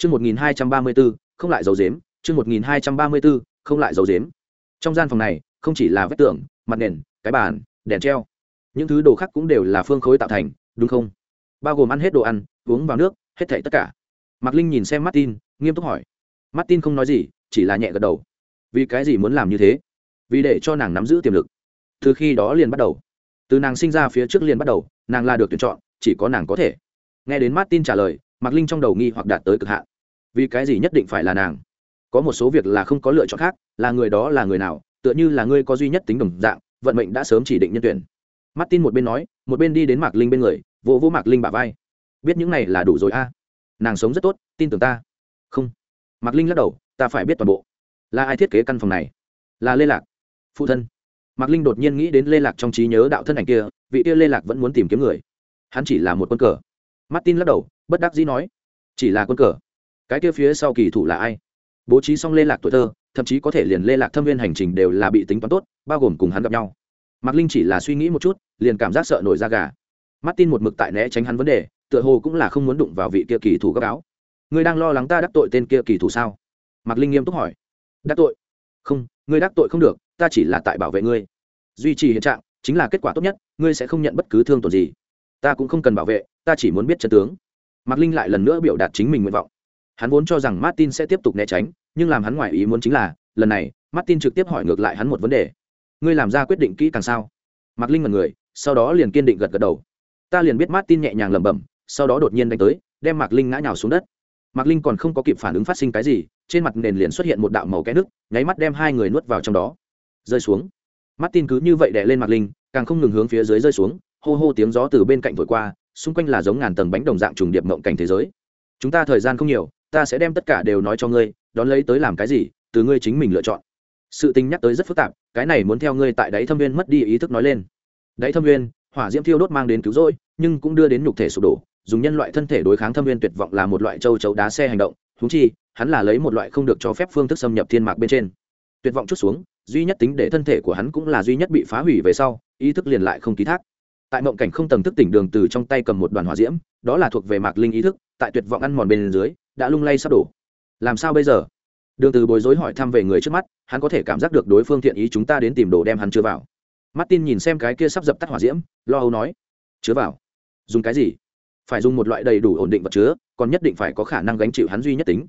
Chương 1234, không lại dấu dếm, chương 1234, không lại dấu dếm. Trong gian phòng này, không chỉ là vách tường, mặt nền, cái bàn, đèn treo, những thứ đồ khác cũng đều là phương khối tạo thành, đúng không? Bao gồm ăn hết đồ ăn, uống vào nước, hết thảy tất cả. Mạc Linh nhìn xem Martin, nghiêm túc hỏi. Martin không nói gì, chỉ là nhẹ gật đầu. Vì cái gì muốn làm như thế? Vì để cho nàng nắm giữ tiềm lực. Từ khi đó liền bắt đầu. Từ nàng sinh ra phía trước liền bắt đầu, nàng là được tuyển chọn, chỉ có nàng có thể. Nghe đến Martin trả lời, Mạc Linh trong đầu nghi hoặc đạt tới cực hạn. Vì cái gì nhất định phải là nàng? Có một số việc là không có lựa chọn khác, là người đó là người nào, tựa như là ngươi có duy nhất tính đồng dạng, vận mệnh đã sớm chỉ định nhân tuyển. Martin một bên nói, một bên đi đến Mạc Linh bên người, vỗ vỗ Mạc Linh bả vai. Biết những này là đủ rồi a. Nàng sống rất tốt, tin tưởng ta. Không. Mạc Linh lắc đầu, ta phải biết toàn bộ. Là ai thiết kế căn phòng này? Là Lê Lạc. Phụ thân. Mạc Linh đột nhiên nghĩ đến Lê Lạc trong trí nhớ đạo thân ảnh kia, vị kia Lê Lạc vẫn muốn tìm kiếm người. Hắn chỉ là một quân cờ. Martin lắc đầu, bất đắc dĩ nói, chỉ là quân cờ. Cái kia phía sau kỳ thủ là ai? Bố trí xong Lê Lạc tuổi thơ, thậm chí có thể liền Lê Lạc thâm viên hành trình đều là bị tính toán tốt, bao gồm cùng hắn gặp nhau. Mạc Linh chỉ là suy nghĩ một chút, liền cảm giác sợ nổi da gà. Martin một mực tại né tránh hắn vấn đề, tựa hồ cũng là không muốn đụng vào vị kia kỳ thủ gấp áo. Ngươi đang lo lắng ta đắc tội tên kia kỳ thủ sao? Mạc Linh nghiêm túc hỏi. Đắc tội? Không, ngươi đắc tội không được, ta chỉ là tại bảo vệ ngươi. Duy trì hiện trạng chính là kết quả tốt nhất, ngươi sẽ không nhận bất cứ thương tổn gì. Ta cũng không cần bảo vệ, ta chỉ muốn biết chân tướng. Mạc Linh lại lần nữa biểu đạt chính mình nguyện vọng. Hắn vốn cho rằng Martin sẽ tiếp tục né tránh, nhưng làm hắn ngoài ý muốn chính là, lần này, Martin trực tiếp hỏi ngược lại hắn một vấn đề. Ngươi làm ra quyết định kỹ càng sao? Mạc Linh ngẩn người, sau đó liền kiên định gật gật đầu. Ta liền biết Martin nhẹ nhàng lẩm bẩm, sau đó đột nhiên đánh tới, đem Mạc Linh ngã nhào xuống đất. Mạc Linh còn không có kịp phản ứng phát sinh cái gì, trên mặt nền liền xuất hiện một đạo màu cái nước, nháy mắt đem hai người nuốt vào trong đó. Rơi xuống. Martin cứ như vậy đè lên Mạc Linh, càng không ngừng hướng phía dưới rơi xuống, hô hô tiếng gió từ bên cạnh thổi qua, xung quanh là giống ngàn tầng bánh đồng dạng trùng điệp mộng cảnh thế giới. Chúng ta thời gian không nhiều, ta sẽ đem tất cả đều nói cho ngươi, đón lấy tới làm cái gì, từ ngươi chính mình lựa chọn. Sự tình nhắc tới rất phức tạp, cái này muốn theo ngươi tại đáy thâm viên mất đi ý thức nói lên. Đáy thâm viên, hỏa diễm thiêu đốt mang đến cứu rỗi, nhưng cũng đưa đến nhục thể sụp đổ, dùng nhân loại thân thể đối kháng thâm viên tuyệt vọng là một loại châu chấu đá xe hành động, thú chi, hắn là lấy một loại không được cho phép phương thức xâm nhập thiên mạc bên trên. Tuyệt vọng chút xuống, duy nhất tính để thân thể của hắn cũng là duy nhất bị phá hủy về sau, ý thức liền lại không ký thác. Tại mộng cảnh không tầng thức tỉnh đường từ trong tay cầm một đoàn hỏa diễm, đó là thuộc về Mạc Linh ý thức, tại tuyệt vọng ăn mòn bên dưới, đã lung lay sắp đổ. Làm sao bây giờ? Đường từ bối rối hỏi thăm về người trước mắt, hắn có thể cảm giác được đối phương thiện ý chúng ta đến tìm đồ đem hắn chứa vào. Martin nhìn xem cái kia sắp dập tắt hỏa diễm, lo âu nói: "Chứa vào? Dùng cái gì?" phải dùng một loại đầy đủ ổn định vật chứa còn nhất định phải có khả năng gánh chịu hắn duy nhất tính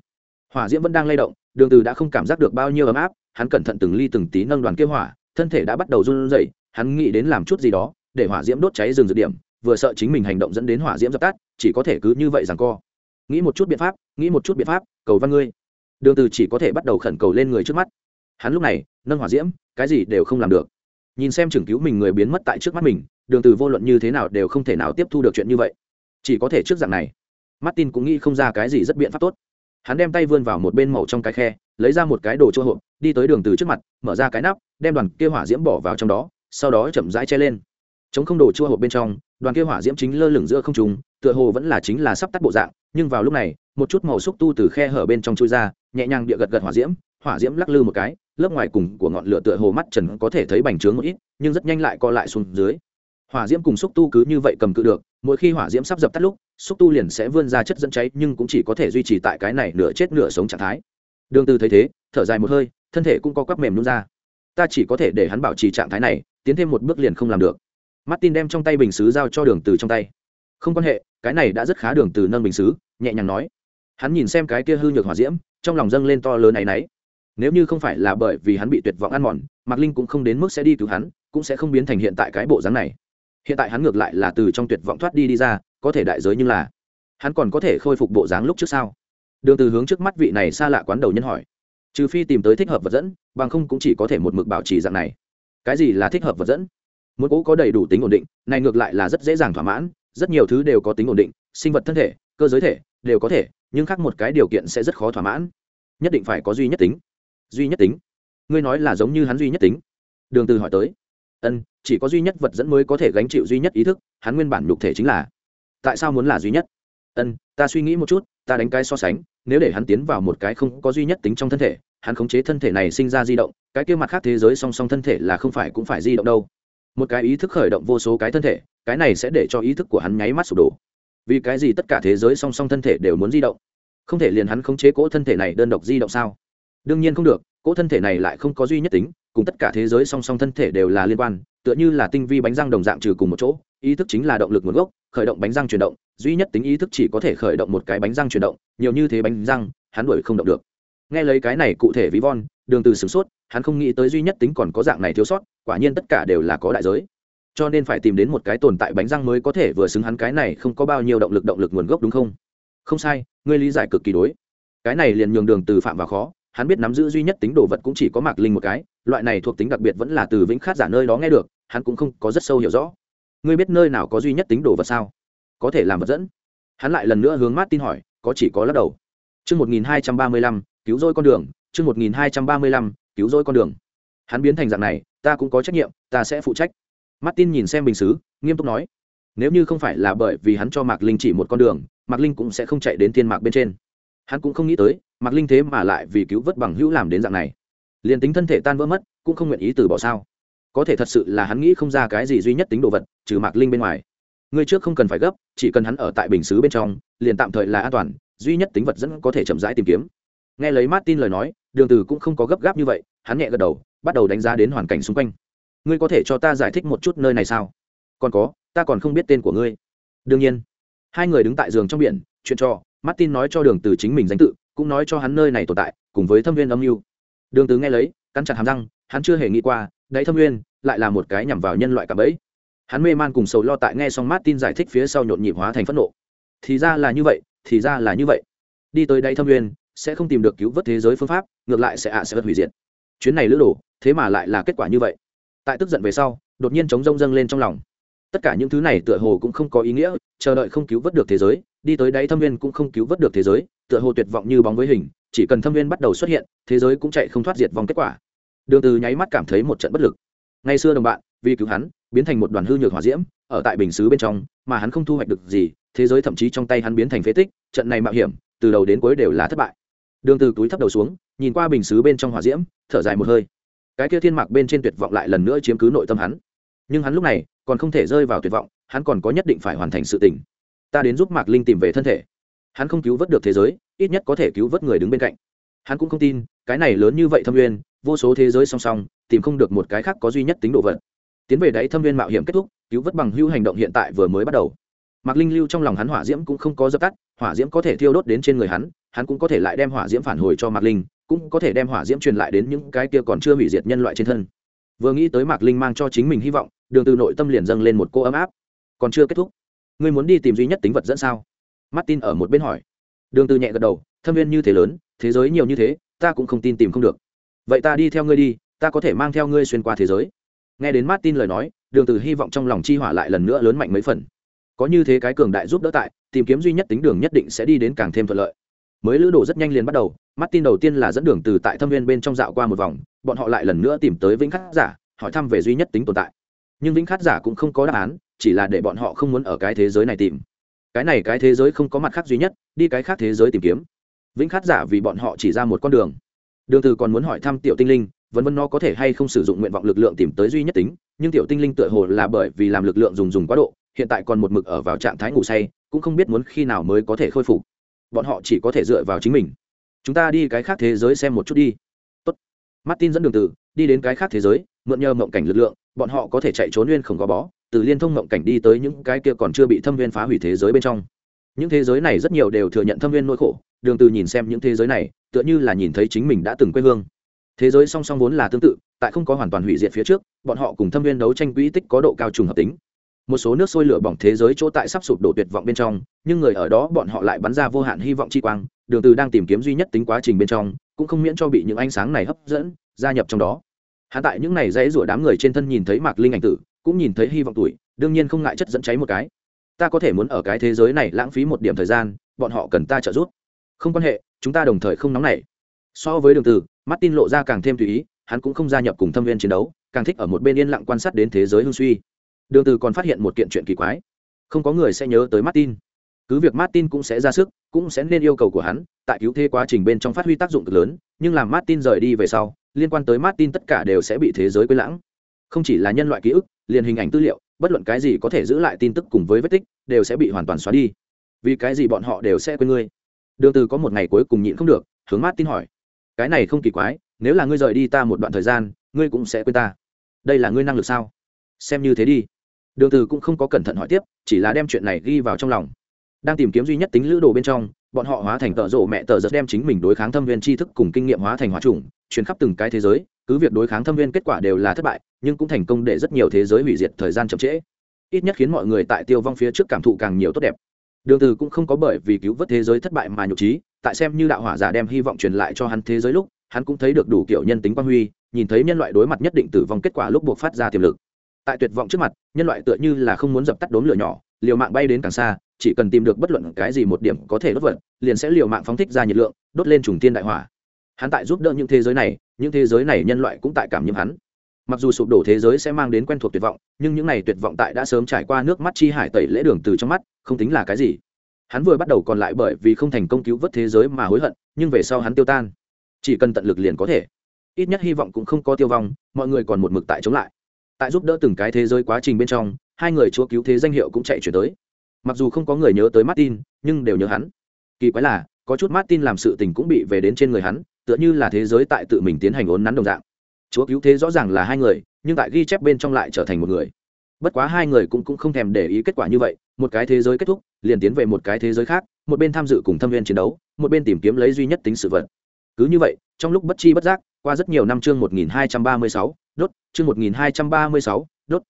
hỏa diễm vẫn đang lay động đường từ đã không cảm giác được bao nhiêu ấm áp hắn cẩn thận từng ly từng tí nâng đoàn kia hỏa thân thể đã bắt đầu run rẩy hắn nghĩ đến làm chút gì đó để hỏa diễm đốt cháy rừng dược điểm vừa sợ chính mình hành động dẫn đến hỏa diễm dập tắt chỉ có thể cứ như vậy rằng co nghĩ một chút biện pháp, nghĩ một chút biện pháp, cầu văn ngươi. Đường từ chỉ có thể bắt đầu khẩn cầu lên người trước mắt. Hắn lúc này, nâng hỏa diễm, cái gì đều không làm được. Nhìn xem trưởng cứu mình người biến mất tại trước mắt mình, đường từ vô luận như thế nào đều không thể nào tiếp thu được chuyện như vậy. Chỉ có thể trước dạng này. Martin cũng nghĩ không ra cái gì rất biện pháp tốt. Hắn đem tay vươn vào một bên màu trong cái khe, lấy ra một cái đồ chua hộp, đi tới đường từ trước mặt, mở ra cái nắp, đem đoàn kia hỏa diễm bỏ vào trong đó, sau đó chậm rãi che lên. Chống không đồ chua hộp bên trong, đoàn kia hỏa diễm chính lơ lửng giữa không trung, tựa hồ vẫn là chính là sắp tắt bộ dạng nhưng vào lúc này, một chút màu xúc tu từ khe hở bên trong chui ra, nhẹ nhàng địa gật gật hỏa diễm hỏa diễm lắc lư một cái, lớp ngoài cùng của ngọn lửa tựa hồ mắt trần có thể thấy bành trướng một ít, nhưng rất nhanh lại co lại xuống dưới. Hỏa diễm cùng xúc tu cứ như vậy cầm cự được, mỗi khi hỏa diễm sắp dập tắt lúc, xúc tu liền sẽ vươn ra chất dẫn cháy, nhưng cũng chỉ có thể duy trì tại cái này nửa chết nửa sống trạng thái. Đường từ thấy thế, thở dài một hơi, thân thể cũng có quắp mềm nhún ra. Ta chỉ có thể để hắn bảo trì trạng thái này, tiến thêm một bước liền không làm được. Martin đem trong tay bình sứ giao cho đường từ trong tay không quan hệ, cái này đã rất khá đường từ nâng bình sứ nhẹ nhàng nói. Hắn nhìn xem cái kia hư nhược hỏa diễm, trong lòng dâng lên to lớn này nấy nếu như không phải là bởi vì hắn bị tuyệt vọng ăn mòn, mạc linh cũng không đến mức sẽ đi cứu hắn, cũng sẽ không biến thành hiện tại cái bộ dáng này. Hiện tại hắn ngược lại là từ trong tuyệt vọng thoát đi đi ra, có thể đại giới nhưng là, hắn còn có thể khôi phục bộ dáng lúc trước sao? đường từ hướng trước mắt vị này xa lạ quán đầu nhân hỏi. Trừ phi tìm tới thích hợp vật dẫn, bằng không cũng chỉ có thể một mực bảo trì dạng này. Cái gì là thích hợp vật dẫn? Muốn cố có đầy đủ tính ổn định, này ngược lại là rất dễ dàng thỏa mãn rất nhiều thứ đều có tính ổn định, sinh vật thân thể, cơ giới thể đều có thể, nhưng khác một cái điều kiện sẽ rất khó thỏa mãn. Nhất định phải có duy nhất tính. Duy nhất tính? Ngươi nói là giống như hắn duy nhất tính. Đường từ hỏi tới. Ân, chỉ có duy nhất vật dẫn mới có thể gánh chịu duy nhất ý thức, hắn nguyên bản nhục thể chính là. Tại sao muốn là duy nhất? Ân, ta suy nghĩ một chút, ta đánh cái so sánh, nếu để hắn tiến vào một cái không có duy nhất tính trong thân thể, hắn khống chế thân thể này sinh ra di động, cái kia mặt khác thế giới song song thân thể là không phải cũng phải di động đâu. Một cái ý thức khởi động vô số cái thân thể cái này sẽ để cho ý thức của hắn nháy mắt sụp đổ. Vì cái gì tất cả thế giới song song thân thể đều muốn di động? Không thể liền hắn khống chế cỗ thân thể này đơn độc di động sao? Đương nhiên không được, cỗ thân thể này lại không có duy nhất tính, cùng tất cả thế giới song song thân thể đều là liên quan, tựa như là tinh vi bánh răng đồng dạng trừ cùng một chỗ, ý thức chính là động lực nguồn gốc, khởi động bánh răng chuyển động, duy nhất tính ý thức chỉ có thể khởi động một cái bánh răng chuyển động, nhiều như thế bánh răng, hắn đuổi không động được. Nghe lấy cái này cụ thể ví von, đường từ sửng sốt, hắn không nghĩ tới duy nhất tính còn có dạng này thiếu sót, quả nhiên tất cả đều là có đại giới cho nên phải tìm đến một cái tồn tại bánh răng mới có thể vừa xứng hắn cái này không có bao nhiêu động lực động lực nguồn gốc đúng không? Không sai ngươi lý giải cực kỳ đối. Cái này liền nhường đường từ phạm vào khó hắn biết nắm giữ duy nhất tính đồ vật cũng chỉ có mạc linh một cái loại này thuộc tính đặc biệt vẫn là từ vĩnh khát giả nơi đó nghe được hắn cũng không có rất sâu hiểu rõ. Ngươi biết nơi nào có duy nhất tính đồ vật sao? Có thể làm vật dẫn. Hắn lại lần nữa hướng mát tin hỏi có chỉ có lắc đầu. Chương 1235, cứu rỗi con đường, chương 1235, cứu rỗi con đường. Hắn biến thành dạng này, ta cũng có trách nhiệm, ta sẽ phụ trách. Martin nhìn xem bình sứ, nghiêm túc nói: Nếu như không phải là bởi vì hắn cho Mạc Linh chỉ một con đường, Mạc Linh cũng sẽ không chạy đến tiên mạc bên trên. Hắn cũng không nghĩ tới, Mạc Linh thế mà lại vì cứu vớt bằng hữu làm đến dạng này. Liên tính thân thể tan vỡ mất, cũng không nguyện ý từ bỏ sao? Có thể thật sự là hắn nghĩ không ra cái gì duy nhất tính đồ vật, trừ Mạc Linh bên ngoài. Người trước không cần phải gấp, chỉ cần hắn ở tại bình sứ bên trong, liền tạm thời là an toàn, duy nhất tính vật dẫn có thể chậm rãi tìm kiếm nghe lấy martin lời nói đường từ cũng không có gấp gáp như vậy hắn nhẹ gật đầu bắt đầu đánh giá đến hoàn cảnh xung quanh ngươi có thể cho ta giải thích một chút nơi này sao? Còn có, ta còn không biết tên của ngươi. Đương nhiên. Hai người đứng tại giường trong biển, chuyện cho martin nói cho đường từ chính mình danh tự, cũng nói cho hắn nơi này tồn tại, cùng với thâm viên âm mưu. Đường từ nghe lấy, cắn chặt hàm răng, hắn chưa hề nghĩ qua đấy thâm viên lại là một cái nhằm vào nhân loại cả bấy. hắn mê man cùng sầu lo tại nghe xong martin giải thích phía sau nhộn nhịp hóa thành phẫn nộ. Thì ra là như vậy, thì ra là như vậy. Đi tới đây thâm Viên, sẽ không tìm được cứu vớt thế giới phương pháp, ngược lại sẽ ạ sẽ hủy diệt. Chuyến này lữ đồ, thế mà lại là kết quả như vậy tại tức giận về sau, đột nhiên chống rông dâng lên trong lòng. Tất cả những thứ này tựa hồ cũng không có ý nghĩa, chờ đợi không cứu vớt được thế giới, đi tới đáy thâm viên cũng không cứu vớt được thế giới, tựa hồ tuyệt vọng như bóng với hình, chỉ cần thâm viên bắt đầu xuất hiện, thế giới cũng chạy không thoát diệt vòng kết quả. Đường từ nháy mắt cảm thấy một trận bất lực. Ngày xưa đồng bạn, vì cứu hắn, biến thành một đoàn hư nhược hỏa diễm, ở tại bình xứ bên trong, mà hắn không thu hoạch được gì, thế giới thậm chí trong tay hắn biến thành phế tích, trận này mạo hiểm, từ đầu đến cuối đều là thất bại. Đường từ túi thấp đầu xuống, nhìn qua bình xứ bên trong hỏa diễm, thở dài một hơi cái kia thiên mạc bên trên tuyệt vọng lại lần nữa chiếm cứ nội tâm hắn. Nhưng hắn lúc này còn không thể rơi vào tuyệt vọng, hắn còn có nhất định phải hoàn thành sự tình. Ta đến giúp mạc linh tìm về thân thể. Hắn không cứu vớt được thế giới, ít nhất có thể cứu vớt người đứng bên cạnh. Hắn cũng không tin, cái này lớn như vậy thâm nguyên, vô số thế giới song song, tìm không được một cái khác có duy nhất tính độ vật. tiến về đáy thâm viên mạo hiểm kết thúc, cứu vớt bằng hưu hành động hiện tại vừa mới bắt đầu mạc linh lưu trong lòng hắn hỏa diễm cũng không có dập tắt, hỏa diễm có thể thiêu đốt đến trên người hắn hắn cũng có thể lại đem hỏa diễm phản hồi cho mạc linh, cũng có thể đem hỏa diễm truyền lại đến những cái kia còn chưa hủy diệt nhân loại trên thân. Vừa nghĩ tới mạc linh mang cho chính mình hy vọng, đường từ nội tâm liền dâng lên một cô ấm áp. Còn chưa kết thúc, ngươi muốn đi tìm duy nhất tính vật dẫn sao? Martin ở một bên hỏi. Đường từ nhẹ gật đầu, thâm viên như thế lớn, thế giới nhiều như thế, ta cũng không tin tìm không được. Vậy ta đi theo ngươi đi, ta có thể mang theo ngươi xuyên qua thế giới. Nghe đến martin lời nói, đường từ hy vọng trong lòng chi hỏa lại lần nữa lớn mạnh mấy phần có như thế cái cường đại giúp đỡ tại, tìm kiếm duy nhất tính đường nhất định sẽ đi đến càng thêm thuận lợi. Mới lữ đồ rất nhanh liền bắt đầu mắt tin đầu tiên là dẫn đường từ tại thâm viên bên trong dạo qua một vòng, bọn họ lại lần nữa tìm tới vĩnh khắc giả, hỏi thăm về duy nhất tính tồn tại. Nhưng vĩnh khắc giả cũng không có đáp án, chỉ là để bọn họ không muốn ở cái thế giới này tìm. Cái này cái thế giới không có mặt khác duy nhất, đi cái khác thế giới tìm kiếm. Vĩnh khắc giả vì bọn họ chỉ ra một con đường. Đường từ còn muốn hỏi thăm tiểu tinh linh, vân vân nó có thể hay không sử dụng nguyện vọng lực lượng tìm tới duy nhất tính, nhưng tiểu tinh linh tựa hồ là bởi vì làm lực lượng dùng dùng quá độ hiện tại còn một mực ở vào trạng thái ngủ say, cũng không biết muốn khi nào mới có thể khôi phục. Bọn họ chỉ có thể dựa vào chính mình. Chúng ta đi cái khác thế giới xem một chút đi. Tốt. martin dẫn đường từ, đi đến cái khác thế giới, mượn nhờ mộng cảnh lực lượng, bọn họ có thể chạy trốn nguyên không có bó, từ liên thông mộng cảnh đi tới những cái kia còn chưa bị thâm viên phá hủy thế giới bên trong. Những thế giới này rất nhiều đều thừa nhận thâm viên nỗi khổ, đường từ nhìn xem những thế giới này, tựa như là nhìn thấy chính mình đã từng quê hương. Thế giới song song vốn là tương tự, tại không có hoàn toàn hủy diệt phía trước, bọn họ cùng thâm viên đấu tranh quỹ tích có độ cao trùng hợp tính một số nước sôi lửa bỏng thế giới chỗ tại sắp sụp đổ tuyệt vọng bên trong, nhưng người ở đó bọn họ lại bắn ra vô hạn hy vọng chi quang, đường từ đang tìm kiếm duy nhất tính quá trình bên trong, cũng không miễn cho bị những ánh sáng này hấp dẫn, gia nhập trong đó. Hạ tại những này dãy rủa đám người trên thân nhìn thấy mạc linh ảnh tử, cũng nhìn thấy hy vọng tuổi, đương nhiên không ngại chất dẫn cháy một cái. Ta có thể muốn ở cái thế giới này lãng phí một điểm thời gian, bọn họ cần ta trợ giúp. Không quan hệ, chúng ta đồng thời không nóng nảy. So với đường từ, martin lộ ra càng thêm tùy ý, hắn cũng không gia nhập cùng thâm viên chiến đấu, càng thích ở một bên yên lặng quan sát đến thế giới hưng suy đường từ còn phát hiện một kiện chuyện kỳ quái. Không có người sẽ nhớ tới martin. Cứ việc martin cũng sẽ ra sức, cũng sẽ nên yêu cầu của hắn, tại cứu thế quá trình bên trong phát huy tác dụng cực lớn, nhưng làm martin rời đi về sau, liên quan tới martin tất cả đều sẽ bị thế giới quên lãng. Không chỉ là nhân loại ký ức, liền hình ảnh tư liệu, bất luận cái gì có thể giữ lại tin tức cùng với vết tích, đều sẽ bị hoàn toàn xóa đi. Vì cái gì bọn họ đều sẽ quên ngươi? Đường từ có một ngày cuối cùng nhịn không được, hướng Martin hỏi. Cái này không kỳ quái, nếu là ngươi rời đi ta một đoạn thời gian, ngươi cũng sẽ quên ta. Đây là ngươi năng lực sao? Xem như thế đi đường từ cũng không có cẩn thận hỏi tiếp, chỉ là đem chuyện này ghi vào trong lòng. Đang tìm kiếm duy nhất tính lữ đồ bên trong, bọn họ hóa thành tợ rộ mẹ tờ giật đem chính mình đối kháng thâm viên tri thức cùng kinh nghiệm hóa thành hóa trùng truyền khắp từng cái thế giới, cứ việc đối kháng thâm viên kết quả đều là thất bại, nhưng cũng thành công để rất nhiều thế giới hủy diệt thời gian chậm trễ. Ít nhất khiến mọi người tại tiêu vong phía trước cảm thụ càng nhiều tốt đẹp. Đường từ cũng không có bởi vì cứu vớt thế giới thất bại mà nhục trí, tại xem như đạo hỏa giả đem hy vọng truyền lại cho hắn thế giới lúc, hắn cũng thấy được đủ kiểu nhân tính quan huy, nhìn thấy nhân loại đối mặt nhất định tử vong kết quả lúc buộc phát ra tiềm lực tại tuyệt vọng trước mặt, nhân loại tựa như là không muốn dập tắt đốm lửa nhỏ, liều mạng bay đến càng xa, chỉ cần tìm được bất luận cái gì một điểm có thể đốt vật, liền sẽ liều mạng phóng thích ra nhiệt lượng, đốt lên trùng tiên đại hỏa. Hắn tại giúp đỡ những thế giới này, những thế giới này nhân loại cũng tại cảm nhiễm hắn. Mặc dù sụp đổ thế giới sẽ mang đến quen thuộc tuyệt vọng, nhưng những này tuyệt vọng tại đã sớm trải qua nước mắt chi hải tẩy lễ đường từ trong mắt, không tính là cái gì. Hắn vừa bắt đầu còn lại bởi vì không thành công cứu vớt thế giới mà hối hận, nhưng về sau hắn tiêu tan. Chỉ cần tận lực liền có thể. Ít nhất hy vọng cũng không có tiêu vong, mọi người còn một mực tại chống lại tại giúp đỡ từng cái thế giới quá trình bên trong hai người chúa cứu thế danh hiệu cũng chạy chuyển tới. Mặc dù không có người nhớ tới martin nhưng đều nhớ hắn. Kỳ quái là có chút martin làm sự tình cũng bị về đến trên người hắn tựa như là thế giới tại tự mình tiến hành ốn nắn đồng dạng. Chúa cứu thế rõ ràng là hai người nhưng tại ghi chép bên trong lại trở thành một người. Bất quá hai người cũng, cũng không thèm để ý kết quả như vậy một cái thế giới kết thúc liền tiến về một cái thế giới khác một bên tham dự cùng thâm viên chiến đấu một bên tìm kiếm lấy duy nhất tính sự vật. Cứ như vậy trong lúc bất chi bất giác qua rất nhiều năm chương 1236, đốt chương 1236, đốt.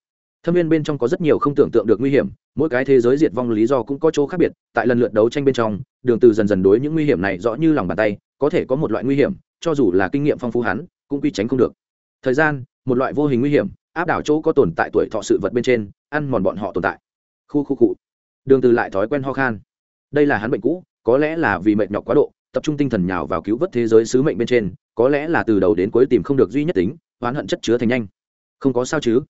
Thâm viên bên trong có rất nhiều không tưởng tượng được nguy hiểm mỗi cái thế giới diệt vong lý do cũng có chỗ khác biệt tại lần lượt đấu tranh bên trong đường từ dần dần đối những nguy hiểm này rõ như lòng bàn tay có thể có một loại nguy hiểm cho dù là kinh nghiệm phong phú hắn cũng quy tránh không được. Thời gian một loại vô hình nguy hiểm áp đảo chỗ có tồn tại tuổi thọ sự vật bên trên ăn mòn bọn họ tồn tại. Khu khu cụ đường từ lại thói quen ho khan. Đây là hắn bệnh cũ có lẽ là vì mệt nhọc quá độ tập trung tinh thần nhào vào cứu vớt thế giới sứ mệnh bên trên có lẽ là từ đầu đến cuối tìm không được duy nhất tính oán hận chất chứa thành nhanh. Không có sao chứ?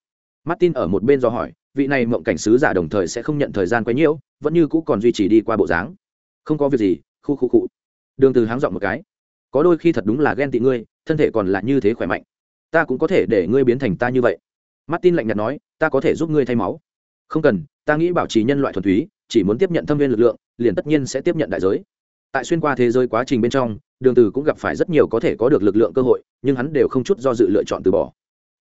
Martin ở một bên do hỏi, vị này mộng cảnh sứ giả đồng thời sẽ không nhận thời gian quấy nhiễu, vẫn như cũ còn duy trì đi qua bộ dáng. Không có việc gì, khu khu cụ đường từ háng dọn một cái. Có đôi khi thật đúng là ghen tị ngươi, thân thể còn là như thế khỏe mạnh. Ta cũng có thể để ngươi biến thành ta như vậy. Martin lạnh nhạt nói, ta có thể giúp ngươi thay máu. Không cần, ta nghĩ bảo trì nhân loại thuần túy, chỉ muốn tiếp nhận thâm viên lực lượng, liền tất nhiên sẽ tiếp nhận đại giới. Tại xuyên qua thế giới quá trình bên trong đường từ cũng gặp phải rất nhiều có thể có được lực lượng cơ hội, nhưng hắn đều không chút do dự lựa chọn từ bỏ.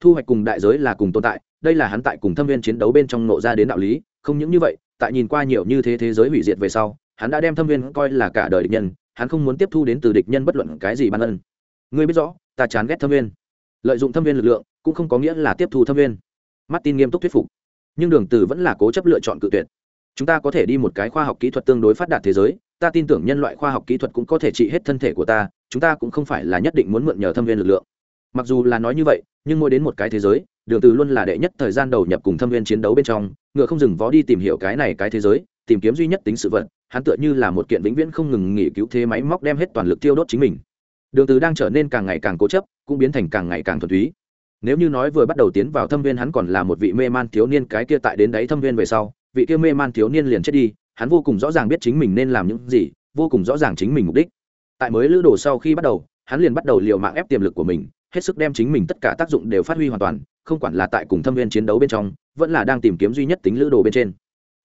Thu hoạch cùng đại giới là cùng tồn tại, đây là hắn tại cùng thâm viên chiến đấu bên trong nộ ra đến đạo lý, không những như vậy, tại nhìn qua nhiều như thế thế giới hủy diệt về sau, hắn đã đem thâm viên coi là cả đời địch nhân, hắn không muốn tiếp thu đến từ địch nhân bất luận cái gì ban ân. Ngươi biết rõ, ta chán ghét thâm viên. Lợi dụng thâm viên lực lượng, cũng không có nghĩa là tiếp thu thâm viên. Martin nghiêm túc thuyết phục. Nhưng đường từ vẫn là cố chấp lựa chọn cự tuyệt chúng ta có thể đi một cái khoa học kỹ thuật tương đối phát đạt thế giới, ta tin tưởng nhân loại khoa học kỹ thuật cũng có thể trị hết thân thể của ta, chúng ta cũng không phải là nhất định muốn mượn nhờ thâm viên lực lượng. Mặc dù là nói như vậy, nhưng mỗi đến một cái thế giới, đường từ luôn là đệ nhất thời gian đầu nhập cùng thâm viên chiến đấu bên trong, ngựa không dừng vó đi tìm hiểu cái này cái thế giới, tìm kiếm duy nhất tính sự vật, hắn tựa như là một kiện vĩnh viễn không ngừng nghỉ cứu thế máy móc đem hết toàn lực tiêu đốt chính mình. Đường từ đang trở nên càng ngày càng cố chấp, cũng biến thành càng ngày càng thuần túy. Nếu như nói vừa bắt đầu tiến vào thâm viên hắn còn là một vị mê man thiếu niên cái kia tại đến đấy thâm viên về sau vị kia mê man thiếu niên liền chết đi, hắn vô cùng rõ ràng biết chính mình nên làm những gì, vô cùng rõ ràng chính mình mục đích. Tại mới lữ đồ sau khi bắt đầu, hắn liền bắt đầu liều mạng ép tiềm lực của mình, hết sức đem chính mình tất cả tác dụng đều phát huy hoàn toàn, không quản là tại cùng thâm viên chiến đấu bên trong, vẫn là đang tìm kiếm duy nhất tính lữ đồ bên trên.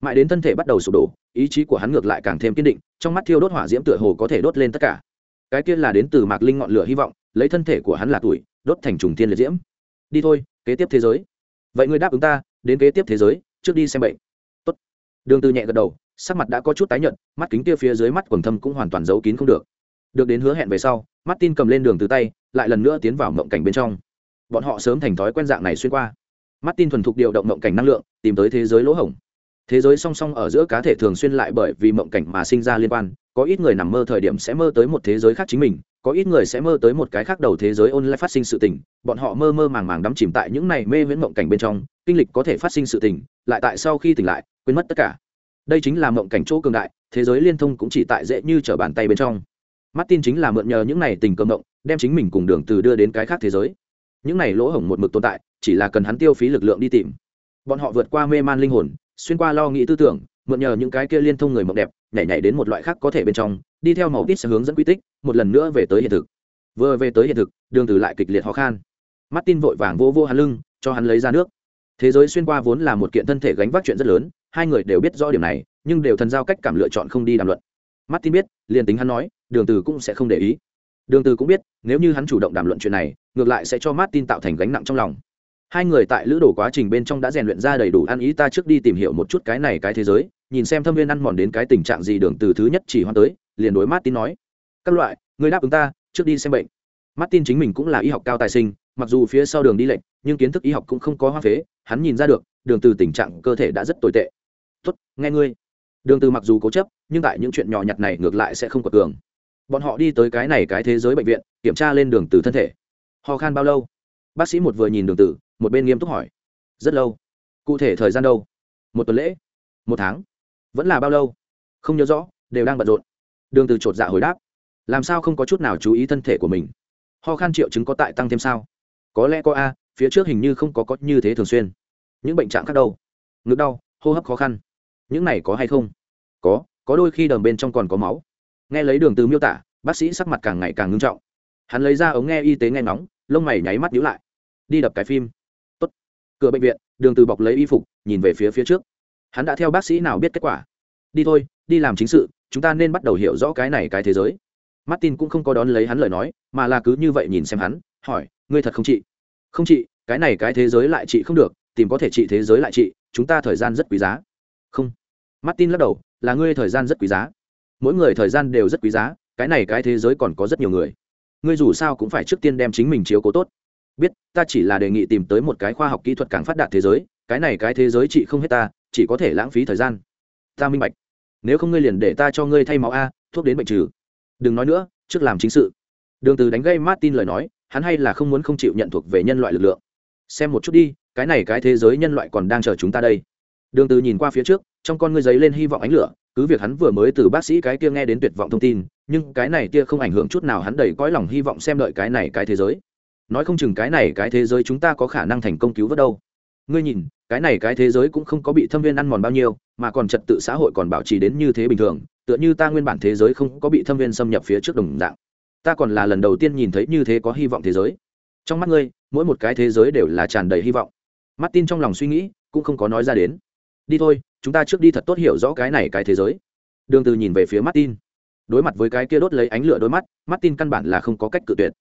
Mãi đến thân thể bắt đầu sụp đổ, ý chí của hắn ngược lại càng thêm kiên định, trong mắt thiêu đốt hỏa diễm tựa hồ có thể đốt lên tất cả. Cái kia là đến từ mạc linh ngọn lửa hy vọng, lấy thân thể của hắn là tuổi, đốt thành trùng tiên liệt diễm. Đi thôi, kế tiếp thế giới. Vậy ngươi đáp ứng ta, đến kế tiếp thế giới, trước đi xem bệnh đường từ nhẹ gật đầu, sắc mặt đã có chút tái nhợt, mắt kính kia phía dưới mắt quầng thâm cũng hoàn toàn giấu kín không được. Được đến hứa hẹn về sau, martin cầm lên đường từ tay, lại lần nữa tiến vào mộng cảnh bên trong. Bọn họ sớm thành thói quen dạng này xuyên qua. Martin thuần thục điều động mộng cảnh năng lượng, tìm tới thế giới lỗ hổng. Thế giới song song ở giữa cá thể thường xuyên lại bởi vì mộng cảnh mà sinh ra liên quan, có ít người nằm mơ thời điểm sẽ mơ tới một thế giới khác chính mình, có ít người sẽ mơ tới một cái khác đầu thế giới online phát sinh sự tình. Bọn họ mơ mơ màng màng đắm chìm tại những này mê viễn mộng cảnh bên trong, kinh lịch có thể phát sinh sự tình, lại tại sau khi tỉnh lại quên mất tất cả. Đây chính là mộng cảnh chỗ cường đại, thế giới liên thông cũng chỉ tại dễ như trở bàn tay bên trong. Martin chính là mượn nhờ những này tình cơ mộng, đem chính mình cùng đường từ đưa đến cái khác thế giới. Những này lỗ hổng một mực tồn tại, chỉ là cần hắn tiêu phí lực lượng đi tìm. Bọn họ vượt qua mê man linh hồn, xuyên qua lo nghĩ tư tưởng, mượn nhờ những cái kia liên thông người mộng đẹp, nhảy nhảy đến một loại khác có thể bên trong, đi theo màu tít sẽ hướng dẫn quy tích, một lần nữa về tới hiện thực. Vừa về tới hiện thực, đường từ lại kịch liệt ho khan. Martin vội vàng vô vô hắn lưng, cho hắn lấy ra nước. Thế giới xuyên qua vốn là một kiện thân thể gánh vác chuyện rất lớn hai người đều biết rõ điểm này, nhưng đều thần giao cách cảm lựa chọn không đi đàm luận. Martin biết, liền tính hắn nói, đường từ cũng sẽ không để ý. Đường từ cũng biết, nếu như hắn chủ động đàm luận chuyện này, ngược lại sẽ cho martin tạo thành gánh nặng trong lòng. Hai người tại lữ đồ quá trình bên trong đã rèn luyện ra đầy đủ ăn ý, ta trước đi tìm hiểu một chút cái này cái thế giới, nhìn xem thâm viên ăn mòn đến cái tình trạng gì đường từ thứ nhất chỉ hoan tới, liền đối martin nói, các loại người đáp ứng ta, trước đi xem bệnh. Martin chính mình cũng là y học cao tài sinh, mặc dù phía sau đường đi lệnh, nhưng kiến thức y học cũng không có hoa phế, hắn nhìn ra được, đường từ tình trạng cơ thể đã rất tồi tệ tốt, nghe ngươi. Đường từ mặc dù cố chấp, nhưng tại những chuyện nhỏ nhặt này ngược lại sẽ không có cường. Bọn họ đi tới cái này cái thế giới bệnh viện, kiểm tra lên đường từ thân thể. Ho khan bao lâu? Bác sĩ một vừa nhìn đường từ, một bên nghiêm túc hỏi. Rất lâu. Cụ thể thời gian đâu? Một tuần lễ? Một tháng? Vẫn là bao lâu? Không nhớ rõ, đều đang bận rộn. Đường từ trột dạ hồi đáp. Làm sao không có chút nào chú ý thân thể của mình? Ho khan triệu chứng có tại tăng thêm sao? Có lẽ có a, phía trước hình như không có có như thế thường xuyên. Những bệnh trạng khác đâu? Ngực đau, hô hấp khó khăn những này có hay không? Có có đôi khi đờm bên trong còn có máu. Nghe lấy đường từ miêu tả, bác sĩ sắc mặt càng ngày càng ngưng trọng. Hắn lấy ra ống nghe y tế nghe ngóng, lông mày nháy mắt nhíu lại. Đi đập cái phim. Tốt. Cửa bệnh viện, đường từ bọc lấy y phục, nhìn về phía phía trước. Hắn đã theo bác sĩ nào biết kết quả? Đi thôi, đi làm chính sự, chúng ta nên bắt đầu hiểu rõ cái này cái thế giới. Martin cũng không có đón lấy hắn lời nói, mà là cứ như vậy nhìn xem hắn, hỏi, ngươi thật không trị? Không trị, cái này cái thế giới lại trị không được, tìm có thể trị thế giới lại trị, chúng ta thời gian rất quý giá không. Martin lắc đầu, là ngươi thời gian rất quý giá. Mỗi người thời gian đều rất quý giá, cái này cái thế giới còn có rất nhiều người. Ngươi dù sao cũng phải trước tiên đem chính mình chiếu cố tốt. Biết, ta chỉ là đề nghị tìm tới một cái khoa học kỹ thuật càng phát đạt thế giới, cái này cái thế giới chị không hết ta, chỉ có thể lãng phí thời gian. Ta minh bạch. Nếu không ngươi liền để ta cho ngươi thay máu a, thuốc đến bệnh trừ. Đừng nói nữa, trước làm chính sự. Đường từ đánh gây martin lời nói, hắn hay là không muốn không chịu nhận thuộc về nhân loại lực lượng. Xem một chút đi, cái này cái thế giới nhân loại còn đang chờ chúng ta đây đường từ nhìn qua phía trước, trong con ngươi giấy lên hy vọng ánh lửa, cứ việc hắn vừa mới từ bác sĩ cái kia nghe đến tuyệt vọng thông tin, nhưng cái này kia không ảnh hưởng chút nào hắn đầy cõi lòng hy vọng xem đợi cái này cái thế giới. Nói không chừng cái này cái thế giới chúng ta có khả năng thành công cứu vớt đâu. Ngươi nhìn, cái này cái thế giới cũng không có bị thâm viên ăn mòn bao nhiêu, mà còn trật tự xã hội còn bảo trì đến như thế bình thường, tựa như ta nguyên bản thế giới không có bị thâm viên xâm nhập phía trước đồng dạng. Ta còn là lần đầu tiên nhìn thấy như thế có hy vọng thế giới. Trong mắt ngươi, mỗi một cái thế giới đều là tràn đầy hy vọng. Martin trong lòng suy nghĩ, cũng không có nói ra đến đi thôi chúng ta trước đi thật tốt hiểu rõ cái này cái thế giới. Đường từ nhìn về phía martin. Đối mặt với cái kia đốt lấy ánh lửa đôi mắt martin căn bản là không có cách cự tuyệt.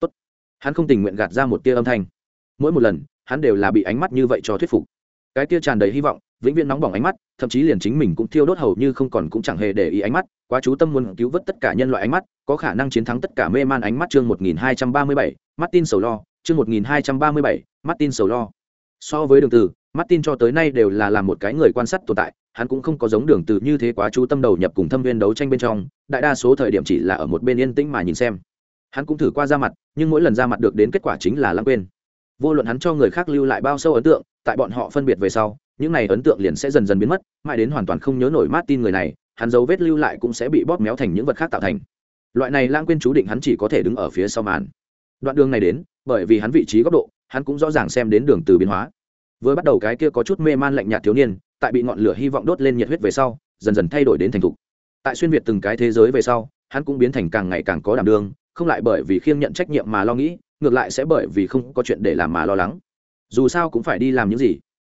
Tốt. Hắn không tình nguyện gạt ra một tia âm thanh. Mỗi một lần hắn đều là bị ánh mắt như vậy cho thuyết phục. Cái kia tràn đầy hy vọng vĩnh viễn nóng bỏng ánh mắt thậm chí liền chính mình cũng thiêu đốt hầu như không còn cũng chẳng hề để ý ánh mắt quá chú tâm muốn cứu vớt tất cả nhân loại ánh mắt có khả năng chiến thắng tất cả mê man ánh mắt chương 1237, Martin sầu lo chương 1237, Martin sầu lo. So với đường từ Martin cho tới nay đều là làm một cái người quan sát tồn tại, hắn cũng không có giống đường từ như thế quá chú tâm đầu nhập cùng thâm viên đấu tranh bên trong, đại đa số thời điểm chỉ là ở một bên yên tĩnh mà nhìn xem. Hắn cũng thử qua ra mặt, nhưng mỗi lần ra mặt được đến kết quả chính là lãng quên. Vô luận hắn cho người khác lưu lại bao sâu ấn tượng, tại bọn họ phân biệt về sau, những này ấn tượng liền sẽ dần dần biến mất, mãi đến hoàn toàn không nhớ nổi Martin người này, hắn dấu vết lưu lại cũng sẽ bị bóp méo thành những vật khác tạo thành. Loại này lãng quên chú định hắn chỉ có thể đứng ở phía sau màn. Đoạn đường này đến, bởi vì hắn vị trí góc độ, hắn cũng rõ ràng xem đến đường từ biến hóa vừa bắt đầu cái kia có chút mê man lạnh nhạt thiếu niên, tại bị ngọn lửa hy vọng đốt lên nhiệt huyết về sau, dần dần thay đổi đến thành thục. Tại xuyên việt từng cái thế giới về sau, hắn cũng biến thành càng ngày càng có đảm đương, không lại bởi vì khiêng nhận trách nhiệm mà lo nghĩ, ngược lại sẽ bởi vì không có chuyện để làm mà lo lắng. Dù sao cũng phải đi làm những gì.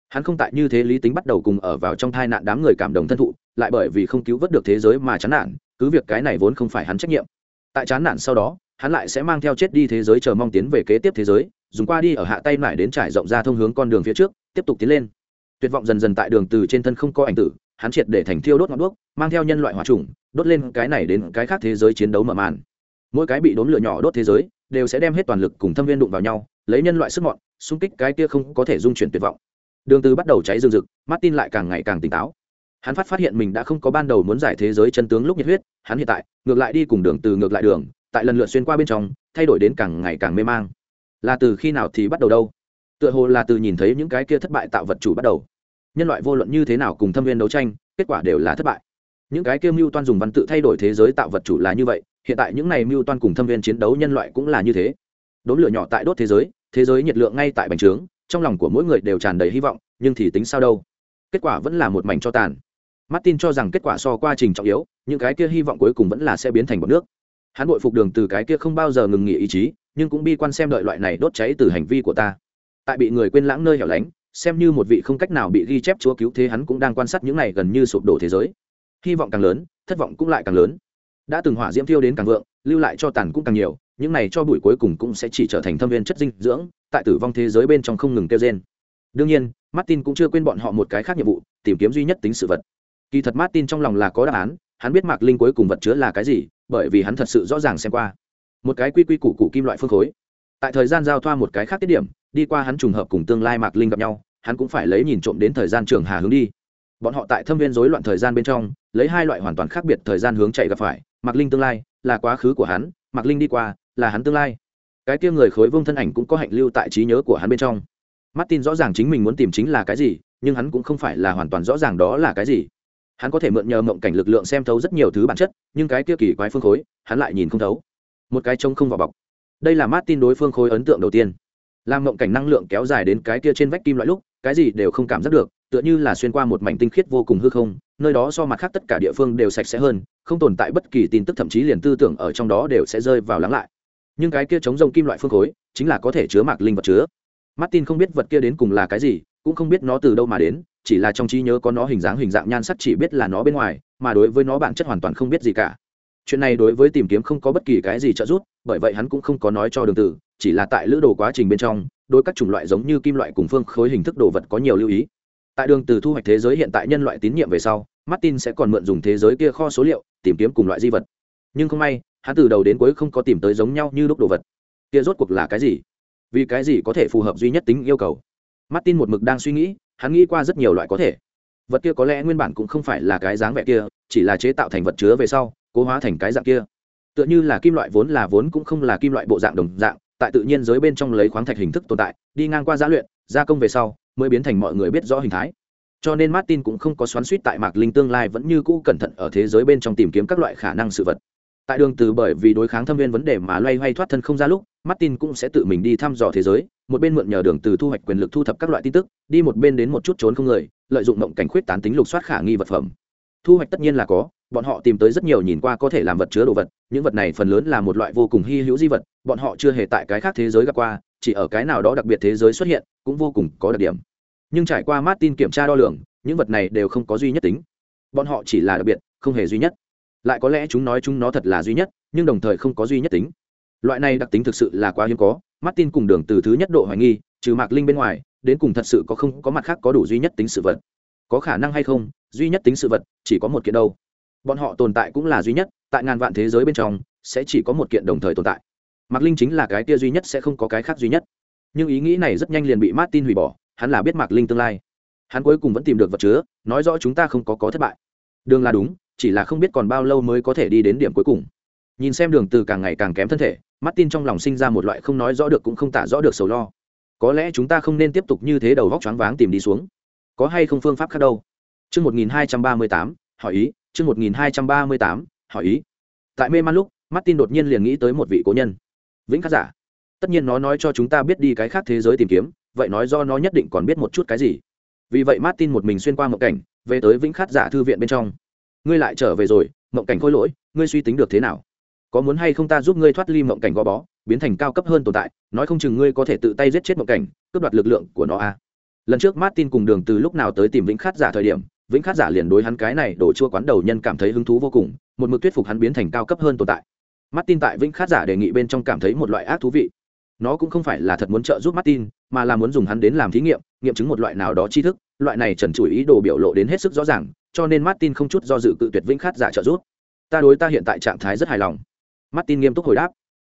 Hắn không tại như thế lý tính bắt đầu cùng ở vào trong thai nạn đám người cảm động thân thụ, lại bởi vì không cứu vớt được thế giới mà chán nản, cứ việc cái này vốn không phải hắn trách nhiệm. Tại chán nản sau đó, hắn lại sẽ mang theo chết đi thế giới chờ mong tiến về kế tiếp thế giới dùng qua đi ở hạ tay lại đến trải rộng ra thông hướng con đường phía trước, tiếp tục tiến lên. Tuyệt vọng dần dần tại đường từ trên thân không có ảnh tử, hắn triệt để thành thiêu đốt ngọn đuốc, mang theo nhân loại hỏa trùng, đốt lên cái này đến cái khác thế giới chiến đấu mở màn. Mỗi cái bị đốn lửa nhỏ đốt thế giới, đều sẽ đem hết toàn lực cùng thâm viên đụng vào nhau, lấy nhân loại sức mọn, xung kích cái kia không có thể dung chuyển tuyệt vọng. Đường từ bắt đầu cháy rừng rực, martin lại càng ngày càng tỉnh táo. Hắn phát phát hiện mình đã không có ban đầu muốn giải thế giới chân tướng lúc nhiệt huyết, hắn hiện tại, ngược lại đi cùng đường từ ngược lại đường, tại lần lượt xuyên qua bên trong, thay đổi đến càng ngày càng mê mang là từ khi nào thì bắt đầu đâu? Tựa hồ là từ nhìn thấy những cái kia thất bại tạo vật chủ bắt đầu. Nhân loại vô luận như thế nào cùng thâm viên đấu tranh, kết quả đều là thất bại. Những cái kia mưu toan dùng văn tự thay đổi thế giới tạo vật chủ là như vậy, hiện tại những này mưu toan cùng thâm viên chiến đấu nhân loại cũng là như thế. Đốm lửa nhỏ tại đốt thế giới thế giới nhiệt lượng ngay tại bành trướng, trong lòng của mỗi người đều tràn đầy hy vọng, nhưng thì tính sao đâu? Kết quả vẫn là một mảnh cho tàn. Martin cho rằng kết quả so quá trình trọng yếu, những cái kia hy vọng cuối cùng vẫn là sẽ biến thành bọn nước. Hắn bội phục đường từ cái kia không bao giờ ngừng nghỉ ý chí nhưng cũng bi quan xem đợi loại này đốt cháy từ hành vi của ta. Tại bị người quên lãng nơi hẻo lánh, xem như một vị không cách nào bị ghi chép chúa cứu thế hắn cũng đang quan sát những này gần như sụp đổ thế giới. Hy vọng càng lớn, thất vọng cũng lại càng lớn. Đã từng hỏa diễm thiêu đến càng vượng, lưu lại cho tàn cũng càng nhiều, những này cho bụi cuối cùng cũng sẽ chỉ trở thành thâm viên chất dinh dưỡng, tại tử vong thế giới bên trong không ngừng kêu trên đương nhiên, martin cũng chưa quên bọn họ một cái khác nhiệm vụ, tìm kiếm duy nhất tính sự vật. Kỳ thật martin trong lòng là có đáp án, hắn biết mạc linh cuối cùng vật chứa là cái gì, bởi vì hắn thật sự rõ ràng xem qua một cái quy quy củ cụ kim loại phương khối. Tại thời gian giao thoa một cái khác tiết điểm, đi qua hắn trùng hợp cùng tương lai mạc linh gặp nhau, hắn cũng phải lấy nhìn trộm đến thời gian trường hà hướng đi. Bọn họ tại thâm viên rối loạn thời gian bên trong, lấy hai loại hoàn toàn khác biệt thời gian hướng chạy gặp phải, mạc linh tương lai, là quá khứ của hắn, mạc linh đi qua, là hắn tương lai. Cái kia người khối vương thân ảnh cũng có hạnh lưu tại trí nhớ của hắn bên trong. Martin rõ ràng chính mình muốn tìm chính là cái gì, nhưng hắn cũng không phải là hoàn toàn rõ ràng đó là cái gì. Hắn có thể mượn nhờ mộng cảnh lực lượng xem thấu rất nhiều thứ bản chất, nhưng cái kia kỳ quái phương khối, hắn lại nhìn không thấu một cái trông không vào bọc. Đây là martin đối phương khối ấn tượng đầu tiên. Làm mộng cảnh năng lượng kéo dài đến cái kia trên vách kim loại lúc, cái gì đều không cảm giác được, tựa như là xuyên qua một mảnh tinh khiết vô cùng hư không, nơi đó so mặt khác tất cả địa phương đều sạch sẽ hơn, không tồn tại bất kỳ tin tức thậm chí liền tư tưởng ở trong đó đều sẽ rơi vào lắng lại. Nhưng cái kia chống rông kim loại phương khối, chính là có thể chứa mạc linh vật chứa. Martin không biết vật kia đến cùng là cái gì, cũng không biết nó từ đâu mà đến, chỉ là trong trí nhớ có nó hình dáng hình dạng nhan sắc chỉ biết là nó bên ngoài, mà đối với nó bản chất hoàn toàn không biết gì cả chuyện này đối với tìm kiếm không có bất kỳ cái gì trợ giúp, bởi vậy hắn cũng không có nói cho đường tử, chỉ là tại lữ đồ quá trình bên trong, đối các chủng loại giống như kim loại cùng phương khối hình thức đồ vật có nhiều lưu ý. Tại đường từ thu hoạch thế giới hiện tại nhân loại tín nhiệm về sau, martin sẽ còn mượn dùng thế giới kia kho số liệu, tìm kiếm cùng loại di vật. Nhưng không may, hắn từ đầu đến cuối không có tìm tới giống nhau như lúc đồ vật. Kia rốt cuộc là cái gì? Vì cái gì có thể phù hợp duy nhất tính yêu cầu? Martin một mực đang suy nghĩ, hắn nghĩ qua rất nhiều loại có thể. Vật kia có lẽ nguyên bản cũng không phải là cái dáng vẻ kia, chỉ là chế tạo thành vật chứa về sau cố hóa thành cái dạng kia. Tựa như là kim loại vốn là vốn cũng không là kim loại bộ dạng đồng dạng, tại tự nhiên giới bên trong lấy khoáng thạch hình thức tồn tại, đi ngang qua giá luyện, gia công về sau, mới biến thành mọi người biết rõ hình thái. Cho nên martin cũng không có xoắn suýt tại mạc linh tương lai vẫn như cũ cẩn thận ở thế giới bên trong tìm kiếm các loại khả năng sự vật. Tại đường từ bởi vì đối kháng thâm viên vấn đề mà loay hoay thoát thân không ra lúc, martin cũng sẽ tự mình đi thăm dò thế giới, một bên mượn nhờ đường từ thu hoạch quyền lực thu thập các loại tin tức, đi một bên đến một chút trốn không người, lợi dụng mộng cảnh khuyết tán tính lục soát khả nghi vật phẩm. Thu hoạch tất nhiên là có bọn họ tìm tới rất nhiều nhìn qua có thể làm vật chứa đồ vật, những vật này phần lớn là một loại vô cùng hy hữu di vật, bọn họ chưa hề tại cái khác thế giới gặp qua, chỉ ở cái nào đó đặc biệt thế giới xuất hiện, cũng vô cùng có đặc điểm. Nhưng trải qua martin kiểm tra đo lường, những vật này đều không có duy nhất tính. Bọn họ chỉ là đặc biệt, không hề duy nhất. Lại có lẽ chúng nói chúng nó thật là duy nhất, nhưng đồng thời không có duy nhất tính. Loại này đặc tính thực sự là quá hiếm có, martin cùng đường từ thứ nhất độ hoài nghi, trừ mạc linh bên ngoài, đến cùng thật sự có không có mặt khác có đủ duy nhất tính sự vật. Có khả năng hay không, duy nhất tính sự vật, chỉ có một kiện đâu bọn họ tồn tại cũng là duy nhất tại ngàn vạn thế giới bên trong sẽ chỉ có một kiện đồng thời tồn tại. Mạc linh chính là cái kia duy nhất sẽ không có cái khác duy nhất. Nhưng ý nghĩ này rất nhanh liền bị martin hủy bỏ hắn là biết mạc linh tương lai. Hắn cuối cùng vẫn tìm được vật chứa nói rõ chúng ta không có có thất bại. Đường là đúng chỉ là không biết còn bao lâu mới có thể đi đến điểm cuối cùng. Nhìn xem đường từ càng ngày càng kém thân thể martin trong lòng sinh ra một loại không nói rõ được cũng không tả rõ được sầu lo. Có lẽ chúng ta không nên tiếp tục như thế đầu vóc choáng váng tìm đi xuống. Có hay không phương pháp khác đâu? Trước 1238, hỏi ý chương 1238, hỏi ý. Tại mê man lúc martin đột nhiên liền nghĩ tới một vị cố nhân. Vĩnh khắc giả. Tất nhiên nó nói cho chúng ta biết đi cái khác thế giới tìm kiếm vậy nói do nó nhất định còn biết một chút cái gì. Vì vậy martin một mình xuyên qua một cảnh về tới vĩnh khát giả thư viện bên trong. Ngươi lại trở về rồi mộng cảnh khôi lỗi ngươi suy tính được thế nào? Có muốn hay không ta giúp ngươi thoát ly mộng cảnh gò bó biến thành cao cấp hơn tồn tại nói không chừng ngươi có thể tự tay giết chết mộng cảnh cướp đoạt lực lượng của nó a à. lần trước martin cùng đường từ lúc nào tới tìm vĩnh khát giả thời điểm vĩnh khát giả liền đối hắn cái này đổ chua quán đầu nhân cảm thấy hứng thú vô cùng, một mực thuyết phục hắn biến thành cao cấp hơn tồn tại. Martin tại vĩnh khát giả đề nghị bên trong cảm thấy một loại ác thú vị. Nó cũng không phải là thật muốn trợ giúp martin, mà là muốn dùng hắn đến làm thí nghiệm nghiệm chứng một loại nào đó tri thức, loại này trần trụi ý đồ biểu lộ đến hết sức rõ ràng, cho nên martin không chút do dự cự tuyệt vĩnh khát giả trợ giúp. Ta đối ta hiện tại trạng thái rất hài lòng. Martin nghiêm túc hồi đáp.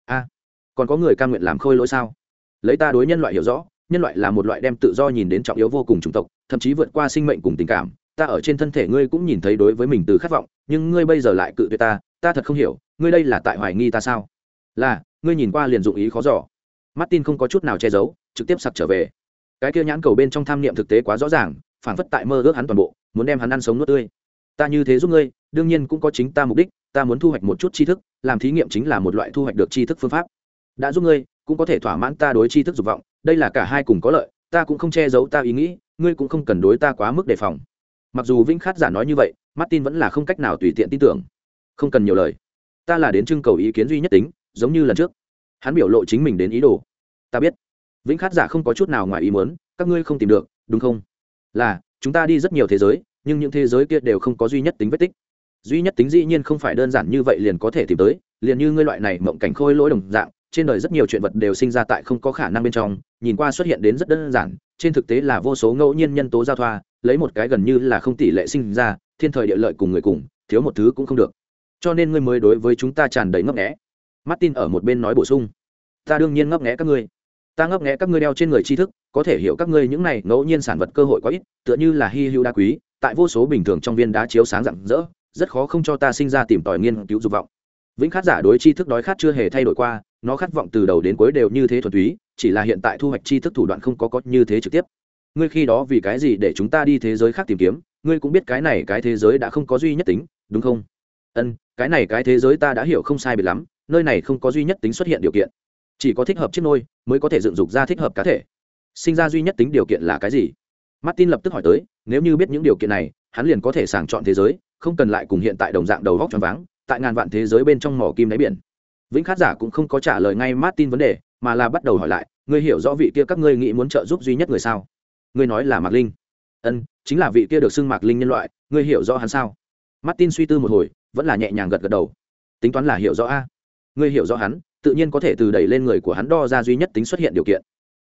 A, còn có người ca nguyện làm khôi lỗi sao? Lấy ta đối nhân loại hiểu rõ, nhân loại là một loại đem tự do nhìn đến trọng yếu vô cùng chủng tộc, thậm chí vượt qua sinh mệnh cùng tình cảm ta ở trên thân thể ngươi cũng nhìn thấy đối với mình từ khát vọng, nhưng ngươi bây giờ lại cự tuyệt ta ta thật không hiểu, ngươi đây là tại hoài nghi ta sao? Là, ngươi nhìn qua liền dụng ý khó giỏ martin không có chút nào che giấu, trực tiếp sặc trở về. Cái kia nhãn cầu bên trong tham niệm thực tế quá rõ ràng phản phất tại mơ ước hắn toàn bộ, muốn đem hắn ăn sống nuốt tươi. Ta như thế giúp ngươi, đương nhiên cũng có chính ta mục đích, ta muốn thu hoạch một chút tri thức, làm thí nghiệm chính là một loại thu hoạch được tri thức phương pháp. Đã giúp ngươi, cũng có thể thỏa mãn ta đối tri thức dục vọng, đây là cả hai cùng có lợi, ta cũng không che giấu ta ý nghĩ, ngươi cũng không cần đối ta quá mức đề phòng mặc dù vĩnh khát giả nói như vậy, martin vẫn là không cách nào tùy tiện tin tưởng. Không cần nhiều lời. Ta là đến trưng cầu ý kiến duy nhất tính, giống như lần trước. Hắn biểu lộ chính mình đến ý đồ. Ta biết. Vĩnh khát giả không có chút nào ngoài ý muốn, các ngươi không tìm được, đúng không? Là, chúng ta đi rất nhiều thế giới, nhưng những thế giới kia đều không có duy nhất tính vết tích. Duy nhất tính dĩ nhiên không phải đơn giản như vậy liền có thể tìm tới, liền như ngươi loại này mộng cảnh khôi lỗi đồng dạng, trên đời rất nhiều chuyện vật đều sinh ra tại không có khả năng bên trong, nhìn qua xuất hiện đến rất đơn giản, trên thực tế là vô số ngẫu nhiên nhân tố giao thoa lấy một cái gần như là không tỷ lệ sinh ra, thiên thời địa lợi cùng người cùng, thiếu một thứ cũng không được. Cho nên ngươi mới đối với chúng ta tràn đầy ngấp nghẽ martin ở một bên nói bổ sung. Ta đương nhiên ngấp nghẽ các ngươi. Ta ngấp nghẽ các ngươi đeo trên người tri thức, có thể hiểu các ngươi những này ngẫu nhiên sản vật cơ hội quá ít, tựa như là hy hữu đa quý, tại vô số bình thường trong viên đá chiếu sáng rạng rỡ, rất khó không cho ta sinh ra tìm tòi nghiên cứu dục vọng. Vĩnh khát giả đối tri thức đói khát chưa hề thay đổi qua, nó khát vọng từ đầu đến cuối đều như thế thuần túy, chỉ là hiện tại thu hoạch tri thức thủ đoạn không có có như thế trực tiếp ngươi khi đó vì cái gì để chúng ta đi thế giới khác tìm kiếm? Ngươi cũng biết cái này cái thế giới đã không có duy nhất tính, đúng không? Ân, cái này cái thế giới ta đã hiểu không sai biệt lắm, nơi này không có duy nhất tính xuất hiện điều kiện. Chỉ có thích hợp chiếc nôi mới có thể dựng dục ra thích hợp cá thể. Sinh ra duy nhất tính điều kiện là cái gì? Martin lập tức hỏi tới, nếu như biết những điều kiện này, hắn liền có thể sàng chọn thế giới, không cần lại cùng hiện tại đồng dạng đầu vóc tròn váng, tại ngàn vạn thế giới bên trong mỏ kim đáy biển. Vĩnh khát giả cũng không có trả lời ngay martin vấn đề, mà là bắt đầu hỏi lại, ngươi hiểu rõ vị kia các ngươi nghĩ muốn trợ giúp duy nhất người sao? Ngươi nói là mạc linh. Ân, chính là vị kia được xưng mạc linh nhân loại, ngươi hiểu rõ hắn sao? Martin suy tư một hồi, vẫn là nhẹ nhàng gật gật đầu. Tính toán là hiểu rõ a. Ngươi hiểu rõ hắn, tự nhiên có thể từ đẩy lên người của hắn đo ra duy nhất tính xuất hiện điều kiện.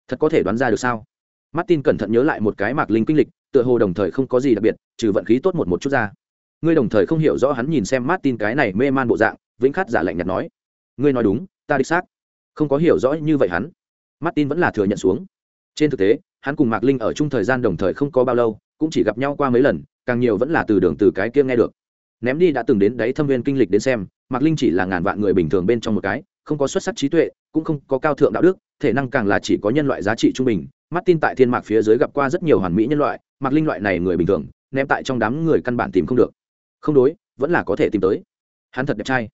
Thật có thể đoán ra được sao? Martin cẩn thận nhớ lại một cái mạc linh kinh lịch, tựa hồ đồng thời không có gì đặc biệt, trừ vận khí tốt một một chút ra. Ngươi đồng thời không hiểu rõ hắn nhìn xem martin cái này mê man bộ dạng, vĩnh khát giả lạnh nhạt nói. Ngươi nói đúng, ta đích xác không có hiểu rõ như vậy hắn. Martin vẫn là thừa nhận xuống. Trên thực tế hắn cùng mạc linh ở chung thời gian đồng thời không có bao lâu, cũng chỉ gặp nhau qua mấy lần, càng nhiều vẫn là từ đường từ cái kia nghe được. Ném đi đã từng đến đấy thâm viên kinh lịch đến xem, mạc linh chỉ là ngàn vạn người bình thường bên trong một cái, không có xuất sắc trí tuệ, cũng không có cao thượng đạo đức, thể năng càng là chỉ có nhân loại giá trị trung bình. Martin tại thiên mạc phía dưới gặp qua rất nhiều hoàn mỹ nhân loại, mạc linh loại này người bình thường, ném tại trong đám người căn bản tìm không được. Không đối, vẫn là có thể tìm tới. Hắn thật đẹp trai.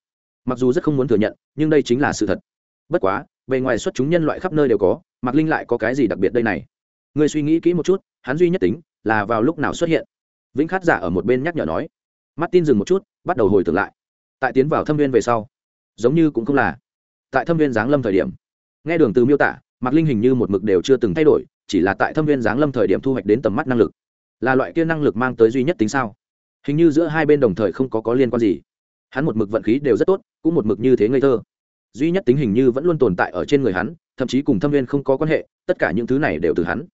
Mặc dù rất không muốn thừa nhận, nhưng đây chính là sự thật. Bất quá, bề ngoài xuất chúng nhân loại khắp nơi đều có, mạc linh lại có cái gì đặc biệt đây này? Ngươi suy nghĩ kỹ một chút, hắn duy nhất tính là vào lúc nào xuất hiện. Vĩnh khát giả ở một bên nhắc nhở nói. Mắt tin dừng một chút, bắt đầu hồi tưởng lại. Tại tiến vào thâm viên về sau, giống như cũng không là. Tại thâm viên giáng lâm thời điểm, nghe đường từ miêu tả, mạc linh hình như một mực đều chưa từng thay đổi, chỉ là tại thâm viên giáng lâm thời điểm thu hoạch đến tầm mắt năng lực. Là loại kia năng lực mang tới duy nhất tính sao? Hình như giữa hai bên đồng thời không có có liên quan gì. Hắn một mực vận khí đều rất tốt, cũng một mực như thế ngây thơ. Duy nhất tính hình như vẫn luôn tồn tại ở trên người hắn, thậm chí cùng thâm viên không có quan hệ, tất cả những thứ này đều từ hắn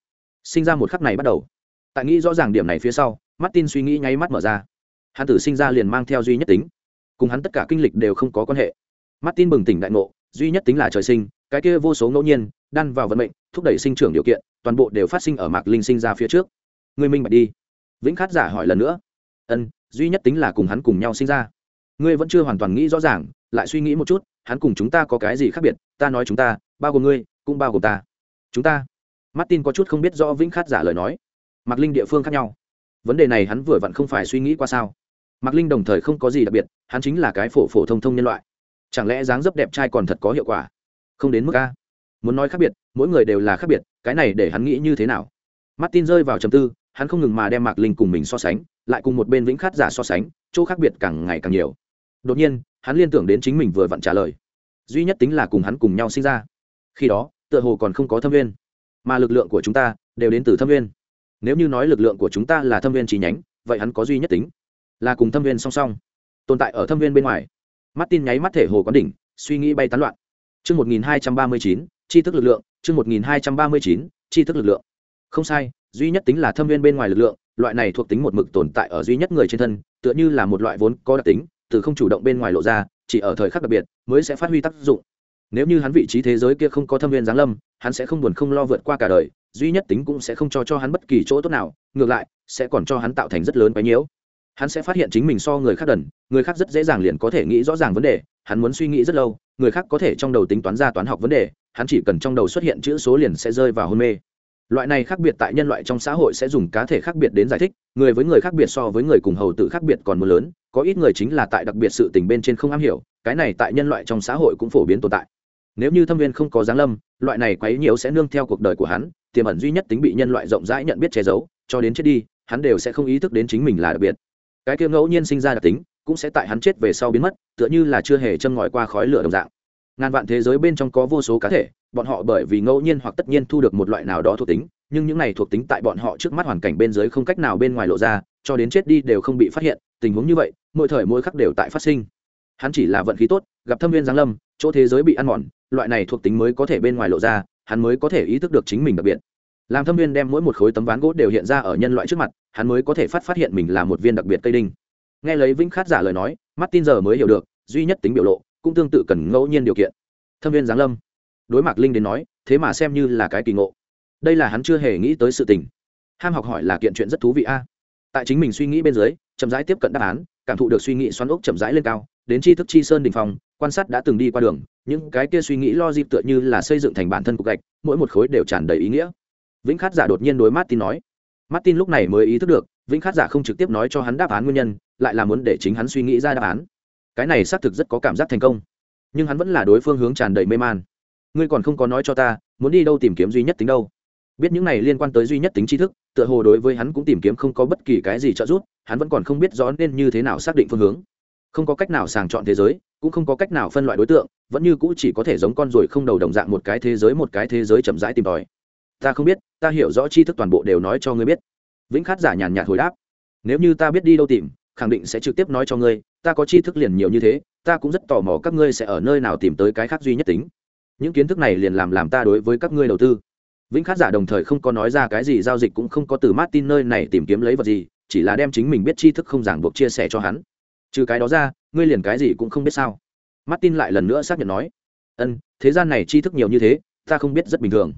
sinh ra một khắc này bắt đầu. Tại nghĩ rõ ràng điểm này phía sau, martin suy nghĩ nháy mắt mở ra. Hắn tử sinh ra liền mang theo duy nhất tính. Cùng hắn tất cả kinh lịch đều không có quan hệ. Martin bừng tỉnh đại ngộ, duy nhất tính là trời sinh, cái kia vô số ngẫu nhiên, đan vào vận mệnh, thúc đẩy sinh trưởng điều kiện, toàn bộ đều phát sinh ở mạc linh sinh ra phía trước. Người minh bạch đi. Vĩnh khát giả hỏi lần nữa. Ân, duy nhất tính là cùng hắn cùng nhau sinh ra. Ngươi vẫn chưa hoàn toàn nghĩ rõ ràng, lại suy nghĩ một chút, hắn cùng chúng ta có cái gì khác biệt? Ta nói chúng ta, bao gồm ngươi, cũng bao gồm ta. Chúng ta martin có chút không biết rõ vĩnh khát giả lời nói. Mạc linh địa phương khác nhau. Vấn đề này hắn vừa vặn không phải suy nghĩ qua sao? Mạc linh đồng thời không có gì đặc biệt, hắn chính là cái phổ phổ thông thông nhân loại. Chẳng lẽ dáng dấp đẹp trai còn thật có hiệu quả? Không đến mức a. Muốn nói khác biệt, mỗi người đều là khác biệt, cái này để hắn nghĩ như thế nào? Martin rơi vào trầm tư, hắn không ngừng mà đem mạc linh cùng mình so sánh, lại cùng một bên vĩnh khát giả so sánh, chỗ khác biệt càng ngày càng nhiều. Đột nhiên, hắn liên tưởng đến chính mình vừa vặn trả lời. Duy nhất tính là cùng hắn cùng nhau sinh ra. Khi đó, tựa hồ còn không có thâm viên mà lực lượng của chúng ta đều đến từ thâm viên nếu như nói lực lượng của chúng ta là thâm viên trí nhánh vậy hắn có duy nhất tính là cùng thâm viên song song tồn tại ở thâm viên bên ngoài martin nháy mắt thể hồ quán đỉnh suy nghĩ bay tán loạn Chương 1239, tri thức lực lượng, chương 1239, tri thức lực lượng. Không sai, duy nhất tính là thâm viên bên ngoài lực lượng, loại này thuộc tính một mực tồn tại ở duy nhất người trên thân, tựa như là một loại vốn có đặc tính, từ không chủ động bên ngoài lộ ra, chỉ ở thời khắc đặc biệt mới sẽ phát huy tác dụng. Nếu như hắn vị trí thế giới kia không có thâm viên giáng lâm, hắn sẽ không buồn không lo vượt qua cả đời, duy nhất tính cũng sẽ không cho cho hắn bất kỳ chỗ tốt nào, ngược lại, sẽ còn cho hắn tạo thành rất lớn cái nhiễu. Hắn sẽ phát hiện chính mình so người khác đần, người khác rất dễ dàng liền có thể nghĩ rõ ràng vấn đề, hắn muốn suy nghĩ rất lâu, người khác có thể trong đầu tính toán ra toán học vấn đề hắn chỉ cần trong đầu xuất hiện chữ số liền sẽ rơi vào hôn mê loại này khác biệt tại nhân loại trong xã hội sẽ dùng cá thể khác biệt đến giải thích người với người khác biệt so với người cùng hầu tự khác biệt còn mưa lớn có ít người chính là tại đặc biệt sự tình bên trên không am hiểu cái này tại nhân loại trong xã hội cũng phổ biến tồn tại nếu như thâm viên không có giáng lâm, loại này quấy nhiều sẽ nương theo cuộc đời của hắn, tiềm ẩn duy nhất tính bị nhân loại rộng rãi nhận biết che giấu, cho đến chết đi, hắn đều sẽ không ý thức đến chính mình là đặc biệt. Cái kia ngẫu nhiên sinh ra đặc tính, cũng sẽ tại hắn chết về sau biến mất, tựa như là chưa hề châm ngòi qua khói lửa đồng dạng. Ngàn vạn thế giới bên trong có vô số cá thể, bọn họ bởi vì ngẫu nhiên hoặc tất nhiên thu được một loại nào đó thuộc tính, nhưng những này thuộc tính tại bọn họ trước mắt hoàn cảnh bên dưới không cách nào bên ngoài lộ ra, cho đến chết đi đều không bị phát hiện, tình huống như vậy, mỗi thời mỗi khắc đều tại phát sinh. Hắn chỉ là vận khí tốt, gặp thâm viên giáng lâm chỗ thế giới bị ăn mòn, loại này thuộc tính mới có thể bên ngoài lộ ra, hắn mới có thể ý thức được chính mình đặc biệt. Làm thâm viên đem mỗi một khối tấm ván gỗ đều hiện ra ở nhân loại trước mặt, hắn mới có thể phát phát hiện mình là một viên đặc biệt cây đinh. Nghe lấy vĩnh khát giả lời nói mắt tin giờ mới hiểu được, duy nhất tính biểu lộ, cũng tương tự cần ngẫu nhiên điều kiện. Thâm viên giáng lâm. Đối mặt linh đến nói, thế mà xem như là cái kỳ ngộ. Đây là hắn chưa hề nghĩ tới sự tình. Ham học hỏi là kiện chuyện rất thú vị a. Tại chính mình suy nghĩ bên dưới, chậm rãi tiếp cận đáp án, cảm thụ được suy nghĩ xoắn ốc chậm rãi lên cao, đến tri thức chi sơn đình phòng quan sát đã từng đi qua đường, những cái kia suy nghĩ lo dịp tựa như là xây dựng thành bản thân cục gạch, mỗi một khối đều tràn đầy ý nghĩa. Vĩnh khát giả đột nhiên đối martin nói. Martin lúc này mới ý thức được, vĩnh khát giả không trực tiếp nói cho hắn đáp án nguyên nhân, lại là muốn để chính hắn suy nghĩ ra đáp án. Cái này xác thực rất có cảm giác thành công. Nhưng hắn vẫn là đối phương hướng tràn đầy mê man. Ngươi còn không có nói cho ta, muốn đi đâu tìm kiếm duy nhất tính đâu. Biết những này liên quan tới duy nhất tính tri thức, tựa hồ đối với hắn cũng tìm kiếm không có bất kỳ cái gì trợ giúp, hắn vẫn còn không biết rõ nên như thế nào xác định phương hướng không có cách nào sàng chọn thế giới, cũng không có cách nào phân loại đối tượng, vẫn như cũ chỉ có thể giống con ruồi không đầu đồng dạng một cái thế giới một cái thế giới chậm rãi tìm tòi. Ta không biết, ta hiểu rõ tri thức toàn bộ đều nói cho ngươi biết. Vĩnh khát giả nhàn nhạt hồi đáp. Nếu như ta biết đi đâu tìm, khẳng định sẽ trực tiếp nói cho ngươi, ta có tri thức liền nhiều như thế, ta cũng rất tò mò các ngươi sẽ ở nơi nào tìm tới cái khác duy nhất tính. Những kiến thức này liền làm làm ta đối với các ngươi đầu tư. Vĩnh khát giả đồng thời không có nói ra cái gì giao dịch cũng không có từ martin nơi này tìm kiếm lấy vật gì, chỉ là đem chính mình biết tri thức không giảng buộc chia sẻ cho hắn trừ cái đó ra, ngươi liền cái gì cũng không biết sao? Martin lại lần nữa xác nhận nói. Ân, thế gian này tri thức nhiều như thế, ta không biết rất bình thường.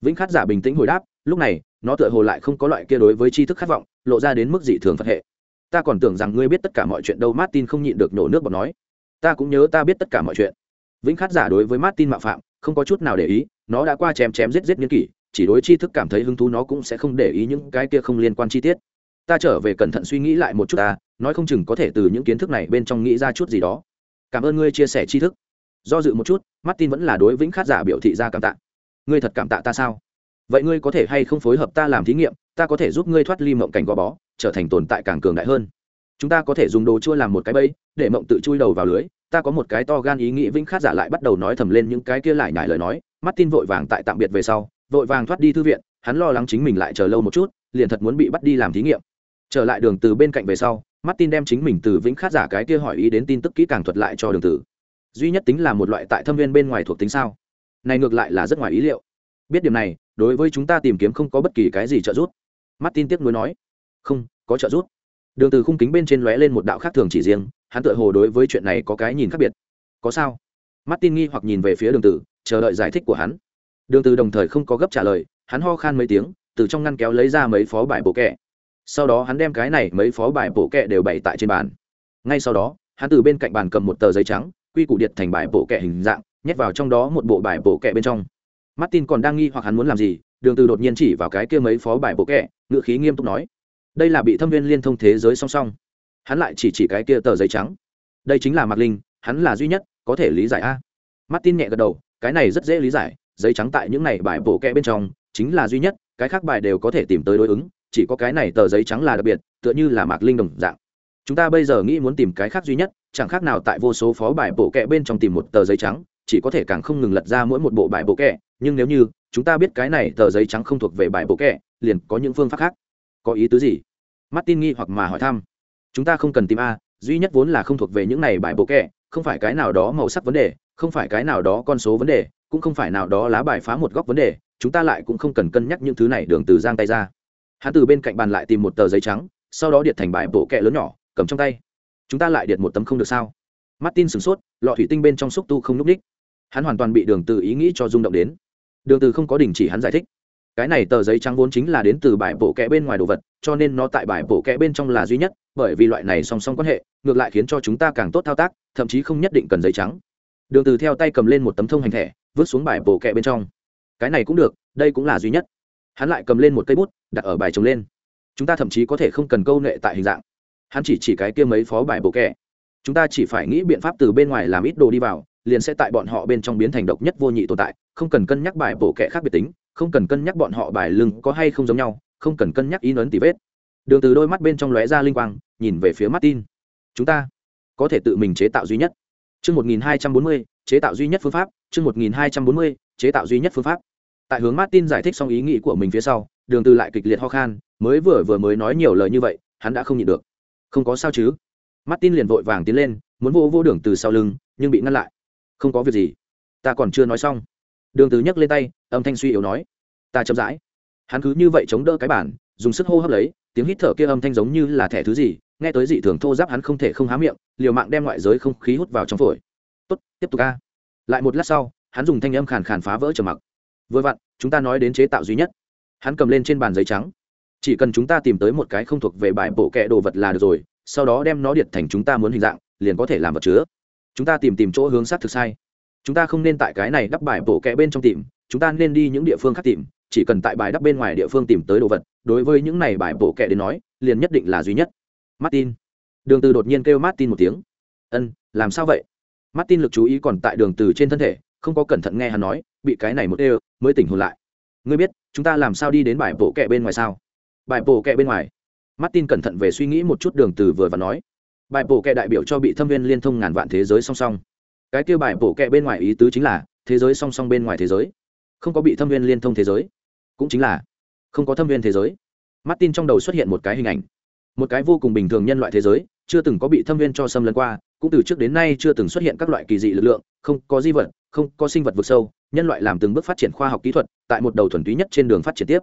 Vĩnh khát giả bình tĩnh hồi đáp, lúc này, nó tựa hồ lại không có loại kia đối với tri thức khát vọng, lộ ra đến mức dị thường phật hệ. Ta còn tưởng rằng ngươi biết tất cả mọi chuyện đâu, martin không nhịn được nổ nước bọt nói. Ta cũng nhớ ta biết tất cả mọi chuyện. Vĩnh khát giả đối với martin mạo phạm, không có chút nào để ý, nó đã qua chém chém giết giết nghiên kỷ, chỉ đối tri thức cảm thấy hứng thú nó cũng sẽ không để ý những cái kia không liên quan chi tiết ta trở về cẩn thận suy nghĩ lại một chút ta, nói không chừng có thể từ những kiến thức này bên trong nghĩ ra chút gì đó. Cảm ơn ngươi chia sẻ tri thức. Do dự một chút, martin vẫn là đối vĩnh khát giả biểu thị ra cảm tạ. Ngươi thật cảm tạ ta sao? Vậy ngươi có thể hay không phối hợp ta làm thí nghiệm, ta có thể giúp ngươi thoát ly mộng cảnh gò bó, trở thành tồn tại càng cường đại hơn. Chúng ta có thể dùng đồ chua làm một cái bẫy, để mộng tự chui đầu vào lưới, ta có một cái to gan ý nghĩ vĩnh khát giả lại bắt đầu nói thầm lên những cái kia lại nhải lời nói Mắt tin vội vàng tại tạm biệt về sau, vội vàng thoát đi thư viện, hắn lo lắng chính mình lại chờ lâu một chút, liền thật muốn bị bắt đi làm thí nghiệm trở lại đường từ bên cạnh về sau, martin đem chính mình từ vĩnh khát giả cái kia hỏi ý đến tin tức kỹ càng thuật lại cho đường tử. Duy nhất tính là một loại tại thâm viên bên ngoài thuộc tính sao? Này ngược lại là rất ngoài ý liệu. Biết điểm này, đối với chúng ta tìm kiếm không có bất kỳ cái gì trợ giúp. Martin tiếc nuối nói. Không, có trợ giúp. Đường từ khung kính bên trên lóe lên một đạo khác thường chỉ riêng, hắn tựa hồ đối với chuyện này có cái nhìn khác biệt. Có sao? Martin nghi hoặc nhìn về phía đường tử, chờ đợi giải thích của hắn. Đường từ đồng thời không có gấp trả lời, hắn ho khan mấy tiếng, từ trong ngăn kéo lấy ra mấy phó bài bộ kẹ sau đó hắn đem cái này mấy phó bài bộ kẹ đều bày tại trên bàn. Ngay sau đó, hắn từ bên cạnh bàn cầm một tờ giấy trắng, quy củ điện thành bài bộ kẹ hình dạng, nhét vào trong đó một bộ bài bộ kẹ bên trong. Martin còn đang nghi hoặc hắn muốn làm gì, đường từ đột nhiên chỉ vào cái kia mấy phó bài bộ kẹ ngựa khí nghiêm túc nói, đây là bị thâm viên liên thông thế giới song song. Hắn lại chỉ chỉ cái kia tờ giấy trắng. Đây chính là mạc linh, hắn là duy nhất có thể lý giải a. Martin nhẹ gật đầu, cái này rất dễ lý giải, giấy trắng tại những này bài bổ kẹ bên trong, chính là duy nhất, cái khác bài đều có thể tìm tới đối ứng chỉ có cái này tờ giấy trắng là đặc biệt, tựa như là mạc linh đồng dạng. Chúng ta bây giờ nghĩ muốn tìm cái khác duy nhất, chẳng khác nào tại vô số phó bài bộ kẹ bên trong tìm một tờ giấy trắng, chỉ có thể càng không ngừng lật ra mỗi một bộ bài bộ kẹ, nhưng nếu như chúng ta biết cái này tờ giấy trắng không thuộc về bài bộ kẹ, liền có những phương pháp khác. Có ý tứ gì? Martin nghi hoặc mà hỏi thăm. Chúng ta không cần tìm a, duy nhất vốn là không thuộc về những này bài bộ kẹ, không phải cái nào đó màu sắc vấn đề, không phải cái nào đó con số vấn đề, cũng không phải nào đó lá bài phá một góc vấn đề, chúng ta lại cũng không cần cân nhắc những thứ này đường từ giang tay ra hắn từ bên cạnh bàn lại tìm một tờ giấy trắng, sau đó điện thành bài bộ kẹ lớn nhỏ, cầm trong tay. Chúng ta lại điện một tấm không được sao? Martin sửng sốt, lọ thủy tinh bên trong xúc tu không núp đích hắn hoàn toàn bị đường từ ý nghĩ cho rung động đến. Đường từ không có đình chỉ hắn giải thích. Cái này tờ giấy trắng vốn chính là đến từ bài bộ kẽ bên ngoài đồ vật, cho nên nó tại bài bộ kẽ bên trong là duy nhất, bởi vì loại này song song quan hệ, ngược lại khiến cho chúng ta càng tốt thao tác, thậm chí không nhất định cần giấy trắng. Đường từ theo tay cầm lên một tấm thông hành thẻ, vứt xuống bài bộ kẹ bên trong. Cái này cũng được, đây cũng là duy nhất hắn lại cầm lên một cây bút đặt ở bài trồng lên. Chúng ta thậm chí có thể không cần câu nệ tại hình dạng. Hắn chỉ chỉ cái kia mấy phó bài bộ kẻ chúng ta chỉ phải nghĩ biện pháp từ bên ngoài làm ít đồ đi vào liền sẽ tại bọn họ bên trong biến thành độc nhất vô nhị tồn tại không cần cân nhắc bài bộ kẻ khác biệt tính không cần cân nhắc bọn họ bài lưng có hay không giống nhau không cần cân nhắc ý ấn tỉ vết. Đường từ đôi mắt bên trong lóe ra linh quang nhìn về phía martin. Chúng ta có thể tự mình chế tạo duy nhất. Chương 1240, chế tạo duy nhất phương pháp. Chương 1240, chế tạo duy nhất phương pháp tại hướng martin giải thích xong ý nghĩ của mình phía sau, đường từ lại kịch liệt ho khan, mới vừa vừa mới nói nhiều lời như vậy, hắn đã không nhịn được. Không có sao chứ? Martin liền vội vàng tiến lên, muốn vô vô đường từ sau lưng, nhưng bị ngăn lại. Không có việc gì. Ta còn chưa nói xong. Đường từ nhấc lên tay, âm thanh suy yếu nói. Ta chậm rãi. Hắn cứ như vậy chống đỡ cái bản dùng sức hô hấp lấy, tiếng hít thở kia âm thanh giống như là thẻ thứ gì, nghe tới dị thường thô giáp hắn không thể không há miệng, liều mạng đem ngoại giới không khí hút vào trong phổi. Tốt, tiếp tục ca lại một lát sau, hắn dùng thanh âm khàn khàn phá vỡ trầm mặc vừa vặn, chúng ta nói đến chế tạo duy nhất. Hắn cầm lên trên bàn giấy trắng. Chỉ cần chúng ta tìm tới một cái không thuộc về bài bộ kẹ đồ vật là được rồi, sau đó đem nó điện thành chúng ta muốn hình dạng, liền có thể làm vật chứa. Chúng ta tìm tìm chỗ hướng sát thực sai. Chúng ta không nên tại cái này đắp bài bộ kẹ bên trong tìm, chúng ta nên đi những địa phương khác tìm, chỉ cần tại bài đắp bên ngoài địa phương tìm tới đồ vật, đối với những này bài bộ kẹ đến nói, liền nhất định là duy nhất. Martin. Đường từ đột nhiên kêu martin một tiếng. Ân, làm sao vậy? Martin lực chú ý còn tại đường từ trên thân thể, không có cẩn thận nghe hắn nói, bị cái này một đều mới tỉnh hồn lại. Ngươi biết, chúng ta làm sao đi đến bài bộ kẹ bên ngoài sao? Bài bộ kẹ bên ngoài. Martin cẩn thận về suy nghĩ một chút đường từ vừa và nói. Bài bộ kẹ đại biểu cho bị thâm viên liên thông ngàn vạn thế giới song song. Cái kia bài bộ kẹ bên ngoài ý tứ chính là, thế giới song song bên ngoài thế giới. Không có bị thâm viên liên thông thế giới. Cũng chính là, không có thâm viên thế giới. Martin trong đầu xuất hiện một cái hình ảnh. Một cái vô cùng bình thường nhân loại thế giới, chưa từng có bị thâm viên cho xâm lấn qua, cũng từ trước đến nay chưa từng xuất hiện các loại kỳ dị lực lượng, không có di vật, không có sinh vật vực sâu nhân loại làm từng bước phát triển khoa học kỹ thuật, tại một đầu thuần túy nhất trên đường phát triển tiếp.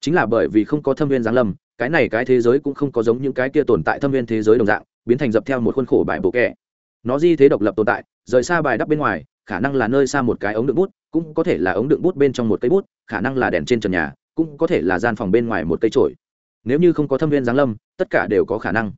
Chính là bởi vì không có thâm viên giáng lâm, cái này cái thế giới cũng không có giống những cái kia tồn tại thâm viên thế giới đồng dạng, biến thành dập theo một khuôn khổ bài bộ kẻ. Nó di thế độc lập tồn tại, rời xa bài đắp bên ngoài, khả năng là nơi xa một cái ống đựng bút, cũng có thể là ống đựng bút bên trong một cây bút, khả năng là đèn trên trần nhà, cũng có thể là gian phòng bên ngoài một cây trổi nếu như không có thâm viên giáng lâm, tất cả đều có khả năng.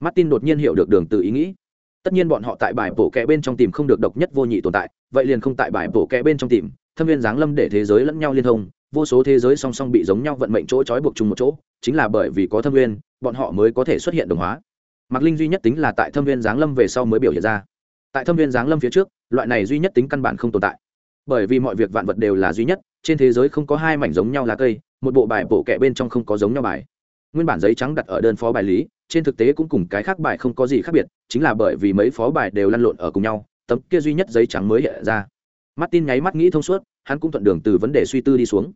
Martin đột nhiên hiểu được đường từ ý nghĩ tất nhiên bọn họ tại bài bổ kẹ bên trong tìm không được độc nhất vô nhị tồn tại, vậy liền không tại bài bổ kẹ bên trong tìm, thâm viên giáng lâm để thế giới lẫn nhau liên thông, vô số thế giới song song bị giống nhau vận mệnh chỗ trói buộc chung một chỗ, chính là bởi vì có thâm viên, bọn họ mới có thể xuất hiện đồng hóa. Mạc linh duy nhất tính là tại thâm viên giáng lâm về sau mới biểu hiện ra. Tại thâm viên giáng lâm phía trước, loại này duy nhất tính căn bản không tồn tại. Bởi vì mọi việc vạn vật đều là duy nhất, trên thế giới không có hai mảnh giống nhau lá cây, một bộ bài bổ kẹ bên trong không có giống nhau bài. Nguyên bản giấy trắng đặt ở đơn phó bài lý trên thực tế cũng cùng cái khác bài không có gì khác biệt, chính là bởi vì mấy phó bài đều lăn lộn ở cùng nhau, tấm kia duy nhất giấy trắng mới hiện ra. Martin nháy mắt nghĩ thông suốt, hắn cũng thuận đường từ vấn đề suy tư đi xuống.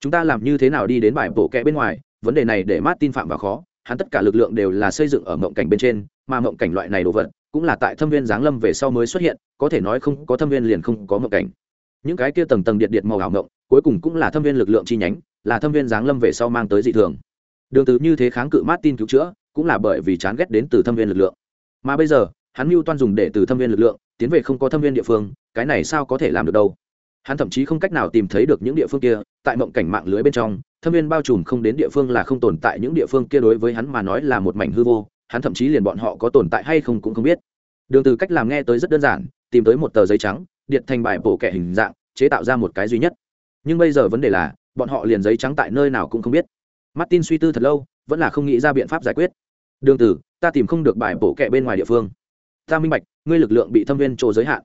Chúng ta làm như thế nào đi đến bài bổ kẽ bên ngoài, vấn đề này để martin phạm vào khó, hắn tất cả lực lượng đều là xây dựng ở mộng cảnh bên trên, mà mộng cảnh loại này đồ vật, cũng là tại thâm viên giáng lâm về sau mới xuất hiện, có thể nói không có thâm viên liền không có mộng cảnh. Những cái kia tầng tầng điện điện màu ảo mộng, cuối cùng cũng là thâm viên lực lượng chi nhánh, là thâm viên giáng lâm về sau mang tới dị thường. Đường từ như thế kháng cự martin cứu chữa cũng là bởi vì chán ghét đến từ thâm viên lực lượng. Mà bây giờ, hắn mưu toan dùng để từ thâm viên lực lượng, tiến về không có thâm viên địa phương, cái này sao có thể làm được đâu? Hắn thậm chí không cách nào tìm thấy được những địa phương kia, tại mộng cảnh mạng lưới bên trong, thâm viên bao trùm không đến địa phương là không tồn tại những địa phương kia đối với hắn mà nói là một mảnh hư vô, hắn thậm chí liền bọn họ có tồn tại hay không cũng không biết. Đường từ cách làm nghe tới rất đơn giản, tìm tới một tờ giấy trắng điện thành bài bổ kẻ hình dạng, chế tạo ra một cái duy nhất. Nhưng bây giờ vấn đề là, bọn họ liền giấy trắng tại nơi nào cũng không biết. Martin suy tư thật lâu, vẫn là không nghĩ ra biện pháp giải quyết đường Tử, ta tìm không được bài bổ kẹ bên ngoài địa phương. Ta minh bạch ngươi lực lượng bị thâm viên chỗ giới hạn.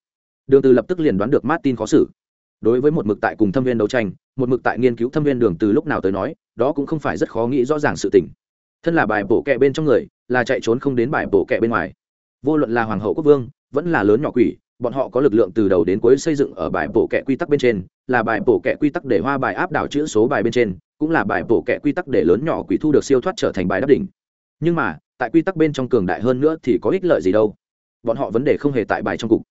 Đường từ lập tức liền đoán được martin khó xử. Đối với một mực tại cùng thâm viên đấu tranh một mực tại nghiên cứu thâm viên đường từ lúc nào tới nói đó cũng không phải rất khó nghĩ rõ ràng sự tình. Thân là bài bổ kẹ bên trong người là chạy trốn không đến bài bổ kẹ bên ngoài. Vô luận là hoàng hậu quốc vương vẫn là lớn nhỏ quỷ bọn họ có lực lượng từ đầu đến cuối xây dựng ở bài bổ kẹ quy tắc bên trên là bài bổ kẹ quy tắc để hoa bài áp đảo chữ số bài bên trên cũng là bài bổ kẹ quy tắc để lớn nhỏ quỷ thu được siêu thoát trở thành bài đắp đỉnh nhưng mà, tại quy tắc bên trong cường đại hơn nữa thì có ích lợi gì đâu. Bọn họ vấn đề không hề tại bài trong cục.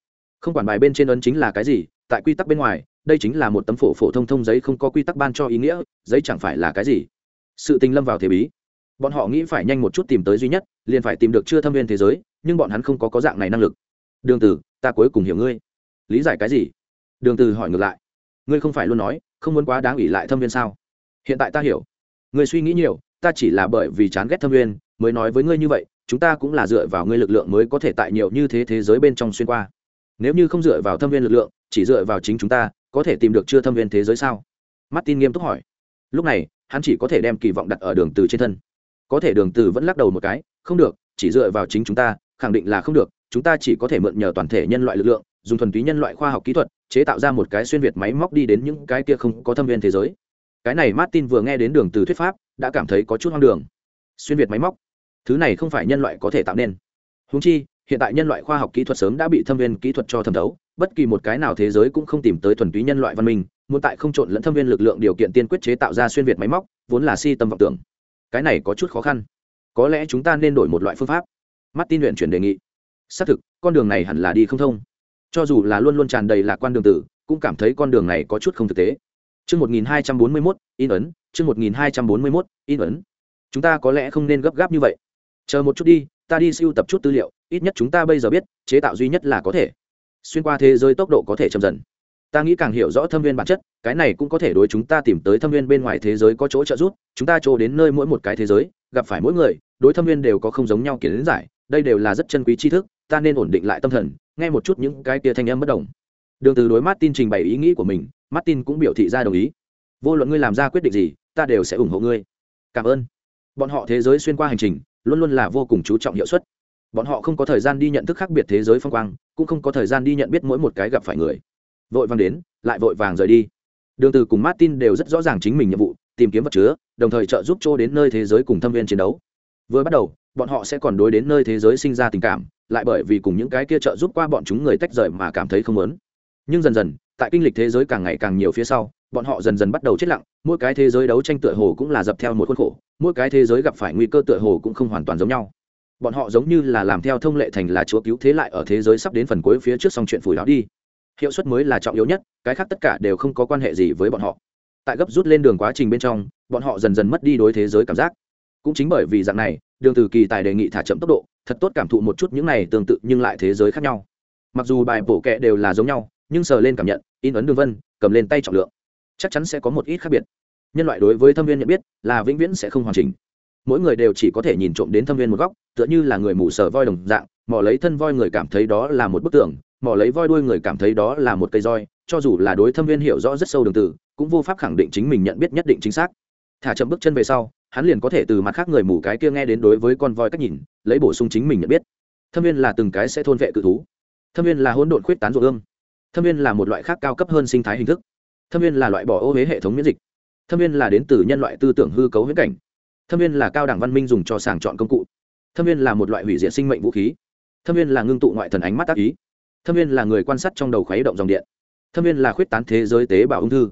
Không quản bài bên trên ấn chính là cái gì, tại quy tắc bên ngoài, đây chính là một tấm phổ phổ thông thông giấy không có quy tắc ban cho ý nghĩa, giấy chẳng phải là cái gì. Sự tình lâm vào thế bí. Bọn họ nghĩ phải nhanh một chút tìm tới duy nhất, liền phải tìm được chưa thâm viên thế giới, nhưng bọn hắn không có có dạng này năng lực. Đường từ ta cuối cùng hiểu ngươi. Lý giải cái gì? Đường từ hỏi ngược lại. Ngươi không phải luôn nói, không muốn quá đáng ủy lại thâm viên sao? Hiện tại ta hiểu. Ngươi suy nghĩ nhiều, ta chỉ là bởi vì chán ghét thâm viên mới nói với ngươi như vậy, chúng ta cũng là dựa vào ngươi lực lượng mới có thể tại nhiều như thế thế giới bên trong xuyên qua. Nếu như không dựa vào thâm viên lực lượng, chỉ dựa vào chính chúng ta, có thể tìm được chưa thâm viên thế giới sao? Martin nghiêm túc hỏi. Lúc này, hắn chỉ có thể đem kỳ vọng đặt ở đường từ trên thân. Có thể đường từ vẫn lắc đầu một cái, không được, chỉ dựa vào chính chúng ta, khẳng định là không được, chúng ta chỉ có thể mượn nhờ toàn thể nhân loại lực lượng, dùng thuần túy nhân loại khoa học kỹ thuật, chế tạo ra một cái xuyên việt máy móc đi đến những cái kia không có thâm viên thế giới. Cái này martin vừa nghe đến đường từ thuyết pháp, đã cảm thấy có chút hoang đường. Xuyên việt máy móc thứ này không phải nhân loại có thể tạo nên. Húng chi hiện tại nhân loại khoa học kỹ thuật sớm đã bị thâm viên kỹ thuật cho thẩm thấu bất kỳ một cái nào thế giới cũng không tìm tới thuần túy nhân loại văn minh muốn tại không trộn lẫn thâm viên lực lượng điều kiện tiên quyết chế tạo ra xuyên việt máy móc vốn là si tâm vọng tưởng. Cái này có chút khó khăn. Có lẽ chúng ta nên đổi một loại phương pháp. Mắt tin luyện chuyển đề nghị. Xác thực con đường này hẳn là đi không thông. Cho dù là luôn luôn tràn đầy lạc quan đường tử cũng cảm thấy con đường này có chút không thực tế. Chương 1241, in ấn, chương 1241, in ấn. Chúng ta có lẽ không nên gấp gáp như vậy. Chờ một chút đi, ta đi siêu tập chút tư liệu, ít nhất chúng ta bây giờ biết, chế tạo duy nhất là có thể. Xuyên qua thế giới tốc độ có thể chậm dần. Ta nghĩ càng hiểu rõ thâm viên bản chất, cái này cũng có thể đối chúng ta tìm tới thâm viên bên ngoài thế giới có chỗ trợ giúp, chúng ta chỗ đến nơi mỗi một cái thế giới, gặp phải mỗi người, đối thâm viên đều có không giống nhau kiến giải, đây đều là rất chân quý tri thức, ta nên ổn định lại tâm thần, nghe một chút những cái tia thanh âm bất động. Đường từ đối Martin trình bày ý nghĩ của mình, Martin cũng biểu thị ra đồng ý vô luận ngươi làm ra quyết định gì ta đều sẽ ủng hộ ngươi cảm ơn bọn họ thế giới xuyên qua hành trình luôn luôn là vô cùng chú trọng hiệu suất. Bọn họ không có thời gian đi nhận thức khác biệt thế giới phong quang, cũng không có thời gian đi nhận biết mỗi một cái gặp phải người. Vội vàng đến, lại vội vàng rời đi. Đường từ cùng martin đều rất rõ ràng chính mình nhiệm vụ, tìm kiếm vật chứa, đồng thời trợ giúp cho đến nơi thế giới cùng thâm viên chiến đấu. Vừa bắt đầu, bọn họ sẽ còn đối đến nơi thế giới sinh ra tình cảm, lại bởi vì cùng những cái kia trợ giúp qua bọn chúng người tách rời mà cảm thấy không muốn. Nhưng dần dần, tại kinh lịch thế giới càng ngày càng nhiều phía sau, bọn họ dần dần bắt đầu chết lặng mỗi cái thế giới đấu tranh tựa hồ cũng là dập theo một khuôn khổ, mỗi cái thế giới gặp phải nguy cơ tựa hồ cũng không hoàn toàn giống nhau. Bọn họ giống như là làm theo thông lệ thành là chúa cứu thế lại ở thế giới sắp đến phần cuối phía trước xong chuyện phủi đó đi. Hiệu suất mới là trọng yếu nhất, cái khác tất cả đều không có quan hệ gì với bọn họ. Tại gấp rút lên đường quá trình bên trong, bọn họ dần dần mất đi đối thế giới cảm giác. Cũng chính bởi vì dạng này, đường từ kỳ tài đề nghị thả chậm tốc độ, thật tốt cảm thụ một chút những này tương tự nhưng lại thế giới khác nhau. Mặc dù bài bổ kệ đều là giống nhau, nhưng sờ lên cảm nhận, in ấn đường vân, cầm lên tay trọng lượng chắc chắn sẽ có một ít khác biệt. Nhân loại đối với thâm viên nhận biết là vĩnh viễn sẽ không hoàn chỉnh. Mỗi người đều chỉ có thể nhìn trộm đến thâm viên một góc, tựa như là người mù sờ voi đồng dạng, mò lấy thân voi người cảm thấy đó là một bức tường, mò lấy voi đuôi người cảm thấy đó là một cây roi, cho dù là đối thâm viên hiểu rõ rất sâu đường từ cũng vô pháp khẳng định chính mình nhận biết nhất định chính xác. Thả chậm bước chân về sau, hắn liền có thể từ mặt khác người mù cái kia nghe đến đối với con voi cách nhìn, lấy bổ sung chính mình nhận biết. Thâm viên là từng cái sẽ thôn vệ cự thú. Thâm viên là hỗn độn khuyết tán ruộng ương thâm viên là một loại khác cao cấp hơn sinh thái hình thức thâm viên là loại bỏ ô huế hệ thống miễn dịch. Thâm viên là đến từ nhân loại tư tưởng hư cấu huyết cảnh. Thâm viên là cao đẳng văn minh dùng cho sàng chọn công cụ. Thâm viên là một loại hủy diệt sinh mệnh vũ khí. Thâm viên là ngưng tụ ngoại thần ánh mắt tác ý. Thâm viên là người quan sát trong đầu khuấy động dòng điện. Thâm viên là khuyết tán thế giới tế bào ung thư.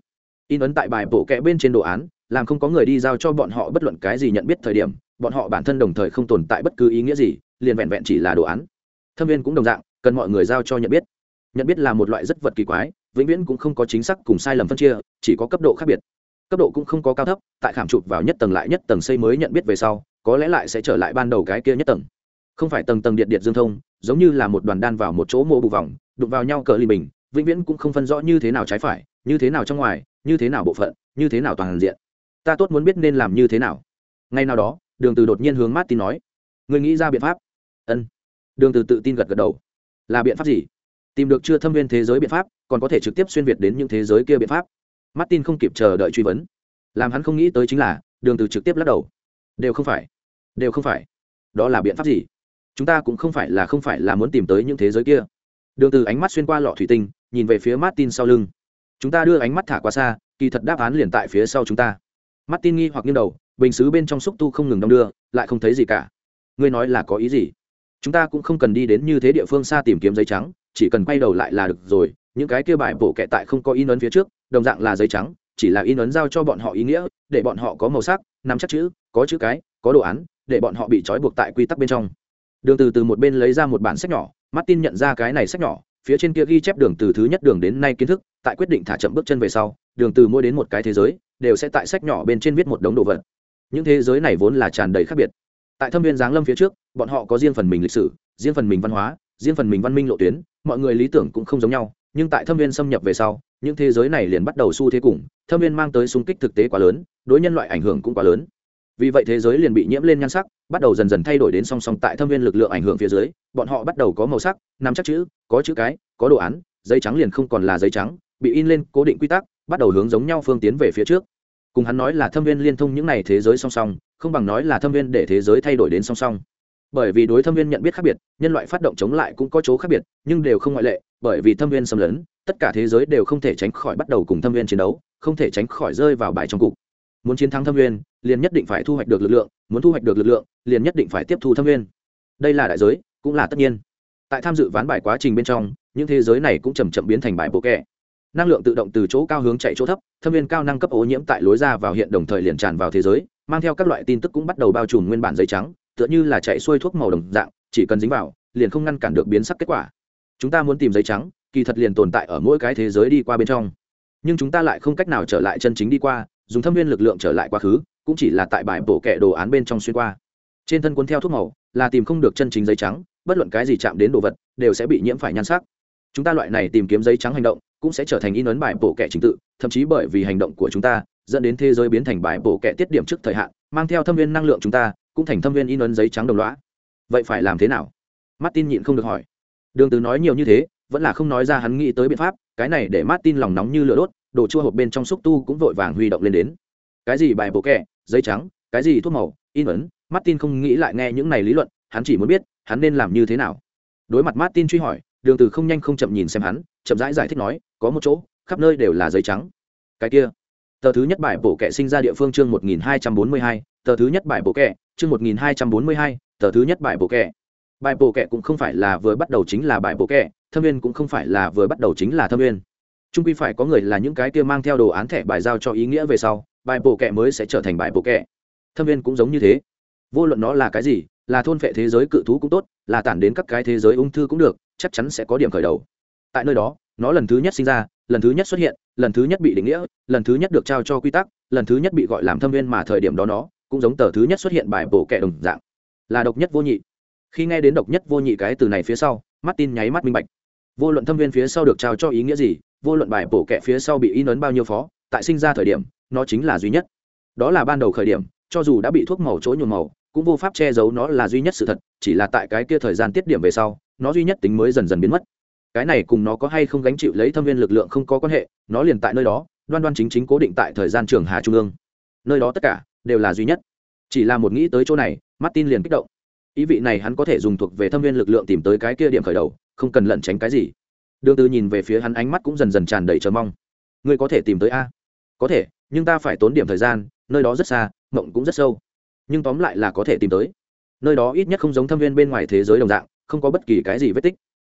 In ấn tại bài bộ kẽ bên trên đồ án, làm không có người đi giao cho bọn họ bất luận cái gì nhận biết thời điểm, bọn họ bản thân đồng thời không tồn tại bất cứ ý nghĩa gì, liền vẹn vẹn chỉ là đồ án. Thâm viên cũng đồng dạng, cần mọi người giao cho nhận biết. Nhận biết là một loại rất vật kỳ quái vĩnh viễn cũng không có chính xác cùng sai lầm phân chia, chỉ có cấp độ khác biệt. Cấp độ cũng không có cao thấp, tại khảm chụp vào nhất tầng lại nhất tầng xây mới nhận biết về sau, có lẽ lại sẽ trở lại ban đầu cái kia nhất tầng. Không phải tầng tầng điện điện dương thông, giống như là một đoàn đan vào một chỗ mô bù vòng, đụng vào nhau cờ ly bình, vĩnh viễn cũng không phân rõ như thế nào trái phải, như thế nào trong ngoài, như thế nào bộ phận, như thế nào toàn diện. Ta tốt muốn biết nên làm như thế nào. Ngay nào đó, đường từ đột nhiên hướng mát tin nói người nghĩ ra biện pháp? Ân. Đường từ tự tin gật gật đầu. Là biện pháp gì? Tìm được chưa thâm viên thế giới biện pháp, còn có thể trực tiếp xuyên việt đến những thế giới kia biện pháp. Martin không kịp chờ đợi truy vấn. Làm hắn không nghĩ tới chính là, đường từ trực tiếp lắc đầu. Đều không phải. Đều không phải. Đó là biện pháp gì? Chúng ta cũng không phải là không phải là muốn tìm tới những thế giới kia. Đường từ ánh mắt xuyên qua lọ thủy tinh, nhìn về phía martin sau lưng. Chúng ta đưa ánh mắt thả qua xa, kỳ thật đáp án liền tại phía sau chúng ta. Martin nghi hoặc nghiêng đầu, bình xứ bên trong xúc tu không ngừng đong đưa, lại không thấy gì cả. Ngươi nói là có ý gì? Chúng ta cũng không cần đi đến như thế địa phương xa tìm kiếm giấy trắng chỉ cần quay đầu lại là được rồi, những cái kia bài bổ kẹ tại không có in ấn phía trước, đồng dạng là giấy trắng, chỉ là in ấn giao cho bọn họ ý nghĩa, để bọn họ có màu sắc, nắm chắc chữ, có chữ cái, có đồ án, để bọn họ bị trói buộc tại quy tắc bên trong. Đường từ từ một bên lấy ra một bản sách nhỏ, martin nhận ra cái này sách nhỏ, phía trên kia ghi chép đường từ thứ nhất đường đến nay kiến thức, tại quyết định thả chậm bước chân về sau, đường từ mỗi đến một cái thế giới, đều sẽ tại sách nhỏ bên trên viết một đống đồ vật. Những thế giới này vốn là tràn đầy khác biệt. Tại thâm viên giáng lâm phía trước, bọn họ có riêng phần mình lịch sử, riêng phần mình văn hóa, riêng phần mình văn minh lộ tuyến mọi người lý tưởng cũng không giống nhau, nhưng tại thâm viên xâm nhập về sau, những thế giới này liền bắt đầu xu thế cùng, thâm viên mang tới xung kích thực tế quá lớn, đối nhân loại ảnh hưởng cũng quá lớn. Vì vậy thế giới liền bị nhiễm lên nhan sắc, bắt đầu dần dần thay đổi đến song song tại thâm viên lực lượng ảnh hưởng phía dưới, bọn họ bắt đầu có màu sắc, nắm chắc chữ, có chữ cái, có đồ án, giấy trắng liền không còn là giấy trắng, bị in lên cố định quy tắc, bắt đầu hướng giống nhau phương tiến về phía trước. Cùng hắn nói là thâm viên liên thông những n à y thế giới song song, không bằng nói là thâm viên để thế giới thay đổi đến song song bởi vì đối thâm viên nhận biết khác biệt, nhân loại phát động chống lại cũng có chỗ khác biệt, nhưng đều không ngoại lệ, bởi vì thâm viên xâm lấn, tất cả thế giới đều không thể tránh khỏi bắt đầu cùng thâm viên chiến đấu, không thể tránh khỏi rơi vào bài trong cục. Muốn chiến thắng thâm viên, liền nhất định phải thu hoạch được lực lượng, muốn thu hoạch được lực lượng, liền nhất định phải tiếp thu thâm viên. Đây là đại giới, cũng là tất nhiên. Tại tham dự ván bài quá trình bên trong, những thế giới này cũng chầm chậm biến thành bài bộ kẹ. Năng lượng tự động từ chỗ cao hướng chạy chỗ thấp, thâm viên cao năng cấp ô nhiễm tại lối ra vào hiện đồng thời liền tràn vào thế giới, mang theo các loại tin tức cũng bắt đầu bao trùm nguyên bản giấy trắng tựa như là chạy xuôi thuốc màu đồng dạng, chỉ cần dính vào, liền không ngăn cản được biến sắc kết quả. Chúng ta muốn tìm giấy trắng, kỳ thật liền tồn tại ở mỗi cái thế giới đi qua bên trong. Nhưng chúng ta lại không cách nào trở lại chân chính đi qua, dùng thâm viên lực lượng trở lại quá khứ, cũng chỉ là tại bài bổ kẻ đồ án bên trong xuyên qua. Trên thân cuốn theo thuốc màu, là tìm không được chân chính giấy trắng, bất luận cái gì chạm đến đồ vật, đều sẽ bị nhiễm phải nhan sắc. Chúng ta loại này tìm kiếm giấy trắng hành động, cũng sẽ trở thành in ấn bài bổ kẻ trình tự, thậm chí bởi vì hành động của chúng ta, dẫn đến thế giới biến thành bài bổ kẻ tiết điểm trước thời hạn, mang theo thâm viên năng lượng chúng ta cũng thành thâm viên in ấn giấy trắng đồng loá vậy phải làm thế nào? Martin nhịn không được hỏi. Đường từ nói nhiều như thế vẫn là không nói ra hắn nghĩ tới biện pháp cái này để martin lòng nóng như lửa đốt đồ chua hộp bên trong xúc tu cũng vội vàng huy động lên đến. Cái gì bài bổ kẹ giấy trắng cái gì thuốc màu in ấn martin không nghĩ lại nghe những này lý luận hắn chỉ muốn biết hắn nên làm như thế nào. Đối mặt martin truy hỏi đường từ không nhanh không chậm nhìn xem hắn chậm rãi giải, giải thích nói có một chỗ khắp nơi đều là giấy trắng. Cái kia tờ thứ nhất bài bổ kệ sinh ra địa phương chương 1242, tờ thứ nhất bài bổ kệ chương 1242, tờ thứ nhất bài bộ kệ bài bộ kệ cũng không phải là vừa bắt đầu chính là bài bộ kệ thâm viên cũng không phải là vừa bắt đầu chính là thâm viên. Trung quy phải có người là những cái kia mang theo đồ án thẻ bài giao cho ý nghĩa về sau bài bộ kệ mới sẽ trở thành bài bộ kệ thâm viên cũng giống như thế. Vô luận nó là cái gì là thôn vệ thế giới cự thú cũng tốt là tản đến các cái thế giới ung thư cũng được chắc chắn sẽ có điểm khởi đầu. Tại nơi đó nó lần thứ nhất sinh ra lần thứ nhất xuất hiện lần thứ nhất bị định nghĩa lần thứ nhất được trao cho quy tắc lần thứ nhất bị gọi làm thâm viên mà thời điểm đó nó cũng giống tờ thứ nhất xuất hiện bài bổ kẻ đồng dạng, là độc nhất vô nhị. Khi nghe đến độc nhất vô nhị cái từ này phía sau, martin nháy mắt minh bạch. Vô luận thâm viên phía sau được trao cho ý nghĩa gì, vô luận bài bổ kẻ phía sau bị in ấn bao nhiêu phó, tại sinh ra thời điểm, nó chính là duy nhất. Đó là ban đầu khởi điểm, cho dù đã bị thuốc màu chỗ nhuộm màu, cũng vô pháp che giấu nó là duy nhất sự thật, chỉ là tại cái kia thời gian tiết điểm về sau, nó duy nhất tính mới dần dần biến mất. Cái này cùng nó có hay không gánh chịu lấy thâm viên lực lượng không có quan hệ, nó liền tại nơi đó, đoan đoan chính chính cố định tại thời gian trường hà trung ương. Nơi đó tất cả đều là duy nhất. Chỉ là một nghĩ tới chỗ này, martin liền kích động. Ý vị này hắn có thể dùng thuộc về thâm viên lực lượng tìm tới cái kia điểm khởi đầu, không cần lẩn tránh cái gì. Đường Tư nhìn về phía hắn ánh mắt cũng dần dần tràn đầy chờ mong. Ngươi có thể tìm tới a. Có thể, nhưng ta phải tốn điểm thời gian, nơi đó rất xa, mộng cũng rất sâu. Nhưng tóm lại là có thể tìm tới. Nơi đó ít nhất không giống thâm viên bên ngoài thế giới đồng dạng, không có bất kỳ cái gì vết tích.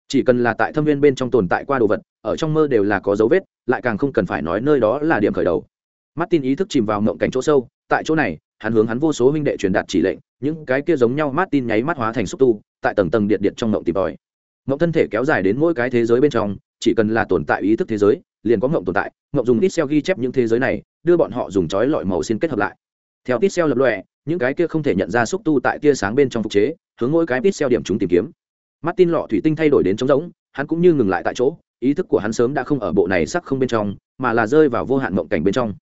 Chỉ cần là tại thâm viên bên trong tồn tại qua đồ vật, ở trong mơ đều là có dấu vết, lại càng không cần phải nói nơi đó là điểm khởi đầu martin ý thức chìm vào mộng cảnh chỗ sâu, tại chỗ này, hắn hướng hắn vô số huynh đệ truyền đạt chỉ lệnh, những cái kia giống nhau martin nháy mắt hóa thành xúc tu, tại tầng tầng điện điện trong mộng tìm tòi. Mộng thân thể kéo dài đến mỗi cái thế giới bên trong, chỉ cần là tồn tại ý thức thế giới, liền có mộng tồn tại mộng dùng ít xeo ghi chép những thế giới này, đưa bọn họ dùng chói lọi màu xin kết hợp lại. Theo ít xeo lập lòe, những cái kia không thể nhận ra xúc tu tại tia sáng bên trong phục chế, hướng mỗi cái ít xeo điểm chúng tìm kiếm. Martin lọ thủy tinh thay đổi đến trống rỗng, hắn cũng như ngừng lại tại chỗ, ý thức của hắn sớm đã không ở bộ này sắc không bên trong, mà là rơi vào vô hạn mộng cảnh bên trong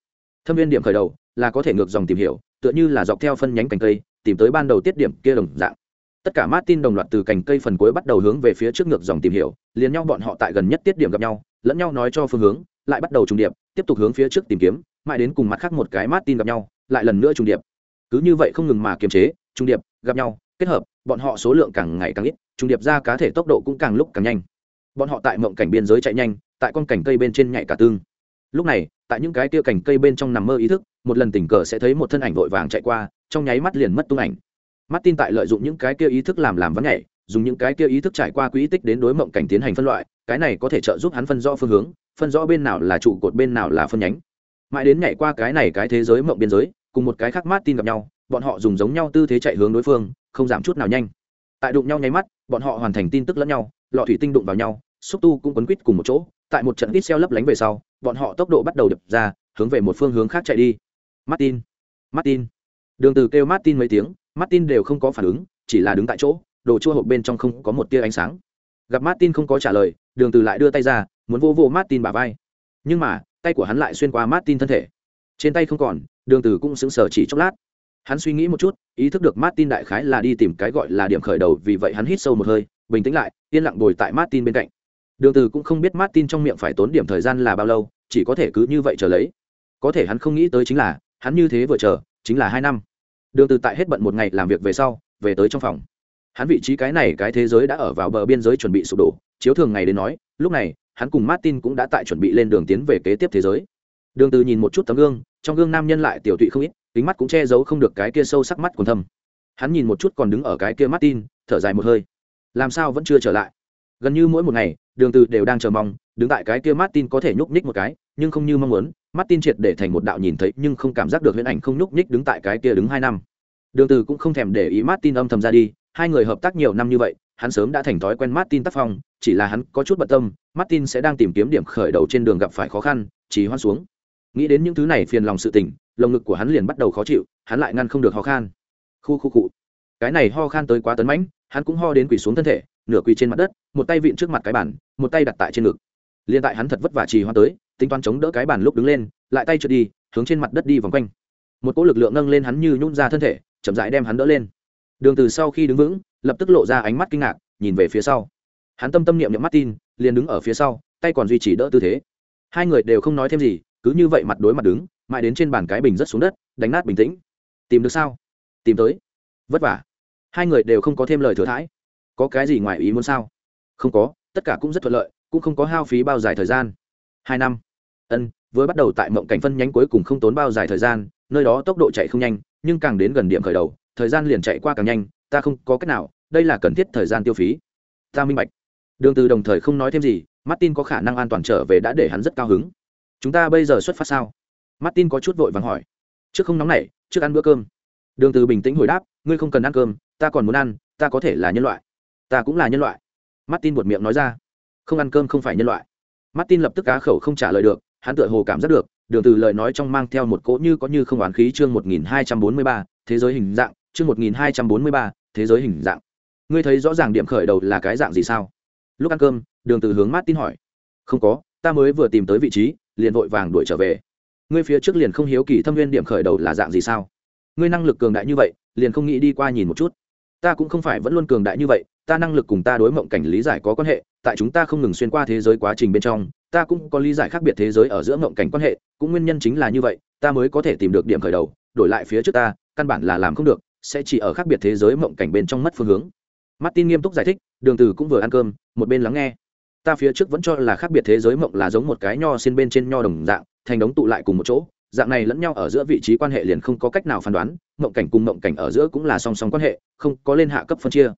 thâm viên điểm khởi đầu là có thể ngược dòng tìm hiểu, tựa như là dọc theo phân nhánh cành cây, tìm tới ban đầu tiết điểm kia đồng dạng. Tất cả martin đồng loạt từ cành cây phần cuối bắt đầu hướng về phía trước ngược dòng tìm hiểu, liền nhau bọn họ tại gần nhất tiết điểm gặp nhau, lẫn nhau nói cho phương hướng, lại bắt đầu trùng điệp, tiếp tục hướng phía trước tìm kiếm, mãi đến cùng mặt khác một cái martin gặp nhau, lại lần nữa trùng điệp. Cứ như vậy không ngừng mà kiềm chế, trùng điệp, gặp nhau, kết hợp, bọn họ số lượng càng ngày càng ít, trùng điệp ra cá thể tốc độ cũng càng lúc càng nhanh. Bọn họ tại mộng cảnh biên giới chạy nhanh, tại con cảnh cây bên trên nhảy cả tương lúc này, tại những cái kia cành cây bên trong nằm mơ ý thức, một lần tình cờ sẽ thấy một thân ảnh vội vàng chạy qua, trong nháy mắt liền mất tung ảnh. Mắt tin tại lợi dụng những cái kia ý thức làm làm vắng nhảy, dùng những cái kia ý thức trải qua quỹ tích đến đối mộng cảnh tiến hành phân loại, cái này có thể trợ giúp hắn phân rõ phương hướng, phân rõ bên nào là trụ cột, bên nào là phân nhánh. Mãi đến nhảy qua cái này cái thế giới mộng biên giới, cùng một cái khác mát tin gặp nhau, bọn họ dùng giống nhau tư thế chạy hướng đối phương, không giảm chút nào nhanh. Tại đụng nhau nháy mắt, bọn họ hoàn thành tin tức lẫn nhau, lọ thủy tinh đụng vào nhau, xúc tu cũng quấn quýt cùng một chỗ tại một trận ít xeo lấp lánh về sau, bọn họ tốc độ bắt đầu đập ra, hướng về một phương hướng khác chạy đi. Martin martin. Đường từ kêu martin mấy tiếng, martin đều không có phản ứng, chỉ là đứng tại chỗ, đồ chua hộp bên trong không có một tia ánh sáng. Gặp martin không có trả lời, đường từ lại đưa tay ra, muốn vô vô martin bả vai. Nhưng mà, tay của hắn lại xuyên qua martin thân thể. Trên tay không còn, đường từ cũng sững sờ chỉ chốc lát. Hắn suy nghĩ một chút, ý thức được martin đại khái là đi tìm cái gọi là điểm khởi đầu vì vậy hắn hít sâu một hơi, bình tĩnh lại, yên lặng ngồi tại martin bên cạnh đường từ cũng không biết martin trong miệng phải tốn điểm thời gian là bao lâu, chỉ có thể cứ như vậy chờ lấy. Có thể hắn không nghĩ tới chính là, hắn như thế vừa chờ, chính là hai năm. Đường từ tại hết bận một ngày làm việc về sau, về tới trong phòng. Hắn vị trí cái này cái thế giới đã ở vào bờ biên giới chuẩn bị sụp đổ, chiếu thường ngày đến nói, lúc này, hắn cùng martin cũng đã tại chuẩn bị lên đường tiến về kế tiếp thế giới. Đường từ nhìn một chút tấm gương, trong gương nam nhân lại tiểu tụy không ít, kính mắt cũng che giấu không được cái kia sâu sắc mắt còn thâm. Hắn nhìn một chút còn đứng ở cái kia martin, thở dài một hơi. Làm sao vẫn chưa trở lại? Gần như mỗi một ngày đường từ đều đang chờ mong, đứng tại cái kia martin có thể nhúc nhích một cái, nhưng không như mong muốn, martin triệt để thành một đạo nhìn thấy nhưng không cảm giác được huyễn ảnh không nhúc nhích đứng tại cái kia đứng hai năm. Đường từ cũng không thèm để ý martin âm thầm ra đi, hai người hợp tác nhiều năm như vậy, hắn sớm đã thành thói quen martin tác phong, chỉ là hắn có chút bận tâm, martin sẽ đang tìm kiếm điểm khởi đầu trên đường gặp phải khó khăn, chỉ hoan xuống. Nghĩ đến những thứ này phiền lòng sự tình, lồng ngực của hắn liền bắt đầu khó chịu, hắn lại ngăn không được ho khan. Khu khu cụ cái này ho khan tới quá tấn mãnh, hắn cũng ho đến quỳ xuống thân thể, nửa quỳ trên mặt đất, một tay vịn trước mặt cái bàn một tay đặt tại trên ngực. Liền tại hắn thật vất vả trì hoa tới, tính toán chống đỡ cái bàn lúc đứng lên, lại tay trượt đi, hướng trên mặt đất đi vòng quanh. Một cỗ lực lượng nâng lên hắn như nhún ra thân thể, chậm rãi đem hắn đỡ lên. Đường từ sau khi đứng vững, lập tức lộ ra ánh mắt kinh ngạc, nhìn về phía sau. Hắn tâm tâm niệm niệm mắt tin liền đứng ở phía sau, tay còn duy trì đỡ tư thế. Hai người đều không nói thêm gì, cứ như vậy mặt đối mặt đứng, mãi đến trên bàn cái bình rất xuống đất, đánh nát bình tĩnh. Tìm được sao? Tìm tới. Vất vả. Hai người đều không có thêm lời thừa thãi. Có cái gì ngoài ý muốn sao? Không có tất cả cũng rất thuận lợi, cũng không có hao phí bao dài thời gian. Hai năm. Ân, vừa bắt đầu tại mộng cảnh phân nhánh cuối cùng không tốn bao dài thời gian, nơi đó tốc độ chạy không nhanh, nhưng càng đến gần điểm khởi đầu, thời gian liền chạy qua càng nhanh, ta không có cách nào, đây là cần thiết thời gian tiêu phí. Ta minh bạch. Đường từ đồng thời không nói thêm gì, martin có khả năng an toàn trở về đã để hắn rất cao hứng. Chúng ta bây giờ xuất phát sao? Martin có chút vội vàng hỏi. Trước không nóng nảy, trước ăn bữa cơm. Đường từ bình tĩnh hồi đáp, ngươi không cần ăn cơm, ta còn muốn ăn, ta có thể là nhân loại. Ta cũng là nhân loại martin buột miệng nói ra. Không ăn cơm không phải nhân loại. Martin lập tức cá khẩu không trả lời được hắn tựa hồ cảm giác được đường từ lời nói trong mang theo một cỗ như có như không oán khí chương 1243, thế giới hình dạng chương 1243, thế giới hình dạng. Ngươi thấy rõ ràng điểm khởi đầu là cái dạng gì sao? Lúc ăn cơm đường từ hướng martin hỏi. Không có ta mới vừa tìm tới vị trí liền vội vàng đuổi trở về. Ngươi phía trước liền không hiếu kỳ thâm viên điểm khởi đầu là dạng gì sao? Ngươi năng lực cường đại như vậy liền không nghĩ đi qua nhìn một chút. Ta cũng không phải vẫn luôn cường đại như vậy ta năng lực cùng ta đối mộng cảnh lý giải có quan hệ, tại chúng ta không ngừng xuyên qua thế giới quá trình bên trong, ta cũng có lý giải khác biệt thế giới ở giữa mộng cảnh quan hệ, cũng nguyên nhân chính là như vậy, ta mới có thể tìm được điểm khởi đầu, đổi lại phía trước ta, căn bản là làm không được, sẽ chỉ ở khác biệt thế giới mộng cảnh bên trong mất phương hướng. Martin nghiêm túc giải thích, đường từ cũng vừa ăn cơm, một bên lắng nghe. Ta phía trước vẫn cho là khác biệt thế giới mộng là giống một cái nho xin bên trên nho đồng dạng, thành đống tụ lại cùng một chỗ, dạng này lẫn nhau ở giữa vị trí quan hệ liền không có cách nào phán đoán, mộng cảnh cùng mộng cảnh ở giữa cũng là song song quan hệ, không có lên hạ cấp phân chia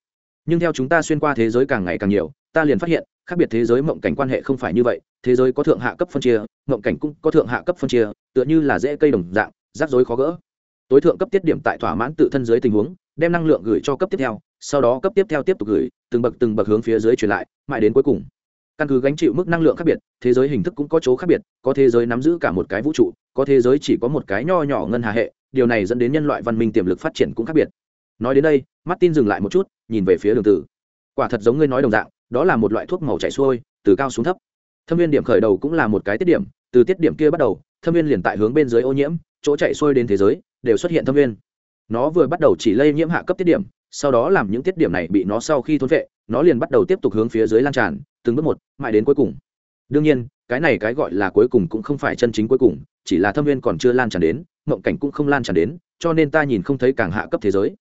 nhưng theo chúng ta xuyên qua thế giới càng ngày càng nhiều, ta liền phát hiện, khác biệt thế giới mộng cảnh quan hệ không phải như vậy, thế giới có thượng hạ cấp phân chia, mộng cảnh cũng có thượng hạ cấp phân chia, tựa như là dễ cây đồng dạng, rắc rối khó gỡ. Tối thượng cấp tiết điểm tại thỏa mãn tự thân dưới tình huống, đem năng lượng gửi cho cấp tiếp theo, sau đó cấp tiếp theo tiếp tục gửi, từng bậc từng bậc hướng phía dưới truyền lại, mãi đến cuối cùng. Căn cứ gánh chịu mức năng lượng khác biệt, thế giới hình thức cũng có chỗ khác biệt, có thế giới nắm giữ cả một cái vũ trụ, có thế giới chỉ có một cái nho nhỏ ngân hà hệ, điều này dẫn đến nhân loại văn minh tiềm lực phát triển cũng khác biệt nói đến đây, martin dừng lại một chút, nhìn về phía đường tử. Quả thật giống ngươi nói đồng dạng, đó là một loại thuốc màu chảy xuôi, từ cao xuống thấp. Thâm viên điểm khởi đầu cũng là một cái tiết điểm, từ tiết điểm kia bắt đầu, thâm viên liền tại hướng bên dưới ô nhiễm, chỗ chạy xuôi đến thế giới, đều xuất hiện thâm viên. Nó vừa bắt đầu chỉ lây nhiễm hạ cấp tiết điểm, sau đó làm những tiết điểm này bị nó sau khi thôn vệ, nó liền bắt đầu tiếp tục hướng phía dưới lan tràn, từng bước một, mãi đến cuối cùng. Đương nhiên, cái này cái gọi là cuối cùng cũng không phải chân chính cuối cùng, chỉ là thâm viên còn chưa lan tràn đến, mộng cảnh cũng không lan tràn đến, cho nên ta nhìn không thấy càng hạ cấp thế giới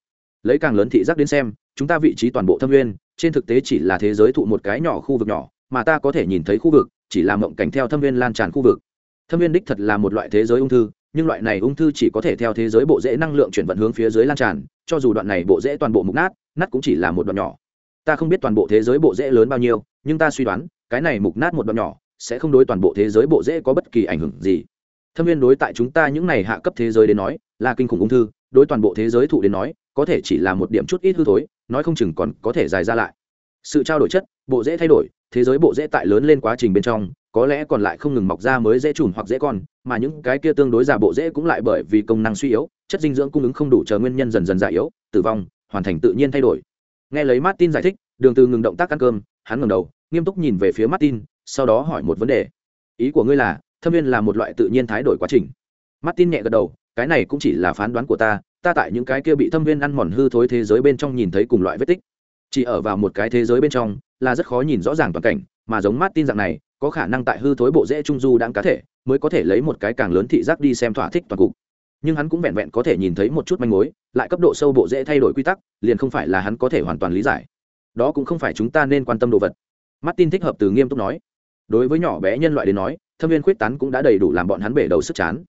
lấy càng lớn thị giác đến xem chúng ta vị trí toàn bộ thâm nguyên, trên thực tế chỉ là thế giới thụ một cái nhỏ khu vực nhỏ mà ta có thể nhìn thấy khu vực chỉ là mộng cảnh theo thâm nguyên lan tràn khu vực. Thâm nguyên đích thật là một loại thế giới ung thư nhưng loại này ung thư chỉ có thể theo thế giới bộ rễ năng lượng chuyển vận hướng phía dưới lan tràn cho dù đoạn này bộ rễ toàn bộ mục nát nát cũng chỉ là một đoạn nhỏ. Ta không biết toàn bộ thế giới bộ rễ lớn bao nhiêu nhưng ta suy đoán cái này mục nát một đoạn nhỏ sẽ không đối toàn bộ thế giới bộ rễ có bất kỳ ảnh hưởng gì. Thâm viên đối tại chúng ta những này hạ cấp thế giới đến nói là kinh khủng ung thư đối toàn bộ thế giới thụ đến nói có thể chỉ là một điểm chút ít hư thối, nói không chừng còn có thể dài ra lại. Sự trao đổi chất, bộ rễ thay đổi, thế giới bộ rễ tại lớn lên quá trình bên trong, có lẽ còn lại không ngừng mọc ra mới dễ trùn hoặc dễ con, mà những cái kia tương đối già bộ rễ cũng lại bởi vì công năng suy yếu, chất dinh dưỡng cung ứng không đủ chờ nguyên nhân dần dần già yếu, tử vong, hoàn thành tự nhiên thay đổi. Nghe lấy martin giải thích, đường từ ngừng động tác ăn cơm, hắn ngẩng đầu, nghiêm túc nhìn về phía martin, sau đó hỏi một vấn đề. Ý của ngươi là, thâm viên là một loại tự nhiên thái đổi quá trình. Martin nhẹ gật đầu, cái này cũng chỉ là phán đoán của ta ta tại những cái kia bị thâm viên ăn mòn hư thối thế giới bên trong nhìn thấy cùng loại vết tích. Chỉ ở vào một cái thế giới bên trong, là rất khó nhìn rõ ràng toàn cảnh, mà giống martin dạng này, có khả năng tại hư thối bộ rễ trung du đang cá thể, mới có thể lấy một cái càng lớn thị giác đi xem thỏa thích toàn cục. Nhưng hắn cũng vẹn vẹn có thể nhìn thấy một chút manh mối, lại cấp độ sâu bộ dễ thay đổi quy tắc, liền không phải là hắn có thể hoàn toàn lý giải. Đó cũng không phải chúng ta nên quan tâm đồ vật. Martin thích hợp từ nghiêm túc nói. Đối với nhỏ bé nhân loại đến nói, thâm viên khuyết tán cũng đã đầy đủ làm bọn hắn bể đầu sức chán.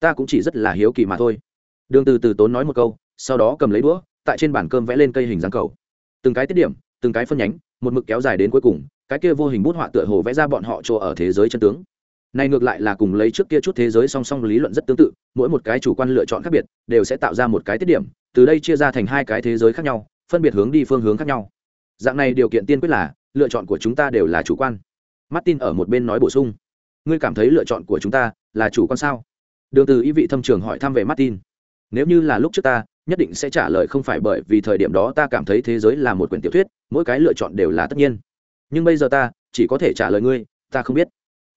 Ta cũng chỉ rất là hiếu kỳ mà thôi đường từ từ tốn nói một câu, sau đó cầm lấy đũa, tại trên bàn cơm vẽ lên cây hình dáng cầu. Từng cái tiết điểm, từng cái phân nhánh, một mực kéo dài đến cuối cùng, cái kia vô hình bút họa tựa hồ vẽ ra bọn họ chỗ ở thế giới chân tướng. Này ngược lại là cùng lấy trước kia chút thế giới song song lý luận rất tương tự, mỗi một cái chủ quan lựa chọn khác biệt, đều sẽ tạo ra một cái tiết điểm, từ đây chia ra thành hai cái thế giới khác nhau, phân biệt hướng đi phương hướng khác nhau. Dạng này điều kiện tiên quyết là, lựa chọn của chúng ta đều là chủ quan. Martin ở một bên nói bổ sung. Ngươi cảm thấy lựa chọn của chúng ta là chủ quan sao? Đường từ ý vị thâm trường hỏi thăm về martin nếu như là lúc trước ta, nhất định sẽ trả lời không phải bởi vì thời điểm đó ta cảm thấy thế giới là một quyển tiểu thuyết, mỗi cái lựa chọn đều là tất nhiên. Nhưng bây giờ ta, chỉ có thể trả lời ngươi, ta không biết.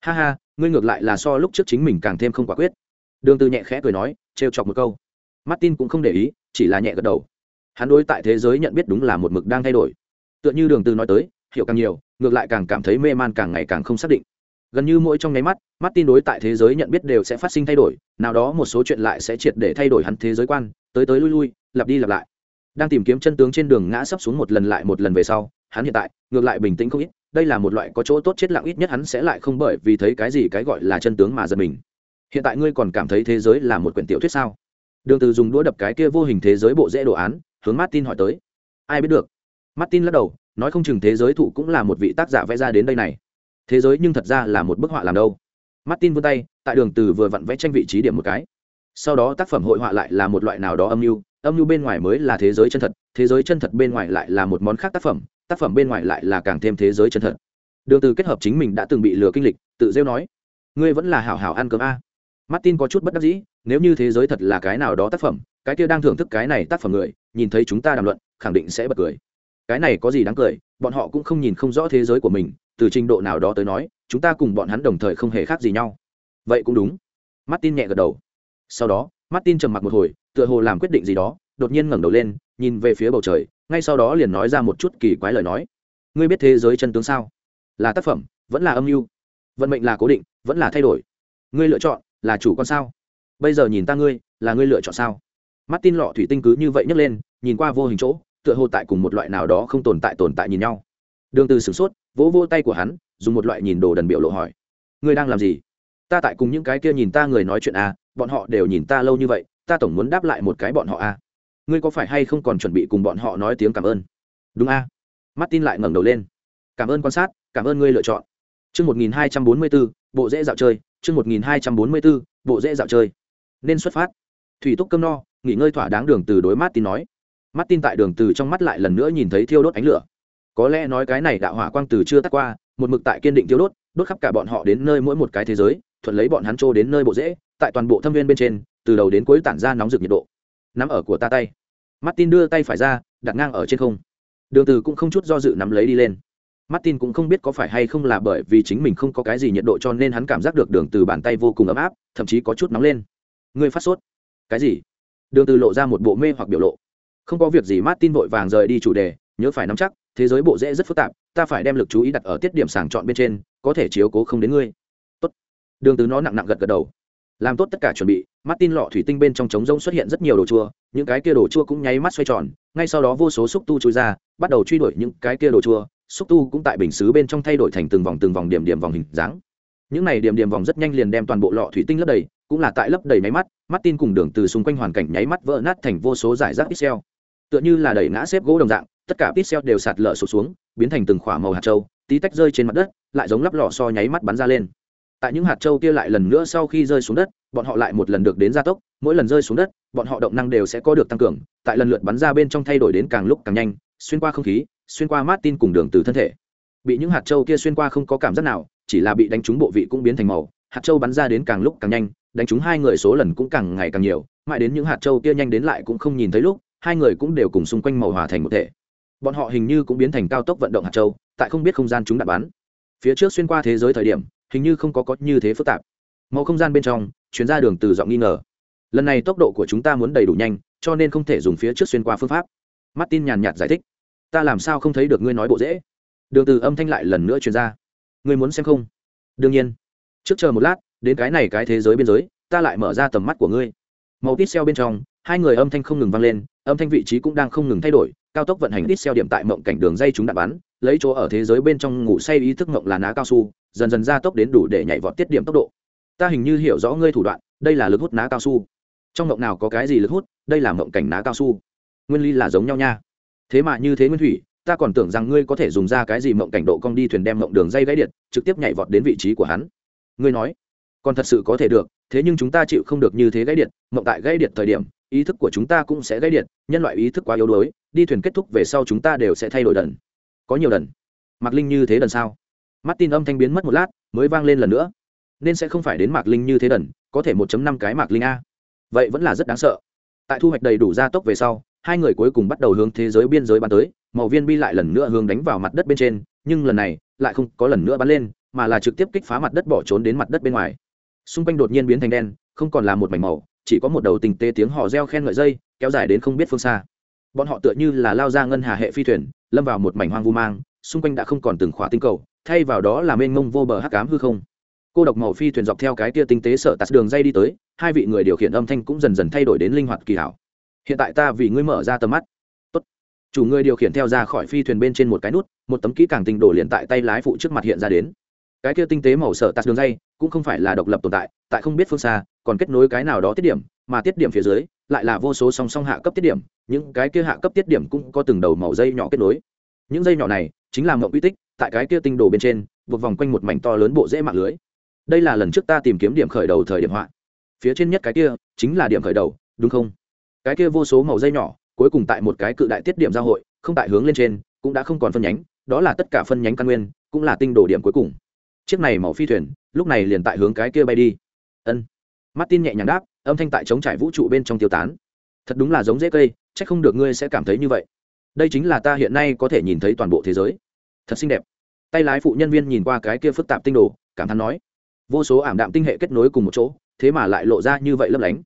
Ha ha, ngươi ngược lại là so lúc trước chính mình càng thêm không quả quyết. Đường từ nhẹ khẽ cười nói, trêu chọc một câu. Martin cũng không để ý, chỉ là nhẹ gật đầu. Hắn đối tại thế giới nhận biết đúng là một mực đang thay đổi. Tựa như đường từ nói tới, hiểu càng nhiều, ngược lại càng cảm thấy mê man càng ngày càng không xác định gần như mỗi trong nháy mắt, martin đối tại thế giới nhận biết đều sẽ phát sinh thay đổi, nào đó một số chuyện lại sẽ triệt để thay đổi hắn thế giới quan, tới tới lui lui, lặp đi lặp lại. Đang tìm kiếm chân tướng trên đường ngã sấp xuống một lần lại một lần về sau, hắn hiện tại, ngược lại bình tĩnh không ít, đây là một loại có chỗ tốt chết lặng ít nhất hắn sẽ lại không bởi vì thấy cái gì cái gọi là chân tướng mà giật mình. Hiện tại ngươi còn cảm thấy thế giới là một quyển tiểu thuyết sao? Đường từ dùng đũa đập cái kia vô hình thế giới bộ dễ đồ án, hướng martin hỏi tới. Ai biết được? Martin lắc đầu, nói không chừng thế giới thụ cũng là một vị tác giả vẽ ra đến đây này thế giới nhưng thật ra là một bức họa làm đâu. Martin vươn tay, tại đường từ vừa vặn vẽ tranh vị trí điểm một cái. Sau đó tác phẩm hội họa lại là một loại nào đó âm mưu. Âm mưu bên ngoài mới là thế giới chân thật, thế giới chân thật bên ngoài lại là một món khác tác phẩm tác phẩm bên ngoài lại là càng thêm thế giới chân thật. Đường từ kết hợp chính mình đã từng bị lừa kinh lịch, tự rêu nói, ngươi vẫn là hảo hảo ăn cơm a. Martin có chút bất đắc dĩ, nếu như thế giới thật là cái nào đó tác phẩm, cái kia đang thưởng thức cái này tác phẩm người, nhìn thấy chúng ta đàm luận, khẳng định sẽ bật cười. Cái này có gì đáng cười, bọn họ cũng không nhìn không rõ thế giới của mình từ trình độ nào đó tới nói, chúng ta cùng bọn hắn đồng thời không hề khác gì nhau. Vậy cũng đúng. Martin nhẹ gật đầu. Sau đó, martin trầm mặc một hồi, tựa hồ làm quyết định gì đó, đột nhiên ngẩng đầu lên, nhìn về phía bầu trời, ngay sau đó liền nói ra một chút kỳ quái lời nói. Ngươi biết thế giới chân tướng sao? Là tác phẩm, vẫn là âm mưu? Vận mệnh là cố định, vẫn là thay đổi? Ngươi lựa chọn là chủ con sao? Bây giờ nhìn ta ngươi, là ngươi lựa chọn sao? Martin lọ thủy tinh cứ như vậy nhấc lên, nhìn qua vô hình chỗ, tựa hồ tại cùng một loại nào đó không tồn tại tồn tại nhìn nhau. Đường từ sửng sốt vỗ vỗ tay của hắn dùng một loại nhìn đồ đần biểu lộ hỏi ngươi đang làm gì ta tại cùng những cái kia nhìn ta người nói chuyện à bọn họ đều nhìn ta lâu như vậy ta tổng muốn đáp lại một cái bọn họ à ngươi có phải hay không còn chuẩn bị cùng bọn họ nói tiếng cảm ơn đúng à martin lại ngẩng đầu lên cảm ơn quan sát cảm ơn ngươi lựa chọn Chương 1244, bộ dễ dạo chơi, chương 1244, bộ dễ dạo chơi. Nên xuất phát. Thủy túc cơm no, nghỉ ngơi thỏa đáng đường từ đối Martin nói. Martin tại đường từ trong mắt lại lần nữa nhìn thấy thiêu đốt ánh lửa. Có lẽ nói cái này đạo hỏa quang từ chưa tắt qua, một mực tại kiên định thiếu đốt, đốt khắp cả bọn họ đến nơi mỗi một cái thế giới, thuận lấy bọn hắn trô đến nơi bộ dễ, tại toàn bộ thâm viên bên trên, từ đầu đến cuối tản ra nóng rực nhiệt độ. Nắm ở của ta tay. Martin đưa tay phải ra, đặt ngang ở trên không. Đường từ cũng không chút do dự nắm lấy đi lên Martin cũng không biết có phải hay không là bởi vì chính mình không có cái gì nhiệt độ cho nên hắn cảm giác được đường từ bàn tay vô cùng ấm áp, thậm chí có chút nóng lên. Ngươi phát sốt? Cái gì? Đường từ lộ ra một bộ mê hoặc biểu lộ. Không có việc gì Martin vội vàng rời đi chủ đề, nhớ phải nắm chắc, thế giới bộ dễ rất phức tạp, ta phải đem lực chú ý đặt ở tiết điểm sàng chọn bên trên, có thể chiếu cố không đến ngươi. Tốt. Đường từ nó nặng nặng gật gật đầu. Làm tốt tất cả chuẩn bị, Martin lọ thủy tinh bên trong trống rỗng xuất hiện rất nhiều đồ chua, những cái kia đồ chua cũng nháy mắt xoay tròn, ngay sau đó vô số xúc tu chui ra, bắt đầu truy đuổi những cái kia đồ chua, xúc tu cũng tại bình xứ bên trong thay đổi thành từng vòng từng vòng điểm điểm vòng hình dáng những này điểm điểm vòng rất nhanh liền đem toàn bộ lọ thủy tinh lấp đầy cũng là tại lấp đầy máy mắt mắt tin cùng đường từ xung quanh hoàn cảnh nháy mắt vỡ nát thành vô số giải rác pixel tựa như là đẩy ngã xếp gỗ đồng dạng, tất cả pixel đều sạt lở sụt xuống, biến thành từng khỏa màu hạt châu, tí tách rơi trên mặt đất, lại giống lắp lọ so nháy mắt bắn ra lên. Tại những hạt châu kia lại lần nữa sau khi rơi xuống đất, bọn họ lại một lần được đến gia tốc, mỗi lần rơi xuống đất, bọn họ động năng đều sẽ có được tăng cường, tại lần lượt bắn ra bên trong thay đổi đến càng lúc càng nhanh, xuyên qua không khí, xuyên qua mát tin cùng đường từ thân thể. Bị những hạt châu kia xuyên qua không có cảm giác nào, chỉ là bị đánh trúng bộ vị cũng biến thành màu, hạt châu bắn ra đến càng lúc càng nhanh, đánh trúng hai người số lần cũng càng ngày càng nhiều, mãi đến những hạt châu kia nhanh đến lại cũng không nhìn thấy lúc hai người cũng đều cùng xung quanh màu hòa thành một thể. Bọn họ hình như cũng biến thành cao tốc vận động hạt châu, tại không biết không gian chúng đạn bắn. Phía trước xuyên qua thế giới thời điểm, hình như không có có như thế phức tạp. Màu không gian bên trong, chuyến ra đường từ giọng nghi ngờ. Lần này tốc độ của chúng ta muốn đầy đủ nhanh, cho nên không thể dùng phía trước xuyên qua phương pháp. Martin nhàn nhạt giải thích. Ta làm sao không thấy được ngươi nói bộ dễ? Đường từ âm thanh lại lần nữa truyền ra. Ngươi muốn xem không? Đương nhiên. Trước chờ một lát, đến cái này cái thế giới biên giới, ta lại mở ra tầm mắt của ngươi. Màu tít xeo bên trong, hai người âm thanh không ngừng vang lên âm thanh vị trí cũng đang không ngừng thay đổi, cao tốc vận hành ít xeo điểm tại mộng cảnh đường dây chúng đạn bắn, lấy chỗ ở thế giới bên trong ngủ say ý thức mộng là ná cao su, dần dần gia tốc đến đủ để nhảy vọt tiết điểm tốc độ. Ta hình như hiểu rõ ngươi thủ đoạn, đây là lực hút ná cao su. Trong mộng nào có cái gì lực hút, đây là mộng cảnh ná cao su. Nguyên lý là giống nhau nha. Thế mà như thế nguyên thủy, ta còn tưởng rằng ngươi có thể dùng ra cái gì mộng cảnh độ cong đi thuyền đem mộng đường dây gãy điện, trực tiếp nhảy vọt đến vị trí của hắn. Ngươi nói, còn thật sự có thể được, thế nhưng chúng ta chịu không được như thế gãy điện, mộng tại gãy điện thời điểm ý thức của chúng ta cũng sẽ gây điện, nhân loại ý thức quá yếu đuối, đi thuyền kết thúc về sau chúng ta đều sẽ thay đổi đần có nhiều đần mạc linh như thế đần sao? Mắt tin âm thanh biến mất một lát, mới vang lên lần nữa. Nên sẽ không phải đến mạc linh như thế đần có thể một năm cái mạc linh a. Vậy vẫn là rất đáng sợ. Tại thu hoạch đầy đủ gia tốc về sau, hai người cuối cùng bắt đầu hướng thế giới biên giới bắn tới, màu viên bi lại lần nữa hướng đánh vào mặt đất bên trên, nhưng lần này, lại không có lần nữa bắn lên, mà là trực tiếp kích phá mặt đất bỏ trốn đến mặt đất bên ngoài. Xung quanh đột nhiên biến thành đen, không còn là một mảnh màu chỉ có một đầu tình tê tiếng họ reo khen ngợi dây, kéo dài đến không biết phương xa. Bọn họ tựa như là lao ra ngân hà hệ phi thuyền, lâm vào một mảnh hoang vu mang, xung quanh đã không còn từng khỏa tinh cầu, thay vào đó là mênh mông vô bờ hắc cám hư không. Cô độc màu phi thuyền dọc theo cái tia tinh tế sợ tạt đường dây đi tới, hai vị người điều khiển âm thanh cũng dần dần thay đổi đến linh hoạt kỳ hảo. Hiện tại ta vì ngươi mở ra tầm mắt. Tốt. chủ người điều khiển theo ra khỏi phi thuyền bên trên một cái nút, một tấm kỹ càng tinh đổ liền tại tay lái phụ trước mặt hiện ra đến. Cái kia tinh tế màu sợ tạt đường dây cũng không phải là độc lập tồn tại tại không biết phương xa còn kết nối cái nào đó tiết điểm, mà tiết điểm phía dưới lại là vô số song song hạ cấp tiết điểm, những cái kia hạ cấp tiết điểm cũng có từng đầu màu dây nhỏ kết nối. Những dây nhỏ này chính là mộng uy tích, tại cái kia tinh đồ bên trên, buộc vòng quanh một mảnh to lớn bộ dễ mạng lưới. Đây là lần trước ta tìm kiếm điểm khởi đầu thời điểm họa. Phía trên nhất cái kia chính là điểm khởi đầu, đúng không? Cái kia vô số màu dây nhỏ, cuối cùng tại một cái cự đại tiết điểm giao hội, không tại hướng lên trên, cũng đã không còn phân nhánh, đó là tất cả phân nhánh căn nguyên, cũng là tinh đồ điểm cuối cùng. Chiếc này màu phi thuyền, lúc này liền tại hướng cái kia bay đi. Ân martin nhẹ nhàng đáp, âm thanh tại chống trải vũ trụ bên trong tiêu tán. Thật đúng là giống dễ cây c h ắ c không được ngươi sẽ cảm thấy như vậy. Đây chính là ta hiện nay có thể nhìn thấy toàn bộ thế giới. Thật xinh đẹp. Tay lái phụ nhân viên nhìn qua cái kia phức tạp tinh đồ, cảm thán nói, vô số ảm đạm tinh hệ kết nối cùng một chỗ, thế mà lại lộ ra như vậy lấp lánh.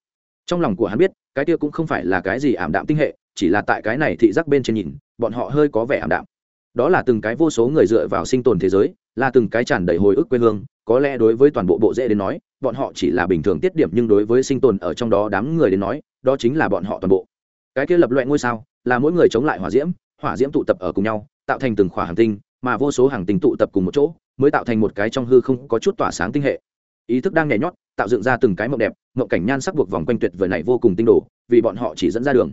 Trong lòng của hắn biết, cái kia cũng không phải là cái gì ảm đạm tinh hệ, chỉ là tại cái này thị giác bên trên nhìn, bọn họ hơi có vẻ ảm đạm đó là từng cái vô số người dựa vào sinh tồn thế giới, là từng cái tràn đầy hồi ức quê hương, có lẽ đối với toàn bộ bộ dễ đến nói, bọn họ chỉ là bình thường tiết điểm nhưng đối với sinh tồn ở trong đó đám người đến nói, đó chính là bọn họ toàn bộ. Cái kia lập loại ngôi sao, là mỗi người chống lại hỏa diễm hỏa diễm tụ tập ở cùng nhau, tạo thành từng khỏa hàng tinh, mà vô số hàng tinh tụ tập cùng một chỗ, mới tạo thành một cái trong hư không có chút tỏa sáng tinh hệ. Ý thức đang nhảy nhót, tạo dựng ra từng cái mộng đẹp, mộng cảnh nhan sắc buộc vòng quanh tuyệt vời này vô cùng tinh đồ, vì bọn họ chỉ dẫn ra đường.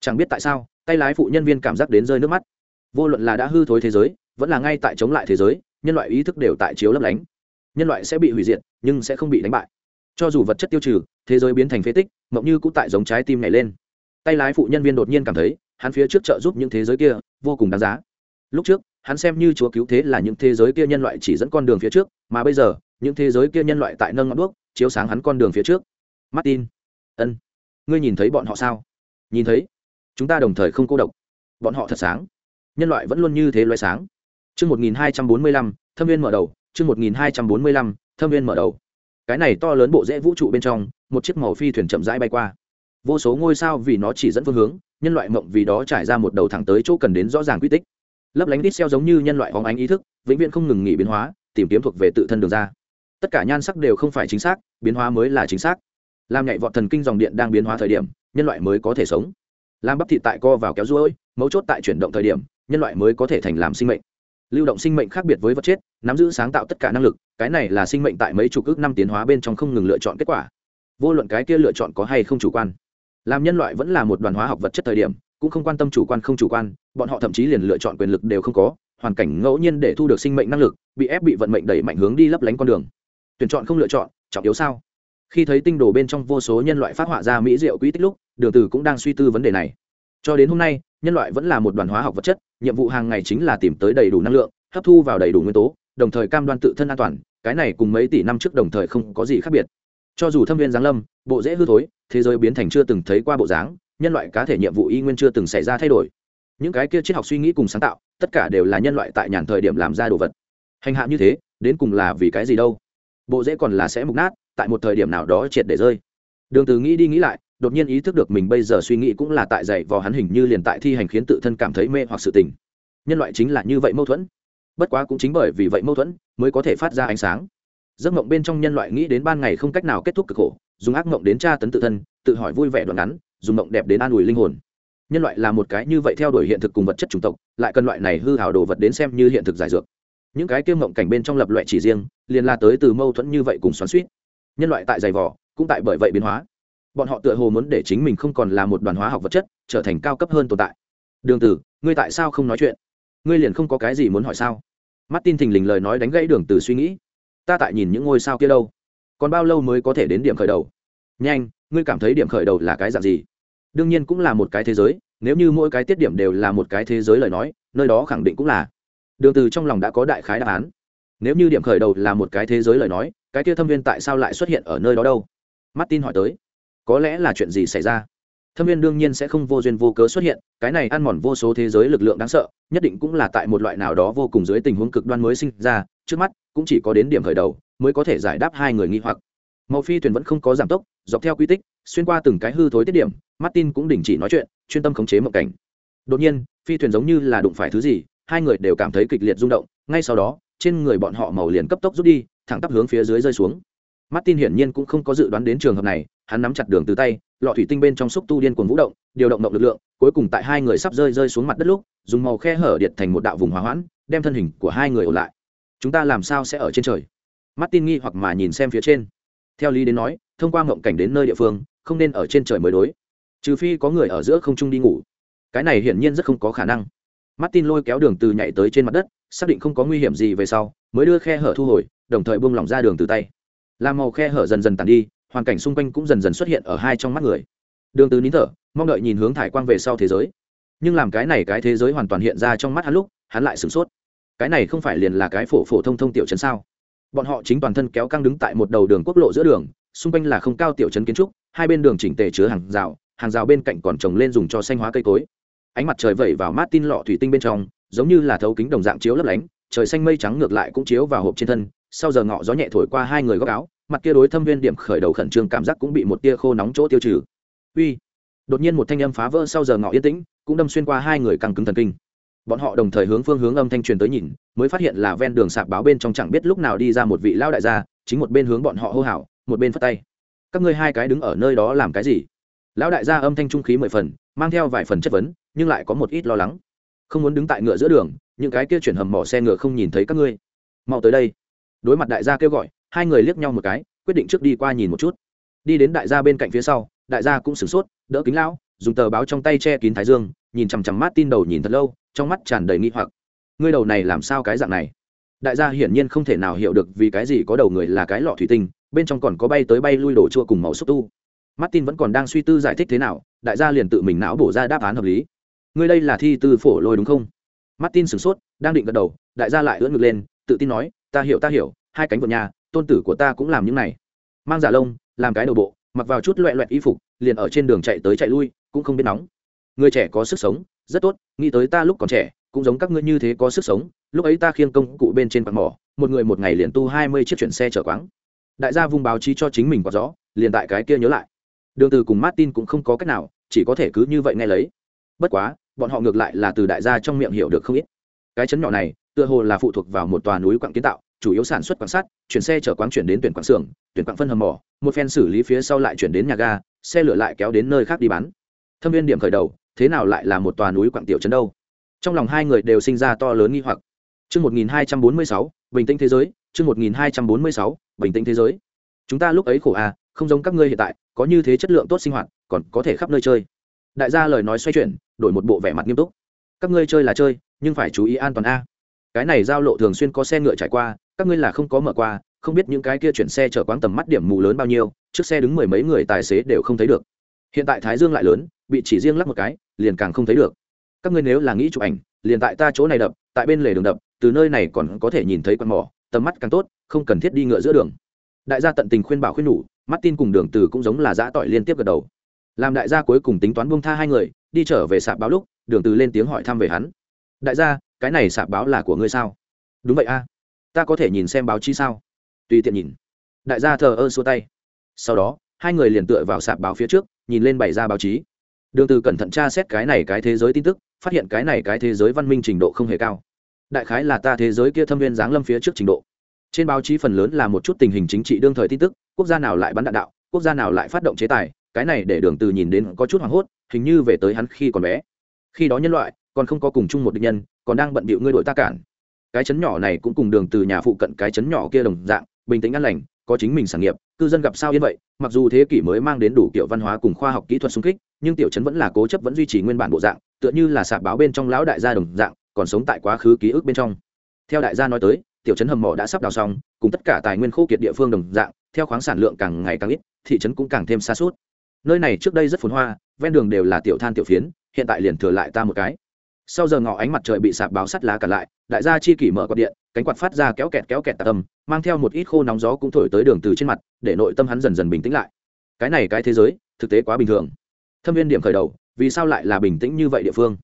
Chẳng biết tại sao, tay lái phụ nhân viên cảm giác đến rơi nước mắt vô luận là đã hư thối thế giới, vẫn là ngay tại chống lại thế giới, nhân loại ý thức đều tại chiếu lấp lánh. Nhân loại sẽ bị hủy diệt, nhưng sẽ không bị đánh bại. Cho dù vật chất tiêu trừ, thế giới biến thành phế tích, mộng như cũng tại giống trái tim nhảy lên. Tay lái phụ nhân viên đột nhiên cảm thấy, hắn phía trước trợ giúp những thế giới kia, vô cùng đáng giá. Lúc trước, hắn xem như chúa cứu thế là những thế giới kia nhân loại chỉ dẫn con đường phía trước, mà bây giờ, những thế giới kia nhân loại tại nâng ngọn đuốc, chiếu sáng hắn con đường phía trước. Martin, ân, ngươi nhìn thấy bọn họ sao? Nhìn thấy. Chúng ta đồng thời không cô độc. Bọn họ thật sáng nhân loại vẫn luôn như thế loại sáng Chương 1245, Thâm viên mở đầu, chương 1245, Thâm viên mở đầu. Cái này to lớn bộ rễ vũ trụ bên trong, một chiếc màu phi thuyền chậm rãi bay qua. Vô số ngôi sao vì nó chỉ dẫn phương hướng, nhân loại mộng vì đó trải ra một đầu thẳng tới chỗ cần đến rõ ràng quy tích. Lấp lánh đít xeo giống như nhân loại hóng ánh ý thức, vĩnh viễn không ngừng nghỉ biến hóa, tìm kiếm thuộc về tự thân đường ra. Tất cả nhan sắc đều không phải chính xác, biến hóa mới là chính xác. Làm nhạy vọt thần kinh dòng điện đang biến hóa thời điểm, nhân loại mới có thể sống. Làm bắp thịt tại co vào kéo ruôi, mấu chốt tại chuyển động thời điểm, nhân loại mới có thể thành làm sinh mệnh. Lưu động sinh mệnh khác biệt với vật chết, nắm giữ sáng tạo tất cả năng lực, cái này là sinh mệnh tại mấy chục ước năm tiến hóa bên trong không ngừng lựa chọn kết quả. Vô luận cái kia lựa chọn có hay không chủ quan. Làm nhân loại vẫn là một đoàn hóa học vật chất thời điểm, cũng không quan tâm chủ quan không chủ quan, bọn họ thậm chí liền lựa chọn quyền lực đều không có, hoàn cảnh ngẫu nhiên để thu được sinh mệnh năng lực, bị ép bị vận mệnh đẩy mạnh hướng đi lấp lánh con đường. Tuyển chọn không lựa chọn, trọng yếu sao? Khi thấy tinh đồ bên trong vô số nhân loại phát họa ra mỹ diệu quỹ tích lúc, đường Tử cũng đang suy tư vấn đề này. Cho đến hôm nay nhân loại vẫn là một đoàn hóa học vật chất, nhiệm vụ hàng ngày chính là tìm tới đầy đủ năng lượng, hấp thu vào đầy đủ nguyên tố, đồng thời cam đoan tự thân an toàn, cái này cùng mấy tỷ năm trước đồng thời không có gì khác biệt. Cho dù thâm viên giáng lâm, bộ dễ hư thối, thế giới biến thành chưa từng thấy qua bộ dáng, nhân loại cá thể nhiệm vụ y nguyên chưa từng xảy ra thay đổi. Những cái kia triết học suy nghĩ cùng sáng tạo, tất cả đều là nhân loại tại nhàn thời điểm làm ra đồ vật. Hành hạ như thế, đến cùng là vì cái gì đâu? Bộ dễ còn là sẽ mục nát, tại một thời điểm nào đó triệt để rơi. Đường từ nghĩ đi nghĩ lại đột nhiên ý thức được mình bây giờ suy nghĩ cũng là tại dạy vò hắn hình như liền tại thi hành khiến tự thân cảm thấy mê hoặc sự tình. Nhân loại chính là như vậy mâu thuẫn. Bất quá cũng chính bởi vì vậy mâu thuẫn mới có thể phát ra ánh sáng. Giấc mộng bên trong nhân loại nghĩ đến ban ngày không cách nào kết thúc cực khổ, dùng ác mộng đến tra tấn tự thân, tự hỏi vui vẻ đoạn ngắn, dùng mộng đẹp đến an ủi linh hồn. Nhân loại là một cái như vậy theo đuổi hiện thực cùng vật chất chủng tộc, lại cần loại này hư hào đồ vật đến xem như hiện thực giải dược. Những cái kia mộng cảnh bên trong lập loại chỉ riêng, liền là tới từ mâu thuẫn như vậy cùng xoắn suýt nhân loại tại giày vỏ cũng tại bởi vậy biến hóa bọn họ tựa hồ muốn để chính mình không còn là một đoàn hóa học vật chất, trở thành cao cấp hơn tồn tại. Đường tử, ngươi tại sao không nói chuyện? Ngươi liền không có cái gì muốn hỏi sao? Mắt tin thình lình lời nói đánh gãy đường Tử suy nghĩ. Ta tại nhìn những ngôi sao kia đâu? Còn bao lâu mới có thể đến điểm khởi đầu? Nhanh, ngươi cảm thấy điểm khởi đầu là cái dạng gì? Đương nhiên cũng là một cái thế giới, nếu như mỗi cái tiết điểm đều là một cái thế giới lời nói, nơi đó khẳng định cũng là. Đường từ trong lòng đã có đại khái đáp án. Nếu như điểm khởi đầu là một cái thế giới lời nói, cái kia thâm viên tại sao lại xuất hiện ở nơi đó đâu? Martin hỏi tới có lẽ là chuyện gì xảy ra? Thâm viên đương nhiên sẽ không vô duyên vô cớ xuất hiện, cái này ăn mòn vô số thế giới lực lượng đáng sợ, nhất định cũng là tại một loại nào đó vô cùng dưới tình huống cực đoan mới sinh ra, trước mắt cũng chỉ có đến điểm khởi đầu mới có thể giải đáp hai người nghi hoặc. Màu phi thuyền vẫn không có giảm tốc, dọc theo quy tích, xuyên qua từng cái hư thối tiết điểm, martin cũng đình chỉ nói chuyện, chuyên tâm khống chế mộng cảnh. Đột nhiên, phi thuyền giống như là đụng phải thứ gì, hai người đều cảm thấy kịch liệt rung động, ngay sau đó, trên người bọn họ màu liền cấp tốc rút đi, thẳng tắp hướng phía dưới rơi xuống martin hiển nhiên cũng không có dự đoán đến trường hợp này, hắn nắm chặt đường từ tay, lọ thủy tinh bên trong xúc tu điên cuồng vũ động, điều động động lực lượng, cuối cùng tại hai người sắp rơi rơi xuống mặt đất lúc, dùng màu khe hở điện thành một đạo vùng hòa hoãn, đem thân hình của hai người ổn lại. Chúng ta làm sao sẽ ở trên trời? Martin nghi hoặc mà nhìn xem phía trên. Theo lý đến nói, thông qua ngộng cảnh đến nơi địa phương, không nên ở trên trời mới đối. Trừ phi có người ở giữa không trung đi ngủ. Cái này hiển nhiên rất không có khả năng. Martin lôi kéo đường từ nhảy tới trên mặt đất, xác định không có nguy hiểm gì về sau, mới đưa khe hở thu hồi, đồng thời buông lỏng ra đường từ tay làm màu khe hở dần dần tàn đi, hoàn cảnh xung quanh cũng dần dần xuất hiện ở hai trong mắt người. Đường từ nín thở, mong đợi nhìn hướng thải quang về sau thế giới. Nhưng làm cái này cái thế giới hoàn toàn hiện ra trong mắt hắn lúc, hắn lại sửng sốt. Cái này không phải liền là cái phổ phổ thông thông tiểu trấn sao? Bọn họ chính toàn thân kéo căng đứng tại một đầu đường quốc lộ giữa đường, xung quanh là không cao tiểu trấn kiến trúc, hai bên đường chỉnh tề chứa hàng rào hàng rào bên cạnh còn trồng lên dùng cho xanh hóa cây cối. Ánh mặt trời vẩy vào mát tin lọ thủy tinh bên trong, giống như là thấu kính đồng dạng chiếu lấp lánh, trời xanh mây trắng ngược lại cũng chiếu vào hộp trên thân sau giờ ngọ gió nhẹ thổi qua hai người góc áo, mặt kia đối thâm viên điểm khởi đầu khẩn trương cảm giác cũng bị một tia khô nóng chỗ tiêu trừ. Uy, đột nhiên một thanh âm phá vỡ sau giờ ngọ yên tĩnh, cũng đâm xuyên qua hai người căng cứng thần kinh. Bọn họ đồng thời hướng phương hướng âm thanh truyền tới nhìn, mới phát hiện là ven đường sạp báo bên trong chẳng biết lúc nào đi ra một vị lao đại gia, chính một bên hướng bọn họ hô hào, một bên phất tay. Các ngươi hai cái đứng ở nơi đó làm cái gì? Lão đại gia âm thanh trung khí mười phần, mang theo vài phần chất vấn, nhưng lại có một ít lo lắng. Không muốn đứng tại ngựa giữa đường, những cái kia chuyển hầm mỏ xe ngựa không nhìn thấy các ngươi. Mau tới đây đối mặt đại gia kêu gọi, hai người liếc nhau một cái, quyết định trước đi qua nhìn một chút. Đi đến đại gia bên cạnh phía sau, đại gia cũng sửng sốt, đỡ kính lão, dùng tờ báo trong tay che kín thái dương, nhìn chằm chằm mát tin đầu nhìn thật lâu, trong mắt tràn đầy nghi hoặc. Ngươi đầu này làm sao cái dạng này? Đại gia hiển nhiên không thể nào hiểu được vì cái gì có đầu người là cái lọ thủy tinh, bên trong còn có bay tới bay lui đổ chua cùng màu xúc tu. Martin vẫn còn đang suy tư giải thích thế nào, đại gia liền tự mình não bổ ra đáp án hợp lý. Ngươi đây là thi tư phổ lôi đúng không? Martin sửng sốt, đang định gật đầu, đại gia lại ưỡn ngực lên, tự tin nói ta hiểu ta hiểu, hai cánh vượt nhà, tôn tử của ta cũng làm những này. Mang giả lông, làm cái đầu bộ, mặc vào chút loẹ loẹt y phục, liền ở trên đường chạy tới chạy lui, cũng không biết nóng. Người trẻ có sức sống, rất tốt, nghĩ tới ta lúc còn trẻ, cũng giống các ngươi như thế có sức sống, lúc ấy ta khiêng công cụ bên trên quạt mỏ, một người một ngày liền tu hai mươi chiếc chuyển xe chở quáng. Đại gia vùng báo chí cho chính mình quả rõ liền tại cái kia nhớ lại. Đường từ cùng martin cũng không có cách nào, chỉ có thể cứ như vậy nghe lấy. Bất quá, bọn họ ngược lại là từ đại gia trong miệng hiểu được không ít. Cái chấn nhỏ này tựa hồ là phụ thuộc vào một tòa núi quặng kiến tạo chủ yếu sản xuất quảng sắt chuyển xe chở quán chuyển đến tuyển quảng xưởng tuyển quảng phân hầm mỏ một phen xử lý phía sau lại chuyển đến nhà ga xe lửa lại kéo đến nơi khác đi bán thâm viên điểm khởi đầu thế nào lại là một tòa núi quặng tiểu trấn đâu trong lòng hai người đều sinh ra to lớn nghi hoặc Chương 1246, bình tĩnh thế giới, chương 1246, bình tĩnh thế giới. Chúng ta lúc ấy khổ à, không giống các ngươi hiện tại, có như thế chất lượng tốt sinh hoạt, còn có thể khắp nơi chơi. Đại gia lời nói xoay chuyển, đổi một bộ vẻ mặt nghiêm túc. Các ngươi chơi là chơi, nhưng phải chú ý an toàn a. Cái này giao lộ thường xuyên có xe ngựa trải qua, các ngươi là không có mở qua, không biết những cái kia chuyển xe chở quáng tầm mắt điểm mù lớn bao nhiêu, trước xe đứng mười mấy người tài xế đều không thấy được. Hiện tại Thái Dương lại lớn, bị chỉ riêng lắc một cái, liền càng không thấy được. Các ngươi nếu là nghĩ chụp ảnh, liền tại ta chỗ này đập, tại bên lề đường đập, từ nơi này còn có thể nhìn thấy quan mỏ tầm mắt càng tốt không cần thiết đi ngựa giữa đường đại gia tận tình khuyên bảo khuyên nhủ tin cùng đường từ cũng giống là giã tỏi liên tiếp gật đầu làm đại gia cuối cùng tính toán buông tha hai người đi trở về sạp báo lúc đường từ lên tiếng hỏi thăm về hắn đại gia cái này sạp báo là của ngươi sao? Đúng vậy a. Ta có thể nhìn xem báo chí sao? Tùy tiện nhìn. Đại gia thờ ơ xua tay. Sau đó, hai người liền tựa vào sạp báo phía trước, nhìn lên bày ra báo chí. Đường từ cẩn thận tra xét cái này cái thế giới tin tức, phát hiện cái này cái thế giới văn minh trình độ không hề cao. Đại khái là ta thế giới kia thâm viên giáng lâm phía trước trình độ. Trên báo chí phần lớn là một chút tình hình chính trị đương thời tin tức, quốc gia nào lại bắn đạn đạo, quốc gia nào lại phát động chế tài, cái này để đường từ nhìn đến có chút hoảng hốt, hình như về tới hắn khi còn bé. Khi đó nhân loại còn không có cùng chung một địch nhân, còn đang bận bịu ngươi đội ta cản. Cái chấn nhỏ này cũng cùng đường từ nhà phụ cận cái chấn nhỏ kia đồng dạng, bình tĩnh an lành, có chính mình sản nghiệp, cư dân gặp sao yên vậy, mặc dù thế kỷ mới mang đến đủ kiểu văn hóa cùng khoa học kỹ thuật xung kích, nhưng tiểu chấn vẫn là cố chấp vẫn duy trì nguyên bản bộ dạng, tựa như là sạp báo bên trong lão đại gia đồng dạng, còn sống tại quá khứ ký ức bên trong. Theo đại gia nói tới, tiểu chấn hầm mỏ đã sắp đào xong, cùng tất cả tài nguyên khô kiệt địa phương đồng dạng, theo khoáng sản lượng càng ngày càng ít, thị trấn cũng càng thêm xa suốt. Nơi này trước đây rất phồn hoa, ven đường đều là tiểu than tiểu phiến, hiện tại liền thừa lại ta một cái sau giờ ngọ ánh mặt trời bị sạp báo sắt lá cả lại, đại gia chi kỷ mở quạt điện, cánh quạt phát ra kéo kẹt kéo kẹt tạ tâm mang theo một ít khô nóng gió cũng thổi tới đường từ trên mặt, để nội tâm hắn dần dần bình tĩnh lại. Cái này cái thế giới, thực tế quá bình thường. Thâm viên điểm khởi đầu, vì sao lại là bình tĩnh như vậy địa phương?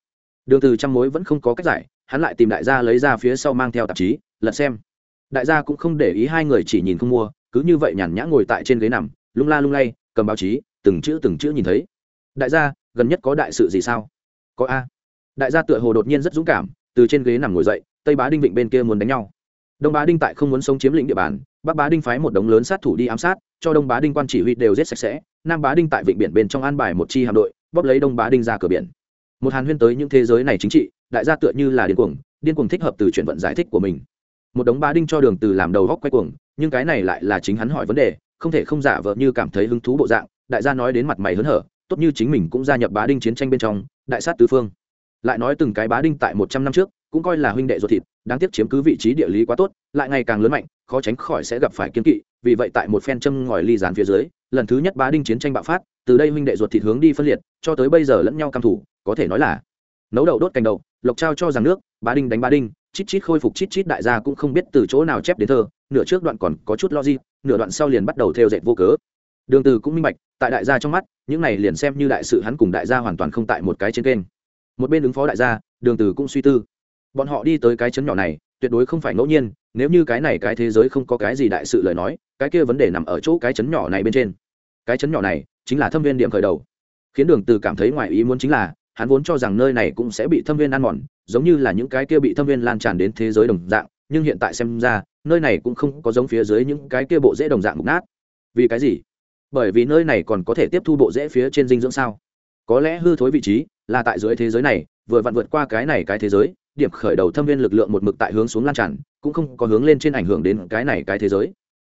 Đường từ trăm mối vẫn không có cách giải, hắn lại tìm đại gia lấy ra phía sau mang theo tạp chí, lật xem. Đại gia cũng không để ý hai người chỉ nhìn không mua, cứ như vậy nhàn nhã ngồi tại trên ghế nằm, lung la lung lay, cầm báo chí, từng chữ từng chữ nhìn thấy. Đại gia, gần nhất có đại sự gì sao? Có a đại gia tựa hồ đột nhiên rất dũng cảm, từ trên ghế nằm ngồi dậy, tây bá đinh vịnh bên kia muốn đánh nhau. Đông bá đinh tại không muốn sống chiếm lĩnh địa bàn, bắc bá đinh phái một đống lớn sát thủ đi ám sát, cho đông bá đinh quan chỉ huy đều giết sạch sẽ. Nam bá đinh tại vịnh biển bên trong an bài một chi hạm đội, bóp lấy đông bá đinh ra cửa biển. Một hàn huyên tới những thế giới này chính trị, đại gia tựa như là điên cuồng điên cuồng thích hợp từ chuyển vận giải thích của mình. Một đống bá đinh cho đường từ làm đầu góc quay cuồng, nhưng cái này lại là chính hắn hỏi vấn đề, không thể không giả vờ như cảm thấy hứng thú bộ dạng, đại gia nói đến mặt mày hớn hở, tốt như chính mình cũng gia nhập bá đinh chiến tranh bên trong, đại sát tứ phương lại nói từng cái bá đinh tại một trăm năm trước, cũng coi là huynh đệ ruột thịt, đáng tiếc chiếm cứ vị trí địa lý quá tốt, lại ngày càng lớn mạnh, khó tránh khỏi sẽ gặp phải kiên kỵ, vì vậy tại một phen châm ngòi ly dán phía dưới, lần thứ nhất bá đinh chiến tranh bạo phát, từ đây huynh đệ ruột thịt hướng đi phân liệt, cho tới bây giờ lẫn nhau căm thủ, có thể nói là nấu đậu đốt cành đậu, lộc trao cho rằng nước, bá đinh đánh bá đinh, chít chít khôi phục chít chít đại gia cũng không biết từ chỗ nào chép đến thơ, nửa trước đoạn còn có chút logic, nửa đoạn sau liền bắt đầu theo dệt vô cớ. Đường từ cũng minh bạch, tại đại gia trong mắt, những này liền xem như đại sự hắn cùng đại gia hoàn toàn không tại một cái trên kênh một bên ứng phó đại gia, đường từ cũng suy tư. Bọn họ đi tới cái chấn nhỏ này, tuyệt đối không phải ngẫu nhiên, nếu như cái này cái thế giới không có cái gì đại sự lời nói, cái kia vấn đề nằm ở chỗ cái chấn nhỏ này bên trên. Cái chấn nhỏ này chính là thâm viên điểm khởi đầu. Khiến đường từ cảm thấy ngoài ý muốn chính là, hắn vốn cho rằng nơi này cũng sẽ bị thâm viên ăn mòn, giống như là những cái kia bị thâm viên lan tràn đến thế giới đồng dạng, nhưng hiện tại xem ra, nơi này cũng không có giống phía dưới những cái kia bộ dễ đồng dạng mục nát. Vì cái gì? Bởi vì nơi này còn có thể tiếp thu bộ dễ phía trên dinh dưỡng sao? Có lẽ hư thối vị trí là tại dưới thế giới này, vừa vặn vượt qua cái này cái thế giới, điểm khởi đầu thâm viên lực lượng một mực tại hướng xuống lan tràn, cũng không có hướng lên trên ảnh hưởng đến cái này cái thế giới.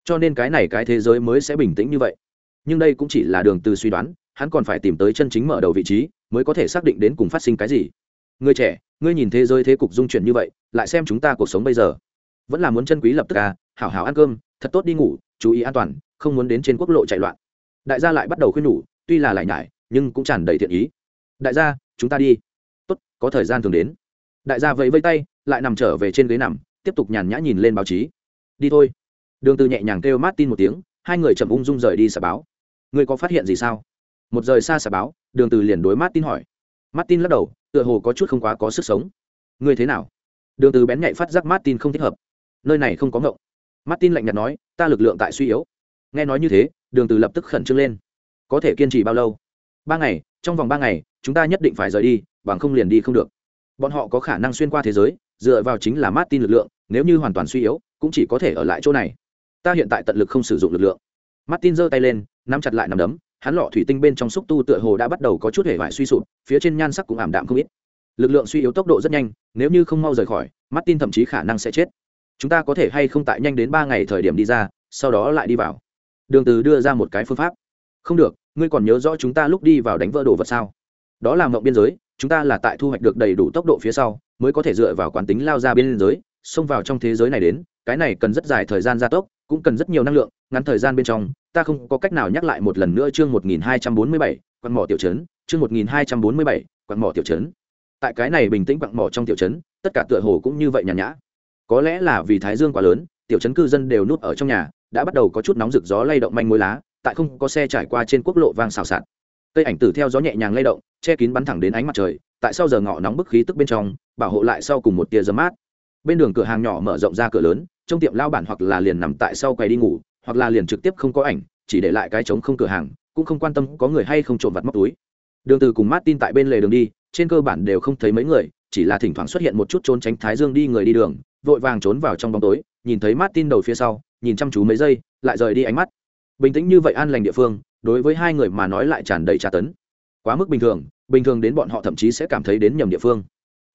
Cho nên cái này cái thế giới mới sẽ bình tĩnh như vậy. Nhưng đây cũng chỉ là đường từ suy đoán, hắn còn phải tìm tới chân chính mở đầu vị trí, mới có thể xác định đến cùng phát sinh cái gì. Người trẻ, ngươi nhìn thế giới thế cục dung chuyển như vậy, lại xem chúng ta cuộc sống bây giờ. Vẫn là muốn chân quý lập tức à hảo hảo ăn cơm, thật tốt đi ngủ, chú ý an toàn, không muốn đến trên quốc lộ chạy loạn. Đại gia lại bắt đầu khuyên nhủ, tuy là lại nhải, nhưng cũng tràn đầy thiện ý đại gia, chúng ta đi. Tốt, có thời gian thường đến. Đại gia vẫy vây tay, lại nằm trở về trên ghế nằm, tiếp tục nhàn nhã nhìn lên báo chí. Đi thôi. Đường từ nhẹ nhàng kêu martin một tiếng, hai người chậm ung dung rời đi xả báo. Ngươi có phát hiện gì sao? Một rời xa xả báo, đường từ liền đối martin hỏi. Martin lắc đầu, tựa hồ có chút không quá có sức sống. Ngươi thế nào? Đường từ bén nhạy phát giác martin không thích hợp. Nơi này không có ngộng. Martin lạnh nhạt nói, ta lực lượng tại suy yếu. Nghe nói như thế, đường từ lập tức khẩn trương lên. Có thể kiên trì bao lâu? Ba ngày, trong vòng ba ngày chúng ta nhất định phải rời đi, bằng không liền đi không được. Bọn họ có khả năng xuyên qua thế giới, dựa vào chính là martin lực lượng, nếu như hoàn toàn suy yếu, cũng chỉ có thể ở lại chỗ này. Ta hiện tại tận lực không sử dụng lực lượng. Martin giơ tay lên, nắm chặt lại nắm đấm, hắn lọ thủy tinh bên trong xúc tu tựa hồ đã bắt đầu có chút hề vải suy sụp, phía trên nhan sắc cũng ảm đạm không ít. Lực lượng suy yếu tốc độ rất nhanh, nếu như không mau rời khỏi mắt tin thậm chí khả năng sẽ chết. Chúng ta có thể hay không tại nhanh đến ba ngày thời điểm đi ra, sau đó lại đi vào. Đường từ đưa ra một cái phương pháp. Không được, ngươi còn nhớ rõ chúng ta lúc đi vào đánh vỡ đồ vật sao? Đó là mộng biên giới chúng ta là tại thu hoạch được đầy đủ tốc độ phía sau mới có thể dựa vào quán tính lao ra biên giới xông vào trong thế giới này đến cái này cần rất dài thời gian gia tốc cũng cần rất nhiều năng lượng ngắn thời gian bên trong ta không có cách nào nhắc lại một lần nữa chương 1247, quặng mỏ tiểu trấn chương 1247, quặng mỏ tiểu trấn. Tại cái này bình tĩnh quặng mỏ trong tiểu trấn tất cả tựa hồ cũng như vậy nhàn nhã. Có lẽ là vì thái dương quá lớn tiểu trấn cư dân đều núp ở trong nhà đã bắt đầu có chút nóng rực gió lay động manh mối lá tại không có xe trải qua trên quốc lộ vang xào xạc cây ảnh tử theo gió nhẹ nhàng lay động, che kín bắn thẳng đến ánh mặt trời, tại sau giờ ngọ nóng bức khí tức bên trong, bảo hộ lại sau cùng một tia giấm mát. Bên đường cửa hàng nhỏ mở rộng ra cửa lớn trong tiệm lao bản hoặc là liền nằm tại sau quầy đi ngủ, hoặc là liền trực tiếp không có ảnh, chỉ để lại cái trống không cửa hàng, cũng không quan tâm có người hay không trộm vặt móc túi. Đường từ cùng martin tại bên lề đường đi, trên cơ bản đều không thấy mấy người, chỉ là thỉnh thoảng xuất hiện một chút trốn tránh thái dương đi người đi đường, vội vàng trốn vào trong bóng tối, nhìn thấy martin đầu phía sau, nhìn chăm chú mấy giây, lại rời đi ánh mắt. Bình tĩnh như vậy an lành địa phương đối với hai người mà nói lại tràn đầy tra tấn. Quá mức bình thường bình thường đến bọn họ thậm chí sẽ cảm thấy đến nhầm địa phương.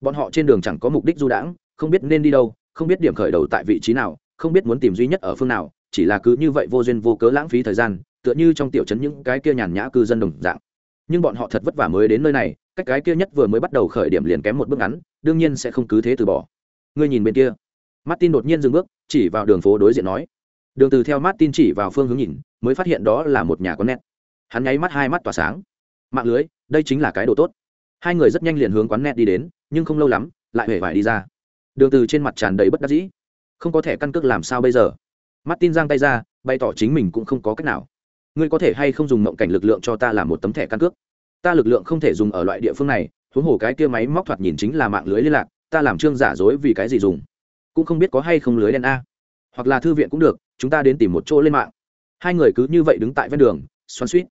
Bọn họ trên đường chẳng có mục đích du đãng, không biết nên đi đâu, không biết điểm khởi đầu tại vị trí nào, không biết muốn tìm duy nhất ở phương nào, chỉ là cứ như vậy vô duyên vô cớ lãng phí thời gian, tựa như trong tiểu trấn những cái kia nhàn nhã cư dân đồng dạng. Nhưng bọn họ thật vất vả mới đến nơi này, cách cái kia nhất vừa mới bắt đầu khởi điểm liền kém một bước ngắn, đương nhiên sẽ không cứ thế từ bỏ. Ngươi nhìn bên kia. Martin đột nhiên dừng bước, chỉ vào đường phố đối diện nói. Đường từ theo martin chỉ vào phương hướng nhìn mới phát hiện đó là một nhà có nét. Hắn nháy mắt hai mắt tỏa sáng. Mạng lưới, đây chính là cái đồ tốt. Hai người rất nhanh liền hướng quán net đi đến, nhưng không lâu lắm, lại hề vải đi ra. Đường từ trên mặt tràn đầy bất đắc dĩ. Không có thẻ căn cước làm sao bây giờ? Martin giang tay ra, bày tỏ chính mình cũng không có cách nào. Ngươi có thể hay không dùng mộng cảnh lực lượng cho ta làm một tấm thẻ căn cước? Ta lực lượng không thể dùng ở loại địa phương này, huống hồ cái kia máy móc thoạt nhìn chính là mạng lưới liên lạc, ta làm trương giả dối vì cái gì dùng? Cũng không biết có hay không lưới đen a. Hoặc là thư viện cũng được, chúng ta đến tìm một chỗ lên mạng hai người cứ như vậy đứng tại ven đường, xoắn suýt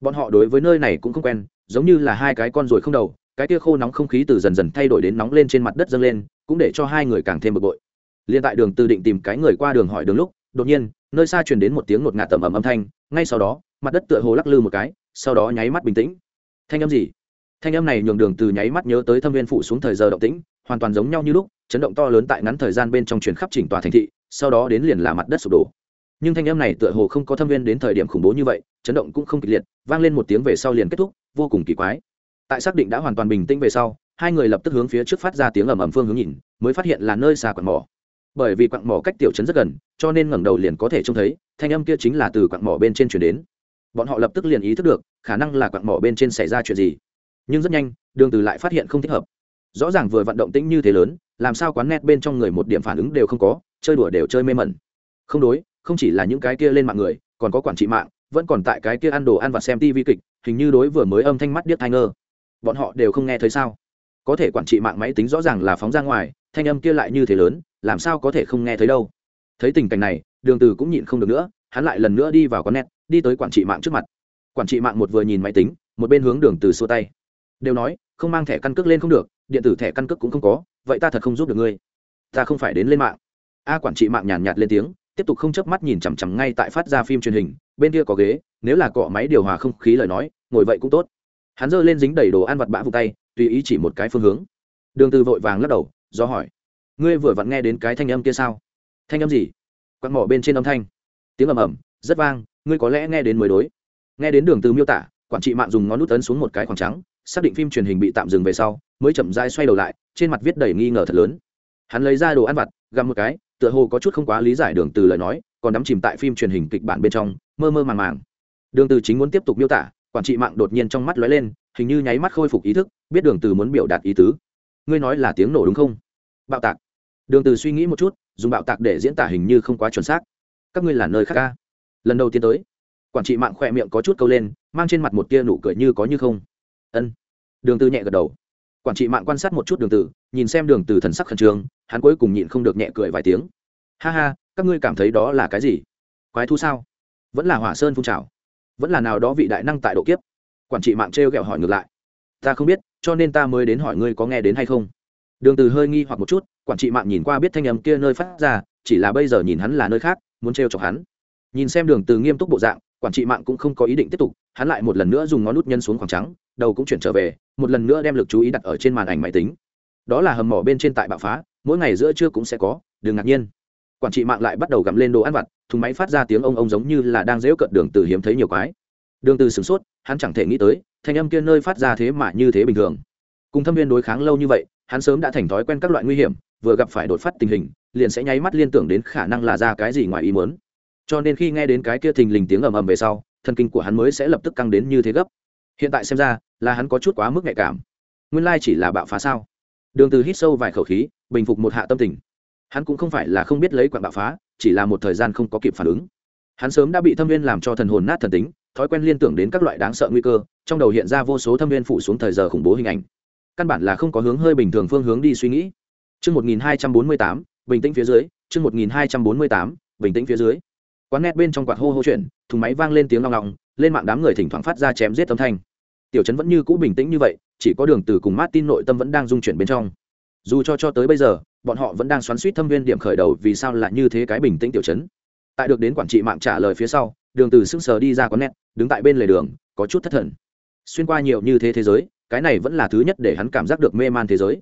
bọn họ đối với nơi này cũng không quen, giống như là hai cái con ruồi không đầu, cái kia khô nóng không khí từ dần dần thay đổi đến nóng lên trên mặt đất dâng lên, cũng để cho hai người càng thêm bực bội. Liền tại đường từ định tìm cái người qua đường hỏi đường lúc, đột nhiên, nơi xa truyền đến một tiếng ngột ngạt tầm ầm âm thanh, ngay sau đó, mặt đất tựa hồ lắc lư một cái, sau đó nháy mắt bình tĩnh. Thanh âm gì? Thanh âm này nhường đường từ nháy mắt nhớ tới thâm viên phủ xuống thời giờ động tĩnh, hoàn toàn giống nhau như lúc, chấn động to lớn tại ngắn thời gian bên trong truyền khắp chỉnh tòa thành thị, sau đó đến liền là mặt đất sụp đổ nhưng thanh âm này tựa hồ không có thâm viên đến thời điểm khủng bố như vậy, chấn động cũng không kịch liệt, vang lên một tiếng về sau liền kết thúc, vô cùng kỳ quái. Tại xác định đã hoàn toàn bình tĩnh về sau, hai người lập tức hướng phía trước phát ra tiếng ầm ầm phương hướng nhìn, mới phát hiện là nơi xa quặng mỏ. Bởi vì quặng mỏ cách tiểu trấn rất gần, cho nên ngẩng đầu liền có thể trông thấy, thanh âm kia chính là từ quặng mỏ bên trên chuyển đến. Bọn họ lập tức liền ý thức được, khả năng là quặng mỏ bên trên xảy ra chuyện gì. Nhưng rất nhanh, đường từ lại phát hiện không thích hợp. Rõ ràng vừa vận động tĩnh như thế lớn, làm sao quán net bên trong người một điểm phản ứng đều không có, chơi đùa đều chơi mê mẩn. Không đối không chỉ là những cái kia lên mạng người, còn có quản trị mạng, vẫn còn tại cái kia ăn đồ ăn và xem tivi kịch, hình như đối vừa mới âm thanh mắt điếc thai ngơ bọn họ đều không nghe thấy sao? Có thể quản trị mạng máy tính rõ ràng là phóng ra ngoài, thanh âm kia lại như thế lớn, làm sao có thể không nghe thấy đâu? Thấy tình cảnh này, đường từ cũng nhịn không được nữa, hắn lại lần nữa đi vào quán nét đi tới quản trị mạng trước mặt. Quản trị mạng một vừa nhìn máy tính, một bên hướng đường từ xua tay. Đều nói, không mang thẻ căn cước lên không được, điện tử thẻ căn cước cũng không có, vậy ta thật không giúp được ngươi. Ta không phải đến lên mạng. A quản trị mạng nhàn nhạt lên tiếng tiếp tục không chớp mắt nhìn chằm chằm ngay tại phát ra phim truyền hình, bên kia có ghế, nếu là cọ máy điều hòa không khí lời nói, ngồi vậy cũng tốt. Hắn giơ lên dính đầy đồ ăn vặt bã vụ tay, tùy ý chỉ một cái phương hướng. Đường từ vội vàng lắc đầu, do hỏi, ngươi vừa vặn nghe đến cái thanh âm kia sao? Thanh âm gì? Quặn mỏ bên trên âm thanh. Tiếng ầm ầm, rất vang, ngươi có lẽ nghe đến mới đối. Nghe đến đường từ miêu tả, quản trị mạng dùng ngón nút ấn xuống một cái khoảng trắng, xác định phim truyền hình bị tạm dừng về sau, mới chậm rãi xoay đầu lại, trên mặt viết đầy nghi ngờ thật lớn. Hắn lấy ra đồ ăn vặt, gặm một cái tựa hồ có chút không quá lý giải đường từ lời nói, còn đắm chìm tại phim truyền hình kịch bản bên trong, mơ mơ màng màng. Đường từ chính muốn tiếp tục miêu tả, quản trị mạng đột nhiên trong mắt lóe lên, hình như nháy mắt khôi phục ý thức, biết đường từ muốn biểu đạt ý tứ. Ngươi nói là tiếng nổ đúng không? Bạo tạc. Đường từ suy nghĩ một chút, dùng bạo tạc để diễn tả hình như không quá chuẩn xác. Các ngươi là nơi khác ca lần đầu tiên tới. Quản trị mạng khỏe miệng có chút câu lên, mang trên mặt một tia nụ cười như có như không. Ân. Đường từ nhẹ gật đầu quản trị mạng quan sát một chút đường từ nhìn xem đường từ thần sắc khẩn trương, hắn cuối cùng nhịn không được nhẹ cười vài tiếng. Ha ha, các ngươi cảm thấy đó là cái gì? Quái thú sao? Vẫn là hỏa sơn phun trào. Vẫn là nào đó vị đại năng tại độ kiếp. Quản trị mạng trêu ghẹo hỏi ngược lại. Ta không biết, cho nên ta mới đến hỏi ngươi có nghe đến hay không. Đường từ hơi nghi hoặc một chút, quản trị mạng nhìn qua biết thanh âm kia nơi phát ra, chỉ là bây giờ nhìn hắn là nơi khác, muốn trêu chọc hắn. Nhìn xem đường từ nghiêm túc bộ dạng, quản trị mạng cũng không có ý định tiếp tục, hắn lại một lần nữa dùng ngón nút nhân xuống khoảng trắng, đầu cũng chuyển trở về một lần nữa đem lực chú ý đặt ở trên màn ảnh máy tính. Đó là hầm mỏ bên trên tại bạo phá, mỗi ngày giữa trưa cũng sẽ có, đừng ngạc nhiên. Quản trị mạng lại bắt đầu gặm lên đồ ăn vặt, thùng máy phát ra tiếng ông ông giống như là đang dễu cận đường từ hiếm thấy nhiều quái. Đường từ sửng sốt, hắn chẳng thể nghĩ tới, thanh âm kia nơi phát ra thế mà như thế bình thường. Cùng thâm viên đối kháng lâu như vậy, hắn sớm đã thành thói quen các loại nguy hiểm, vừa gặp phải đột phát tình hình, liền sẽ nháy mắt liên tưởng đến khả năng là ra cái gì ngoài ý muốn. Cho nên khi nghe đến cái kia thình lình tiếng ầm ầm về sau, thần kinh của hắn mới sẽ lập tức căng đến như thế gấp. Hiện tại xem ra là hắn có chút quá mức nhạy cảm. Nguyên lai chỉ là bạo phá sao? Đường từ hít sâu vài khẩu khí bình phục một hạ tâm tình. Hắn cũng không phải là không biết lấy quạng bạo phá chỉ là một thời gian không có kịp phản ứng. Hắn sớm đã bị thâm viên làm cho thần hồn nát thần tính thói quen liên tưởng đến các loại đáng sợ nguy cơ trong đầu hiện ra vô số thâm viên phụ xuống thời giờ khủng bố hình ảnh. Căn bản là không có hướng hơi bình thường phương hướng đi suy nghĩ. Chương 1248, bình tĩnh phía dưới, chương 1248, bình tĩnh phía dưới. Quán net bên trong quạt hô hô chuyện, thùng máy vang lên tiếng long ngọng, lên mạng đám người thỉnh thoảng phát ra chém giết âm thanh. Tiểu trấn vẫn như cũ bình tĩnh như vậy, chỉ có đường từ cùng Martin nội tâm vẫn đang dung chuyển bên trong. Dù cho cho tới bây giờ, bọn họ vẫn đang xoắn suýt thâm viên điểm khởi đầu vì sao lại như thế cái bình tĩnh tiểu trấn. Tại được đến quản trị mạng trả lời phía sau, đường từ sững sờ đi ra quán nét, đứng tại bên lề đường, có chút thất thần. Xuyên qua nhiều như thế thế giới, cái này vẫn là thứ nhất để hắn cảm giác được mê man thế giới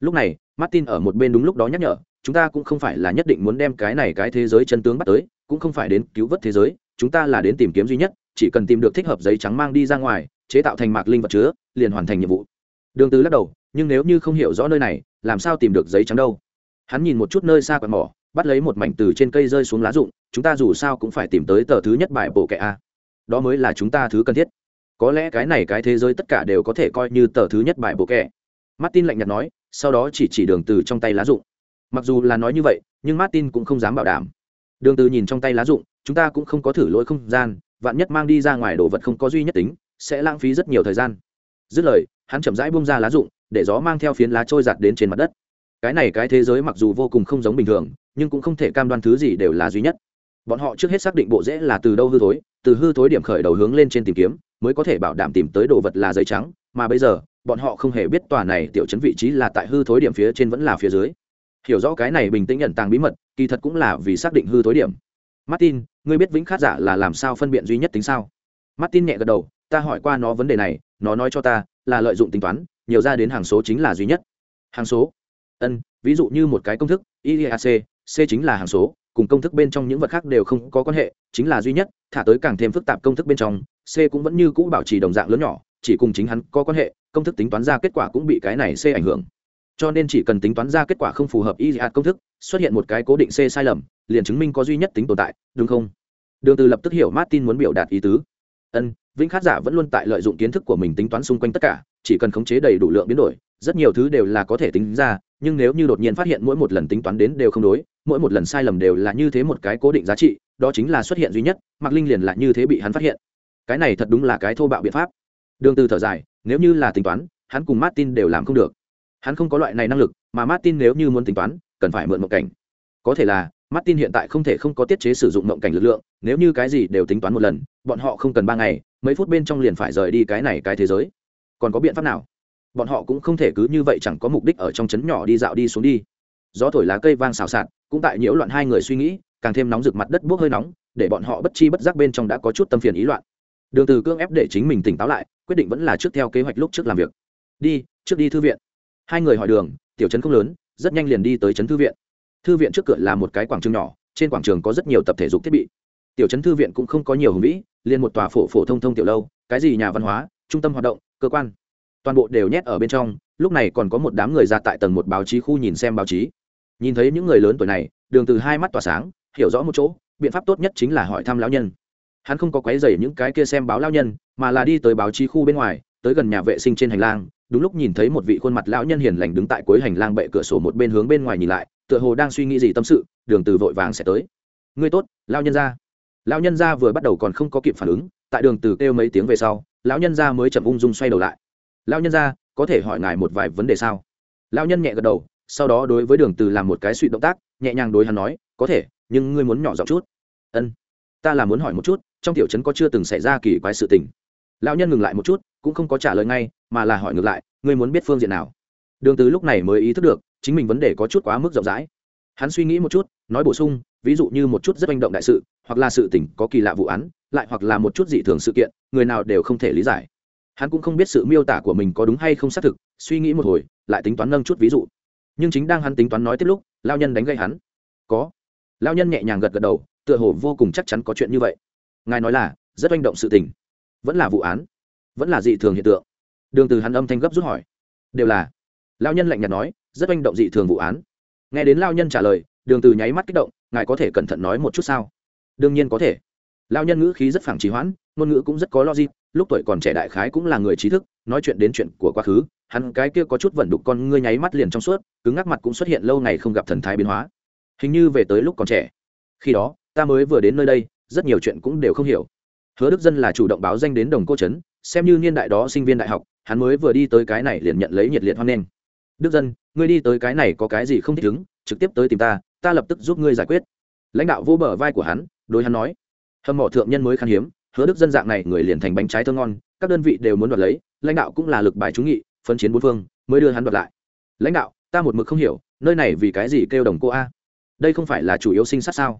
lúc này martin ở một bên đúng lúc đó nhắc nhở chúng ta cũng không phải là nhất định muốn đem cái này cái thế giới chân tướng bắt tới cũng không phải đến cứu vớt thế giới chúng ta là đến tìm kiếm duy nhất chỉ cần tìm được thích hợp giấy trắng mang đi ra ngoài, chế tạo thành mạc linh vật chứa, liền hoàn thành nhiệm vụ. Đường từ lắc đầu, nhưng nếu như không hiểu rõ nơi này, làm sao tìm được giấy trắng đâu? Hắn nhìn một chút nơi xa quạt mỏ, bắt lấy một mảnh từ trên cây rơi xuống lá rụng, chúng ta dù sao cũng phải tìm tới tờ thứ nhất bài bộ kệ a. Đó mới là chúng ta thứ cần thiết. Có lẽ cái này cái thế giới tất cả đều có thể coi như tờ thứ nhất bài bộ kệ martin lạnh nhạt nói, sau đó chỉ chỉ đường từ trong tay lá dụng mặc dù là nói như vậy, nhưng martin cũng không dám bảo đảm. Đường từ nhìn trong tay lá dụng chúng ta cũng không có thử lỗi không gian vạn nhất mang đi ra ngoài đồ vật không có duy nhất tính, sẽ lãng phí rất nhiều thời gian. Dứt lời, hắn chậm rãi buông ra lá dụng để gió mang theo phiến lá trôi giặt đến trên mặt đất. Cái này cái thế giới mặc dù vô cùng không giống bình thường, nhưng cũng không thể cam đoan thứ gì đều là duy nhất. Bọn họ trước hết xác định bộ rễ là từ đâu hư thối, từ hư thối điểm khởi đầu hướng lên trên tìm kiếm, mới có thể bảo đảm tìm tới đồ vật là giấy trắng, mà bây giờ, bọn họ không hề biết tòa này tiểu chấn vị trí là tại hư thối điểm phía trên vẫn là phía dưới. Hiểu rõ cái này bình tĩnh nhận tàng bí mật, kỳ thật cũng là vì xác định hư thối điểm martin, ngươi biết vĩnh khát giả là làm sao phân biện duy nhất tính sao? Martin nhẹ gật đầu, ta hỏi qua nó vấn đề này, nó nói cho ta là lợi dụng tính toán, nhiều ra đến hàng số chính là duy nhất. Hàng số? Ân, ví dụ như một cái công thức iac c chính là hàng số, cùng công thức bên trong những vật khác đều không có quan hệ, chính là duy nhất, thả tới càng thêm phức tạp công thức bên trong, c cũng vẫn như cũ bảo trì đồng dạng lớn nhỏ, chỉ cùng chính hắn có quan hệ, công thức tính toán ra kết quả cũng bị cái này c ảnh hưởng cho nên chỉ cần tính toán ra kết quả không phù hợp y công thức, xuất hiện một cái cố định c sai lầm, liền chứng minh có duy nhất tính tồn tại, đúng không? Đường từ lập tức hiểu martin muốn biểu đạt ý tứ. Ân, vĩnh khát giả vẫn luôn tại lợi dụng kiến thức của mình tính toán xung quanh tất cả, chỉ cần khống chế đầy đủ lượng biến đổi, rất nhiều thứ đều là có thể tính ra, nhưng nếu như đột nhiên phát hiện mỗi một lần tính toán đến đều không đối, mỗi một lần sai lầm đều là như thế một cái cố định giá trị, đó chính là xuất hiện duy nhất, mạc linh liền là như thế bị hắn phát hiện. Cái này thật đúng là cái thô bạo biện pháp. Đường từ thở dài, nếu như là tính toán, hắn cùng martin đều làm không được hắn không có loại này năng lực, mà martin nếu như muốn tính toán, cần phải mượn mộng cảnh. Có thể là, martin hiện tại không thể không có tiết chế sử dụng mộng cảnh lực lượng, nếu như cái gì đều tính toán một lần, bọn họ không cần ba ngày, mấy phút bên trong liền phải rời đi cái này cái thế giới. Còn có biện pháp nào? Bọn họ cũng không thể cứ như vậy chẳng có mục đích ở trong trấn nhỏ đi dạo đi xuống đi. Gió thổi lá cây vang xào xạc, cũng tại nhiễu loạn hai người suy nghĩ, càng thêm nóng rực mặt đất bốc hơi nóng, để bọn họ bất chi bất giác bên trong đã có chút tâm phiền ý loạn. Đường từ cương ép để chính mình tỉnh táo lại, quyết định vẫn là trước theo kế hoạch lúc trước làm việc. Đi, trước đi thư viện hai người hỏi đường, tiểu trấn không lớn, rất nhanh liền đi tới trấn thư viện. Thư viện trước cửa là một cái quảng trường nhỏ, trên quảng trường có rất nhiều tập thể dục thiết bị. Tiểu trấn thư viện cũng không có nhiều hùng vĩ, liền một tòa phổ phổ thông thông tiểu lâu, cái gì nhà văn hóa, trung tâm hoạt động, cơ quan. Toàn bộ đều nhét ở bên trong, lúc này còn có một đám người ra tại tầng một báo chí khu nhìn xem báo chí. Nhìn thấy những người lớn tuổi này, đường từ hai mắt tỏa sáng, hiểu rõ một chỗ, biện pháp tốt nhất chính là hỏi thăm lão nhân. Hắn không có quấy rầy những cái kia xem báo lão nhân, mà là đi tới báo chí khu bên ngoài, tới gần nhà vệ sinh trên hành lang đúng lúc nhìn thấy một vị khuôn mặt lão nhân hiền lành đứng tại cuối hành lang bệ cửa sổ một bên hướng bên ngoài nhìn lại, tựa hồ đang suy nghĩ gì tâm sự, đường từ vội vàng sẽ tới. Ngươi tốt, lão nhân gia. Lão nhân gia vừa bắt đầu còn không có kịp phản ứng, tại đường từ kêu mấy tiếng về sau, lão nhân gia mới chậm ung dung xoay đầu lại. Lão nhân gia, có thể hỏi ngài một vài vấn đề sao? Lão nhân nhẹ gật đầu, sau đó đối với đường từ làm một cái suy động tác, nhẹ nhàng đối hắn nói, có thể, nhưng ngươi muốn nhỏ giọng chút. Ân, ta là muốn hỏi một chút, trong tiểu trấn có chưa từng xảy ra kỳ quái sự tình? Lão nhân ngừng lại một chút, cũng không có trả lời ngay mà là hỏi ngược lại, ngươi muốn biết phương diện nào? Đường từ lúc này mới ý thức được, chính mình vấn đề có chút quá mức rộng rãi. Hắn suy nghĩ một chút, nói bổ sung, ví dụ như một chút rất manh động đại sự, hoặc là sự tình có kỳ lạ vụ án, lại hoặc là một chút dị thường sự kiện, người nào đều không thể lý giải. Hắn cũng không biết sự miêu tả của mình có đúng hay không xác thực, suy nghĩ một hồi, lại tính toán nâng chút ví dụ. Nhưng chính đang hắn tính toán nói tiếp lúc, lao nhân đánh gây hắn. Có. Lao nhân nhẹ nhàng gật gật đầu, tựa hồ vô cùng chắc chắn có chuyện như vậy. Ngài nói là, rất manh động sự tình. Vẫn là vụ án. Vẫn là dị thường hiện tượng đường từ hắn âm thanh gấp rút hỏi. Đều là. Lao nhân lạnh nhạt nói, rất manh động dị thường vụ án. Nghe đến lao nhân trả lời, đường từ nháy mắt kích động, ngài có thể cẩn thận nói một chút sao? Đương nhiên có thể. Lao nhân ngữ khí rất phẳng trì hoãn, ngôn ngữ cũng rất có logic, lúc tuổi còn trẻ đại khái cũng là người trí thức, nói chuyện đến chuyện của quá khứ, hắn cái kia có chút vẩn đục con ngươi nháy mắt liền trong suốt, cứng ngắc mặt cũng xuất hiện lâu ngày không gặp thần thái biến hóa. Hình như về tới lúc còn trẻ. Khi đó, ta mới vừa đến nơi đây, rất nhiều chuyện cũng đều không hiểu. Hứa đức dân là chủ động báo danh đến đồng cô trấn xem như niên đại đó sinh viên đại học, hắn mới vừa đi tới cái này liền nhận lấy nhiệt liệt hoan nghênh. Đức dân, ngươi đi tới cái này có cái gì không thích ứng, trực tiếp tới tìm ta ta lập tức giúp ngươi giải quyết. Lãnh đạo vô bờ vai của hắn, đối hắn nói. Hâm mộ thượng nhân mới khan hiếm, hứa đức dân dạng này người liền thành bánh trái thơ ngon, các đơn vị đều muốn đoạt lấy, lãnh đạo cũng là lực bài trúng nghị, phân chiến bốn phương, mới đưa hắn đoạt lại. Lãnh đạo, ta một mực không hiểu, nơi này vì cái gì kêu đồng cô a? Đây không phải là chủ yếu sinh sát sao?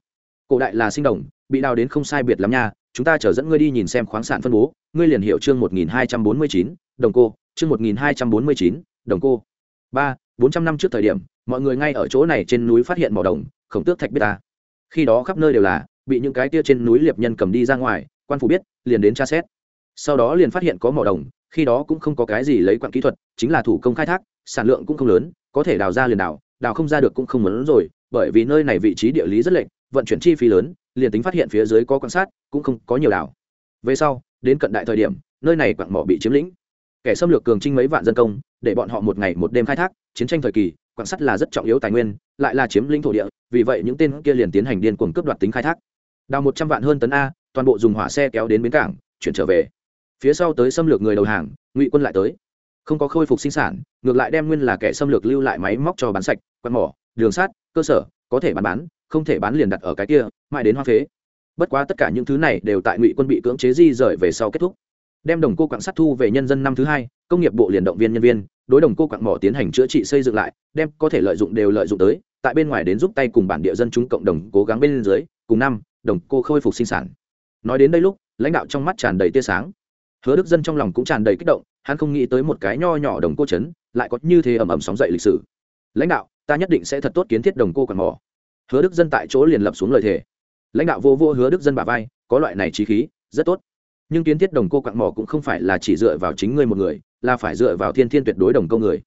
Cổ đại là sinh đồng, bị đào đến không sai biệt lắm nha chúng ta chở dẫn ngươi đi nhìn xem khoáng sản phân bố. Ngươi liền hiểu chương một nghìn hai trăm bốn mươi chín, đồng cô. Chương một nghìn hai trăm bốn mươi chín, đồng cô. Ba, bốn trăm năm trước thời điểm, mọi người ngay ở chỗ này trên núi phát hiện mỏ đồng, khổng tước thạch biết ta. Khi đó khắp nơi đều là bị những cái tia trên núi liệp nhân cầm đi ra ngoài, quan phủ biết, liền đến tra xét. Sau đó liền phát hiện có mỏ đồng, khi đó cũng không có cái gì lấy quặng kỹ thuật, chính là thủ công khai thác, sản lượng cũng không lớn, có thể đào ra liền đào đào không ra được cũng không muốn rồi, bởi vì nơi này vị trí địa lý rất lệch, vận chuyển chi phí lớn liền tính phát hiện phía dưới có quan sát, cũng không có nhiều đảo. Về sau, đến cận đại thời điểm, nơi này quặng mỏ bị chiếm lĩnh. Kẻ xâm lược cường trinh mấy vạn dân công, để bọn họ một ngày một đêm khai thác, chiến tranh thời kỳ, quặng sắt là rất trọng yếu tài nguyên, lại là chiếm lĩnh thổ địa, vì vậy những tên kia liền tiến hành điên cuồng cướp đoạt tính khai thác. Đào một trăm vạn hơn tấn a, toàn bộ dùng hỏa xe kéo đến bến cảng, chuyển trở về. Phía sau tới xâm lược người đầu hàng, ngụy quân lại tới. Không có khôi phục sinh sản, ngược lại đem nguyên là kẻ xâm lược lưu lại máy móc cho bán sạch quạt mỏ, đường sát cơ sở, có thể bán bán, không thể bán liền đặt ở cái kia mãi đến hoa phế. Bất quá tất cả những thứ này đều tại ngụy quân bị cưỡng chế di rời về sau kết thúc. Đem đồng cô quặng sắt thu về nhân dân năm thứ hai, công nghiệp bộ liền động viên nhân viên, đối đồng cô quặng mỏ tiến hành chữa trị xây dựng lại, đem có thể lợi dụng đều lợi dụng tới, tại bên ngoài đến giúp tay cùng bản địa dân chúng cộng đồng cố gắng bên dưới, cùng năm, đồng cô khôi phục sinh sản. Nói đến đây lúc, lãnh đạo trong mắt tràn đầy tia sáng. Hứa đức dân trong lòng cũng tràn đầy kích động, hắn không nghĩ tới một cái nho nhỏ đồng cô trấn lại có như thế ầm ầm sóng dậy lịch sử. Lãnh đạo, ta nhất định sẽ thật tốt kiến thiết đồng cô quặng mỏ. Hứa đức dân tại chỗ liền lập xuống lời thề lãnh đạo vô vô hứa đức dân bà vai, có loại này trí khí, rất tốt. Nhưng kiến thiết đồng cô quặng mỏ cũng không phải là chỉ dựa vào chính ngươi một người, là phải dựa vào thiên thiên tuyệt đối đồng công người.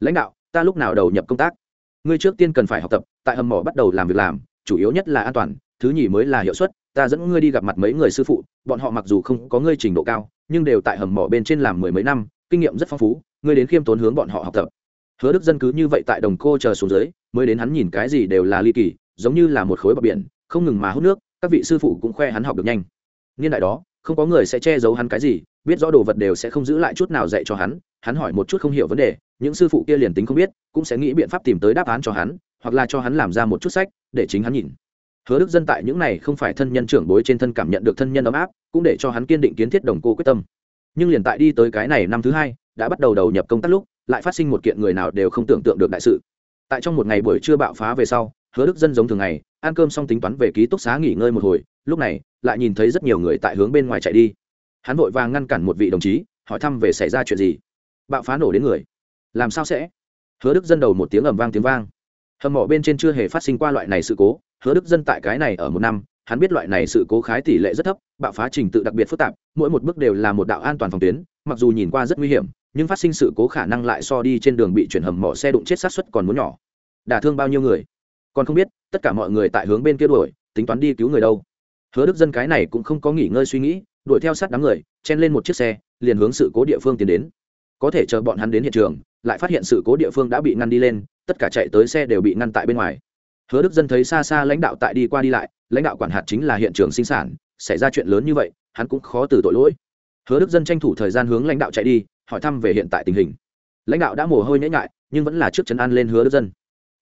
Lãnh đạo, ta lúc nào đầu nhập công tác? Ngươi trước tiên cần phải học tập, tại hầm mỏ bắt đầu làm việc làm, chủ yếu nhất là an toàn, thứ nhì mới là hiệu suất, ta dẫn ngươi đi gặp mặt mấy người sư phụ, bọn họ mặc dù không có ngươi trình độ cao, nhưng đều tại hầm mỏ bên trên làm mười mấy năm, kinh nghiệm rất phong phú, ngươi đến khiêm tốn hướng bọn họ học tập. Hứa đức dân cứ như vậy tại đồng cô chờ xuống dưới, mới đến hắn nhìn cái gì đều là ly kỳ, giống như là một khối bờ biển không ngừng mà hút nước, các vị sư phụ cũng khoe hắn học được nhanh. Niên đại đó, không có người sẽ che giấu hắn cái gì, biết rõ đồ vật đều sẽ không giữ lại chút nào dạy cho hắn hắn hỏi một chút không hiểu vấn đề, những sư phụ kia liền tính không biết, cũng sẽ nghĩ biện pháp tìm tới đáp án cho hắn, hoặc là cho hắn làm ra một chút sách, để chính hắn nhìn. Hứa đức dân tại những này không phải thân nhân trưởng bối trên thân cảm nhận được thân nhân ấm áp, cũng để cho hắn kiên định kiến thiết đồng cô quyết tâm. Nhưng liền tại đi tới cái này năm thứ hai, đã bắt đầu đầu nhập công tác lúc, lại phát sinh một kiện người nào đều không tưởng tượng được đại sự. Tại trong một ngày buổi trưa bạo phá về sau, hứa đức dân giống thường ngày ăn cơm xong tính toán về ký túc xá nghỉ ngơi một hồi, lúc này, lại nhìn thấy rất nhiều người tại hướng bên ngoài chạy đi. Hắn vội vàng ngăn cản một vị đồng chí, hỏi thăm về xảy ra chuyện gì. Bạo phá nổ đến người. Làm sao sẽ? Hứa đức dân đầu một tiếng ầm vang tiếng vang. Hầm mỏ bên trên chưa hề phát sinh qua loại này sự cố, hứa đức dân tại cái này ở một năm, hắn biết loại này sự cố khái tỷ lệ rất thấp, bạo phá trình tự đặc biệt phức tạp, mỗi một bước đều là một đạo an toàn phòng tuyến, mặc dù nhìn qua rất nguy hiểm, nhưng phát sinh sự cố khả năng lại so đi trên đường bị chuyển hầm mỏ xe đụng chết sát xuất còn muốn nhỏ. Đả thương bao nhiêu người? Còn không biết tất cả mọi người tại hướng bên kia đuổi, tính toán đi cứu người đâu. Hứa đức dân cái này cũng không có nghỉ ngơi suy nghĩ, đuổi theo sát đám người, chen lên một chiếc xe, liền hướng sự cố địa phương tiến đến. Có thể chờ bọn hắn đến hiện trường, lại phát hiện sự cố địa phương đã bị ngăn đi lên, tất cả chạy tới xe đều bị ngăn tại bên ngoài. Hứa đức dân thấy xa xa lãnh đạo tại đi qua đi lại, lãnh đạo quản hạt chính là hiện trường sinh sản, xảy ra chuyện lớn như vậy, hắn cũng khó từ tội lỗi. Hứa đức dân tranh thủ thời gian hướng lãnh đạo chạy đi, hỏi thăm về hiện tại tình hình. Lãnh đạo đã mồ hôi nhễ ngại nhưng vẫn là trước chân an lên hứa đức dân.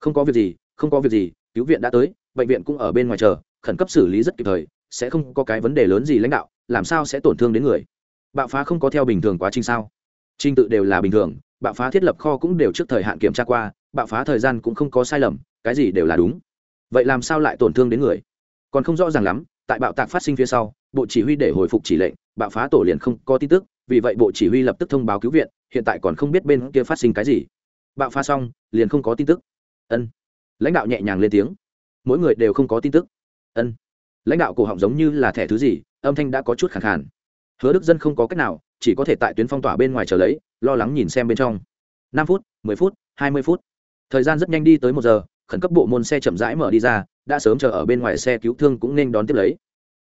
Không có việc gì không có việc gì, cứu viện đã tới, bệnh viện cũng ở bên ngoài chờ, khẩn cấp xử lý rất kịp thời, sẽ không có cái vấn đề lớn gì lãnh đạo, làm sao sẽ tổn thương đến người? Bạo phá không có theo bình thường quá trình sao? Trình tự đều là bình thường, bạo phá thiết lập kho cũng đều trước thời hạn kiểm tra qua, bạo phá thời gian cũng không có sai lầm, cái gì đều là đúng. Vậy làm sao lại tổn thương đến người? Còn không rõ ràng lắm, tại bạo tạc phát sinh phía sau, bộ chỉ huy để hồi phục chỉ lệnh, bạo phá tổ liền không có tin tức, vì vậy bộ chỉ huy lập tức thông báo cứu viện, hiện tại còn không biết bên kia phát sinh cái gì. Bạo phá xong, liền không có tin tức. Ân lãnh đạo nhẹ nhàng lên tiếng. Mỗi người đều không có tin tức. Ân. Lãnh đạo cổ họng giống như là thẻ thứ gì, âm thanh đã có chút khẳng khàn. Hứa đức dân không có cách nào, chỉ có thể tại tuyến phong tỏa bên ngoài chờ lấy, lo lắng nhìn xem bên trong. Năm phút, mười phút, hai mươi phút. Thời gian rất nhanh đi tới một giờ, khẩn cấp bộ môn xe chậm rãi mở đi ra, đã sớm chờ ở bên ngoài xe cứu thương cũng nên đón tiếp lấy.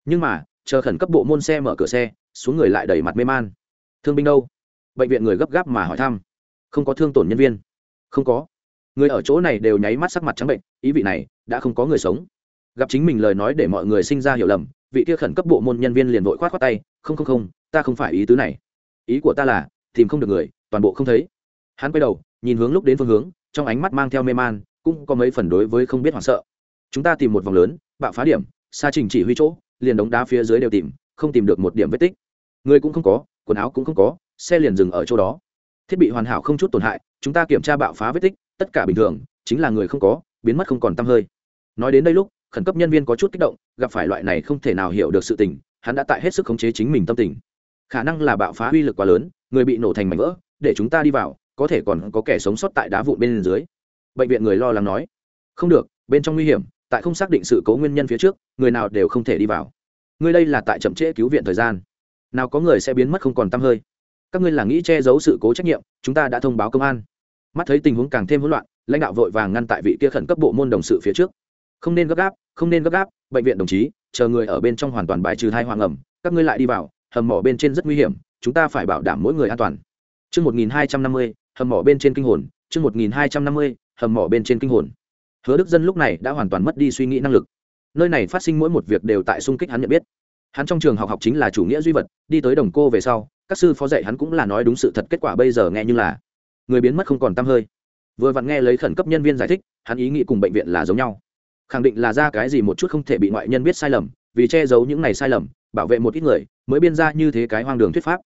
Nhưng mà, chờ khẩn cấp bộ môn xe mở cửa xe, xuống người lại đẩy mặt mê man. Thương binh đâu? Bệnh viện người gấp gáp mà hỏi thăm. Không có thương tổn nhân viên. Không có người ở chỗ này đều nháy mắt sắc mặt trắng bệnh, ý vị này, đã không có người sống. Gặp chính mình lời nói để mọi người sinh ra hiểu lầm, vị kia khẩn cấp bộ môn nhân viên liền vội khoát khoát tay, không không không, ta không phải ý tứ này. Ý của ta là, tìm không được người, toàn bộ không thấy. Hắn quay đầu, nhìn hướng lúc đến phương hướng, trong ánh mắt mang theo mê man, cũng có mấy phần đối với không biết hoảng sợ. Chúng ta tìm một vòng lớn, bạo phá điểm xa trình chỉ huy chỗ, liền đống đá phía dưới đều tìm, không tìm được một điểm vết tích. Người cũng không có, quần áo cũng không có, xe liền dừng ở chỗ đó. Thiết bị hoàn hảo không chút tổn hại, chúng ta kiểm tra bạo phá vết tích tất cả bình thường, chính là người không có, biến mất không còn t hơi. Nói đến đây lúc, khẩn cấp nhân viên có chút kích động, gặp phải loại này không thể nào hiểu được sự tình, hắn đã tại hết sức khống chế chính mình tâm tình. Khả năng là bạo phá uy lực quá lớn, người bị nổ thành mảnh vỡ, để chúng ta đi vào, có thể còn có kẻ sống sót tại đá vụn bên dưới. Bệnh viện người lo lắng nói. Không được, bên trong nguy hiểm, tại không xác định sự cố nguyên nhân phía trước, người nào đều không thể đi vào. Ngươi đây là tại chậm trễ cứu viện thời gian. Nào có người sẽ biến mất không còn t hơi. Các ngươi là nghĩ che giấu sự cố trách nhiệm, chúng ta đã thông báo công an mắt thấy tình huống càng thêm hỗn loạn lãnh đạo vội vàng ngăn tại vị kia khẩn cấp bộ môn đồng sự phía trước không nên gấp gáp không nên gấp gáp bệnh viện đồng chí chờ người ở bên trong hoàn toàn bài trừ hai hoàng ẩm các ngươi lại đi vào hầm mỏ bên trên rất nguy hiểm chúng ta phải bảo đảm mỗi người an toàn Trước 1250, hầm mỏ bên trên kinh hồn, trước 1250, hầm mỏ bên trên kinh hồn. Hứa Đức Dân lúc này đã hoàn toàn mất đi suy nghĩ năng lực. Nơi này phát sinh mỗi một việc đều tại xung kích hắn nhận biết. Hắn trong trường học học chính là chủ nghĩa duy vật, đi tới đồng cô về sau, các sư phó dạy hắn cũng là nói đúng sự thật kết quả bây giờ nghe như là người biến mất không còn tăm hơi. Vừa vặn nghe lấy khẩn cấp nhân viên giải thích, hắn ý nghĩ cùng bệnh viện là giống nhau. Khẳng định là ra cái gì một chút không thể bị ngoại nhân biết sai lầm, vì che giấu những này sai lầm, bảo vệ một ít người, mới biên ra như thế cái hoang đường thuyết pháp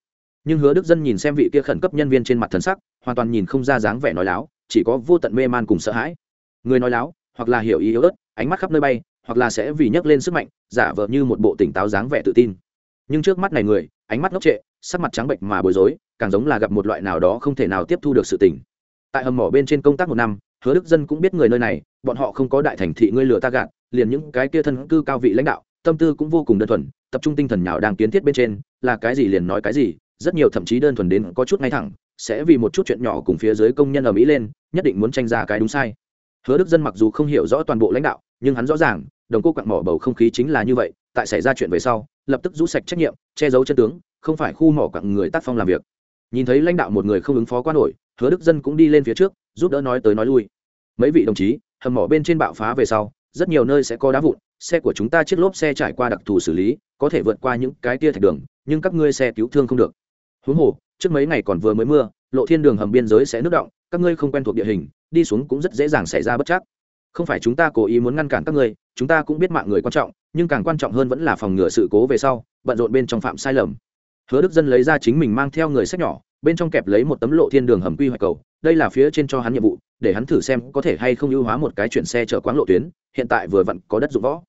nhưng hứa đức dân nhìn xem vị kia khẩn cấp nhân viên trên mặt thần sắc hoàn toàn nhìn không ra dáng vẻ nói láo chỉ có vô tận mê man cùng sợ hãi người nói láo hoặc là hiểu ý yếu ớt ánh mắt khắp nơi bay hoặc là sẽ vì nhấc lên sức mạnh giả vờ như một bộ tỉnh táo dáng vẻ tự tin nhưng trước mắt này người, ánh mắt ngốc trệ, sắc mặt trắng bệnh mà bối rối, càng giống là gặp một loại nào đó không thể nào tiếp thu được sự tỉnh tại hầm mỏ bên trên công tác một năm, hứa đức dân cũng biết người nơi này, bọn họ không có đại thành thị ngươi lừa ta gạt, liền những cái kia thân cư cao vị lãnh đạo, tâm tư cũng vô cùng đơn thuần, tập trung tinh thần nhào đang kiến thiết bên trên, là cái gì liền nói cái gì, rất nhiều thậm chí đơn thuần đến có chút ngay thẳng, sẽ vì một chút chuyện nhỏ cùng phía dưới công nhân ở mỹ lên, nhất định muốn tranh ra cái đúng sai. Hứa đức dân mặc dù không hiểu rõ toàn bộ lãnh đạo, nhưng hắn rõ ràng, đồng cô quặng mỏ bầu không khí chính là như vậy, tại xảy ra chuyện về sau lập tức rũ sạch trách nhiệm, che giấu chân tướng, không phải khu mỏ quặng người tác phong làm việc. Nhìn thấy lãnh đạo một người không ứng phó quá nổi, hứa đức dân cũng đi lên phía trước, giúp đỡ nói tới nói lui. Mấy vị đồng chí, hầm mỏ bên trên bạo phá về sau, rất nhiều nơi sẽ có đá vụn, xe của chúng ta chiếc lốp xe trải qua đặc thù xử lý, có thể vượt qua những cái tia thạch đường, nhưng các ngươi xe cứu thương không được. Huống hồ, trước mấy ngày còn vừa mới mưa, lộ thiên đường hầm biên giới sẽ nước động, các ngươi không quen thuộc địa hình, đi xuống cũng rất dễ dàng xảy ra bất chắc. Không phải chúng ta cố ý muốn ngăn cản các ngươi, chúng ta cũng biết mạng người quan trọng nhưng càng quan trọng hơn vẫn là phòng ngừa sự cố về sau, bận rộn bên trong phạm sai lầm. Hứa đức dân lấy ra chính mình mang theo người sách nhỏ, bên trong kẹp lấy một tấm lộ thiên đường hầm quy hoạch cầu, đây là phía trên cho hắn nhiệm vụ, để hắn thử xem có thể hay không ưu hóa một cái chuyển xe chở quán lộ tuyến, hiện tại vừa vặn có đất dụng võ.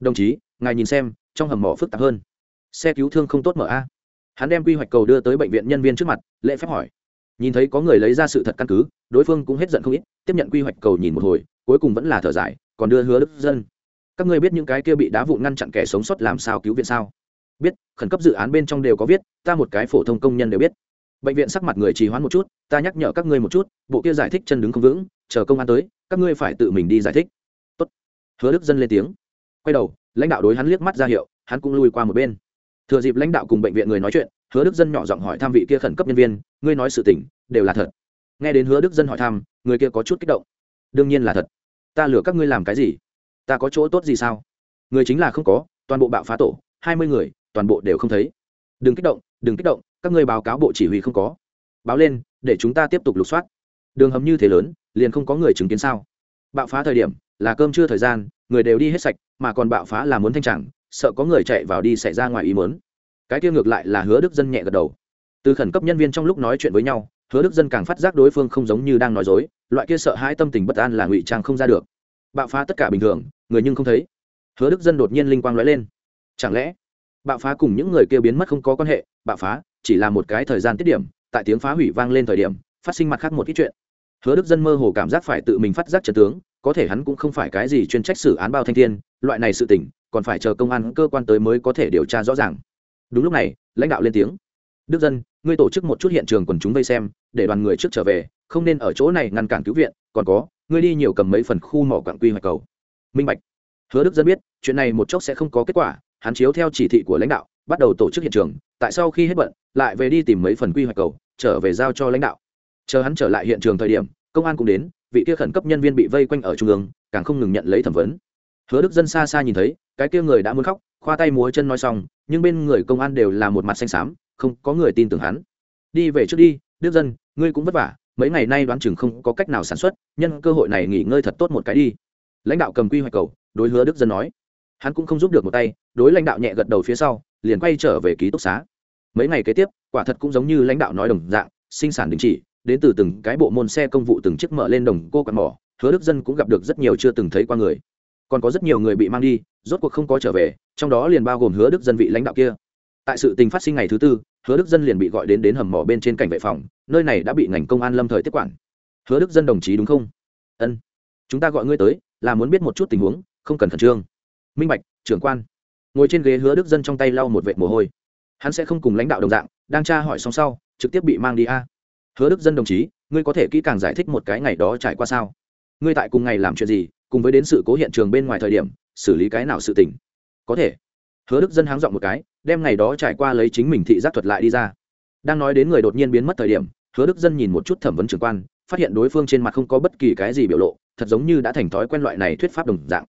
Đồng chí, ngài nhìn xem, trong hầm mỏ phức tạp hơn. Xe cứu thương không tốt mở a. Hắn đem quy hoạch cầu đưa tới bệnh viện nhân viên trước mặt, lễ phép hỏi. Nhìn thấy có người lấy ra sự thật căn cứ, đối phương cũng hết giận không ít, tiếp nhận quy hoạch cầu nhìn một hồi, cuối cùng vẫn là thở dài, còn đưa hứa đức dân các ngươi biết những cái kia bị đá vụn ngăn chặn kẻ sống sót làm sao cứu viện sao? Biết, khẩn cấp dự án bên trong đều có viết, ta một cái phổ thông công nhân đều biết. Bệnh viện sắc mặt người trì hoãn một chút, ta nhắc nhở các ngươi một chút, bộ kia giải thích chân đứng không vững, chờ công an tới, các ngươi phải tự mình đi giải thích. Tốt. hứa đức dân lên tiếng. Quay đầu, lãnh đạo đối hắn liếc mắt ra hiệu, hắn cũng lui qua một bên. Thừa dịp lãnh đạo cùng bệnh viện người nói chuyện, hứa đức dân nhỏ giọng hỏi tham vị kia khẩn cấp nhân viên, ngươi nói sự tình, đều là thật? Nghe đến hứa đức dân hỏi thăm, người kia có chút kích động. Đương nhiên là thật. Ta lừa các ngươi làm cái gì? Ta có chỗ tốt gì sao? Người chính là không có, toàn bộ bạo phá tổ, hai mươi người, toàn bộ đều không thấy. Đừng kích động, đừng kích động, các ngươi báo cáo bộ chỉ huy không có. Báo lên, để chúng ta tiếp tục lục soát. Đường hầm như thế lớn, liền không có người chứng kiến sao? Bạo phá thời điểm, là cơm chưa thời gian, người đều đi hết sạch, mà còn bạo phá là muốn thanh chẳng sợ có người chạy vào đi xảy ra ngoài ý muốn. Cái kia ngược lại là hứa đức dân nhẹ gật đầu. Từ khẩn cấp nhân viên trong lúc nói chuyện với nhau, hứa đức dân càng phát giác đối phương không giống như đang nói dối, loại kia sợ hãi tâm tình bất an là ngụy trang không ra được bạo phá tất cả bình thường, người nhưng không thấy. Hứa đức dân đột nhiên linh quang lóe lên. Chẳng lẽ, bạo phá cùng những người kia biến mất không có quan hệ, bạo phá chỉ là một cái thời gian tiết điểm, tại tiếng phá hủy vang lên thời điểm, phát sinh mặt khác một ít chuyện. Hứa đức dân mơ hồ cảm giác phải tự mình phát giác trật tướng, có thể hắn cũng không phải cái gì chuyên trách xử án bao thanh thiên, loại này sự tỉnh còn phải chờ công an, cơ quan tới mới có thể điều tra rõ ràng. Đúng lúc này, lãnh đạo lên tiếng. Đức dân, ngươi tổ chức một chút hiện trường quần chúng vây xem, để đoàn người trước trở về, không nên ở chỗ này ngăn cản cứu viện, còn có ngươi đi nhiều cầm mấy phần khu mỏ quặng quy hoạch cầu. Minh bạch. Hứa đức dân biết, chuyện này một chốc sẽ không có kết quả, hắn chiếu theo chỉ thị của lãnh đạo, bắt đầu tổ chức hiện trường, tại sau khi hết bận, lại về đi tìm mấy phần quy hoạch cầu, trở về giao cho lãnh đạo. Chờ hắn trở lại hiện trường thời điểm, công an cũng đến, vị kia khẩn cấp nhân viên bị vây quanh ở trung ương, càng không ngừng nhận lấy thẩm vấn. Hứa đức dân xa xa nhìn thấy, cái kia người đã muốn khóc, khoa tay múa chân nói xong, nhưng bên người công an đều là một mặt xanh xám, không có người tin tưởng hắn. Đi về trước đi, đức dân, ngươi cũng vất vả mấy ngày nay đoán chừng không có cách nào sản xuất, nhân cơ hội này nghỉ ngơi thật tốt một cái đi. Lãnh đạo cầm quy hoạch cầu, đối hứa đức dân nói. Hắn cũng không giúp được một tay, đối lãnh đạo nhẹ gật đầu phía sau, liền quay trở về ký túc xá. Mấy ngày kế tiếp, quả thật cũng giống như lãnh đạo nói đồng dạng, sinh sản đình chỉ, đến từ từng cái bộ môn xe công vụ từng chiếc mở lên đồng cô quạt mỏ, hứa đức dân cũng gặp được rất nhiều chưa từng thấy qua người. Còn có rất nhiều người bị mang đi, rốt cuộc không có trở về, trong đó liền bao gồm hứa đức dân vị lãnh đạo kia. Tại sự tình phát sinh ngày thứ tư hứa đức dân liền bị gọi đến đến hầm mỏ bên trên cảnh vệ phòng, nơi này đã bị ngành công an lâm thời tiếp quản. Hứa đức dân đồng chí đúng không? Ân. Chúng ta gọi ngươi tới là muốn biết một chút tình huống, không cần khẩn trương. Minh bạch, trưởng quan. Ngồi trên ghế hứa đức dân trong tay lau một vệt mồ hôi. Hắn sẽ không cùng lãnh đạo đồng dạng, đang tra hỏi xong sau, trực tiếp bị mang đi a. Hứa đức dân đồng chí, ngươi có thể kỹ càng giải thích một cái ngày đó trải qua sao? Ngươi tại cùng ngày làm chuyện gì, cùng với đến sự cố hiện trường bên ngoài thời điểm, xử lý cái nào sự tình? Có thể. Hứa đức dân háng dọn một cái đem ngày đó trải qua lấy chính mình thị giác thuật lại đi ra. Đang nói đến người đột nhiên biến mất thời điểm, hứa đức dân nhìn một chút thẩm vấn trưởng quan, phát hiện đối phương trên mặt không có bất kỳ cái gì biểu lộ, thật giống như đã thành thói quen loại này thuyết pháp đồng dạng.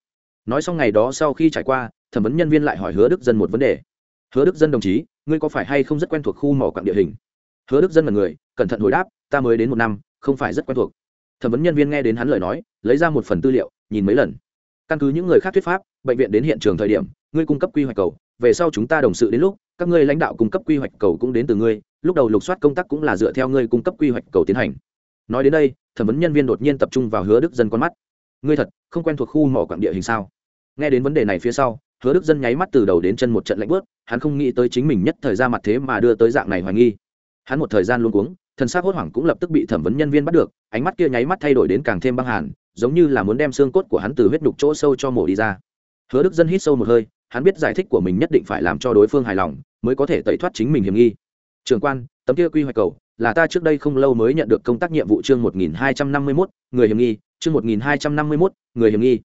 Nói xong ngày đó sau khi trải qua, thẩm vấn nhân viên lại hỏi hứa đức dân một vấn đề. Hứa đức dân đồng chí, ngươi có phải hay không rất quen thuộc khu mỏ quặng địa hình? Hứa đức dân là người, cẩn thận hồi đáp, ta mới đến một năm, không phải rất quen thuộc. Thẩm vấn nhân viên nghe đến hắn lời nói, lấy ra một phần tư liệu, nhìn mấy lần. Căn cứ những người khác thuyết pháp, bệnh viện đến hiện trường thời điểm, ngươi cung cấp quy hoạch cầu về sau chúng ta đồng sự đến lúc, các ngươi lãnh đạo cung cấp quy hoạch cầu cũng đến từ ngươi, lúc đầu lục soát công tác cũng là dựa theo ngươi cung cấp quy hoạch cầu tiến hành. Nói đến đây, thẩm vấn nhân viên đột nhiên tập trung vào hứa đức dân con mắt. Ngươi thật, không quen thuộc khu mỏ quặng địa hình sao? Nghe đến vấn đề này phía sau, hứa đức dân nháy mắt từ đầu đến chân một trận lạnh bớt hắn không nghĩ tới chính mình nhất thời ra mặt thế mà đưa tới dạng này hoài nghi. Hắn một thời gian luôn cuống, thần xác hốt hoảng cũng lập tức bị thẩm vấn nhân viên bắt được, ánh mắt kia nháy mắt thay đổi đến càng thêm băng hàn, giống như là muốn đem xương cốt của hắn từ huyết đục chỗ sâu cho mổ đi ra. Hứa đức dân hít sâu một hơi hắn biết giải thích của mình nhất định phải làm cho đối phương hài lòng, mới có thể tẩy thoát chính mình hiểm nghi. Trường quan, tấm kia quy hoạch cầu, là ta trước đây không lâu mới nhận được công tác nhiệm vụ chương một nghìn hai trăm năm mươi mốt, người hiểm nghi, chương một nghìn hai trăm năm mươi mốt, người hiểm nghi.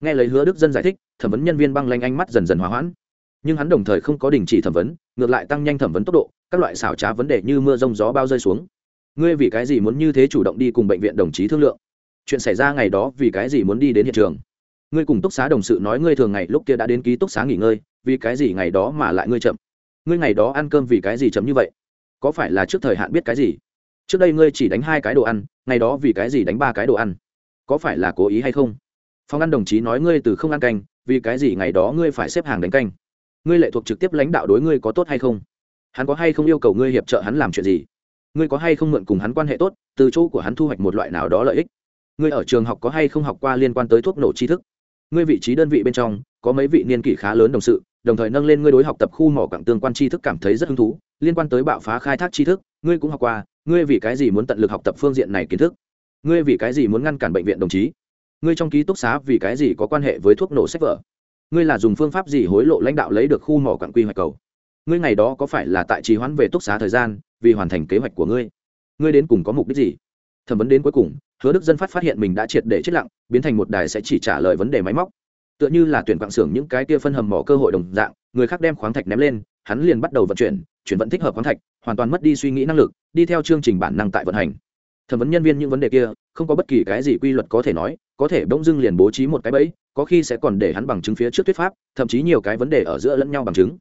Nghe lời hứa đức dân giải thích, thẩm vấn nhân viên băng lanh ánh mắt dần dần hòa hoãn. Nhưng hắn đồng thời không có đình chỉ thẩm vấn, ngược lại tăng nhanh thẩm vấn tốc độ, các loại xảo trá vấn đề như mưa rông gió bao rơi xuống. Ngươi vì cái gì muốn như thế chủ động đi cùng bệnh viện đồng chí thương lượng? Chuyện xảy ra ngày đó vì cái gì muốn đi đến hiện trường? Ngươi cùng túc xá đồng sự nói ngươi thường ngày lúc kia đã đến ký túc xá nghỉ ngơi, vì cái gì ngày đó mà lại ngươi chậm? Ngươi ngày đó ăn cơm vì cái gì chậm như vậy? Có phải là trước thời hạn biết cái gì? Trước đây ngươi chỉ đánh hai cái đồ ăn, ngày đó vì cái gì đánh ba cái đồ ăn? Có phải là cố ý hay không? Phong ăn đồng chí nói ngươi từ không ăn canh, vì cái gì ngày đó ngươi phải xếp hàng đánh canh? Ngươi lệ thuộc trực tiếp lãnh đạo đối ngươi có tốt hay không? Hắn có hay không yêu cầu ngươi hiệp trợ hắn làm chuyện gì? Ngươi có hay không mượn cùng hắn quan hệ tốt, từ chỗ của hắn thu hoạch một loại nào đó lợi ích? Ngươi ở trường học có hay không học qua liên quan tới thuốc nổ tri thức? Ngươi vị trí đơn vị bên trong, có mấy vị niên kỷ khá lớn đồng sự, đồng thời nâng lên ngươi đối học tập khu mỏ quảng tương quan tri thức cảm thấy rất hứng thú, liên quan tới bạo phá khai thác tri thức, ngươi cũng học qua, ngươi vì cái gì muốn tận lực học tập phương diện này kiến thức? Ngươi vì cái gì muốn ngăn cản bệnh viện đồng chí? Ngươi trong ký túc xá vì cái gì có quan hệ với thuốc nổ sách vở? Ngươi là dùng phương pháp gì hối lộ lãnh đạo lấy được khu mỏ quảng quy hoạch cầu? Ngươi ngày đó có phải là tại trì hoãn về túc xá thời gian vì hoàn thành kế hoạch của ngươi? Ngươi đến cùng có mục đích gì? Thẩm vấn đến cuối cùng, hứa đức dân phát phát hiện mình đã triệt để chết lặng, biến thành một đài sẽ chỉ trả lời vấn đề máy móc. Tựa như là tuyển quạng xưởng những cái kia phân hầm mỏ cơ hội đồng dạng, người khác đem khoáng thạch ném lên, hắn liền bắt đầu vận chuyển chuyển vận thích hợp khoáng thạch, hoàn toàn mất đi suy nghĩ năng lực, đi theo chương trình bản năng tại vận hành. Thẩm vấn nhân viên những vấn đề kia, không có bất kỳ cái gì quy luật có thể nói, có thể bỗng dưng liền bố trí một cái bẫy, có khi sẽ còn để hắn bằng chứng phía trước thuyết pháp, thậm chí nhiều cái vấn đề ở giữa lẫn nhau bằng chứng.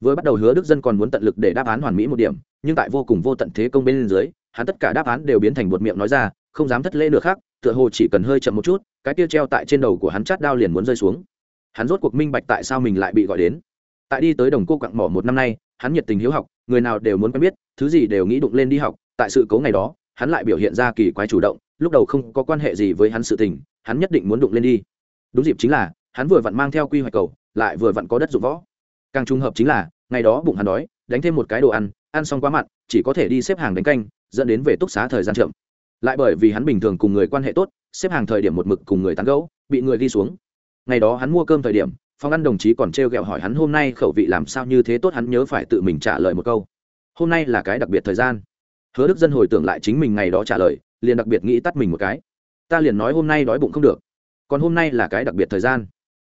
Vừa bắt đầu hứa đức dân còn muốn tận lực để đáp án hoàn mỹ một điểm, nhưng tại vô cùng vô tận thế công bên dưới hắn tất cả đáp án đều biến thành một miệng nói ra, không dám thất lễ nữa khác tựa hồ chỉ cần hơi chậm một chút, cái kia treo tại trên đầu của hắn chát đao liền muốn rơi xuống. Hắn rốt cuộc minh bạch tại sao mình lại bị gọi đến. Tại đi tới đồng cô quặng mỏ một năm nay, hắn nhiệt tình hiếu học, người nào đều muốn quen biết, thứ gì đều nghĩ đụng lên đi học, tại sự cố ngày đó, hắn lại biểu hiện ra kỳ quái chủ động, lúc đầu không có quan hệ gì với hắn sự tình, hắn nhất định muốn đụng lên đi. Đúng dịp chính là, hắn vừa vặn mang theo quy hoạch cầu, lại vừa vặn có đất dụng võ. Càng trùng hợp chính là, ngày đó bụng hắn đói, đánh thêm một cái đồ ăn ăn xong quá mặn, chỉ có thể đi xếp hàng đánh canh dẫn đến về túc xá thời gian chậm. Lại bởi vì hắn bình thường cùng người quan hệ tốt, xếp hàng thời điểm một mực cùng người tán gẫu, bị người đi xuống. Ngày đó hắn mua cơm thời điểm, phòng ăn đồng chí còn t r hỏi hắn hôm nay khẩu vị làm sao như thế tốt hắn nhớ phải tự mình trả lời một câu. Hôm nay là cái đặc biệt thời gian. Hứa đức dân hồi tưởng lại chính mình ngày đó trả lời, liền đặc biệt nghĩ tắt mình một cái. Ta liền nói hôm nay đói bụng không được. Còn hôm nay là cái đặc biệt thời gian.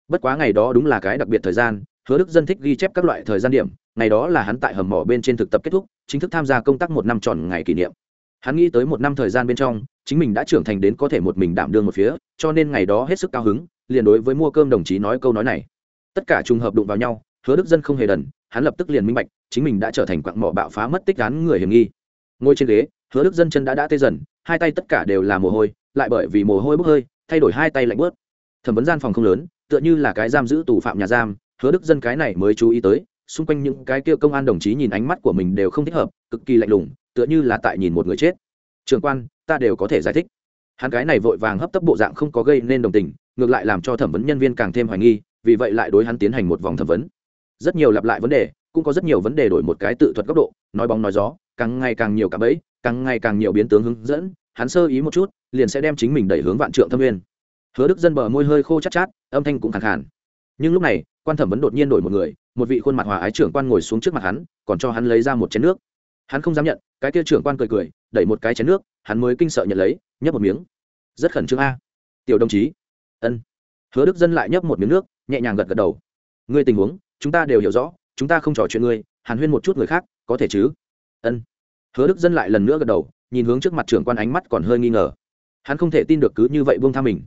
Bất quá ngày đó đúng là cái đặc biệt thời gian, hứa đức dân thích ghi chép các loại thời gian điểm ngày đó là hắn tại hầm mỏ bên trên thực tập kết thúc, chính thức tham gia công tác một năm tròn ngày kỷ niệm. Hắn nghĩ tới một năm thời gian bên trong, chính mình đã trưởng thành đến có thể một mình đảm đương một phía, cho nên ngày đó hết sức cao hứng, liền đối với mua cơm đồng chí nói câu nói này. Tất cả trùng hợp đụng vào nhau, hứa đức dân không hề đần, hắn lập tức liền minh bạch, chính mình đã trở thành quặng mỏ bạo phá mất tích gắn người hiểm nghi. Ngồi trên ghế, hứa đức dân chân đã đã tê dần, hai tay tất cả đều là mồ hôi, lại bởi vì mồ hôi bốc hơi, thay đổi hai tay lạnh bớt thẩm vấn gian phòng không lớn, tựa như là cái giam giữ tù phạm nhà giam, hứa đức dân cái này mới chú ý tới xung quanh những cái kia công an đồng chí nhìn ánh mắt của mình đều không thích hợp, cực kỳ lạnh lùng, tựa như là tại nhìn một người chết. Trường quan, ta đều có thể giải thích. Hắn cái này vội vàng hấp tấp bộ dạng không có gây nên đồng tình, ngược lại làm cho thẩm vấn nhân viên càng thêm hoài nghi, vì vậy lại đối hắn tiến hành một vòng thẩm vấn. Rất nhiều lặp lại vấn đề, cũng có rất nhiều vấn đề đổi một cái tự thuật góc độ, nói bóng nói gió, càng ngày càng nhiều cả bẫy, càng ngày càng nhiều biến tướng hướng dẫn, hắn sơ ý một chút, liền sẽ đem chính mình đẩy hướng vạn trượng thâm nguyên. Hứa đức dân bờ môi hơi khô chát chát, âm thanh cũng khẳng khàn nhưng lúc này, quan thẩm vấn đột nhiên đổi một người, một vị khuôn mặt hòa ái trưởng quan ngồi xuống trước mặt hắn, còn cho hắn lấy ra một chén nước. Hắn không dám nhận, cái kia trưởng quan cười cười, đẩy một cái chén nước, hắn mới kinh sợ nhận lấy, nhấp một miếng. Rất khẩn trương a. Tiểu đồng chí. Ân. Hứa đức dân lại nhấp một miếng nước, nhẹ nhàng gật gật đầu. Ngươi tình huống, chúng ta đều hiểu rõ, chúng ta không trò chuyện ngươi, hàn huyên một chút người khác, có thể chứ? Ân. Hứa đức dân lại lần nữa gật đầu, nhìn hướng trước mặt trưởng quan ánh mắt còn hơi nghi ngờ. Hắn không thể tin được cứ như vậy buông tha mình.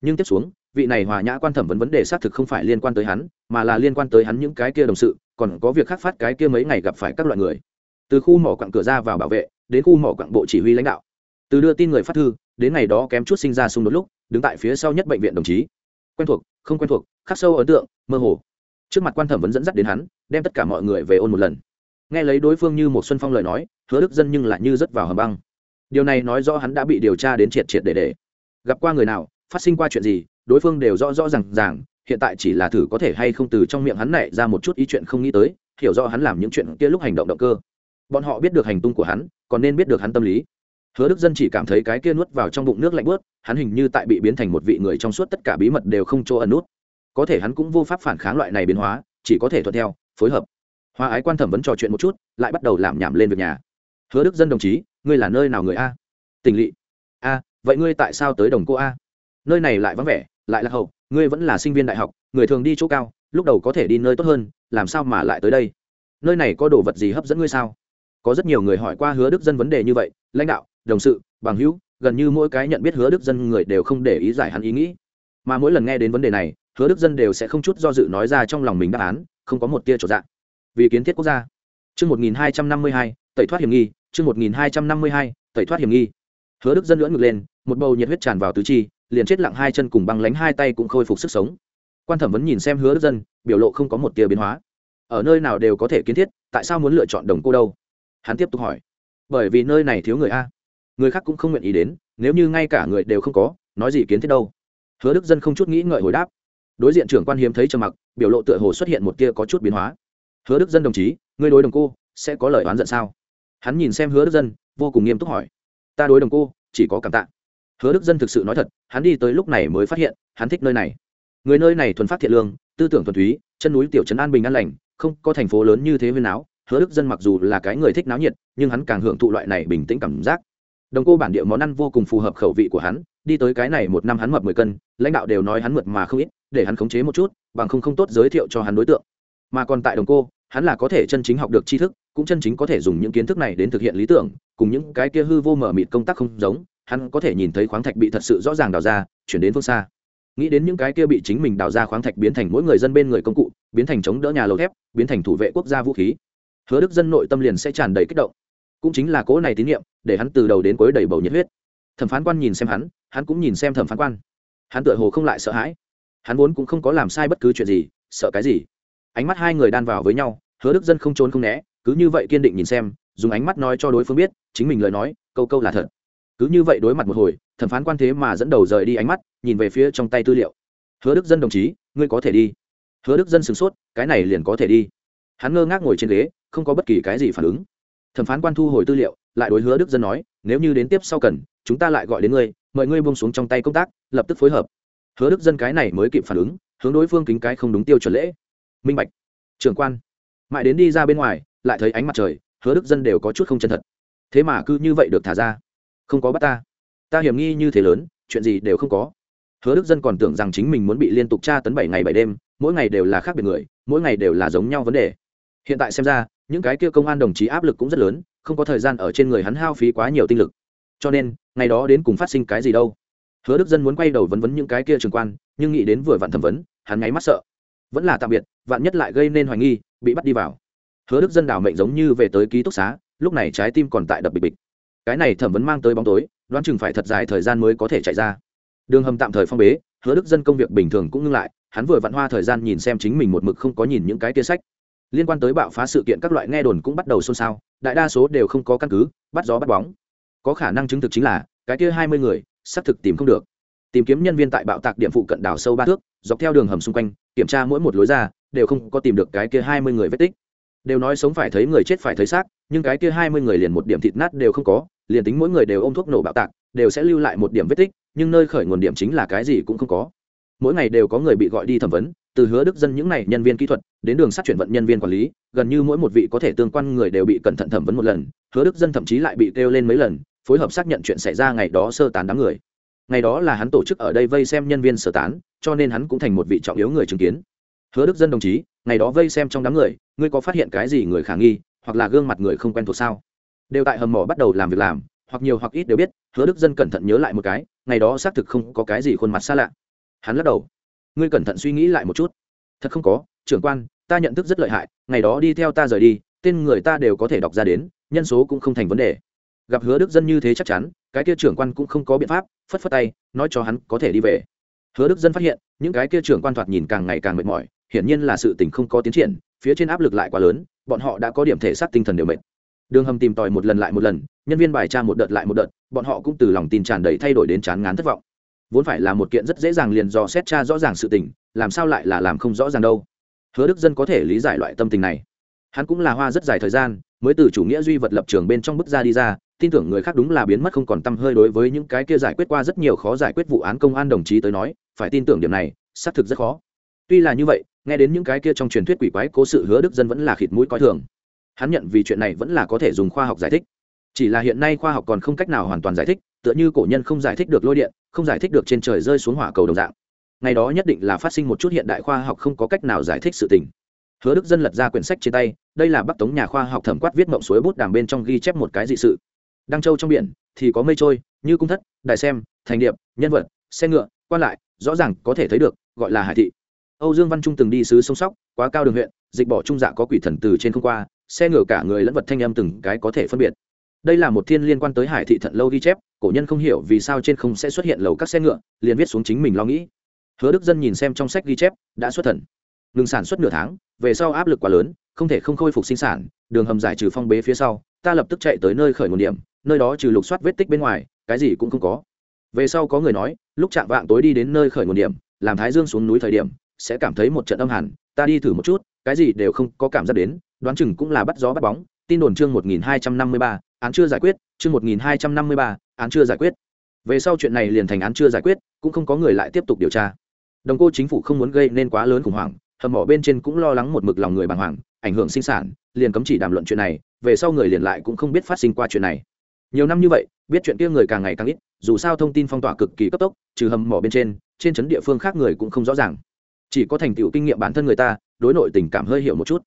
Nhưng tiếp xuống vị này hòa nhã quan thẩm vấn vấn đề xác thực không phải liên quan tới hắn, mà là liên quan tới hắn những cái kia đồng sự, còn có việc khác phát cái kia mấy ngày gặp phải các loại người. Từ khu mỏ quặng cửa ra vào bảo vệ, đến khu mỏ quặng bộ chỉ huy lãnh đạo. Từ đưa tin người phát thư, đến ngày đó kém chút sinh ra xung đột lúc, đứng tại phía sau nhất bệnh viện đồng chí. Quen thuộc, không quen thuộc, khắc sâu ấn tượng, mơ hồ. Trước mặt quan thẩm vẫn dẫn dắt đến hắn, đem tất cả mọi người về ôn một lần. Nghe lấy đối phương như một xuân phong lời nói, hứa đức dân nhưng lại như rất vào hầm băng. Điều này nói rõ hắn đã bị điều tra đến triệt triệt để để. Gặp qua người nào, phát sinh qua chuyện gì đối phương đều rõ rõ r à n g ràng, hiện tại chỉ là thử có thể hay không từ trong miệng hắn này ra một chút ý chuyện không nghĩ tới, hiểu rõ hắn làm những chuyện kia lúc hành động động cơ. Bọn họ biết được hành tung của hắn, còn nên biết được hắn tâm lý. Hứa đức dân chỉ cảm thấy cái kia nuốt vào trong bụng nước lạnh bớt hắn hình như tại bị biến thành một vị người trong suốt tất cả bí mật đều không chỗ ẩn nút. Có thể hắn cũng vô pháp phản kháng loại này biến hóa, chỉ có thể thuận theo, phối hợp. Hoa ái quan thẩm vấn trò chuyện một chút, lại bắt đầu làm nhảm lên việc nhà. Hứa đức dân đồng chí, ngươi là nơi nào người a? Tỉnh lỵ. A, vậy ngươi tại sao tới đồng cô a? Nơi này lại vắng vẻ lại là hậu ngươi vẫn là sinh viên đại học người thường đi chỗ cao lúc đầu có thể đi nơi tốt hơn làm sao mà lại tới đây? Nơi này có đồ vật gì hấp dẫn ngươi sao? Có rất nhiều người hỏi qua hứa đức dân vấn đề như vậy lãnh đạo đồng sự bằng hữu gần như mỗi cái nhận biết hứa đức dân người đều không để ý giải hắn ý nghĩ. Mà mỗi lần nghe đến vấn đề này hứa đức dân đều sẽ không chút do dự nói ra trong lòng mình đáp án không có một tia trọn dạng. Vì kiến thiết quốc gia. Trước 1252, tẩy thoát hiểm nghi, trước 1252, tẩy thoát hiểm nghi. Hứa Đức dân lưỡn ngược lên, một bầu nhiệt huyết tràn vào tứ chi, liền chết lặng hai chân cùng băng lánh hai tay cũng khôi phục sức sống. Quan thẩm vấn nhìn xem Hứa Đức dân, biểu lộ không có một tia biến hóa. Ở nơi nào đều có thể kiến thiết, tại sao muốn lựa chọn đồng cô đâu? Hắn tiếp tục hỏi. Bởi vì nơi này thiếu người a. Người khác cũng không nguyện ý đến, nếu như ngay cả người đều không có, nói gì kiến thiết đâu? Hứa Đức dân không chút nghĩ ngợi hồi đáp. Đối diện trưởng quan hiếm thấy trầm mặc, biểu lộ tựa hồ xuất hiện một tia có chút biến hóa hứa đức dân đồng chí ngươi đối đồng cô sẽ có lời oán giận sao hắn nhìn xem hứa đức dân vô cùng nghiêm túc hỏi ta đối đồng cô, chỉ có cảm tạ. Hứa đức dân thực sự nói thật, hắn đi tới lúc này mới phát hiện, hắn thích nơi này. Người nơi này thuần phát thiện lương, tư tưởng thuần túy, chân núi tiểu trấn an bình an lành, không có thành phố lớn như thế huyên áo. Hứa đức dân mặc dù là cái người thích náo nhiệt, nhưng hắn càng hưởng thụ loại này bình tĩnh cảm giác. Đồng cô bản địa món ăn vô cùng phù hợp khẩu vị của hắn, đi tới cái này một năm hắn mập mười cân, lãnh đạo đều nói hắn mượt mà không ít, để hắn khống chế một chút, bằng không không tốt giới thiệu cho hắn đối tượng. Mà còn tại đồng cô, hắn là có thể chân chính học được tri thức cũng chân chính có thể dùng những kiến thức này đến thực hiện lý tưởng, cùng những cái kia hư vô mở mịt công tác không giống, hắn có thể nhìn thấy khoáng thạch bị thật sự rõ ràng đào ra, chuyển đến phương xa. Nghĩ đến những cái kia bị chính mình đào ra khoáng thạch biến thành mỗi người dân bên người công cụ, biến thành chống đỡ nhà lầu thép, biến thành thủ vệ quốc gia vũ khí, hứa đức dân nội tâm liền sẽ tràn đầy kích động. Cũng chính là cố này tín nhiệm để hắn từ đầu đến cuối đầy bầu nhiệt huyết. Thẩm phán quan nhìn xem hắn hắn cũng nhìn xem thẩm phán quan. Hắn tựa hồ không lại sợ hãi. Hắn vốn cũng không có làm sai bất cứ chuyện gì, sợ cái gì. Ánh mắt hai người đan vào với nhau, hứa đức dân không trốn không né cứ như vậy kiên định nhìn xem, dùng ánh mắt nói cho đối phương biết, chính mình lời nói, câu câu là thật. Cứ như vậy đối mặt một hồi, thẩm phán quan thế mà dẫn đầu rời đi ánh mắt, nhìn về phía trong tay tư liệu. Hứa đức dân đồng chí, ngươi có thể đi. Hứa đức dân sửng sốt, cái này liền có thể đi. Hắn ngơ ngác ngồi trên ghế, không có bất kỳ cái gì phản ứng. Thẩm phán quan thu hồi tư liệu, lại đối hứa đức dân nói, nếu như đến tiếp sau cần, chúng ta lại gọi đến ngươi, mời ngươi buông xuống trong tay công tác, lập tức phối hợp. Hứa đức dân cái này mới kịp phản ứng, hướng đối phương kính cái không đúng tiêu chuẩn lễ. Minh bạch, trưởng quan, mãi đến đi ra bên ngoài lại thấy ánh mặt trời, hứa đức dân đều có chút không chân thật. Thế mà cứ như vậy được thả ra. Không có bắt ta. Ta hiểm nghi như thế lớn, chuyện gì đều không có. Hứa đức dân còn tưởng rằng chính mình muốn bị liên tục tra tấn bảy ngày bảy đêm, mỗi ngày đều là khác biệt người, mỗi ngày đều là giống nhau vấn đề. Hiện tại xem ra, những cái kia công an đồng chí áp lực cũng rất lớn, không có thời gian ở trên người hắn hao phí quá nhiều tinh lực. Cho nên, ngày đó đến cùng phát sinh cái gì đâu. Hứa đức dân muốn quay đầu vấn vấn những cái kia trường quan, nhưng nghĩ đến vừa vặn thẩm vấn, hắn ngáy mắt sợ. Vẫn là tạm biệt, vạn nhất lại gây nên hoài nghi, bị bắt đi vào hứa đức dân đảo mệnh giống như về tới ký túc xá, lúc này trái tim còn tại đập bịch bịch. Cái này thẩm vấn mang tới bóng tối, đoán chừng phải thật dài thời gian mới có thể chạy ra. Đường hầm tạm thời phong bế, hứa đức dân công việc bình thường cũng ngưng lại, hắn vừa vặn hoa thời gian nhìn xem chính mình một mực không có nhìn những cái tia sách. Liên quan tới bạo phá sự kiện các loại nghe đồn cũng bắt đầu xôn xao, đại đa số đều không có căn cứ, bắt gió bắt bóng. Có khả năng chứng thực chính là, cái kia hai mươi người, xác thực tìm không được. Tìm kiếm nhân viên tại bạo tạc điểm phụ cận đảo sâu ba thước, dọc theo đường hầm xung quanh, kiểm tra mỗi một lối ra, đều không có tìm được cái kia hai mươi người vết tích đều nói sống phải thấy người chết phải thấy xác, nhưng cái kia hai mươi người liền một điểm thịt nát đều không có, liền tính mỗi người đều ôm thuốc nổ bạo tạc, đều sẽ lưu lại một điểm vết tích, nhưng nơi khởi nguồn điểm chính là cái gì cũng không có. Mỗi ngày đều có người bị gọi đi thẩm vấn, từ hứa đức dân những n à y nhân viên kỹ thuật, đến đường sắt chuyển vận nhân viên quản lý, gần như mỗi một vị có thể tương quan người đều bị cẩn thận thẩm vấn một lần, hứa đức dân thậm chí lại bị kêu lên mấy lần, phối hợp xác nhận chuyện xảy ra ngày đó sơ tán đám người. Ngày đó là hắn tổ chức ở đây vây xem nhân viên sơ tán, cho nên hắn cũng thành một vị trọng yếu người chứng kiến. Hứa đức dân đồng chí ngày đó vây xem trong đám người, ngươi có phát hiện cái gì người khả nghi, hoặc là gương mặt người không quen thuộc sao? Đều tại hầm mỏ bắt đầu làm việc làm, hoặc nhiều hoặc ít đều biết, hứa đức dân cẩn thận nhớ lại một cái, ngày đó xác thực không có cái gì khuôn mặt xa lạ. Hắn lắc đầu. Ngươi cẩn thận suy nghĩ lại một chút. Thật không có, trưởng quan, ta nhận thức rất lợi hại, ngày đó đi theo ta rời đi, tên người ta đều có thể đọc ra đến, nhân số cũng không thành vấn đề. Gặp hứa đức dân như thế chắc chắn, cái kia trưởng quan cũng không có biện pháp, phất phất tay, nói cho hắn có thể đi về. Hứa đức dân phát hiện, những cái kia trưởng quan thoạt nhìn càng ngày càng mệt mỏi hiển nhiên là sự tình không có tiến triển, phía trên áp lực lại quá lớn, bọn họ đã có điểm thể xác tinh thần đều mệt. Đường hầm tìm tòi một lần lại một lần, nhân viên bài tra một đợt lại một đợt, bọn họ cũng từ lòng tin tràn đầy thay đổi đến chán ngán thất vọng. Vốn phải là một kiện rất dễ dàng liền dò xét tra rõ ràng sự tình, làm sao lại là làm không rõ ràng đâu? Hứa đức dân có thể lý giải loại tâm tình này. Hắn cũng là hoa rất dài thời gian, mới từ chủ nghĩa duy vật lập trường bên trong bức ra đi ra, tin tưởng người khác đúng là biến mất không còn tâm hơi đối với những cái kia giải quyết qua rất nhiều khó giải quyết vụ án công an đồng chí tới nói, phải tin tưởng điểm này, xác thực rất khó. Tuy là như vậy nghe đến những cái kia trong truyền thuyết quỷ quái cố sự hứa đức dân vẫn là khịt mũi coi thường. Hắn nhận vì chuyện này vẫn là có thể dùng khoa học giải thích. Chỉ là hiện nay khoa học còn không cách nào hoàn toàn giải thích, tựa như cổ nhân không giải thích được lôi điện, không giải thích được trên trời rơi xuống hỏa cầu đồng dạng. Ngày đó nhất định là phát sinh một chút hiện đại khoa học không có cách nào giải thích sự tình. Hứa đức dân lật ra quyển sách trên tay, đây là bắc tống nhà khoa học thẩm quát viết mộng suối bút đàm bên trong ghi chép một cái dị sự. Đăng châu trong biển, thì có mây trôi, như cung thất, đài xem, thành điệp, nhân vật, xe ngựa, quan lại, rõ ràng có thể thấy được, gọi là hải thị âu dương văn trung từng đi sứ sông sóc, quá cao đường huyện, dịch bỏ trung dạ có quỷ thần từ trên không qua, xe ngựa cả người lẫn vật thanh âm từng cái có thể phân biệt. Đây là một thiên liên quan tới hải thị thận lâu ghi chép, cổ nhân không hiểu vì sao trên không sẽ xuất hiện lầu các xe ngựa, liền viết xuống chính mình lo nghĩ. Hứa đức dân nhìn xem trong sách ghi chép, đã xuất thần. Ngừng sản xuất nửa tháng, về sau áp lực quá lớn, không thể không khôi phục sinh sản, đường hầm giải trừ phong bế phía sau, ta lập tức chạy tới nơi khởi nguồn điểm, nơi đó trừ lục soát vết tích bên ngoài, cái gì cũng không có. Về sau có người nói, lúc chạm vạng tối đi đến nơi khởi nguồn điểm, làm thái dương xuống núi thời điểm sẽ cảm thấy một trận âm hẳn, ta đi thử một chút, cái gì đều không có cảm giác đến, đoán chừng cũng là bắt gió bắt bóng. Tin đồn chương một nghìn hai trăm năm mươi ba, án chưa giải quyết, chương một nghìn hai trăm năm mươi ba, án chưa giải quyết. Về sau chuyện này liền thành án chưa giải quyết, cũng không có người lại tiếp tục điều tra. Đồng cô chính phủ không muốn gây nên quá lớn khủng hoảng, hầm mỏ bên trên cũng lo lắng một mực lòng người bàng hoàng, ảnh hưởng sinh sản, liền cấm chỉ đàm luận chuyện này, về sau người liền lại cũng không biết phát sinh qua chuyện này. Nhiều năm như vậy, biết chuyện kia người càng ngày càng ít, dù sao thông tin phong tỏa cực kỳ cấp tốc, trừ hầm mỏ bên trên trên chấn địa phương khác người cũng không rõ ràng chỉ có thành tựu kinh nghiệm bản thân người ta, đối nội tình cảm hơi hiểu một chút.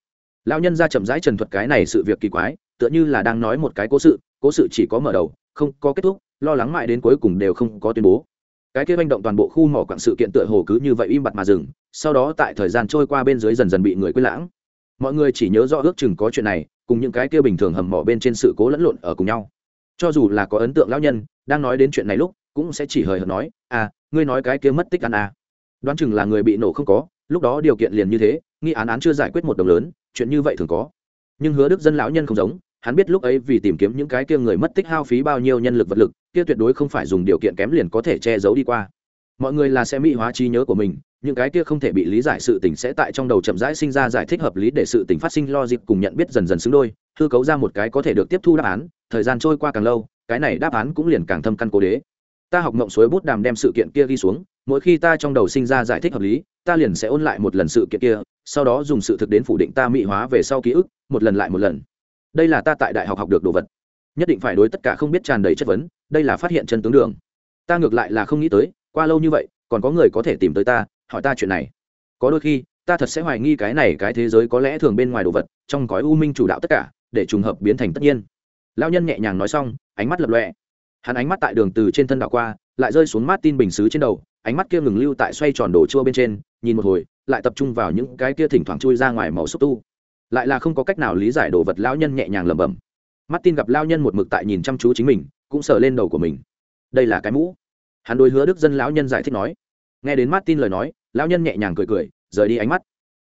Lão nhân ra chậm rãi trần thuật cái này sự việc kỳ quái, tựa như là đang nói một cái cố sự cố sự chỉ có mở đầu, không có kết thúc, lo lắng mãi đến cuối cùng đều không có tuyên bố. Cái kia manh động toàn bộ khu mỏ quặng sự kiện tựa hồ cứ như vậy im bặt mà dừng, sau đó tại thời gian trôi qua bên dưới dần dần bị người quên lãng. Mọi người chỉ nhớ rõ ước chừng có chuyện này, cùng những cái kia bình thường hầm mỏ bên trên sự cố lẫn lộn ở cùng nhau. Cho dù là có ấn tượng lão nhân đang nói đến chuyện này lúc, cũng sẽ chỉ hời hợt nói à ngươi nói cái kia mất tích ăn à đoán chừng là người bị nổ không có, lúc đó điều kiện liền như thế, nghi án án chưa giải quyết một đồng lớn, chuyện như vậy thường có. Nhưng hứa đức dân lão nhân không giống, hắn biết lúc ấy vì tìm kiếm những cái kia người mất tích hao phí bao nhiêu nhân lực vật lực, kia tuyệt đối không phải dùng điều kiện kém liền có thể che giấu đi qua. Mọi người là sẽ mỹ hóa trí nhớ của mình, những cái kia không thể bị lý giải sự tình sẽ tại trong đầu chậm rãi sinh ra giải thích hợp lý để sự tình phát sinh lo dịp cùng nhận biết dần dần xứng đôi, hư cấu ra một cái có thể được tiếp thu đáp án, thời gian trôi qua càng lâu, cái này đáp án cũng liền càng thâm căn cố đế. Ta học mộng suối bút đàm đem sự kiện kia ghi xuống mỗi khi ta trong đầu sinh ra giải thích hợp lý, ta liền sẽ ôn lại một lần sự kiện kia, sau đó dùng sự thực đến phủ định ta mỹ hóa về sau ký ức, một lần lại một lần. Đây là ta tại đại học học được đồ vật. Nhất định phải đối tất cả không biết tràn đầy chất vấn, đây là phát hiện chân tướng đường. Ta ngược lại là không nghĩ tới, qua lâu như vậy, còn có người có thể tìm tới ta, hỏi ta chuyện này. Có đôi khi, ta thật sẽ hoài nghi cái này cái thế giới có lẽ thường bên ngoài đồ vật, trong gói u minh chủ đạo tất cả, để trùng hợp biến thành tất nhiên. Lao nhân nhẹ nhàng nói xong, ánh mắt lập lọe hắn ánh mắt tại đường từ trên thân đảo qua, lại rơi xuống mát tin bình xứ trên đầu, ánh mắt kia ngừng lưu tại xoay tròn đồ chua bên trên, nhìn một hồi, lại tập trung vào những cái kia thỉnh thoảng chui ra ngoài màu xúc tu. Lại là không có cách nào lý giải đồ vật lão nhân nhẹ nhàng lẩm bẩm. Mắt tin gặp lao nhân một mực tại nhìn chăm chú chính mình, cũng sờ lên đầu của mình. Đây là cái mũ. Hắn đối hứa đức dân lão nhân giải thích nói. Nghe đến martin lời nói, lão nhân nhẹ nhàng cười cười, rời đi ánh mắt.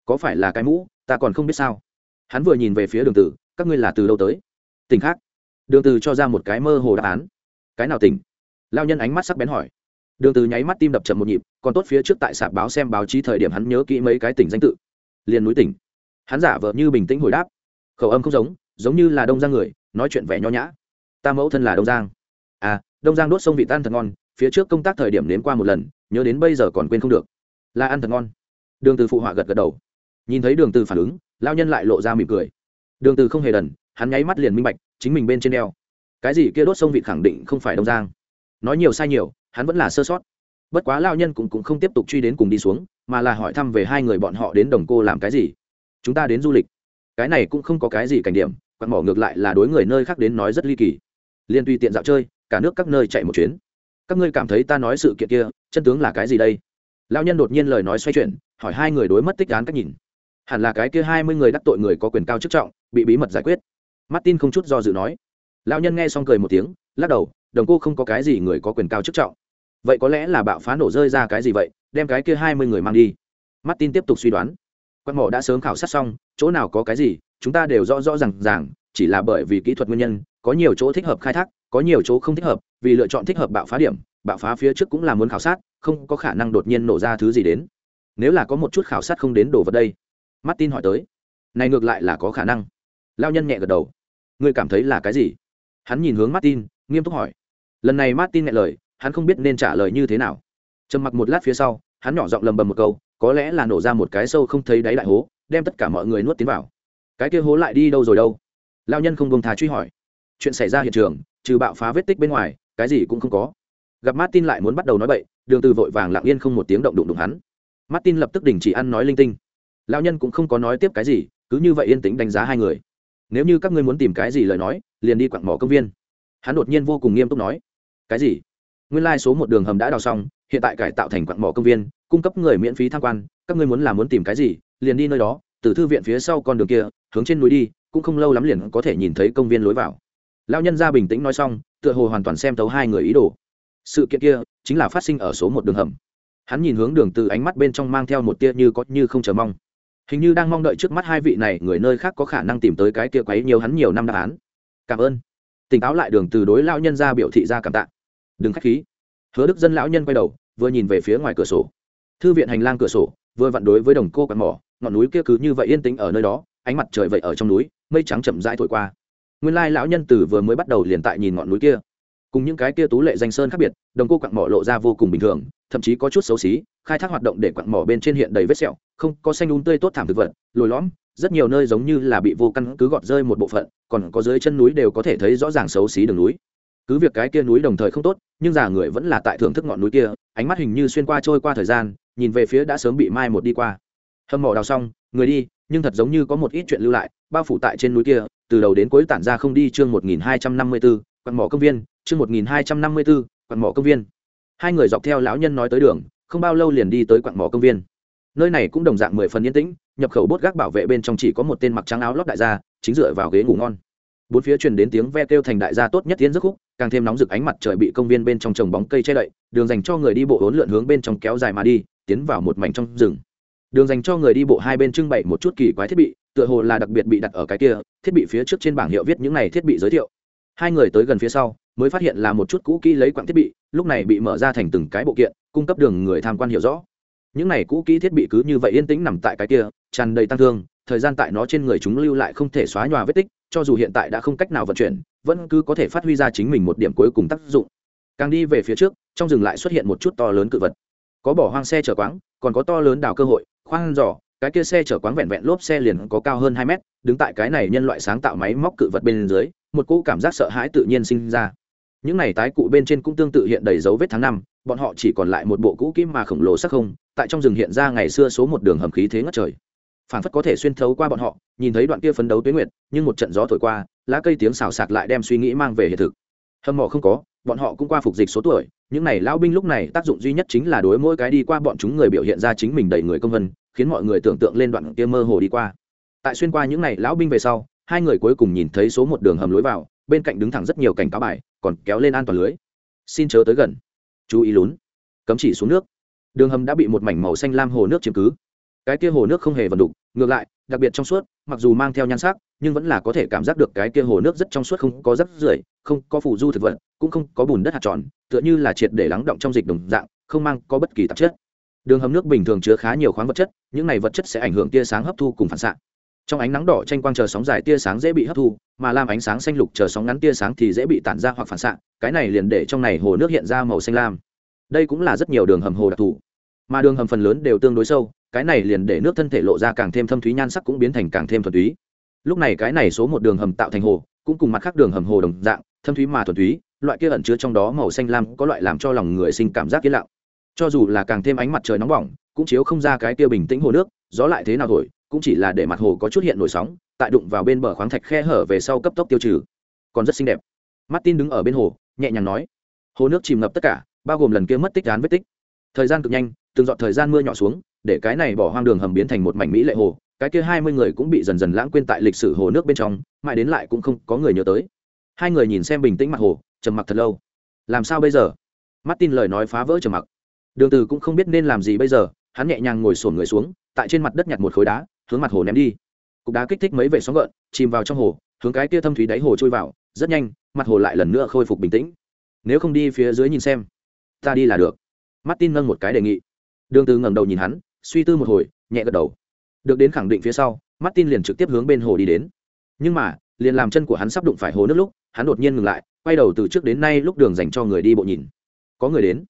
Có phải là cái mũ, ta còn không biết sao? Hắn vừa nhìn về phía đường tử các ngươi là từ đâu tới? Tỉnh khác. Đường từ cho ra một cái mơ hồ đáp án cái nào tỉnh? Lao nhân ánh mắt sắc bén hỏi. Đường từ nháy mắt tim đập chậm một nhịp, còn tốt phía trước tại sạp báo xem báo chí thời điểm hắn nhớ kỹ mấy cái tỉnh danh tự. Liền núi tỉnh. Hắn giả vờ như bình tĩnh hồi đáp. Khẩu âm không giống giống như là đông giang người, nói chuyện vẻ nho nhã. Ta mẫu thân là đông giang. À đông giang đốt sông vị tan thật ngon, phía trước công tác thời điểm đến qua một lần, nhớ đến bây giờ còn quên không được. Là ăn thật ngon. Đường từ phụ họa gật gật đầu. Nhìn thấy đường từ phản ứng, lao nhân lại lộ ra mỉm cười. Đường từ không hề đần, hắn nháy mắt liền minh bạch, chính mình bên trên đeo cái gì kia đốt sông vị khẳng định không phải đông giang. Nói nhiều sai nhiều, hắn vẫn là sơ sót. Bất quá lao nhân cũng cũng không tiếp tục truy đến cùng đi xuống, mà là hỏi thăm về hai người bọn họ đến đồng cô làm cái gì. Chúng ta đến du lịch. Cái này cũng không có cái gì cảnh điểm, quặn mỏ ngược lại là đối người nơi khác đến nói rất ly kỳ. Liên tùy tiện dạo chơi, cả nước các nơi chạy một chuyến. Các ngươi cảm thấy ta nói sự kiện kia, chân tướng là cái gì đây? Lão nhân đột nhiên lời nói xoay chuyển, hỏi hai người đối mất tích án cách nhìn. Hẳn là cái kia hai mươi người đắc tội người có quyền cao chức trọng, bị bí mật giải quyết. Martin không chút do dự nói lão nhân nghe xong cười một tiếng, lắc đầu, đồng cô không có cái gì người có quyền cao chức trọng. Vậy có lẽ là bạo phá nổ rơi ra cái gì vậy, đem cái kia hai mươi người mang đi. Martin tiếp tục suy đoán. Quan mỏ đã sớm khảo sát xong, chỗ nào có cái gì, chúng ta đều rõ rõ r à n g ràng, chỉ là bởi vì kỹ thuật nguyên nhân, có nhiều chỗ thích hợp khai thác, có nhiều chỗ không thích hợp, vì lựa chọn thích hợp bạo phá điểm, bạo phá phía trước cũng là muốn khảo sát, không có khả năng đột nhiên nổ ra thứ gì đến. Nếu là có một chút khảo sát không đến đổ vật đây, martin hỏi tới. Này ngược lại là có khả năng. Lao nhân nhẹ gật đầu. Ngươi cảm thấy là cái gì? Hắn nhìn hướng martin, nghiêm túc hỏi. Lần này martin nghe lời, hắn không biết nên trả lời như thế nào. Trầm mặc một lát phía sau, hắn nhỏ giọng lầm bầm một câu, có lẽ là nổ ra một cái sâu không thấy đáy đại hố, đem tất cả mọi người nuốt tiến vào. Cái kia hố lại đi đâu rồi đâu? Lao nhân không buông thà truy hỏi. Chuyện xảy ra hiện trường, trừ bạo phá vết tích bên ngoài, cái gì cũng không có. Gặp martin lại muốn bắt đầu nói bậy, đường từ vội vàng lặng yên không một tiếng động đụng đụng hắn. Martin lập tức đình chỉ ăn nói linh tinh. Lão nhân cũng không có nói tiếp cái gì, cứ như vậy yên tĩnh đánh giá hai người nếu như các ngươi muốn tìm cái gì lời nói, liền đi quặng mỏ công viên. Hắn đột nhiên vô cùng nghiêm túc nói, cái gì? Nguyên lai số một đường hầm đã đào xong, hiện tại cải tạo thành quặng mỏ công viên, cung cấp người miễn phí tham quan, các ngươi muốn làm muốn tìm cái gì, liền đi nơi đó, từ thư viện phía sau con đường kia, hướng trên núi đi, cũng không lâu lắm liền có thể nhìn thấy công viên lối vào. Lão nhân ra bình tĩnh nói xong, tựa hồ hoàn toàn xem thấu hai người ý đồ. Sự kiện kia chính là phát sinh ở số một đường hầm. Hắn nhìn hướng đường từ ánh mắt bên trong mang theo một tia như có như không chờ mong hình như đang mong đợi trước mắt hai vị này, người nơi khác có khả năng tìm tới cái kia quấy nhiều hắn nhiều năm đáp án. Cảm ơn. Tỉnh táo lại đường từ đối lão nhân ra biểu thị ra cảm tạ. Đừng khách khí. Hứa đức dân lão nhân quay đầu, vừa nhìn về phía ngoài cửa sổ. Thư viện hành lang cửa sổ, vừa vặn đối với đồng cô quạt mỏ, ngọn núi kia cứ như vậy yên tĩnh ở nơi đó, ánh mặt trời vậy ở trong núi, mây trắng chậm rãi thổi qua. Nguyên lai lão nhân từ vừa mới bắt đầu liền tại nhìn ngọn núi kia. Cùng những cái kia tú lệ danh sơn khác biệt, đồng cô quặng mỏ lộ ra vô cùng bình thường, thậm chí có chút xấu xí, khai thác hoạt động để quặng mỏ bên trên hiện đầy vết sẹo không có xanh đúng tươi tốt thảm thực vật, lồi lõm, rất nhiều nơi giống như là bị vô căn cứ gọt rơi một bộ phận, còn có dưới chân núi đều có thể thấy rõ ràng xấu xí đường núi. Cứ việc cái kia núi đồng thời không tốt, nhưng già người vẫn là tại thưởng thức ngọn núi kia, ánh mắt hình như xuyên qua trôi qua thời gian, nhìn về phía đã sớm bị mai một đi qua. Hầm mỏ đào xong, người đi, nhưng thật giống như có một ít chuyện lưu lại, bao phủ tại trên núi kia, từ đầu đến cuối tản ra không đi chương một nghìn hai trăm năm mươi bốn quặn mỏ công viên, chương một nghìn hai trăm năm mươi bốn quặn mỏ công viên. Hai người dọc theo lão nhân nói tới đường, không bao lâu liền đi tới quặn mỏ công viên nơi này cũng đồng dạng mười phần yên tĩnh, nhập khẩu bốt gác bảo vệ bên trong chỉ có một tên mặc trắng áo lót đại gia, chính dựa vào ghế ngủ ngon. Bốn phía truyền đến tiếng ve kêu thành đại gia tốt nhất tiến giấc khúc, càng thêm nóng rực ánh mặt trời bị công viên bên trong trồng bóng cây che đậy, đường dành cho người đi bộ hỗn lượn hướng bên trong kéo dài mà đi, tiến vào một mảnh trong rừng. Đường dành cho người đi bộ hai bên trưng bày một chút kỳ quái thiết bị, tựa hồ là đặc biệt bị đặt ở cái kia, thiết bị phía trước trên bảng hiệu viết những này thiết bị giới thiệu. Hai người tới gần phía sau, mới phát hiện là một chút cũ kỹ lấy quặng thiết bị, lúc này bị mở ra thành từng cái bộ kiện, cung cấp đường người tham quan hiểu rõ những này cũ kỹ thiết bị cứ như vậy yên tĩnh nằm tại cái kia, tràn đầy tăng thương, thời gian tại nó trên người chúng lưu lại không thể xóa nhòa vết tích, cho dù hiện tại đã không cách nào vận chuyển, vẫn cứ có thể phát huy ra chính mình một điểm cuối cùng tác dụng. Càng đi về phía trước, trong rừng lại xuất hiện một chút to lớn cự vật. Có bỏ hoang xe chở quáng, còn có to lớn đào cơ hội khoan giỏ, cái kia xe chở quáng vẹn vẹn lốp xe liền có cao hơn hai mét, đứng tại cái này nhân loại sáng tạo máy móc cự vật bên dưới, một cỗ cảm giác sợ hãi tự nhiên sinh ra. Những này tái cụ bên trên cũng tương tự hiện đầy dấu vết tháng năm bọn họ chỉ còn lại một bộ cũ kim mà khổng lồ sắc không, tại trong rừng hiện ra ngày xưa số một đường hầm khí thế ngất trời. Phản phất có thể xuyên thấu qua bọn họ, nhìn thấy đoạn kia phấn đấu tuyến nguyệt, nhưng một trận gió thổi qua, lá cây tiếng xào sạc lại đem suy nghĩ mang về hiện thực. Hầm mỏ không có, bọn họ cũng qua phục dịch số tuổi, những này lão binh lúc này tác dụng duy nhất chính là đối mỗi cái đi qua bọn chúng người biểu hiện ra chính mình đầy người công vân, khiến mọi người tưởng tượng lên đoạn kia mơ hồ đi qua. Tại xuyên qua những này lão binh về sau, hai người cuối cùng nhìn thấy số một đường hầm lối vào, bên cạnh đứng thẳng rất nhiều cảnh cáo bài, còn kéo lên an toàn lưới. Xin chớ tới gần chú ý lún. Cấm chỉ xuống nước. Đường hầm đã bị một mảnh màu xanh lam hồ nước chiếm cứ. Cái kia hồ nước không hề vần đục, ngược lại, đặc biệt trong suốt, mặc dù mang theo nhan sắc, nhưng vẫn là có thể cảm giác được cái kia hồ nước rất trong suốt không có rắc rưởi, không có phủ du thực vật, cũng không có bùn đất hạt tròn, tựa như là triệt để lắng động trong dịch đồng dạng, không mang có bất kỳ tạp chất. Đường hầm nước bình thường chứa khá nhiều khoáng vật chất, những này vật chất sẽ ảnh hưởng tia sáng hấp thu cùng phản xạ trong ánh nắng đỏ tranh quang chờ sóng dài tia sáng dễ bị hấp thu, mà làm ánh sáng xanh lục chờ sóng ngắn tia sáng thì dễ bị tản ra hoặc phản xạ, cái này liền để trong này hồ nước hiện ra màu xanh lam. Đây cũng là rất nhiều đường hầm hồ đặc thù, mà đường hầm phần lớn đều tương đối sâu, cái này liền để nước thân thể lộ ra càng thêm thâm thúy nhan sắc cũng biến thành càng thêm thuần túy. Lúc này cái này số một đường hầm tạo thành hồ, cũng cùng mặt khác đường hầm hồ đồng dạng, thâm thúy mà thuần túy, loại kia ẩn chứa trong đó màu xanh lam có loại làm cho lòng người sinh cảm giác yên lặng. Cho dù là càng thêm ánh mặt trời nóng bỏng, cũng chiếu không ra cái kia bình tĩnh hồ nước, gió lại thế nào thổi cũng chỉ là để mặt hồ có chút hiện nổi sóng, tại đụng vào bên bờ khoáng thạch khe hở về sau cấp tốc tiêu trừ. Còn rất xinh đẹp. Martin đứng ở bên hồ, nhẹ nhàng nói, hồ nước chìm ngập tất cả, bao gồm lần kia mất tích án vết tích. Thời gian cực nhanh, từng dọn thời gian mưa nhỏ xuống, để cái này bỏ hoang đường hầm biến thành một mảnh mỹ lệ hồ, cái kia hai mươi người cũng bị dần dần lãng quên tại lịch sử hồ nước bên trong, mãi đến lại cũng không có người nhớ tới. Hai người nhìn xem bình tĩnh mặt hồ, trầm mặc thật lâu. Làm sao bây giờ? Martin lời nói phá vỡ trầm mặc. Đường từ cũng không biết nên làm gì bây giờ, hắn nhẹ nhàng ngồi sổn người xuống, tại trên mặt đất nhặt một khối đá hướng mặt hồ ném đi. Cục đá kích thích mấy vệ sóng gợn, chìm vào trong hồ, hướng cái kia thâm thúy đáy hồ trôi vào, rất nhanh, mặt hồ lại lần nữa khôi phục bình tĩnh. Nếu không đi phía dưới nhìn xem, ta đi là được. Martin nâng một cái đề nghị. Đường từ ngẩng đầu nhìn hắn, suy tư một hồi, nhẹ gật đầu. Được đến khẳng định phía sau, martin liền trực tiếp hướng bên hồ đi đến. Nhưng mà, liền làm chân của hắn sắp đụng phải hồ nước lúc, hắn đột nhiên ngừng lại, quay đầu từ trước đến nay lúc đường dành cho người đi bộ nhìn. Có người đến.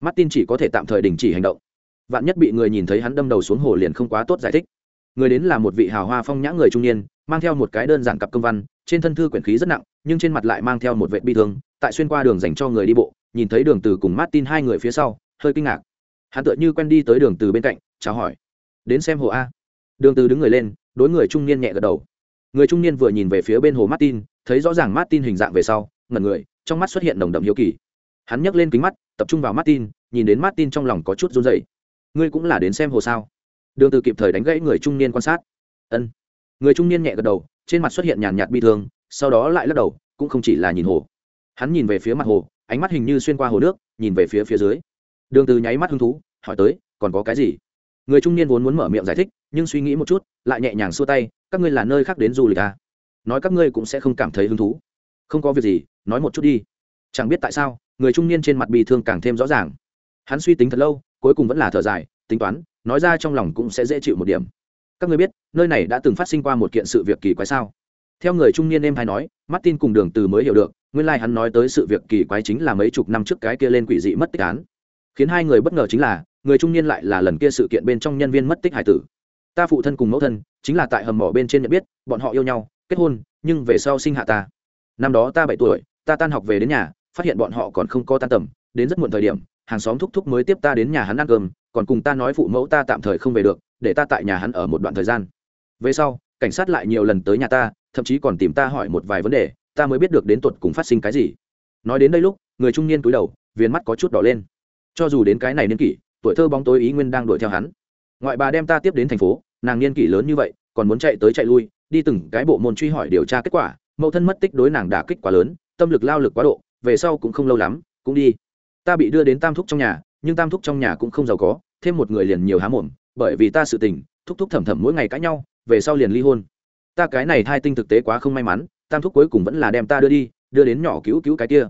Martin chỉ có thể tạm thời đình chỉ hành động. Vạn nhất bị người nhìn thấy hắn đâm đầu xuống hồ liền không quá tốt giải thích người đến là một vị hào hoa phong nhã người trung niên, mang theo một cái đơn giản cặp công văn, trên thân thư quyển khí rất nặng, nhưng trên mặt lại mang theo một vệ bi thương, tại xuyên qua đường dành cho người đi bộ, nhìn thấy đường từ cùng martin hai người phía sau, hơi kinh ngạc. Hắn tựa như quen đi tới đường từ bên cạnh, chào hỏi. Đến xem hồ a. Đường từ đứng người lên, đối người trung niên nhẹ gật đầu. Người trung niên vừa nhìn về phía bên hồ martin, thấy rõ ràng martin hình dạng về sau, ngẩn người, trong mắt xuất hiện đồng đậm hiếu kỳ. Hắn nhấc lên kính mắt, tập trung vào martin, nhìn đến martin trong lòng có chút run rẩy. Ngươi cũng là đến xem hồ sao? Đường từ kịp thời đánh gãy người trung niên quan sát. Ân. Người trung niên nhẹ gật đầu, trên mặt xuất hiện nhàn nhạt bi thương, sau đó lại lắc đầu, cũng không chỉ là nhìn hồ. Hắn nhìn về phía mặt hồ, ánh mắt hình như xuyên qua hồ nước, nhìn về phía phía dưới. Đường từ nháy mắt hứng thú, hỏi tới, còn có cái gì? Người trung niên vốn muốn mở miệng giải thích, nhưng suy nghĩ một chút, lại nhẹ nhàng xua tay, các ngươi là nơi khác đến du lịch à? Nói các ngươi cũng sẽ không cảm thấy hứng thú. Không có việc gì, nói một chút đi. Chẳng biết tại sao, người trung niên trên mặt bị thương càng thêm rõ ràng. Hắn suy tính thật lâu, cuối cùng vẫn là thở dài tính toán, nói ra trong lòng cũng sẽ dễ chịu một điểm. Các ngươi biết, nơi này đã từng phát sinh qua một kiện sự việc kỳ quái sao? Theo người trung niên em hay nói, martin cùng đường từ mới hiểu được, nguyên lai like hắn nói tới sự việc kỳ quái chính là mấy chục năm trước cái kia lên quỷ dị mất tích án. Khiến hai người bất ngờ chính là, người trung niên lại là lần kia sự kiện bên trong nhân viên mất tích hải tử. Ta phụ thân cùng mẫu thân, chính là tại hầm mỏ bên trên nhận biết, bọn họ yêu nhau, kết hôn, nhưng về sau sinh hạ ta. Năm đó ta bảy tuổi, ta tan học về đến nhà, phát hiện bọn họ còn không có tan tầm, đến rất muộn thời điểm, hàng xóm thúc thúc mới tiếp ta đến nhà hắn ăn cơm còn cùng ta nói phụ mẫu ta tạm thời không về được, để ta tại nhà hắn ở một đoạn thời gian. Về sau, cảnh sát lại nhiều lần tới nhà ta, thậm chí còn tìm ta hỏi một vài vấn đề, ta mới biết được đến tuột cùng phát sinh cái gì. Nói đến đây lúc, người trung niên túi đầu, viền mắt có chút đỏ lên. Cho dù đến cái này niên kỷ, tuổi thơ bóng tối ý nguyên đang đuổi theo hắn. Ngoại bà đem ta tiếp đến thành phố, nàng niên kỷ lớn như vậy, còn muốn chạy tới chạy lui, đi từng cái bộ môn truy hỏi điều tra kết quả, mẫu thân mất tích đối nàng đả kích quá lớn, tâm lực lao lực quá độ, về sau cũng không lâu lắm, cũng đi. Ta bị đưa đến tam thúc trong nhà, nhưng tam thúc trong nhà cũng không giàu có thêm một người liền nhiều há mồm bởi vì ta sự tình thúc thúc thầm thầm mỗi ngày cãi nhau về sau liền ly hôn ta cái này thai tinh thực tế quá không may mắn tam thúc cuối cùng vẫn là đem ta đưa đi đưa đến nhỏ cứu cứu cái kia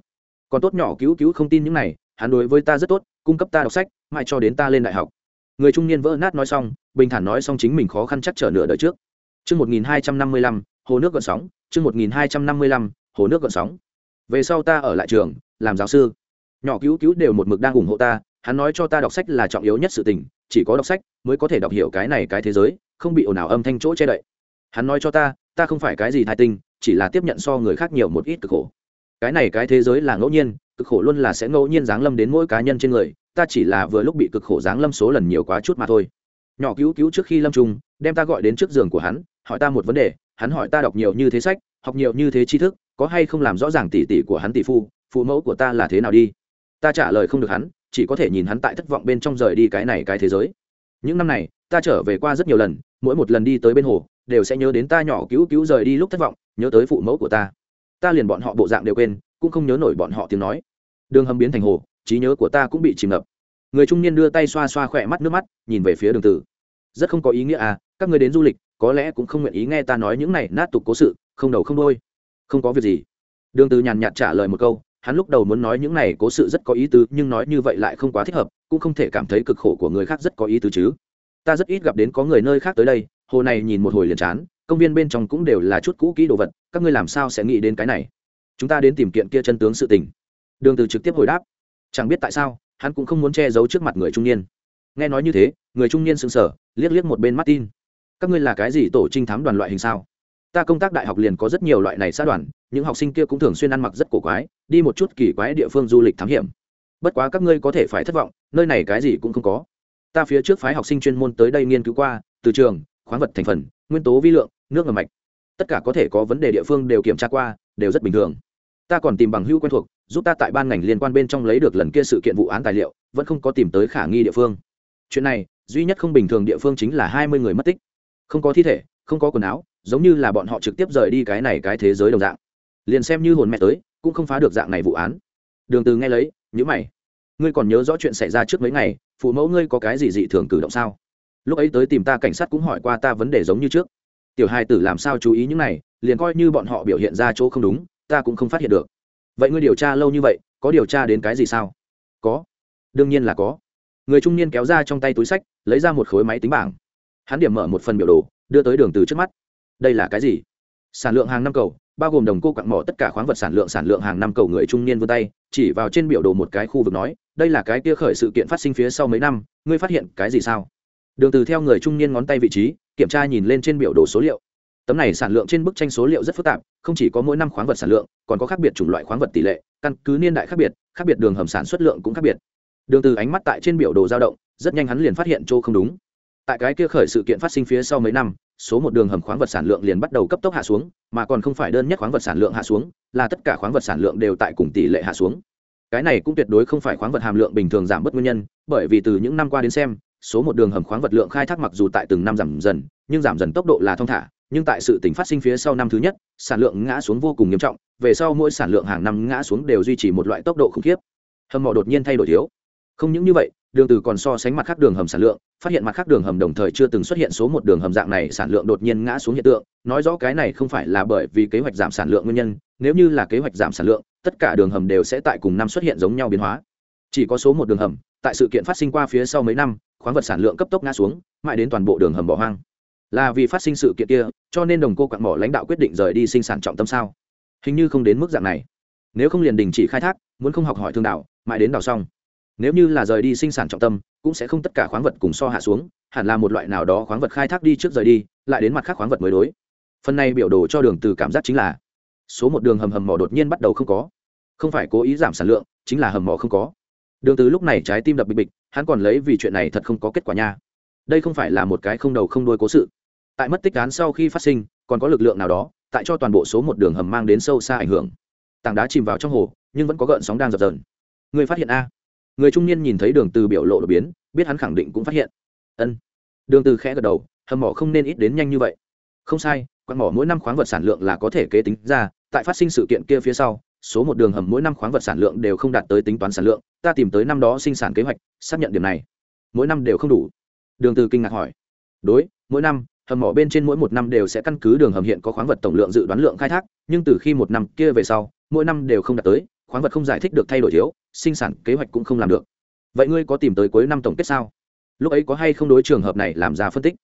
còn tốt nhỏ cứu cứu không tin những này hắn đối với ta rất tốt cung cấp ta đọc sách mãi cho đến ta lên đại học người trung niên vỡ nát nói xong bình thản nói xong chính mình khó khăn chắc trở nửa đời trước Chương 1255, hồ nước gợn sóng, chương 1255, hồ nước gợn sóng. Về sau ta ở lại trường, làm giáo sư. Nhỏ cứu cứu đều một mực đang ủng hộ ta, hắn nói cho ta đọc sách là trọng yếu nhất sự tình, chỉ có đọc sách mới có thể đọc hiểu cái này cái thế giới, không bị ồn ào âm thanh chỗ che đậy. Hắn nói cho ta, ta không phải cái gì thai tinh, chỉ là tiếp nhận so người khác nhiều một ít cực khổ. Cái này cái thế giới là ngẫu nhiên, cực khổ luôn là sẽ ngẫu nhiên giáng lâm đến mỗi cá nhân trên người, ta chỉ là vừa lúc bị cực khổ giáng lâm số lần nhiều quá chút mà thôi. Nhỏ cứu cứu trước khi lâm trung, đem ta gọi đến trước giường của hắn, hỏi ta một vấn đề hắn hỏi ta đọc nhiều như thế sách học nhiều như thế tri thức có hay không làm rõ ràng tỷ tỷ của hắn tỷ phu phụ mẫu của ta là thế nào đi ta trả lời không được hắn chỉ có thể nhìn hắn tại thất vọng bên trong rời đi cái này cái thế giới. Những năm này, ta trở về qua rất nhiều lần, mỗi một lần đi tới bên hồ, đều sẽ nhớ đến ta nhỏ cứu cứu rời đi lúc thất vọng, nhớ tới phụ mẫu của ta. Ta liền bọn họ bộ dạng đều quên, cũng không nhớ nổi bọn họ tiếng nói. Đường hầm biến thành hồ, trí nhớ của ta cũng bị chìm ngập. Người trung niên đưa tay xoa xoa khỏe mắt nước mắt, nhìn về phía đường tử. Rất không có ý nghĩa à các người đến du lịch, có lẽ cũng không nguyện ý nghe ta nói những này nát tục cố sự, không đầu không đôi không có việc gì. Đường tử nhàn nhạt trả lời một câu hắn lúc đầu muốn nói những này cố sự rất có ý tứ, nhưng nói như vậy lại không quá thích hợp, cũng không thể cảm thấy cực khổ của người khác rất có ý tứ chứ. Ta rất ít gặp đến có người nơi khác tới đây, hồ này nhìn một hồi liền chán, công viên bên trong cũng đều là chút cũ kỹ đồ vật, các ngươi làm sao sẽ nghĩ đến cái này? Chúng ta đến tìm kiện kia chân tướng sự tình. Đường từ trực tiếp hồi đáp. Chẳng biết tại sao, hắn cũng không muốn che giấu trước mặt người trung niên. Nghe nói như thế, người trung niên sững sờ, liếc liếc một bên martin. Các ngươi là cái gì tổ trinh thám đoàn loại hình sao? Ta công tác đại học liền có rất nhiều loại này xã đoàn những học sinh kia cũng thường xuyên ăn mặc rất cổ quái, đi một chút kỳ quái địa phương du lịch thám hiểm. Bất quá các ngươi có thể phải thất vọng, nơi này cái gì cũng không có. Ta phía trước phái học sinh chuyên môn tới đây nghiên cứu qua, từ trường, khoáng vật thành phần, nguyên tố vi lượng, nước ngầm mạch. Tất cả có thể có vấn đề địa phương đều kiểm tra qua, đều rất bình thường. Ta còn tìm bằng hữu quen thuộc, giúp ta tại ban ngành liên quan bên trong lấy được lần kia sự kiện vụ án tài liệu, vẫn không có tìm tới khả nghi địa phương. Chuyện này, duy nhất không bình thường địa phương chính là hai mươi người mất tích. Không có thi thể, không có quần áo, giống như là bọn họ trực tiếp rời đi cái này cái thế giới đồng dạng liền xem như hồn mẹ tới, cũng không phá được dạng này vụ án. Đường từ nghe lấy nhữ mày. Ngươi còn nhớ rõ chuyện xảy ra trước mấy ngày, phụ mẫu ngươi có cái gì dị thường cử động sao? Lúc ấy tới tìm ta cảnh sát cũng hỏi qua ta vấn đề giống như trước. Tiểu hai tử làm sao chú ý những này, liền coi như bọn họ biểu hiện ra chỗ không đúng, ta cũng không phát hiện được. Vậy ngươi điều tra lâu như vậy, có điều tra đến cái gì sao? Có. Đương nhiên là có. Người trung niên kéo ra trong tay túi sách, lấy ra một khối máy tính bảng. Hắn điểm mở một phần biểu đồ, đưa tới đường từ trước mắt. Đây là cái gì? Sản lượng hàng năm cầu bao gồm đồng cô quặng mỏ tất cả khoáng vật sản lượng sản lượng hàng năm cầu người trung niên vươn tay, chỉ vào trên biểu đồ một cái khu vực nói, đây là cái kia khởi sự kiện phát sinh phía sau mấy năm, ngươi phát hiện cái gì sao? Đường từ theo người trung niên ngón tay vị trí, kiểm tra nhìn lên trên biểu đồ số liệu. Tấm này sản lượng trên bức tranh số liệu rất phức tạp, không chỉ có mỗi năm khoáng vật sản lượng, còn có khác biệt chủng loại khoáng vật tỷ lệ, căn cứ niên đại khác biệt khác biệt đường hầm sản xuất lượng cũng khác biệt. Đường từ ánh mắt tại trên biểu đồ dao động, rất nhanh hắn liền phát hiện chỗ không đúng. Tại cái kia khởi sự kiện phát sinh phía sau mấy năm số một đường hầm khoáng vật sản lượng liền bắt đầu cấp tốc hạ xuống, mà còn không phải đơn nhất khoáng vật sản lượng hạ xuống, là tất cả khoáng vật sản lượng đều tại cùng tỷ lệ hạ xuống. Cái này cũng tuyệt đối không phải khoáng vật hàm lượng bình thường giảm bớt nguyên nhân, bởi vì từ những năm qua đến xem, số một đường hầm khoáng vật lượng khai thác mặc dù tại từng năm giảm dần, nhưng giảm dần tốc độ là thong thả, nhưng tại sự tỉnh phát sinh phía sau năm thứ nhất, sản lượng ngã xuống vô cùng nghiêm trọng, về sau mỗi sản lượng hàng năm ngã xuống đều duy trì một loại tốc độ khủng khiếp. Hầm mỏ đột nhiên thay đổi thiếu. Không những như vậy đường từ còn so sánh mặt khác đường hầm sản lượng, phát hiện mặt khác đường hầm đồng thời chưa từng xuất hiện số một đường hầm dạng này sản lượng đột nhiên ngã xuống hiện tượng, nói rõ cái này không phải là bởi vì kế hoạch giảm sản lượng nguyên nhân, nếu như là kế hoạch giảm sản lượng, tất cả đường hầm đều sẽ tại cùng năm xuất hiện giống nhau biến hóa. Chỉ có số một đường hầm, tại sự kiện phát sinh qua phía sau mấy năm, khoáng vật sản lượng cấp tốc ngã xuống, mãi đến toàn bộ đường hầm bỏ hoang. Là vì phát sinh sự kiện kia, cho nên đồng cô quặng mỏ lãnh đạo quyết định rời đi sinh sản trọng tâm sao? Hình như không đến mức dạng này. Nếu không liền đình chỉ khai thác, muốn không học hỏi thương đạo, mãi đến đào xong nếu như là rời đi sinh sản trọng tâm, cũng sẽ không tất cả khoáng vật cùng so hạ xuống, hẳn là một loại nào đó khoáng vật khai thác đi trước rời đi, lại đến mặt khác khoáng vật mới đối. Phần này biểu đồ cho đường từ cảm giác chính là, số một đường hầm hầm mỏ đột nhiên bắt đầu không có. Không phải cố ý giảm sản lượng, chính là hầm mỏ không có. Đường từ lúc này trái tim đập bịch bịch, hắn còn lấy vì chuyện này thật không có kết quả nha. Đây không phải là một cái không đầu không đuôi cố sự. Tại mất tích án sau khi phát sinh, còn có lực lượng nào đó, tại cho toàn bộ số một đường hầm mang đến sâu xa ảnh hưởng. Tảng đá chìm vào trong hồ, nhưng vẫn có gợn sóng đang dập dờn. Người phát hiện a người trung niên nhìn thấy đường từ biểu lộ đột biến, biết hắn khẳng định cũng phát hiện. Ân. Đường từ khẽ gật đầu, hầm mỏ không nên ít đến nhanh như vậy. Không sai quan mỏ mỗi năm khoáng vật sản lượng là có thể kế tính ra, tại phát sinh sự kiện kia phía sau, số một đường hầm mỗi năm khoáng vật sản lượng đều không đạt tới tính toán sản lượng, ta tìm tới năm đó sinh sản kế hoạch, xác nhận điểm này. Mỗi năm đều không đủ. Đường từ kinh ngạc hỏi. Đối, mỗi năm, hầm mỏ bên trên mỗi một năm đều sẽ căn cứ đường hầm hiện có khoáng vật tổng lượng dự đoán lượng khai thác, nhưng từ khi một năm kia về sau, mỗi năm đều không đạt tới khoáng vật không giải thích được thay đổi thiếu, sinh sản kế hoạch cũng không làm được. Vậy ngươi có tìm tới cuối năm tổng kết sao? Lúc ấy có hay không đối trường hợp này làm ra phân tích?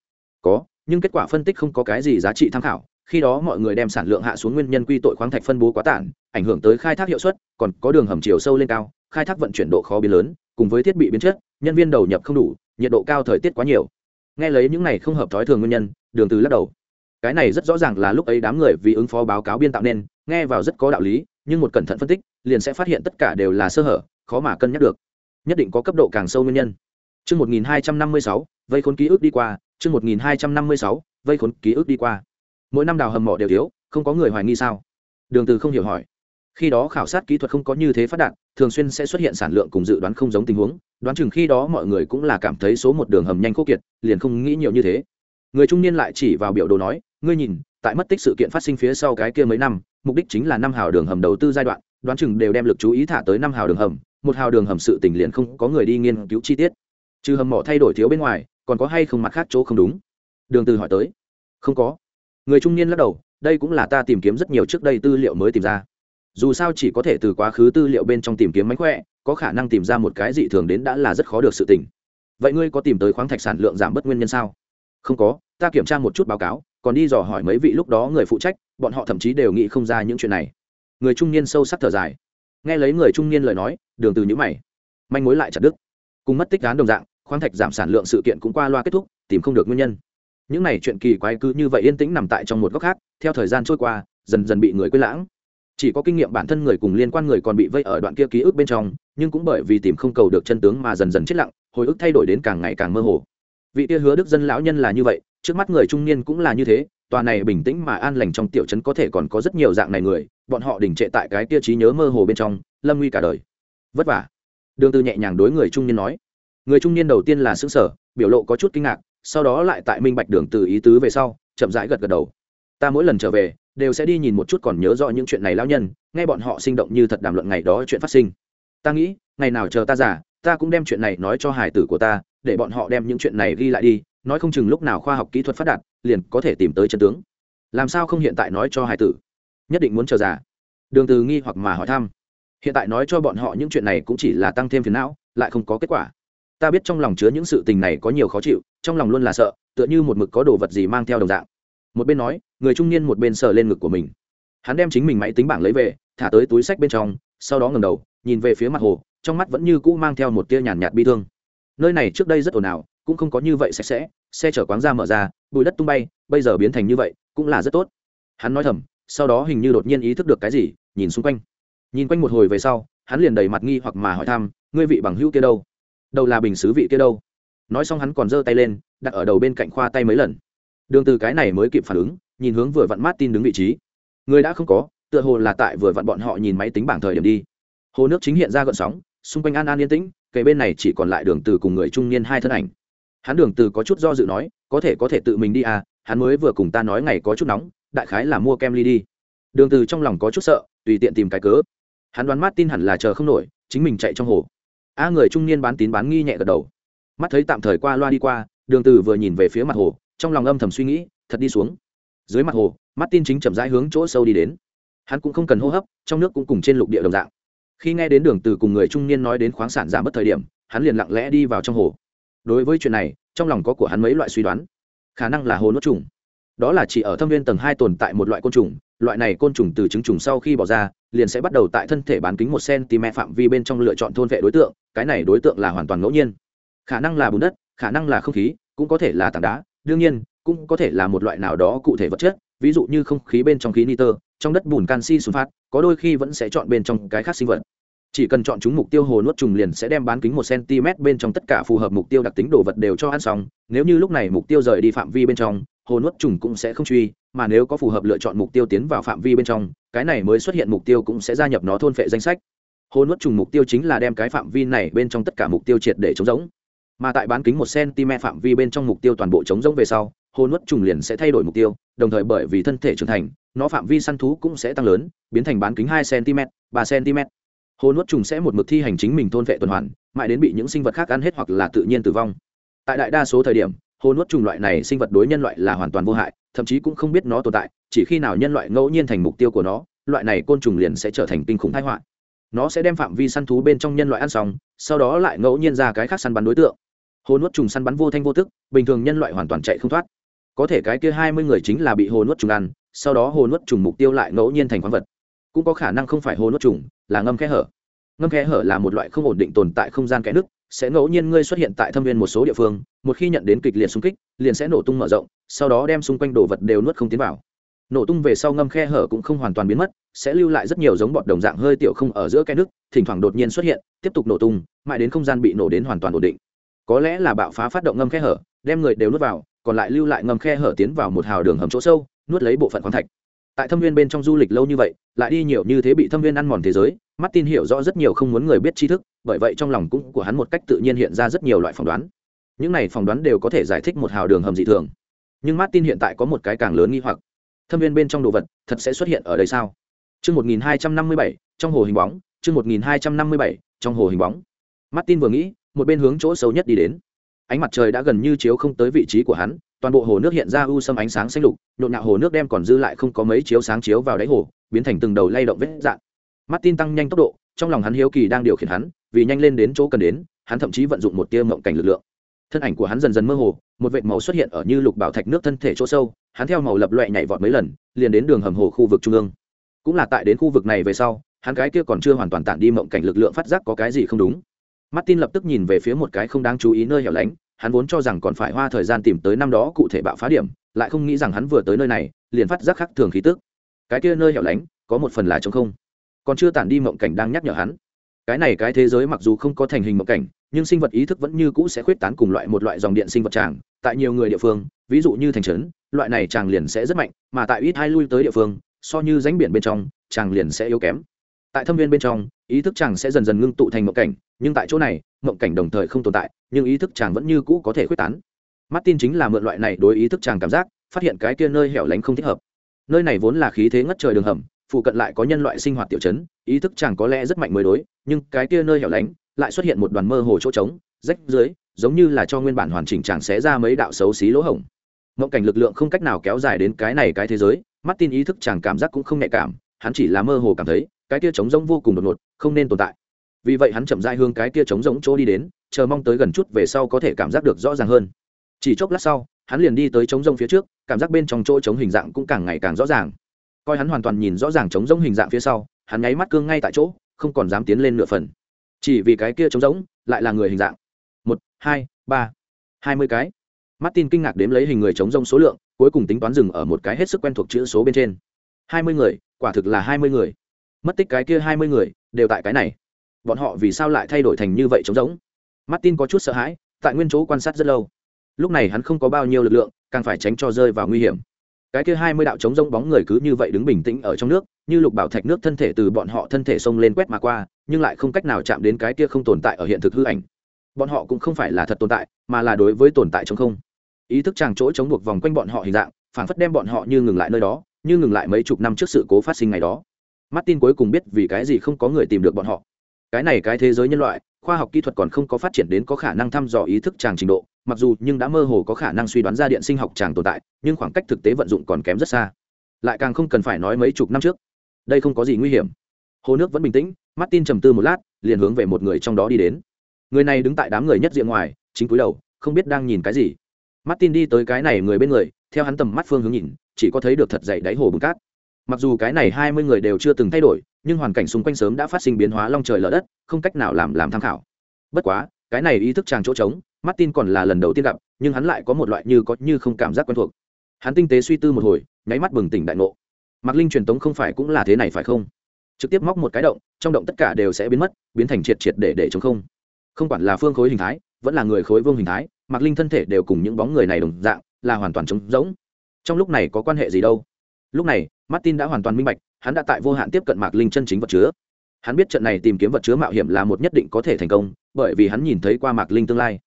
Có, nhưng kết quả phân tích không có cái gì giá trị tham khảo. Khi đó mọi người đem sản lượng hạ xuống nguyên nhân quy tội khoáng thạch phân bố quá tản, ảnh hưởng tới khai thác hiệu suất, còn có đường hầm chiều sâu lên cao, khai thác vận chuyển độ khó biến lớn, cùng với thiết bị biến chất, nhân viên đầu nhập không đủ, nhiệt độ cao thời tiết quá nhiều. Nghe lấy những này không hợp thói thường nguyên nhân, đường từ lắc đầu. Cái này rất rõ ràng là lúc ấy đám người vì ứng phó báo cáo biên tạo nên, nghe vào rất có đạo lý nhưng một cẩn thận phân tích liền sẽ phát hiện tất cả đều là sơ hở khó mà cân nhắc được nhất định có cấp độ càng sâu nguyên nhân Chương 1256, vây khốn ký ức đi qua, chương 1256, vây khốn ký ức đi qua. Mỗi năm đào hầm mỏ đều thiếu, không có người hoài nghi sao? Đường Từ không hiểu hỏi. Khi đó khảo sát kỹ thuật không có như thế phát đạt, thường xuyên sẽ xuất hiện sản lượng cùng dự đoán không giống tình huống, đoán chừng khi đó mọi người cũng là cảm thấy số một đường hầm nhanh khô kiệt, liền không nghĩ nhiều như thế. Người trung niên lại chỉ vào biểu đồ nói, ngươi nhìn, tại mất tích sự kiện phát sinh phía sau cái kia mấy năm, mục đích chính là năm hào đường hầm đầu tư giai đoạn, đoán chừng đều đem lực chú ý thả tới năm hào đường hầm, một hào đường hầm sự tình liền không có người đi nghiên cứu chi tiết. Trừ hầm mỏ thay đổi thiếu bên ngoài còn có hay không mặt khác chỗ không đúng? Đường từ hỏi tới. Không có. Người trung niên lắc đầu đây cũng là ta tìm kiếm rất nhiều trước đây tư liệu mới tìm ra. Dù sao chỉ có thể từ quá khứ tư liệu bên trong tìm kiếm mánh khỏe có khả năng tìm ra một cái dị thường đến đã là rất khó được sự tình. Vậy ngươi có tìm tới khoáng thạch sản lượng giảm bất nguyên nhân sao? Không có ta kiểm tra một chút báo cáo còn đi dò hỏi mấy vị lúc đó người phụ trách, bọn họ thậm chí đều nghĩ không ra những chuyện này. Người trung niên sâu sắc thở dài. Nghe lấy người trung niên lời nói, đường từ nhữ mày. Manh mối lại chặt đứt. Cùng mất tích án đồng dạng, khoáng thạch giảm sản lượng sự kiện cũng qua loa kết thúc, tìm không được nguyên nhân. Những này chuyện kỳ quái cứ như vậy yên tĩnh nằm tại trong một góc khác, theo thời gian trôi qua, dần dần bị người quên lãng. Chỉ có kinh nghiệm bản thân người cùng liên quan người còn bị vây ở đoạn kia ký ức bên trong, nhưng cũng bởi vì tìm không cầu được chân tướng mà dần dần chết lặng, hồi ức thay đổi đến càng ngày càng mơ hồ. Vị kia hứa đức dân lão nhân là như vậy trước mắt người trung niên cũng là như thế, tòa này bình tĩnh mà an lành trong tiểu trấn có thể còn có rất nhiều dạng này người, bọn họ đỉnh trệ tại cái tia trí nhớ mơ hồ bên trong, lâm nguy cả đời. Vất vả. Đường từ nhẹ nhàng đối người trung niên nói. Người trung niên đầu tiên là sững sở biểu lộ có chút kinh ngạc, sau đó lại tại minh bạch đường từ ý tứ về sau, chậm rãi gật gật đầu. Ta mỗi lần trở về, đều sẽ đi nhìn một chút còn nhớ rõ những chuyện này lão nhân, nghe bọn họ sinh động như thật đàm luận ngày đó chuyện phát sinh. Ta nghĩ, ngày nào chờ ta già, ta cũng đem chuyện này nói cho hải tử của ta, để bọn họ đem những chuyện này ghi lại đi nói không chừng lúc nào khoa học kỹ thuật phát đạt liền có thể tìm tới chân tướng. Làm sao không hiện tại nói cho hải tử? Nhất định muốn chờ già. Đường từ nghi hoặc mà hỏi thăm. Hiện tại nói cho bọn họ những chuyện này cũng chỉ là tăng thêm phiền não lại không có kết quả. Ta biết trong lòng chứa những sự tình này có nhiều khó chịu trong lòng luôn là sợ tựa như một mực có đồ vật gì mang theo đồng dạng. Một bên nói người trung niên một bên sờ lên ngực của mình. Hắn đem chính mình máy tính bảng lấy về thả tới túi sách bên trong sau đó ngẩng đầu nhìn về phía mặt hồ trong mắt vẫn như cũ mang theo một tia nhàn nhạt, nhạt bi thương. Nơi này trước đây rất ồn ào cũng không có như vậy sạch sẽ, xe chở quáng ra mở ra, bụi đất tung bay, bây giờ biến thành như vậy cũng là rất tốt. Hắn nói thầm, sau đó hình như đột nhiên ý thức được cái gì, nhìn xung quanh. Nhìn quanh một hồi về sau, hắn liền đầy mặt nghi hoặc mà hỏi thăm, ngươi vị bằng hữu kia đâu? Đâu là bình xứ vị kia đâu? Nói xong hắn còn giơ tay lên, đặt ở đầu bên cạnh khoa tay mấy lần. Đường từ cái này mới kịp phản ứng, nhìn hướng vừa vặn mát tin đứng vị trí. Người đã không có, tựa hồ là tại vừa vặn bọn họ nhìn máy tính bảng thời điểm đi. Hồ nước chính hiện ra gợn sóng, xung quanh an an yên tĩnh, kề bên này chỉ còn lại đường từ cùng người trung niên hai thân ảnh hắn đường từ có chút do dự nói, có thể có thể tự mình đi à hắn mới vừa cùng ta nói ngày có chút nóng, đại khái là mua kem ly đi. Đường từ trong lòng có chút sợ, tùy tiện tìm cái cớ. Hắn đoán mát tin hẳn là chờ không nổi, chính mình chạy trong hồ. A người trung niên bán tín bán nghi nhẹ gật đầu. Mắt thấy tạm thời qua loa đi qua, đường từ vừa nhìn về phía mặt hồ, trong lòng âm thầm suy nghĩ, thật đi xuống. Dưới mặt hồ, mắt tin chính chậm rãi hướng chỗ sâu đi đến. Hắn cũng không cần hô hấp, trong nước cũng cùng trên lục địa đồng dạng. Khi nghe đến đường từ cùng người trung niên nói đến khoáng sản giảm mất thời điểm, hắn liền lặng lẽ đi vào trong hồ đối với chuyện này, trong lòng có của hắn mấy loại suy đoán. Khả năng là hồ nuốt trùng. Đó là chỉ ở thâm viên tầng hai tồn tại một loại côn trùng, loại này côn trùng từ trứng trùng sau khi bỏ ra, liền sẽ bắt đầu tại thân thể bán kính một cm phạm vi bên trong lựa chọn thôn vệ đối tượng, cái này đối tượng là hoàn toàn ngẫu nhiên. Khả năng là bùn đất, khả năng là không khí, cũng có thể là tảng đá, đương nhiên, cũng có thể là một loại nào đó cụ thể vật chất, ví dụ như không khí bên trong khí nitơ, trong đất bùn canxi sunfat có đôi khi vẫn sẽ chọn bên trong cái khác sinh vật chỉ cần chọn chúng mục tiêu hồ nuốt trùng liền sẽ đem bán kính một cm bên trong tất cả phù hợp mục tiêu đặc tính đồ vật đều cho ăn xong. Nếu như lúc này mục tiêu rời đi phạm vi bên trong, hồ nuốt trùng cũng sẽ không truy, mà nếu có phù hợp lựa chọn mục tiêu tiến vào phạm vi bên trong, cái này mới xuất hiện mục tiêu cũng sẽ gia nhập nó thôn phệ danh sách. Hồ nuốt trùng mục tiêu chính là đem cái phạm vi này bên trong tất cả mục tiêu triệt để chống giống mà tại bán kính một cm phạm vi bên trong mục tiêu toàn bộ chống giống về sau, hồ nuốt trùng liền sẽ thay đổi mục tiêu, đồng thời bởi vì thân thể trưởng thành, nó phạm vi săn thú cũng sẽ tăng lớn, biến thành bán kính hai cm, ba cm hồ nuốt trùng sẽ một mực thi hành chính mình thôn vệ tuần hoàn, mãi đến bị những sinh vật khác ăn hết hoặc là tự nhiên tử vong. Tại đại đa số thời điểm, hồ nuốt trùng loại này sinh vật đối nhân loại là hoàn toàn vô hại, thậm chí cũng không biết nó tồn tại, chỉ khi nào nhân loại ngẫu nhiên thành mục tiêu của nó, loại này côn trùng liền sẽ trở thành kinh khủng thái họa. Nó sẽ đem phạm vi săn thú bên trong nhân loại ăn xong, sau đó lại ngẫu nhiên ra cái khác săn bắn đối tượng. Hồ nuốt trùng săn bắn vô thanh vô tức, bình thường nhân loại hoàn toàn chạy không thoát. Có thể cái kia hai mươi người chính là bị hồ nuốt trùng ăn, sau đó hồ nuốt trùng mục tiêu lại ngẫu nhiên thành khoáng vật cũng có khả năng không phải hồ nuốt trùng, là ngâm kẽ hở. Ngâm kẽ hở là một loại không ổn định tồn tại không gian kẽ nước, sẽ ngẫu nhiên ngươi xuất hiện tại thâm viên một số địa phương, một khi nhận đến kịch liệt xung kích, liền sẽ nổ tung mở rộng, sau đó đem xung quanh đồ vật đều nuốt không tiến vào. Nổ tung về sau ngâm khe hở cũng không hoàn toàn biến mất, sẽ lưu lại rất nhiều giống bọt đồng dạng hơi tiểu không ở giữa kẽ nước, thỉnh thoảng đột nhiên xuất hiện, tiếp tục nổ tung, mãi đến không gian bị nổ đến hoàn toàn ổn định. Có lẽ là bạo phá phát động ngâm khe hở, đem người đều nuốt vào, còn lại lưu lại ngâm khe hở tiến vào một hào đường hầm chỗ sâu, nuốt lấy bộ phận khoáng thạch tại thâm viên bên trong du lịch lâu như vậy lại đi nhiều như thế bị thâm viên ăn mòn thế giới martin hiểu rõ rất nhiều không muốn người biết tri thức bởi vậy trong lòng cũng của hắn một cách tự nhiên hiện ra rất nhiều loại phỏng đoán những này phỏng đoán đều có thể giải thích một hào đường hầm dị thường nhưng martin hiện tại có một cái càng lớn nghi hoặc thâm viên bên trong đồ vật thật sẽ xuất hiện ở đây sao Chương 1257, trong hồ hình bóng, chương 1257, trong hồ hình bóng. Martin vừa nghĩ, một bên hướng chỗ sâu nhất đi đến. Ánh mặt trời đã gần như chiếu không tới vị trí của hắn, toàn bộ hồ nước hiện ra u sâm ánh sáng xanh lục, nhộn nhạo hồ nước đem còn dư lại không có mấy chiếu sáng chiếu vào đáy hồ, biến thành từng đầu lay động vết dạng. Martin tăng nhanh tốc độ, trong lòng hắn hiếu kỳ đang điều khiển hắn, vì nhanh lên đến chỗ cần đến, hắn thậm chí vận dụng một tia mộng cảnh lực lượng. Thân ảnh của hắn dần dần mơ hồ, một vệt màu xuất hiện ở như lục bảo thạch nước thân thể chỗ sâu, hắn theo màu lập loè nhảy vọt mấy lần, liền đến đường hầm hồ khu vực trung ương cũng là tại đến khu vực này về sau hắn cái kia còn chưa hoàn toàn tản đi mộng cảnh lực lượng phát giác có cái gì không đúng martin lập tức nhìn về phía một cái không đáng chú ý nơi hẻo lánh hắn vốn cho rằng còn phải hoa thời gian tìm tới năm đó cụ thể bạo phá điểm, lại không nghĩ rằng hắn vừa tới nơi này, liền phát giác khắc thường khí tức. Cái kia nơi hẻo lánh, có một phần là trống không. Còn chưa tản đi mộng cảnh đang nhắc nhở hắn. Cái này cái thế giới mặc dù không có thành hình mộng cảnh, nhưng sinh vật ý thức vẫn như cũ sẽ khuyết tán cùng loại một loại dòng điện sinh vật tràng, tại nhiều người địa phương, ví dụ như thành trấn, loại này tràng liền sẽ rất mạnh, mà tại ít hai lui tới địa phương, so như ránh biển bên trong, tràng liền sẽ yếu kém tại thâm viên bên trong, ý thức chàng sẽ dần dần ngưng tụ thành mộng cảnh, nhưng tại chỗ này, mộng cảnh đồng thời không tồn tại, nhưng ý thức chàng vẫn như cũ có thể quyết tán. Martin chính là mượn loại này đối ý thức chàng cảm giác, phát hiện cái kia nơi hẻo lánh không thích hợp. Nơi này vốn là khí thế ngất trời đường hầm, phụ cận lại có nhân loại sinh hoạt tiểu chấn ý thức chàng có lẽ rất mạnh mới đối, nhưng cái kia nơi hẻo lánh lại xuất hiện một đoàn mơ hồ chỗ trống, rách dưới, giống như là cho nguyên bản hoàn chỉnh chàng xé ra mấy đạo xấu xí lỗ hổng. Mộng cảnh lực lượng không cách nào kéo dài đến cái này cái thế giới, martin ý thức chàng cảm giác cũng không nhạy cảm, hắn chỉ là mơ hồ cảm thấy cái tia trống rỗng vô cùng đột ngột, không nên tồn tại. Vì vậy hắn chậm dai hương cái tia trống rỗng chỗ đi đến, chờ mong tới gần chút về sau có thể cảm giác được rõ ràng hơn. Chỉ chốc lát sau, hắn liền đi tới trống rỗng phía trước, cảm giác bên trong chỗ trống hình dạng cũng càng ngày càng rõ ràng. Coi hắn hoàn toàn nhìn rõ ràng trống rỗng hình dạng phía sau, hắn nháy mắt cương ngay tại chỗ, không còn dám tiến lên nửa phần. Chỉ vì cái kia trống rỗng, lại là người hình dạng. Một, hai, ba, hai mươi cái. Martin kinh ngạc đếm lấy hình người trống rỗng số lượng, cuối cùng tính toán dừng ở một cái hết sức quen thuộc chữ số bên trên. Hai mươi người, quả thực là hai mươi người mất tích cái kia hai mươi người, đều tại cái này. Bọn họ vì sao lại thay đổi thành như vậy trống rỗng? Martin có chút sợ hãi, tại nguyên chỗ quan sát rất lâu. Lúc này hắn không có bao nhiêu lực lượng, càng phải tránh cho rơi vào nguy hiểm. Cái kia hai mươi đạo trống rỗng bóng người cứ như vậy đứng bình tĩnh ở trong nước, như lục bảo thạch nước thân thể từ bọn họ thân thể xông lên quét mà qua, nhưng lại không cách nào chạm đến cái kia không tồn tại ở hiện thực hư ảnh. Bọn họ cũng không phải là thật tồn tại, mà là đối với tồn tại chống không. Ý thức chàng chỗ chống buộc vòng quanh bọn họ hình dạng phản phất đem bọn họ như ngừng lại nơi đó, như ngừng lại mấy chục năm trước sự cố phát sinh ngày đó martin cuối cùng biết vì cái gì không có người tìm được bọn họ. Cái này cái thế giới nhân loại, khoa học kỹ thuật còn không có phát triển đến có khả năng thăm dò ý thức tràng trình độ, mặc dù nhưng đã mơ hồ có khả năng suy đoán ra điện sinh học tràng tồn tại, nhưng khoảng cách thực tế vận dụng còn kém rất xa. Lại càng không cần phải nói mấy chục năm trước. Đây không có gì nguy hiểm. Hồ nước vẫn bình tĩnh, martin trầm tư một lát, liền hướng về một người trong đó đi đến. Người này đứng tại đám người nhất diện ngoài, chính cúi đầu, không biết đang nhìn cái gì. Martin đi tới cái này người bên người, theo hắn tầm mắt phương hướng nhìn, chỉ có thấy được thật dậy đáy hồ bùn cát mặc dù cái này hai mươi người đều chưa từng thay đổi, nhưng hoàn cảnh xung quanh sớm đã phát sinh biến hóa long trời lở đất, không cách nào làm làm tham khảo. Bất quá, cái này ý thức chàng chỗ trống, martin còn là lần đầu tiên gặp, nhưng hắn lại có một loại như có như không cảm giác quen thuộc. Hắn tinh tế suy tư một hồi, nháy mắt bừng tỉnh đại ngộ. Mặc linh truyền tống không phải cũng là thế này phải không? Trực tiếp móc một cái động, trong động tất cả đều sẽ biến mất, biến thành triệt triệt để để chống không. Không quản là phương khối hình thái, vẫn là người khối vương hình thái mặc linh thân thể đều cùng những bóng người này đồng dạng, là hoàn toàn trống rỗng. Trong lúc này có quan hệ gì đâu? Lúc này, martin đã hoàn toàn minh bạch, hắn đã tại vô hạn tiếp cận mạc linh chân chính vật chứa. Hắn biết trận này tìm kiếm vật chứa mạo hiểm là một nhất định có thể thành công, bởi vì hắn nhìn thấy qua mạc linh tương lai.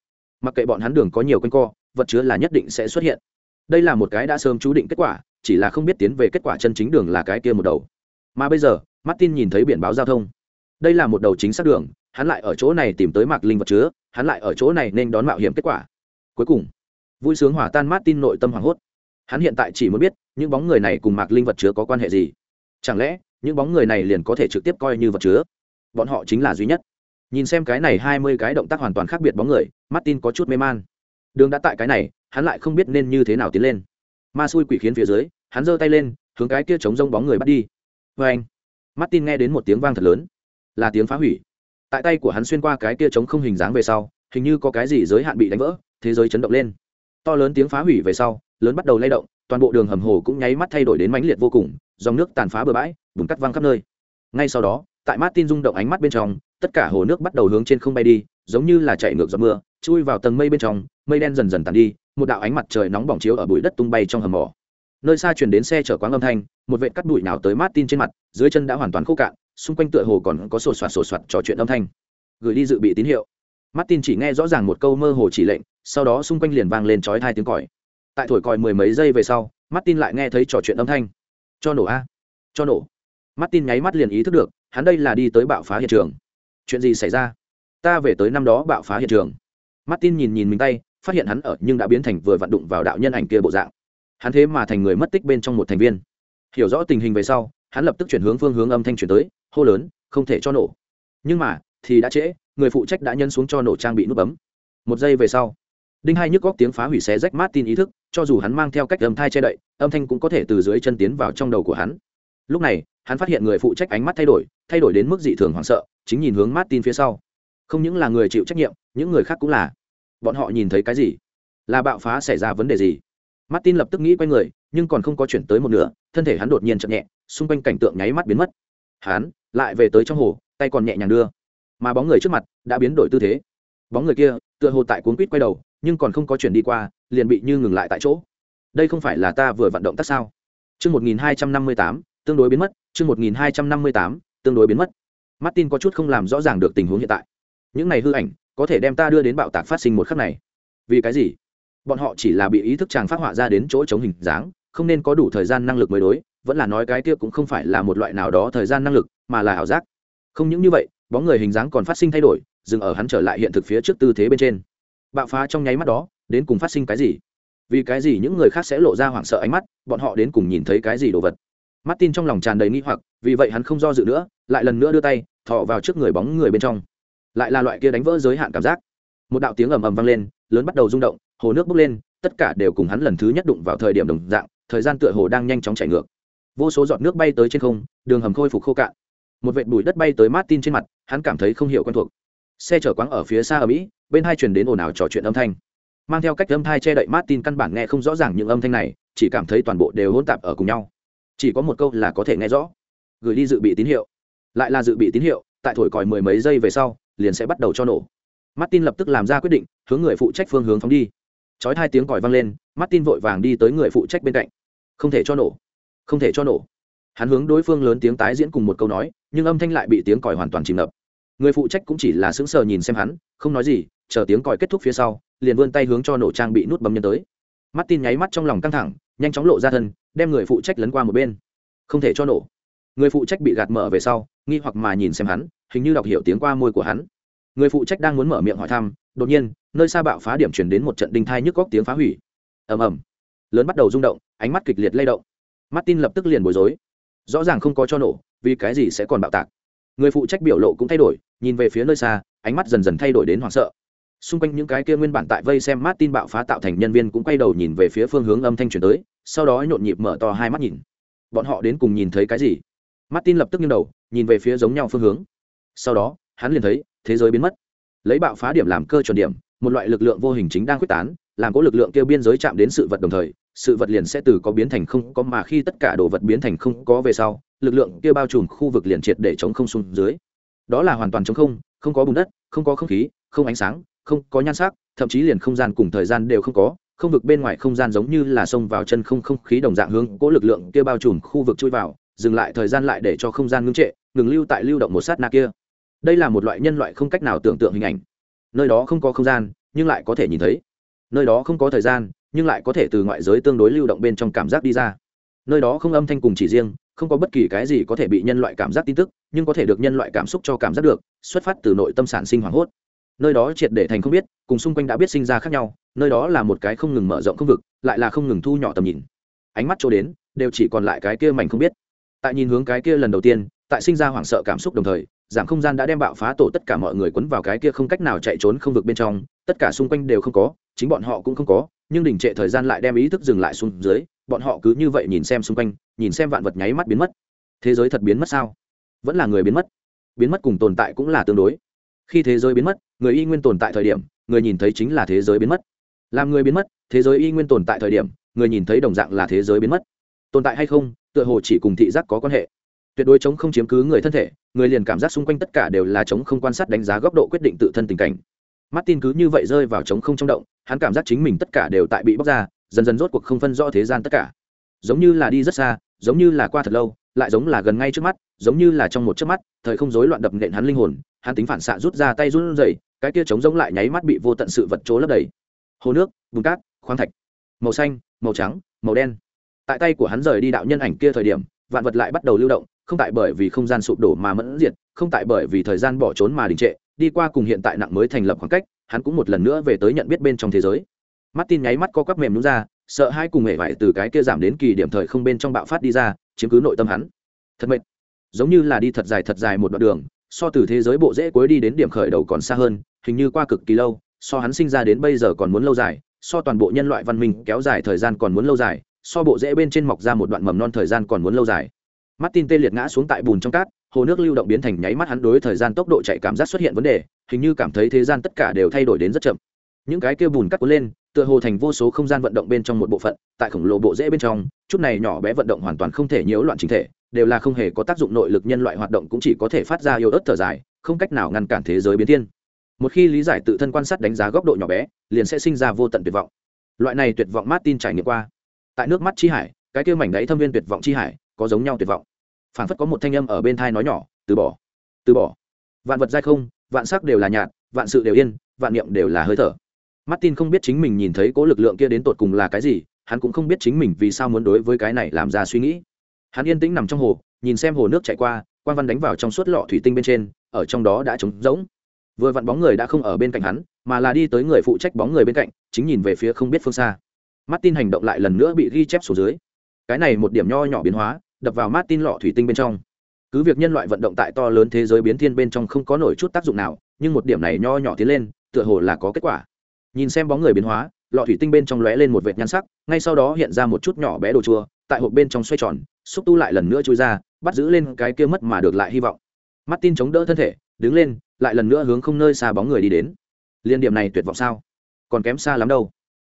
Mặc kệ bọn hắn đường có nhiều quanh co, vật chứa là nhất định sẽ xuất hiện. Đây là một cái đã sớm chú định kết quả, chỉ là không biết tiến về kết quả chân chính đường là cái kia một đầu. Mà bây giờ, martin nhìn thấy biển báo giao thông. Đây là một đầu chính xác đường, hắn lại ở chỗ này tìm tới mạc linh vật chứa, hắn lại ở chỗ này nên đón mạo hiểm kết quả. Cuối cùng, vui sướng hòa tan martin nội tâm hoảng hốt hắn hiện tại chỉ muốn biết, những bóng người này cùng mạc linh vật chứa có quan hệ gì? Chẳng lẽ, những bóng người này liền có thể trực tiếp coi như vật chứa? Bọn họ chính là duy nhất. Nhìn xem cái này hai mươi cái động tác hoàn toàn khác biệt bóng người, martin có chút mê man. Đường đã tại cái này, hắn lại không biết nên như thế nào tiến lên. Ma xui quỷ khiến phía dưới, hắn giơ tay lên, hướng cái kia chống rông bóng người bắt đi. Vê anh, martin nghe đến một tiếng vang thật lớn. Là tiếng phá hủy. Tại tay của hắn xuyên qua cái kia chống không hình dáng về sau, hình như có cái gì giới hạn bị đánh vỡ, thế giới chấn động lên. To lớn tiếng phá hủy về sau lớn bắt đầu lay động, toàn bộ đường hầm hồ cũng nháy mắt thay đổi đến mãnh liệt vô cùng, dòng nước tàn phá bừa bãi, bùn cắt văng khắp nơi. Ngay sau đó, tại martin rung động ánh mắt bên trong, tất cả hồ nước bắt đầu hướng trên không bay đi, giống như là chạy ngược giọt mưa, chui vào tầng mây bên trong, mây đen dần dần tàn đi, một đạo ánh mặt trời nóng bỏng chiếu ở bụi đất tung bay trong hầm mỏ. Nơi xa chuyển đến xe chở quáng âm thanh, một vệ cắt bụi nào tới martin trên mặt, dưới chân đã hoàn toàn khô cạn, xung quanh tựa hồ còn có sột soạt sột soạt trò chuyện âm thanh. Gửi đi dự bị tín hiệu. Martin chỉ nghe rõ ràng một câu mơ hồ chỉ lệnh, sau đó xung quanh liền vang lên chói hai tiếng còi tại thổi còi mười mấy giây về sau, martin lại nghe thấy trò chuyện âm thanh. Cho nổ a, cho nổ. Martin nháy mắt liền ý thức được, hắn đây là đi tới bạo phá hiện trường. Chuyện gì xảy ra? Ta về tới năm đó bạo phá hiện trường. Martin nhìn nhìn mình tay, phát hiện hắn ở nhưng đã biến thành vừa vặn đụng vào đạo nhân ảnh kia bộ dạng. Hắn thế mà thành người mất tích bên trong một thành viên. Hiểu rõ tình hình về sau, hắn lập tức chuyển hướng phương hướng âm thanh chuyển tới, hô lớn, không thể cho nổ. Nhưng mà, thì đã trễ, người phụ trách đã nhân xuống cho nổ trang bị nút bấm. Một giây về sau đinh hai nhức góc tiếng phá hủy xé rách martin ý thức, cho dù hắn mang theo cách âm thai che đậy, âm thanh cũng có thể từ dưới chân tiến vào trong đầu của hắn. Lúc này, hắn phát hiện người phụ trách ánh mắt thay đổi thay đổi đến mức dị thường hoảng sợ, chính nhìn hướng martin phía sau. Không những là người chịu trách nhiệm, những người khác cũng là. Bọn họ nhìn thấy cái gì? Là bạo phá xảy ra vấn đề gì? Martin lập tức nghĩ quay người, nhưng còn không có chuyển tới một nửa, thân thể hắn đột nhiên chậm nhẹ, xung quanh cảnh tượng nháy mắt biến mất. Hắn lại về tới trong hồ, tay còn nhẹ nhàng đưa. Mà bóng người trước mặt đã biến đổi tư thế bóng người kia tựa hồ tại cuốn quýt quay đầu nhưng còn không có chuyển đi qua liền bị như ngừng lại tại chỗ đây không phải là ta vừa vận động tác sao Chương 1258, tương đối biến mất, chương 1258, tương đối biến mất. Martin có chút không làm rõ ràng được tình huống hiện tại. Những này hư ảnh, có thể đem ta đưa đến bạo tạc phát sinh một khắc này. Vì cái gì? Bọn họ chỉ là bị ý thức chàng phát họa ra đến chỗ chống hình dáng, không nên có đủ thời gian năng lực mới đối, vẫn là nói cái kia cũng không phải là một loại nào đó thời gian năng lực, mà là ảo giác. Không những như vậy, bóng người hình dáng còn phát sinh thay đổi, dừng ở hắn trở lại hiện thực phía trước tư thế bên trên. Bạo phá trong nháy mắt đó, đến cùng phát sinh cái gì? vì cái gì những người khác sẽ lộ ra hoảng sợ ánh mắt bọn họ đến cùng nhìn thấy cái gì đồ vật? Martin trong lòng tràn đầy nghi hoặc vì vậy hắn không do dự nữa lại lần nữa đưa tay thọ vào trước người bóng người bên trong. Lại là loại kia đánh vỡ giới hạn cảm giác. Một đạo tiếng ầm ầm vang lên lớn bắt đầu rung động hồ nước bốc lên tất cả đều cùng hắn lần thứ nhất đụng vào thời điểm đồng dạng thời gian tựa hồ đang nhanh chóng chảy ngược. Vô số giọt nước bay tới trên không đường hầm khôi phục khô cạn. Một vệt bụi đất bay tới martin trên mặt hắn cảm thấy không hiểu quen thuộc xe chở quáng ở phía xa ở mỹ, bên hai truyền đến ồn ào trò chuyện âm thanh. Mang theo cách âm thai che đậy martin căn bản nghe không rõ ràng những âm thanh này, chỉ cảm thấy toàn bộ đều hỗn tạp ở cùng nhau. Chỉ có một câu là có thể nghe rõ. Gửi đi dự bị tín hiệu. Lại là dự bị tín hiệu, tại thổi còi mười mấy giây về sau, liền sẽ bắt đầu cho nổ. Martin lập tức làm ra quyết định, hướng người phụ trách phương hướng phóng đi. Chói hai tiếng còi vang lên, martin vội vàng đi tới người phụ trách bên cạnh. Không thể cho nổ. Không thể cho nổ. Hắn hướng đối phương lớn tiếng tái diễn cùng một câu nói, nhưng âm thanh lại bị tiếng còi hoàn toàn chìm ngập người phụ trách cũng chỉ là sững sờ nhìn xem hắn, không nói gì, chờ tiếng còi kết thúc phía sau, liền vươn tay hướng cho nổ trang bị nút bấm nhân tới. Mắt tin nháy mắt trong lòng căng thẳng, nhanh chóng lộ ra thân, đem người phụ trách lấn qua một bên. Không thể cho nổ. Người phụ trách bị gạt mở về sau, nghi hoặc mà nhìn xem hắn, hình như đọc hiểu tiếng qua môi của hắn. Người phụ trách đang muốn mở miệng hỏi thăm, đột nhiên, nơi xa bạo phá điểm chuyển đến một trận đinh thai nhức góc tiếng phá hủy. Ầm ầm. Lớn bắt đầu rung động, ánh mắt kịch liệt lay động. Martin lập tức liền bối rối. Rõ ràng không có cho nổ, vì cái gì sẽ còn bạo tạc? Người phụ trách biểu lộ cũng thay đổi nhìn về phía nơi xa ánh mắt dần dần thay đổi đến hoảng sợ xung quanh những cái kia nguyên bản tại vây xem Martin bạo phá tạo thành nhân viên cũng quay đầu nhìn về phía phương hướng âm thanh truyền tới, sau đó nhộn nhịp mở to hai mắt nhìn. Bọn họ đến cùng nhìn thấy cái gì? Martin lập tức nghiêng đầu, nhìn về phía giống nhau phương hướng. Sau đó, hắn liền thấy thế giới biến mất. Lấy bạo phá điểm làm cơ chuẩn điểm, một loại lực lượng vô hình chính đang quyết tán, làm có lực lượng kia biên giới chạm đến sự vật đồng thời, sự vật liền sẽ từ có biến thành không có mà khi tất cả đồ vật biến thành không có về sau, lực lượng kia bao trùm khu vực liền triệt để chống không xuống dưới. Đó là hoàn toàn chống không, không có bùn đất, không có không khí, không ánh sáng, không có nhan sắc thậm chí liền không gian cùng thời gian đều không có. Không vực bên ngoài không gian giống như là xông vào chân không không khí đồng dạng hướng cố lực lượng kia bao trùm khu vực chui vào dừng lại thời gian lại để cho không gian ngưng trệ ngừng lưu tại lưu động một sát na kia. Đây là một loại nhân loại không cách nào tưởng tượng hình ảnh. Nơi đó không có không gian nhưng lại có thể nhìn thấy. Nơi đó không có thời gian nhưng lại có thể từ ngoại giới tương đối lưu động bên trong cảm giác đi ra. Nơi đó không âm thanh cùng chỉ riêng, không có bất kỳ cái gì có thể bị nhân loại cảm giác tin tức, nhưng có thể được nhân loại cảm xúc cho cảm giác được, xuất phát từ nội tâm sản sinh hoảng hốt. Nơi đó triệt để thành không biết, cùng xung quanh đã biết sinh ra khác nhau, nơi đó là một cái không ngừng mở rộng không vực, lại là không ngừng thu nhỏ tầm nhìn. Ánh mắt chỗ đến, đều chỉ còn lại cái kia mảnh không biết. Tại nhìn hướng cái kia lần đầu tiên, tại sinh ra hoảng sợ cảm xúc đồng thời, giảm không gian đã đem bạo phá tổ tất cả mọi người quấn vào cái kia không cách nào chạy trốn không vực bên trong, tất cả xung quanh đều không có, chính bọn họ cũng không có nhưng đình trệ thời gian lại đem ý thức dừng lại xuống dưới, bọn họ cứ như vậy nhìn xem xung quanh, nhìn xem vạn vật nháy mắt biến mất. Thế giới thật biến mất sao? Vẫn là người biến mất. Biến mất cùng tồn tại cũng là tương đối. Khi thế giới biến mất, người y nguyên tồn tại thời điểm, người nhìn thấy chính là thế giới biến mất. Làm người biến mất, thế giới y nguyên tồn tại thời điểm, người nhìn thấy đồng dạng là thế giới biến mất. Tồn tại hay không, tựa hồ chỉ cùng thị giác có quan hệ. Tuyệt đối chống không chiếm cứ người thân thể, người liền cảm giác xung quanh tất cả đều là chống không quan sát đánh giá góc độ quyết định tự thân tình cảnh. Martin cứ như vậy rơi vào chống không trong động hắn cảm giác chính mình tất cả đều tại bị bóc ra, dần dần rốt cuộc không phân rõ thế gian tất cả. Giống như là đi rất xa, giống như là qua thật lâu, lại giống là gần ngay trước mắt, giống như là trong một chớp mắt, thời không rối loạn đập nện hắn linh hồn, hắn tính phản xạ rút ra tay run rẩy, cái kia trống rỗng lại nháy mắt bị vô tận sự vật trố lấp đầy. Hồ nước, bùn cát, khoáng thạch, màu xanh, màu trắng, màu đen. Tại tay của hắn rời đi đạo nhân ảnh kia thời điểm, vạn vật lại bắt đầu lưu động, không tại bởi vì không gian sụp đổ mà mẫn diệt, không tại bởi vì thời gian bỏ trốn mà đình trệ, đi qua cùng hiện tại nặng mới thành lập khoảng cách hắn cũng một lần nữa về tới nhận biết bên trong thế giới. Martin nháy mắt co quắp mềm nhún ra, sợ hai cùng hề vải từ cái kia giảm đến kỳ điểm thời không bên trong bạo phát đi ra, chiếm cứ nội tâm hắn. Thật mệt. Giống như là đi thật dài thật dài một đoạn đường, so từ thế giới bộ dễ cuối đi đến điểm khởi đầu còn xa hơn, hình như qua cực kỳ lâu, so hắn sinh ra đến bây giờ còn muốn lâu dài, so toàn bộ nhân loại văn minh kéo dài thời gian còn muốn lâu dài, so bộ dễ bên trên mọc ra một đoạn mầm non thời gian còn muốn lâu dài martin tê liệt ngã xuống tại bùn trong cát, hồ nước lưu động biến thành nháy mắt hắn đối thời gian tốc độ chạy cảm giác xuất hiện vấn đề, hình như cảm thấy thế gian tất cả đều thay đổi đến rất chậm. Những cái kia bùn cắt cuốn lên, tựa hồ thành vô số không gian vận động bên trong một bộ phận, tại khổng lồ bộ rễ bên trong, chút này nhỏ bé vận động hoàn toàn không thể nhiễu loạn chính thể, đều là không hề có tác dụng nội lực nhân loại hoạt động cũng chỉ có thể phát ra yêu ớt thở dài, không cách nào ngăn cản thế giới biến thiên. Một khi lý giải tự thân quan sát đánh giá góc độ nhỏ bé, liền sẽ sinh ra vô tận tuyệt vọng. Loại này tuyệt vọng martin trải nghiệm qua. Tại nước mắt chi hải, cái kia mảnh đáy thâm viên tuyệt vọng chi hải có giống nhau tuyệt vọng. Phảng phất có một thanh âm ở bên thai nói nhỏ, từ bỏ từ bỏ. Vạn vật dai không, vạn sắc đều là nhạt, vạn sự đều yên, vạn niệm đều là hơi thở. Martin không biết chính mình nhìn thấy cố lực lượng kia đến tột cùng là cái gì, hắn cũng không biết chính mình vì sao muốn đối với cái này làm ra suy nghĩ. Hắn yên tĩnh nằm trong hồ, nhìn xem hồ nước chạy qua quan văn đánh vào trong suốt lọ thủy tinh bên trên, ở trong đó đã trống rỗng. Vừa vặn bóng người đã không ở bên cạnh hắn, mà là đi tới người phụ trách bóng người bên cạnh, chính nhìn về phía không biết phương xa. Martin hành động lại lần nữa bị ghi chép xuống dưới cái này một điểm nho nhỏ biến hóa, đập vào martin lọ thủy tinh bên trong. Cứ việc nhân loại vận động tại to lớn thế giới biến thiên bên trong không có nổi chút tác dụng nào, nhưng một điểm này nho nhỏ tiến lên, tựa hồ là có kết quả. Nhìn xem bóng người biến hóa, lọ thủy tinh bên trong lóe lên một vệt nhan sắc, ngay sau đó hiện ra một chút nhỏ bé đồ chua, tại hộp bên trong xoay tròn, xúc tu lại lần nữa chui ra, bắt giữ lên cái kia mất mà được lại hy vọng. Mắt tin chống đỡ thân thể, đứng lên, lại lần nữa hướng không nơi xa bóng người đi đến. Liên điểm này tuyệt vọng sao? Còn kém xa lắm đâu.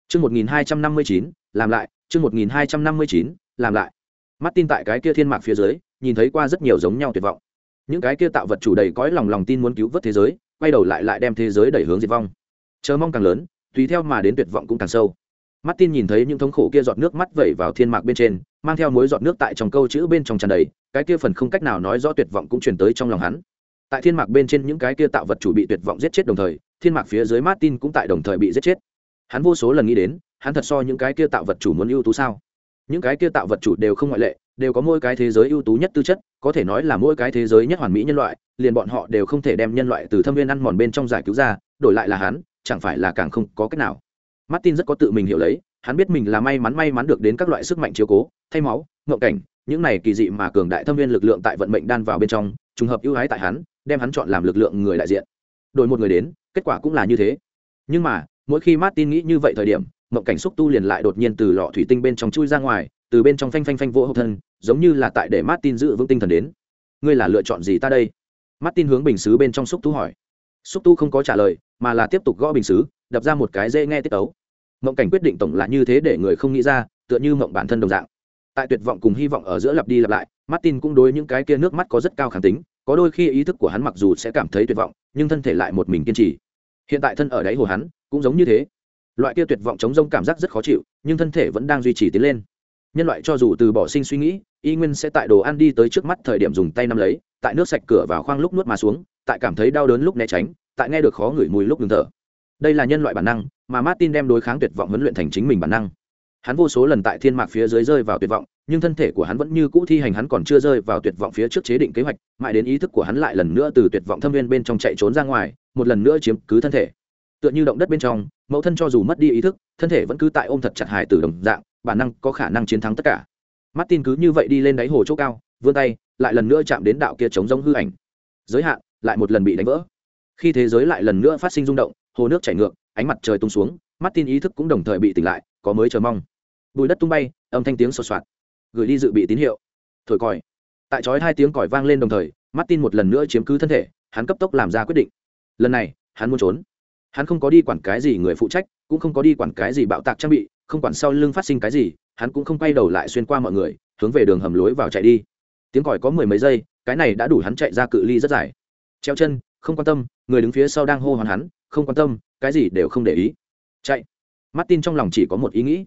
Chương một nghìn hai trăm năm mươi chín, làm lại, chương một nghìn hai trăm năm mươi chín làm lại martin tại cái kia thiên mạc phía dưới nhìn thấy qua rất nhiều giống nhau tuyệt vọng những cái kia tạo vật chủ đầy cõi lòng lòng tin muốn cứu vớt thế giới quay đầu lại lại đem thế giới đẩy hướng diệt vong chờ mong càng lớn tùy theo mà đến tuyệt vọng cũng càng sâu Martin nhìn thấy những thống khổ kia giọt nước mắt vẩy vào thiên mạc bên trên, mang theo mối giọt nước tại trong câu chữ bên trong tràn đầy, cái kia phần không cách nào nói rõ tuyệt vọng cũng truyền tới trong lòng hắn. Tại thiên mạc bên trên những cái kia tạo vật chủ bị tuyệt vọng giết chết đồng thời, thiên mạc phía dưới Martin cũng tại đồng thời bị giết chết. Hắn vô số lần nghĩ đến, hắn thật so những cái kia tạo vật chủ muốn ưu tú sao? Những cái kia tạo vật chủ đều không ngoại lệ, đều có mỗi cái thế giới ưu tú nhất tư chất, có thể nói là mỗi cái thế giới nhất hoàn mỹ nhân loại, liền bọn họ đều không thể đem nhân loại từ thâm viên ăn mòn bên trong giải cứu ra, đổi lại là hắn, chẳng phải là càng không có cách nào. Martin rất có tự mình hiểu lấy hắn biết mình là may mắn may mắn được đến các loại sức mạnh chiếu cố thay máu ngộ cảnh những này kỳ dị mà cường đại thâm viên lực lượng tại vận mệnh đan vào bên trong trùng hợp ưu ái tại hắn đem hắn chọn làm lực lượng người đại diện. Đổi một người đến kết quả cũng là như thế. Nhưng mà mỗi khi martin nghĩ như vậy thời điểm Mộng cảnh xúc tu liền lại đột nhiên từ lọ thủy tinh bên trong chui ra ngoài, từ bên trong phanh phanh phanh vỗ hậu thân, giống như là tại để martin giữ vững tinh thần đến. Ngươi là lựa chọn gì ta đây? Martin hướng bình xứ bên trong xúc tu hỏi. Xúc tu không có trả lời, mà là tiếp tục gõ bình xứ, đập ra một cái dễ nghe tiết tấu. Mộng cảnh quyết định tổng là như thế để người không nghĩ ra, tựa như mộng bản thân đồng dạng. Tại tuyệt vọng cùng hy vọng ở giữa lặp đi lặp lại, martin cũng đối những cái kia nước mắt có rất cao kháng tính, có đôi khi ý thức của hắn mặc dù sẽ cảm thấy tuyệt vọng, nhưng thân thể lại một mình kiên trì. Hiện tại thân ở đáy hồ hắn, cũng giống như thế loại kia tuyệt vọng chống rông cảm giác rất khó chịu, nhưng thân thể vẫn đang duy trì tiến lên. Nhân loại cho dù từ bỏ sinh suy nghĩ, y nguyên sẽ tại đồ ăn đi tới trước mắt thời điểm dùng tay nắm lấy, tại nước sạch cửa vào khoang lúc nuốt mà xuống, tại cảm thấy đau đớn lúc né tránh, tại nghe được khó ngửi mùi lúc ngừng thở. Đây là nhân loại bản năng, mà martin đem đối kháng tuyệt vọng huấn luyện thành chính mình bản năng. Hắn vô số lần tại thiên mạc phía dưới rơi vào tuyệt vọng, nhưng thân thể của hắn vẫn như cũ thi hành hắn còn chưa rơi vào tuyệt vọng phía trước chế định kế hoạch, mãi đến ý thức của hắn lại lần nữa từ tuyệt vọng thâm viên bên trong chạy trốn ra ngoài, một lần nữa chiếm cứ thân thể tựa như động đất bên trong, mẫu thân cho dù mất đi ý thức, thân thể vẫn cứ tại ôm thật chặt hải tử đồng dạng, bản năng có khả năng chiến thắng tất cả. Martin cứ như vậy đi lên đáy hồ chỗ cao, vươn tay, lại lần nữa chạm đến đạo kia chống giống hư ảnh. Giới hạn, lại một lần bị đánh vỡ. Khi thế giới lại lần nữa phát sinh rung động, hồ nước chảy ngược, ánh mặt trời tung xuống mắt tin ý thức cũng đồng thời bị tỉnh lại, có mới chờ mong. Bùi đất tung bay, âm thanh tiếng sột soạt. Gửi đi dự bị tín hiệu. Thổi còi. Tại chói hai tiếng còi vang lên đồng thời mắt tin một lần nữa chiếm cứ thân thể, hắn cấp tốc làm ra quyết định. Lần này, hắn muốn trốn hắn không có đi quản cái gì người phụ trách, cũng không có đi quản cái gì bạo tạc trang bị, không quản sau lưng phát sinh cái gì, hắn cũng không quay đầu lại xuyên qua mọi người, hướng về đường hầm lối vào chạy đi. Tiếng còi có mười mấy giây, cái này đã đủ hắn chạy ra cự ly rất dài. Treo chân, không quan tâm, người đứng phía sau đang hô hoán hắn, không quan tâm, cái gì đều không để ý. Chạy. Martin trong lòng chỉ có một ý nghĩ.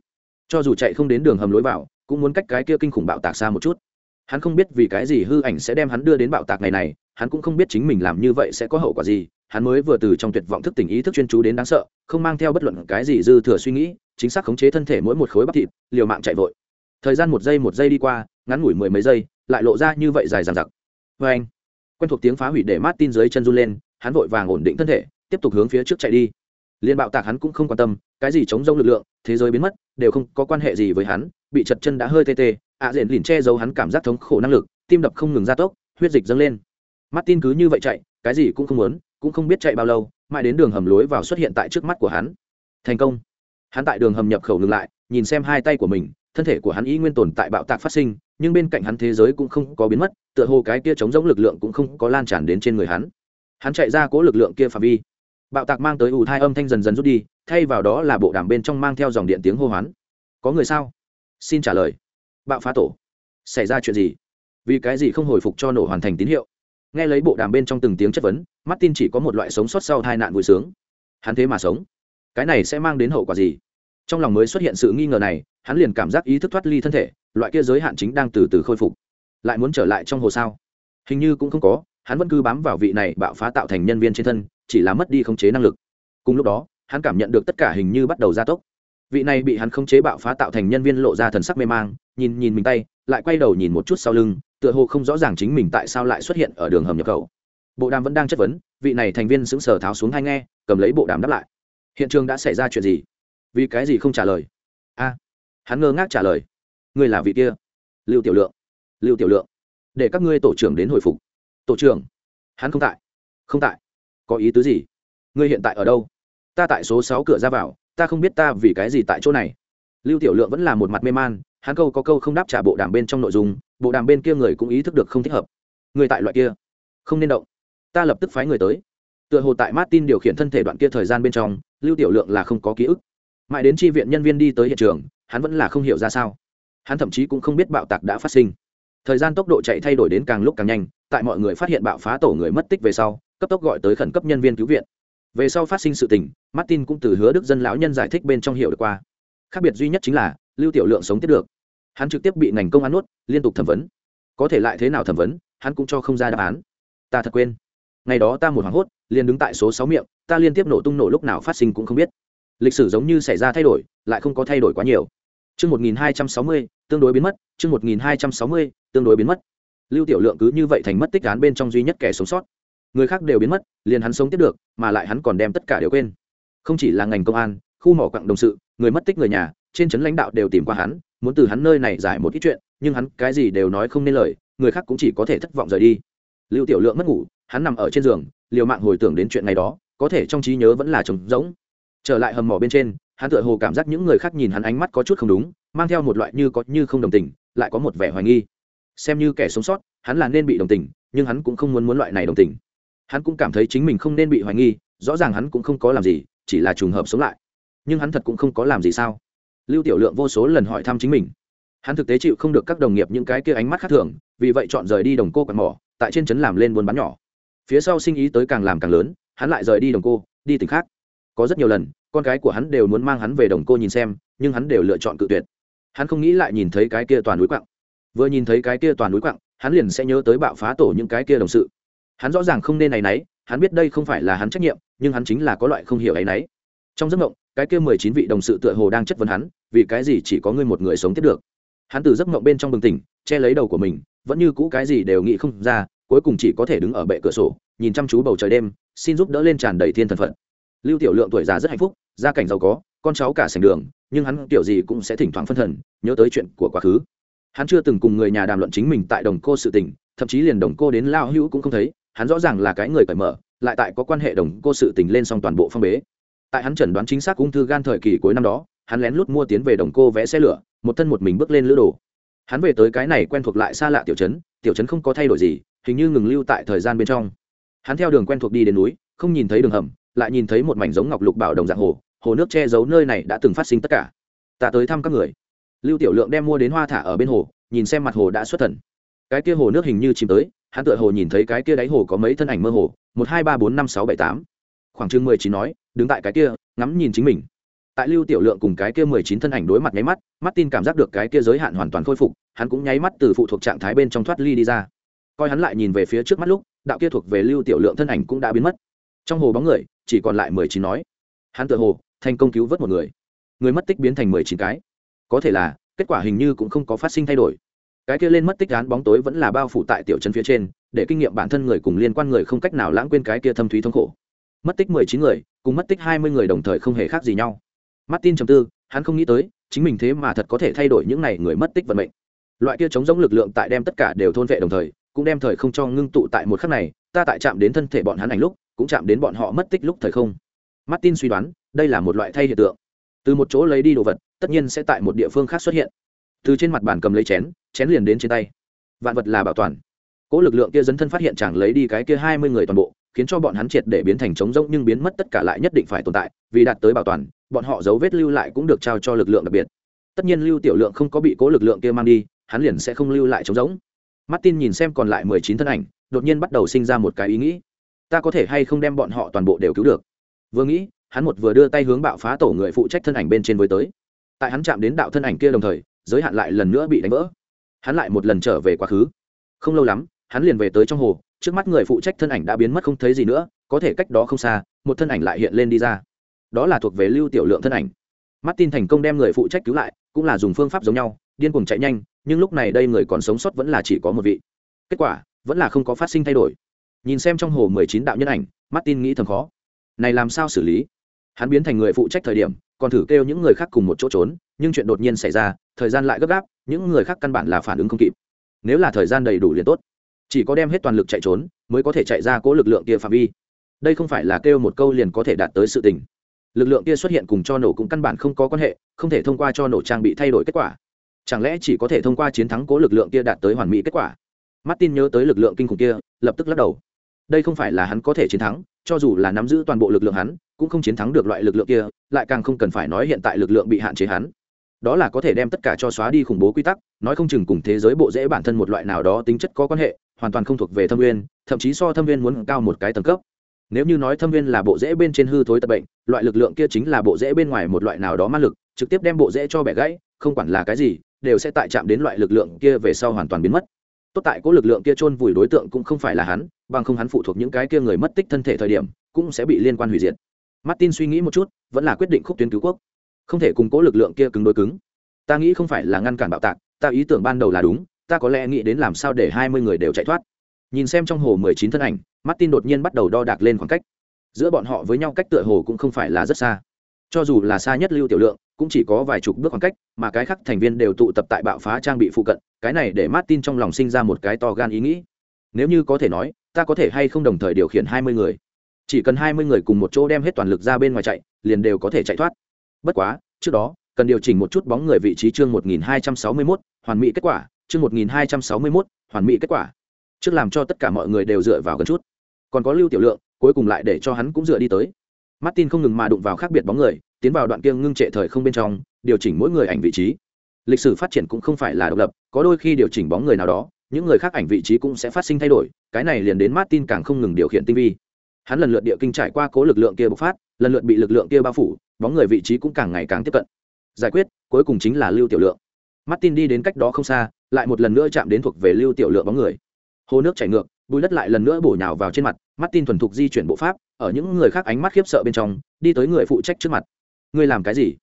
Cho dù chạy không đến đường hầm lối vào, cũng muốn cách cái kia kinh khủng bạo tạc xa một chút. Hắn không biết vì cái gì hư ảnh sẽ đem hắn đưa đến bạo tạc này này, hắn cũng không biết chính mình làm như vậy sẽ có hậu quả gì hắn mới vừa từ trong tuyệt vọng thức tỉnh ý thức chuyên chú đến đáng sợ, không mang theo bất luận cái gì dư thừa suy nghĩ, chính xác khống chế thân thể mỗi một khối bắp thịt, liều mạng chạy vội. Thời gian một giây một giây đi qua, ngắn ngủi mười mấy giây, lại lộ ra như vậy dài dằng dặc. Vê anh, quen thuộc tiếng phá hủy để Martin dưới chân run lên, hắn vội vàng ổn định thân thể, tiếp tục hướng phía trước chạy đi. Liên bạo tạc hắn cũng không quan tâm, cái gì chống rông lực lượng, thế giới biến mất, đều không có quan hệ gì với hắn, bị chật chân đã hơi tê tê, ạ à diện lìn che giấu hắn cảm giác thống khổ năng lực, tim đập không ngừng gia tốc, huyết dịch dâng lên. Martin cứ như vậy chạy, cái gì cũng không muốn cũng không biết chạy bao lâu, mãi đến đường hầm lối vào xuất hiện tại trước mắt của hắn. Thành công. Hắn tại đường hầm nhập khẩu ngừng lại, nhìn xem hai tay của mình, thân thể của hắn ý nguyên tồn tại bạo tạc phát sinh, nhưng bên cạnh hắn thế giới cũng không có biến mất, tựa hồ cái kia chống giống lực lượng cũng không có lan tràn đến trên người hắn. Hắn chạy ra cố lực lượng kia phạm vi. Bạo tạc mang tới ủ thai âm thanh dần dần rút đi, thay vào đó là bộ đàm bên trong mang theo dòng điện tiếng hô hoán. Có người sao? Xin trả lời. Bạo phá tổ. Xảy ra chuyện gì? Vì cái gì không hồi phục cho nổ hoàn thành tín hiệu? Nghe lấy bộ đàm bên trong từng tiếng chất vấn, martin chỉ có một loại sống sót sau tai nạn vui sướng. Hắn thế mà sống. Cái này sẽ mang đến hậu quả gì? Trong lòng mới xuất hiện sự nghi ngờ này, hắn liền cảm giác ý thức thoát ly thân thể, loại kia giới hạn chính đang từ từ khôi phục. Lại muốn trở lại trong hồ sao? Hình như cũng không có, hắn vẫn cứ bám vào vị này bạo phá tạo thành nhân viên trên thân, chỉ là mất đi khống chế năng lực. Cùng lúc đó, hắn cảm nhận được tất cả hình như bắt đầu gia tốc. Vị này bị hắn khống chế bạo phá tạo thành nhân viên lộ ra thần sắc mê mang, nhìn nhìn mình tay, lại quay đầu nhìn một chút sau lưng tựa hồ không rõ ràng chính mình tại sao lại xuất hiện ở đường hầm nhập khẩu. Bộ đàm vẫn đang chất vấn, vị này thành viên sững sờ tháo xuống hay nghe, cầm lấy bộ đàm đáp lại. Hiện trường đã xảy ra chuyện gì? Vì cái gì không trả lời? A, hắn ngơ ngác trả lời. Ngươi là vị kia. Lưu tiểu lượng. Lưu tiểu lượng. Để các ngươi tổ trưởng đến hồi phục. Tổ trưởng. Hắn không tại. Không tại. Có ý tứ gì? Ngươi hiện tại ở đâu? Ta tại số sáu cửa ra vào, ta không biết ta vì cái gì tại chỗ này. Lưu tiểu lượng vẫn là một mặt mê man hắn câu có câu không đáp trả bộ đàm bên trong nội dung, bộ đàm bên kia người cũng ý thức được không thích hợp. Người tại loại kia, không nên động. Ta lập tức phái người tới. Tựa hồ tại martin điều khiển thân thể đoạn kia thời gian bên trong, lưu tiểu lượng là không có ký ức. Mãi đến tri viện nhân viên đi tới hiện trường, hắn vẫn là không hiểu ra sao. Hắn thậm chí cũng không biết bạo tạc đã phát sinh. Thời gian tốc độ chạy thay đổi đến càng lúc càng nhanh, tại mọi người phát hiện bạo phá tổ người mất tích về sau, cấp tốc gọi tới khẩn cấp nhân viên cứu viện. Về sau phát sinh sự tình, martin cũng từ hứa đức dân lão nhân giải thích bên trong hiểu được qua khác biệt duy nhất chính là lưu tiểu lượng sống tiếp được hắn trực tiếp bị ngành công an nuốt liên tục thẩm vấn có thể lại thế nào thẩm vấn hắn cũng cho không ra đáp án ta thật quên ngày đó ta một hoảng hốt liền đứng tại số sáu miệng ta liên tiếp nổ tung nổ lúc nào phát sinh cũng không biết lịch sử giống như xảy ra thay đổi lại không có thay đổi quá nhiều Chương 1260, tương đối biến mất, chương 1260, tương đối biến mất. Lưu Tiểu Lượng cứ như vậy thành mất tích án bên trong duy nhất kẻ sống sót. Người khác đều biến mất, liền hắn sống tiếp được, mà lại hắn còn đem tất cả đều quên. Không chỉ là ngành công an, khu mỏ quặng đồng sự, người mất tích người nhà, trên trấn lãnh đạo đều tìm qua hắn, muốn từ hắn nơi này giải một ít chuyện, nhưng hắn cái gì đều nói không nên lời, người khác cũng chỉ có thể thất vọng rời đi. Lưu Tiểu Lượng mất ngủ, hắn nằm ở trên giường, liều mạng hồi tưởng đến chuyện ngày đó, có thể trong trí nhớ vẫn là trống rỗng. Trở lại hầm mỏ bên trên, hắn tựa hồ cảm giác những người khác nhìn hắn ánh mắt có chút không đúng mang theo một loại như có như không đồng tình lại có một vẻ hoài nghi xem như kẻ sống sót hắn là nên bị đồng tình nhưng hắn cũng không muốn muốn loại này đồng tình hắn cũng cảm thấy chính mình không nên bị hoài nghi rõ ràng hắn cũng không có làm gì chỉ là trùng hợp sống lại nhưng hắn thật cũng không có làm gì sao. Lưu tiểu lượng vô số lần hỏi thăm chính mình. Hắn thực tế chịu không được các đồng nghiệp những cái kia ánh mắt khác thường, vì vậy chọn rời đi đồng cô quạt mỏ, tại trên trấn làm lên buôn bán nhỏ. Phía sau sinh ý tới càng làm càng lớn, hắn lại rời đi đồng cô, đi tỉnh khác. Có rất nhiều lần, con cái của hắn đều muốn mang hắn về đồng cô nhìn xem, nhưng hắn đều lựa chọn cự tuyệt. Hắn không nghĩ lại nhìn thấy cái kia toàn núi quặng. Vừa nhìn thấy cái kia toàn núi quặng, hắn liền sẽ nhớ tới bạo phá tổ những cái kia đồng sự. Hắn rõ ràng không nên này nấy hắn biết đây không phải là hắn trách nhiệm, nhưng hắn chính là có loại không hiểu ấy nấy trong giấc mộng cái kia mười chín vị đồng sự tựa hồ đang chất vấn hắn, vì cái gì chỉ có ngươi một người sống tiếp được? Hắn từ giấc mộng bên trong bừng tỉnh, che lấy đầu của mình, vẫn như cũ cái gì đều nghĩ không ra, cuối cùng chỉ có thể đứng ở bệ cửa sổ, nhìn chăm chú bầu trời đêm, xin giúp đỡ lên tràn đầy thiên thần phận. Lưu tiểu lượng tuổi già rất hạnh phúc, gia cảnh giàu có, con cháu cả sành đường, nhưng hắn kiểu gì cũng sẽ thỉnh thoảng phân thần, nhớ tới chuyện của quá khứ. Hắn chưa từng cùng người nhà đàm luận chính mình tại đồng cô sự tình, thậm chí liền đồng cô đến lao hữu cũng không thấy, hắn rõ ràng là cái người cởi mở, lại tại có quan hệ đồng cô sự tình lên xong toàn bộ phong bế tại hắn chẩn đoán chính xác ung thư gan thời kỳ cuối năm đó, hắn lén lút mua tiến về đồng cô vẽ xe lửa, một thân một mình bước lên lữ đồ. Hắn về tới cái này quen thuộc lại xa lạ tiểu trấn tiểu trấn không có thay đổi gì, hình như ngừng lưu tại thời gian bên trong. Hắn theo đường quen thuộc đi đến núi, không nhìn thấy đường hầm, lại nhìn thấy một mảnh giống ngọc lục bảo đồng dạng hồ hồ nước che giấu nơi này đã từng phát sinh tất cả. Ta tới thăm các người. Lưu tiểu lượng đem mua đến hoa thả ở bên hồ, nhìn xem mặt hồ đã xuất thần. Cái kia hồ nước hình như chìm tới, hắn tựa hồ nhìn thấy cái kia đáy hồ có mấy thân ảnh mơ hồ, một hai ba bốn năm sáu bảy tám. Khoảng chừng mười chín nói đứng tại cái kia, ngắm nhìn chính mình. Tại lưu tiểu lượng cùng cái kia mười chín thân ảnh đối mặt nháy mắt mắt tin cảm giác được cái kia giới hạn hoàn toàn khôi phục, hắn cũng nháy mắt từ phụ thuộc trạng thái bên trong thoát ly đi ra. Coi hắn lại nhìn về phía trước mắt lúc, đạo kia thuộc về lưu tiểu lượng thân ảnh cũng đã biến mất. Trong hồ bóng người, chỉ còn lại mười chín nói. Hắn tự hồ, thành công cứu vớt một người. Người mất tích biến thành mười chín cái. Có thể là, kết quả hình như cũng không có phát sinh thay đổi. Cái kia lên mất tích án bóng tối vẫn là bao phủ tại tiểu chân phía trên, để kinh nghiệm bản thân người cùng liên quan người không cách nào lãng quên cái kia thâm thúy thống khổ mất tích mười chín người, cùng mất tích hai mươi người đồng thời không hề khác gì nhau. Martin trầm tư, hắn không nghĩ tới, chính mình thế mà thật có thể thay đổi những n à y người mất tích vận mệnh. Loại kia chống giống lực lượng tại đem tất cả đều thôn vệ đồng thời, cũng đem thời không cho ngưng tụ tại một khắc này, ta tại chạm đến thân thể bọn hắn ảnh lúc, cũng chạm đến bọn họ mất tích lúc thời không. Martin suy đoán, đây là một loại thay hiện tượng. Từ một chỗ lấy đi đồ vật, tất nhiên sẽ tại một địa phương khác xuất hiện. Từ trên mặt bàn cầm lấy chén chén liền đến trên tay. Vạn vật là bảo toàn. Cỗ lực lượng kia dấn thân phát hiện chẳng lấy đi cái kia hai mươi người toàn bộ khiến cho bọn hắn triệt để biến thành trống rỗng nhưng biến mất tất cả lại nhất định phải tồn tại, vì đạt tới bảo toàn, bọn họ dấu vết lưu lại cũng được trao cho lực lượng đặc biệt. Tất nhiên lưu tiểu lượng không có bị cố lực lượng kia mang đi, hắn liền sẽ không lưu lại trống rỗng. Martin nhìn xem còn lại mười chín thân ảnh, đột nhiên bắt đầu sinh ra một cái ý nghĩ. Ta có thể hay không đem bọn họ toàn bộ đều cứu được? Vừa nghĩ, hắn một vừa đưa tay hướng bạo phá tổ người phụ trách thân ảnh bên trên với tới. Tại hắn chạm đến đạo thân ảnh kia đồng thời, giới hạn lại lần nữa bị đánh vỡ. Hắn lại một lần trở về quá khứ. Không lâu lắm, hắn liền về tới trong hồ trước mắt người phụ trách thân ảnh đã biến mất không thấy gì nữa, có thể cách đó không xa, một thân ảnh lại hiện lên đi ra. Đó là thuộc về lưu tiểu lượng thân ảnh. Martin thành công đem người phụ trách cứu lại, cũng là dùng phương pháp giống nhau, điên cuồng chạy nhanh, nhưng lúc này đây người còn sống sót vẫn là chỉ có một vị. Kết quả, vẫn là không có phát sinh thay đổi. Nhìn xem trong hồ mười chín đạo nhân ảnh, martin nghĩ thầm khó. Này làm sao xử lý? Hắn biến thành người phụ trách thời điểm, còn thử kêu những người khác cùng một chỗ trốn, nhưng chuyện đột nhiên xảy ra, thời gian lại gấp gáp, những người khác căn bản là phản ứng không kịp. Nếu là thời gian đầy đủ liền tốt chỉ có đem hết toàn lực chạy trốn, mới có thể chạy ra cố lực lượng kia phạm vi. Đây không phải là kêu một câu liền có thể đạt tới sự tình. Lực lượng kia xuất hiện cùng cho nổ cũng căn bản không có quan hệ, không thể thông qua cho nổ trang bị thay đổi kết quả. Chẳng lẽ chỉ có thể thông qua chiến thắng cố lực lượng kia đạt tới hoàn mỹ kết quả? Martin nhớ tới lực lượng kinh khủng kia, lập tức lắc đầu. Đây không phải là hắn có thể chiến thắng, cho dù là nắm giữ toàn bộ lực lượng hắn, cũng không chiến thắng được loại lực lượng kia, lại càng không cần phải nói hiện tại lực lượng bị hạn chế hắn. Đó là có thể đem tất cả cho xóa đi khủng bố quy tắc, nói không chừng cùng thế giới bộ dễ bản thân một loại nào đó tính chất có quan hệ hoàn toàn không thuộc về thâm viên, thậm chí so thâm viên muốn cao một cái tầng cấp. Nếu như nói thâm viên là bộ rễ bên trên hư thối tật bệnh, loại lực lượng kia chính là bộ rễ bên ngoài một loại nào đó ma lực, trực tiếp đem bộ rễ cho bẻ gãy, không quản là cái gì, đều sẽ tại chạm đến loại lực lượng kia về sau hoàn toàn biến mất. Tốt tại có lực lượng kia chôn vùi đối tượng cũng không phải là hắn, bằng không hắn phụ thuộc những cái kia người mất tích thân thể thời điểm, cũng sẽ bị liên quan hủy diệt. Martin suy nghĩ một chút, vẫn là quyết định khúc tuyến cứu quốc. Không thể cùng cố lực lượng kia cứng đối cứng. Ta nghĩ không phải là ngăn cản bạo tạc, ta ý tưởng ban đầu là đúng ta có lẽ nghĩ đến làm sao để hai mươi người đều chạy thoát. Nhìn xem trong hồ mười chín thân ảnh, martin đột nhiên bắt đầu đo đạc lên khoảng cách. Giữa bọn họ với nhau cách tựa hồ cũng không phải là rất xa. Cho dù là xa nhất lưu tiểu lượng, cũng chỉ có vài chục bước khoảng cách, mà cái khác thành viên đều tụ tập tại bạo phá trang bị phụ cận, cái này để martin trong lòng sinh ra một cái to gan ý nghĩ. Nếu như có thể nói, ta có thể hay không đồng thời điều khiển hai mươi người. Chỉ cần hai mươi người cùng một chỗ đem hết toàn lực ra bên ngoài chạy, liền đều có thể chạy thoát. Bất quá, trước đó, cần điều chỉnh một chút bóng người vị trí chương một nghìn hai trăm sáu mươi mốt, hoàn mỹ kết quả chương một nghìn hai trăm sáu mươi mốt, hoàn mỹ kết quả. Trước làm cho tất cả mọi người đều dựa vào gần chút. Còn có lưu tiểu lượng, cuối cùng lại để cho hắn cũng dựa đi tới. Martin không ngừng mà đụng vào khác biệt bóng người, tiến vào đoạn kia ngưng trệ thời không bên trong, điều chỉnh mỗi người ảnh vị trí. Lịch sử phát triển cũng không phải là độc lập, có đôi khi điều chỉnh bóng người nào đó, những người khác ảnh vị trí cũng sẽ phát sinh thay đổi, cái này liền đến martin càng không ngừng điều khiển tinh vi. Hắn lần lượt địa kinh trải qua cố lực lượng kia bộc phát, lần lượt bị lực lượng kia bao phủ, bóng người vị trí cũng càng ngày càng tiếp cận. Giải quyết, cuối cùng chính là lưu tiểu lượng. Martin đi đến cách đó không xa lại một lần nữa chạm đến thuộc về lưu tiểu lượng bóng người. Hồ nước chảy ngược, bùi đất lại lần nữa bổ nhào vào trên mặt mắt tin thuần thục di chuyển bộ pháp, ở những người khác ánh mắt khiếp sợ bên trong, đi tới người phụ trách trước mặt. Ngươi làm cái gì?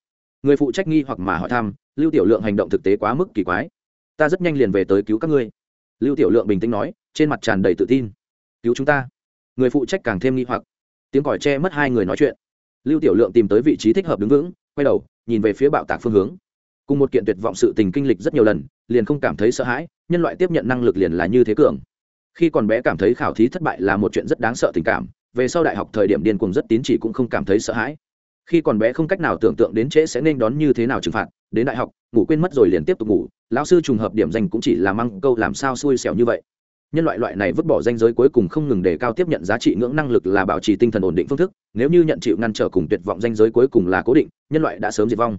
Người phụ trách nghi hoặc mà hỏi thăm, lưu tiểu lượng hành động thực tế quá mức kỳ quái. Ta rất nhanh liền về tới cứu các ngươi. Lưu tiểu lượng bình tĩnh nói, trên mặt tràn đầy tự tin. Cứu chúng ta. Người phụ trách càng thêm nghi hoặc. Tiếng còi che mất hai người nói chuyện. Lưu tiểu lượng tìm tới vị trí thích hợp đứng vững, quay đầu, nhìn về phía bạo tạc phương hướng cùng một kiện tuyệt vọng sự tình kinh lịch rất nhiều lần, liền không cảm thấy sợ hãi, nhân loại tiếp nhận năng lực liền là như thế cường. Khi còn bé cảm thấy khảo thí thất bại là một chuyện rất đáng sợ tình cảm, về sau đại học thời điểm điên cuồng rất tín chỉ cũng không cảm thấy sợ hãi. Khi còn bé không cách nào tưởng tượng đến trễ sẽ nên đón như thế nào trừng phạt, đến đại học, ngủ quên mất rồi liền tiếp tục ngủ, lão sư trùng hợp điểm danh cũng chỉ là măng câu làm sao xui xẻo như vậy. Nhân loại loại này vứt bỏ danh giới cuối cùng không ngừng đề cao tiếp nhận giá trị ngưỡng năng lực là bảo trì tinh thần ổn định phương thức, nếu như nhận chịu ngăn trở cùng tuyệt vọng danh giới cuối cùng là cố định, nhân loại đã sớm diệt vong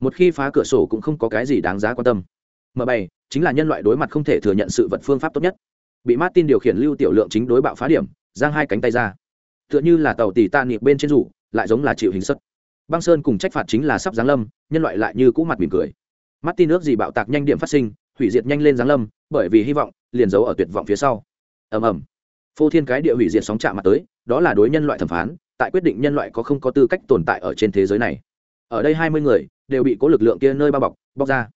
một khi phá cửa sổ cũng không có cái gì đáng giá quan tâm. M bảy, chính là nhân loại đối mặt không thể thừa nhận sự vật phương pháp tốt nhất. Bị martin điều khiển lưu tiểu lượng chính đối bạo phá điểm, giang hai cánh tay ra. Tựa như là tàu tỉ ta niệm bên trên rủ, lại giống là chịu hình sất băng sơn cùng trách phạt chính là sắp giáng lâm, nhân loại lại như cũ mặt mỉm cười. Martin ước gì bạo tạc nhanh điểm phát sinh, hủy diệt nhanh lên giáng lâm, bởi vì hy vọng, liền giấu ở tuyệt vọng phía sau. Ầm ầm. Phô thiên cái địa hủy diệt sóng chạm mặt tới, đó là đối nhân loại thẩm phán, tại quyết định nhân loại có không có tư cách tồn tại ở trên thế giới này. Ở đây hai mươi người đều bị cố lực lượng kia nơi bao bọc, bóc ra.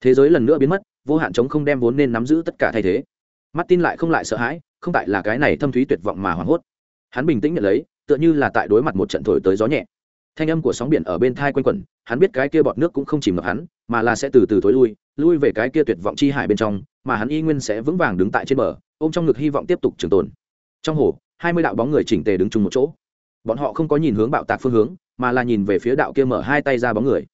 Thế giới lần nữa biến mất, vô hạn chống không đem vốn nên nắm giữ tất cả thay thế. Martin lại không lại sợ hãi, không tại là cái này thâm thúy tuyệt vọng mà hoảng hốt. Hắn bình tĩnh nhận lấy, tựa như là tại đối mặt một trận thổi tới gió nhẹ. Thanh âm của sóng biển ở bên thai quanh quẩn, hắn biết cái kia bọt nước cũng không chìm ngập hắn, mà là sẽ từ từ thối lui lui về cái kia tuyệt vọng chi hải bên trong, mà hắn y nguyên sẽ vững vàng đứng tại trên bờ, ôm trong ngực hy vọng tiếp tục trường tồn. Trong hồ, hai mươi đạo bóng người chỉnh tề đứng chung một chỗ. Bọn họ không có nhìn hướng bạo tạc phương hướng, mà là nhìn về phía đạo kia mở hai tay ra bóng người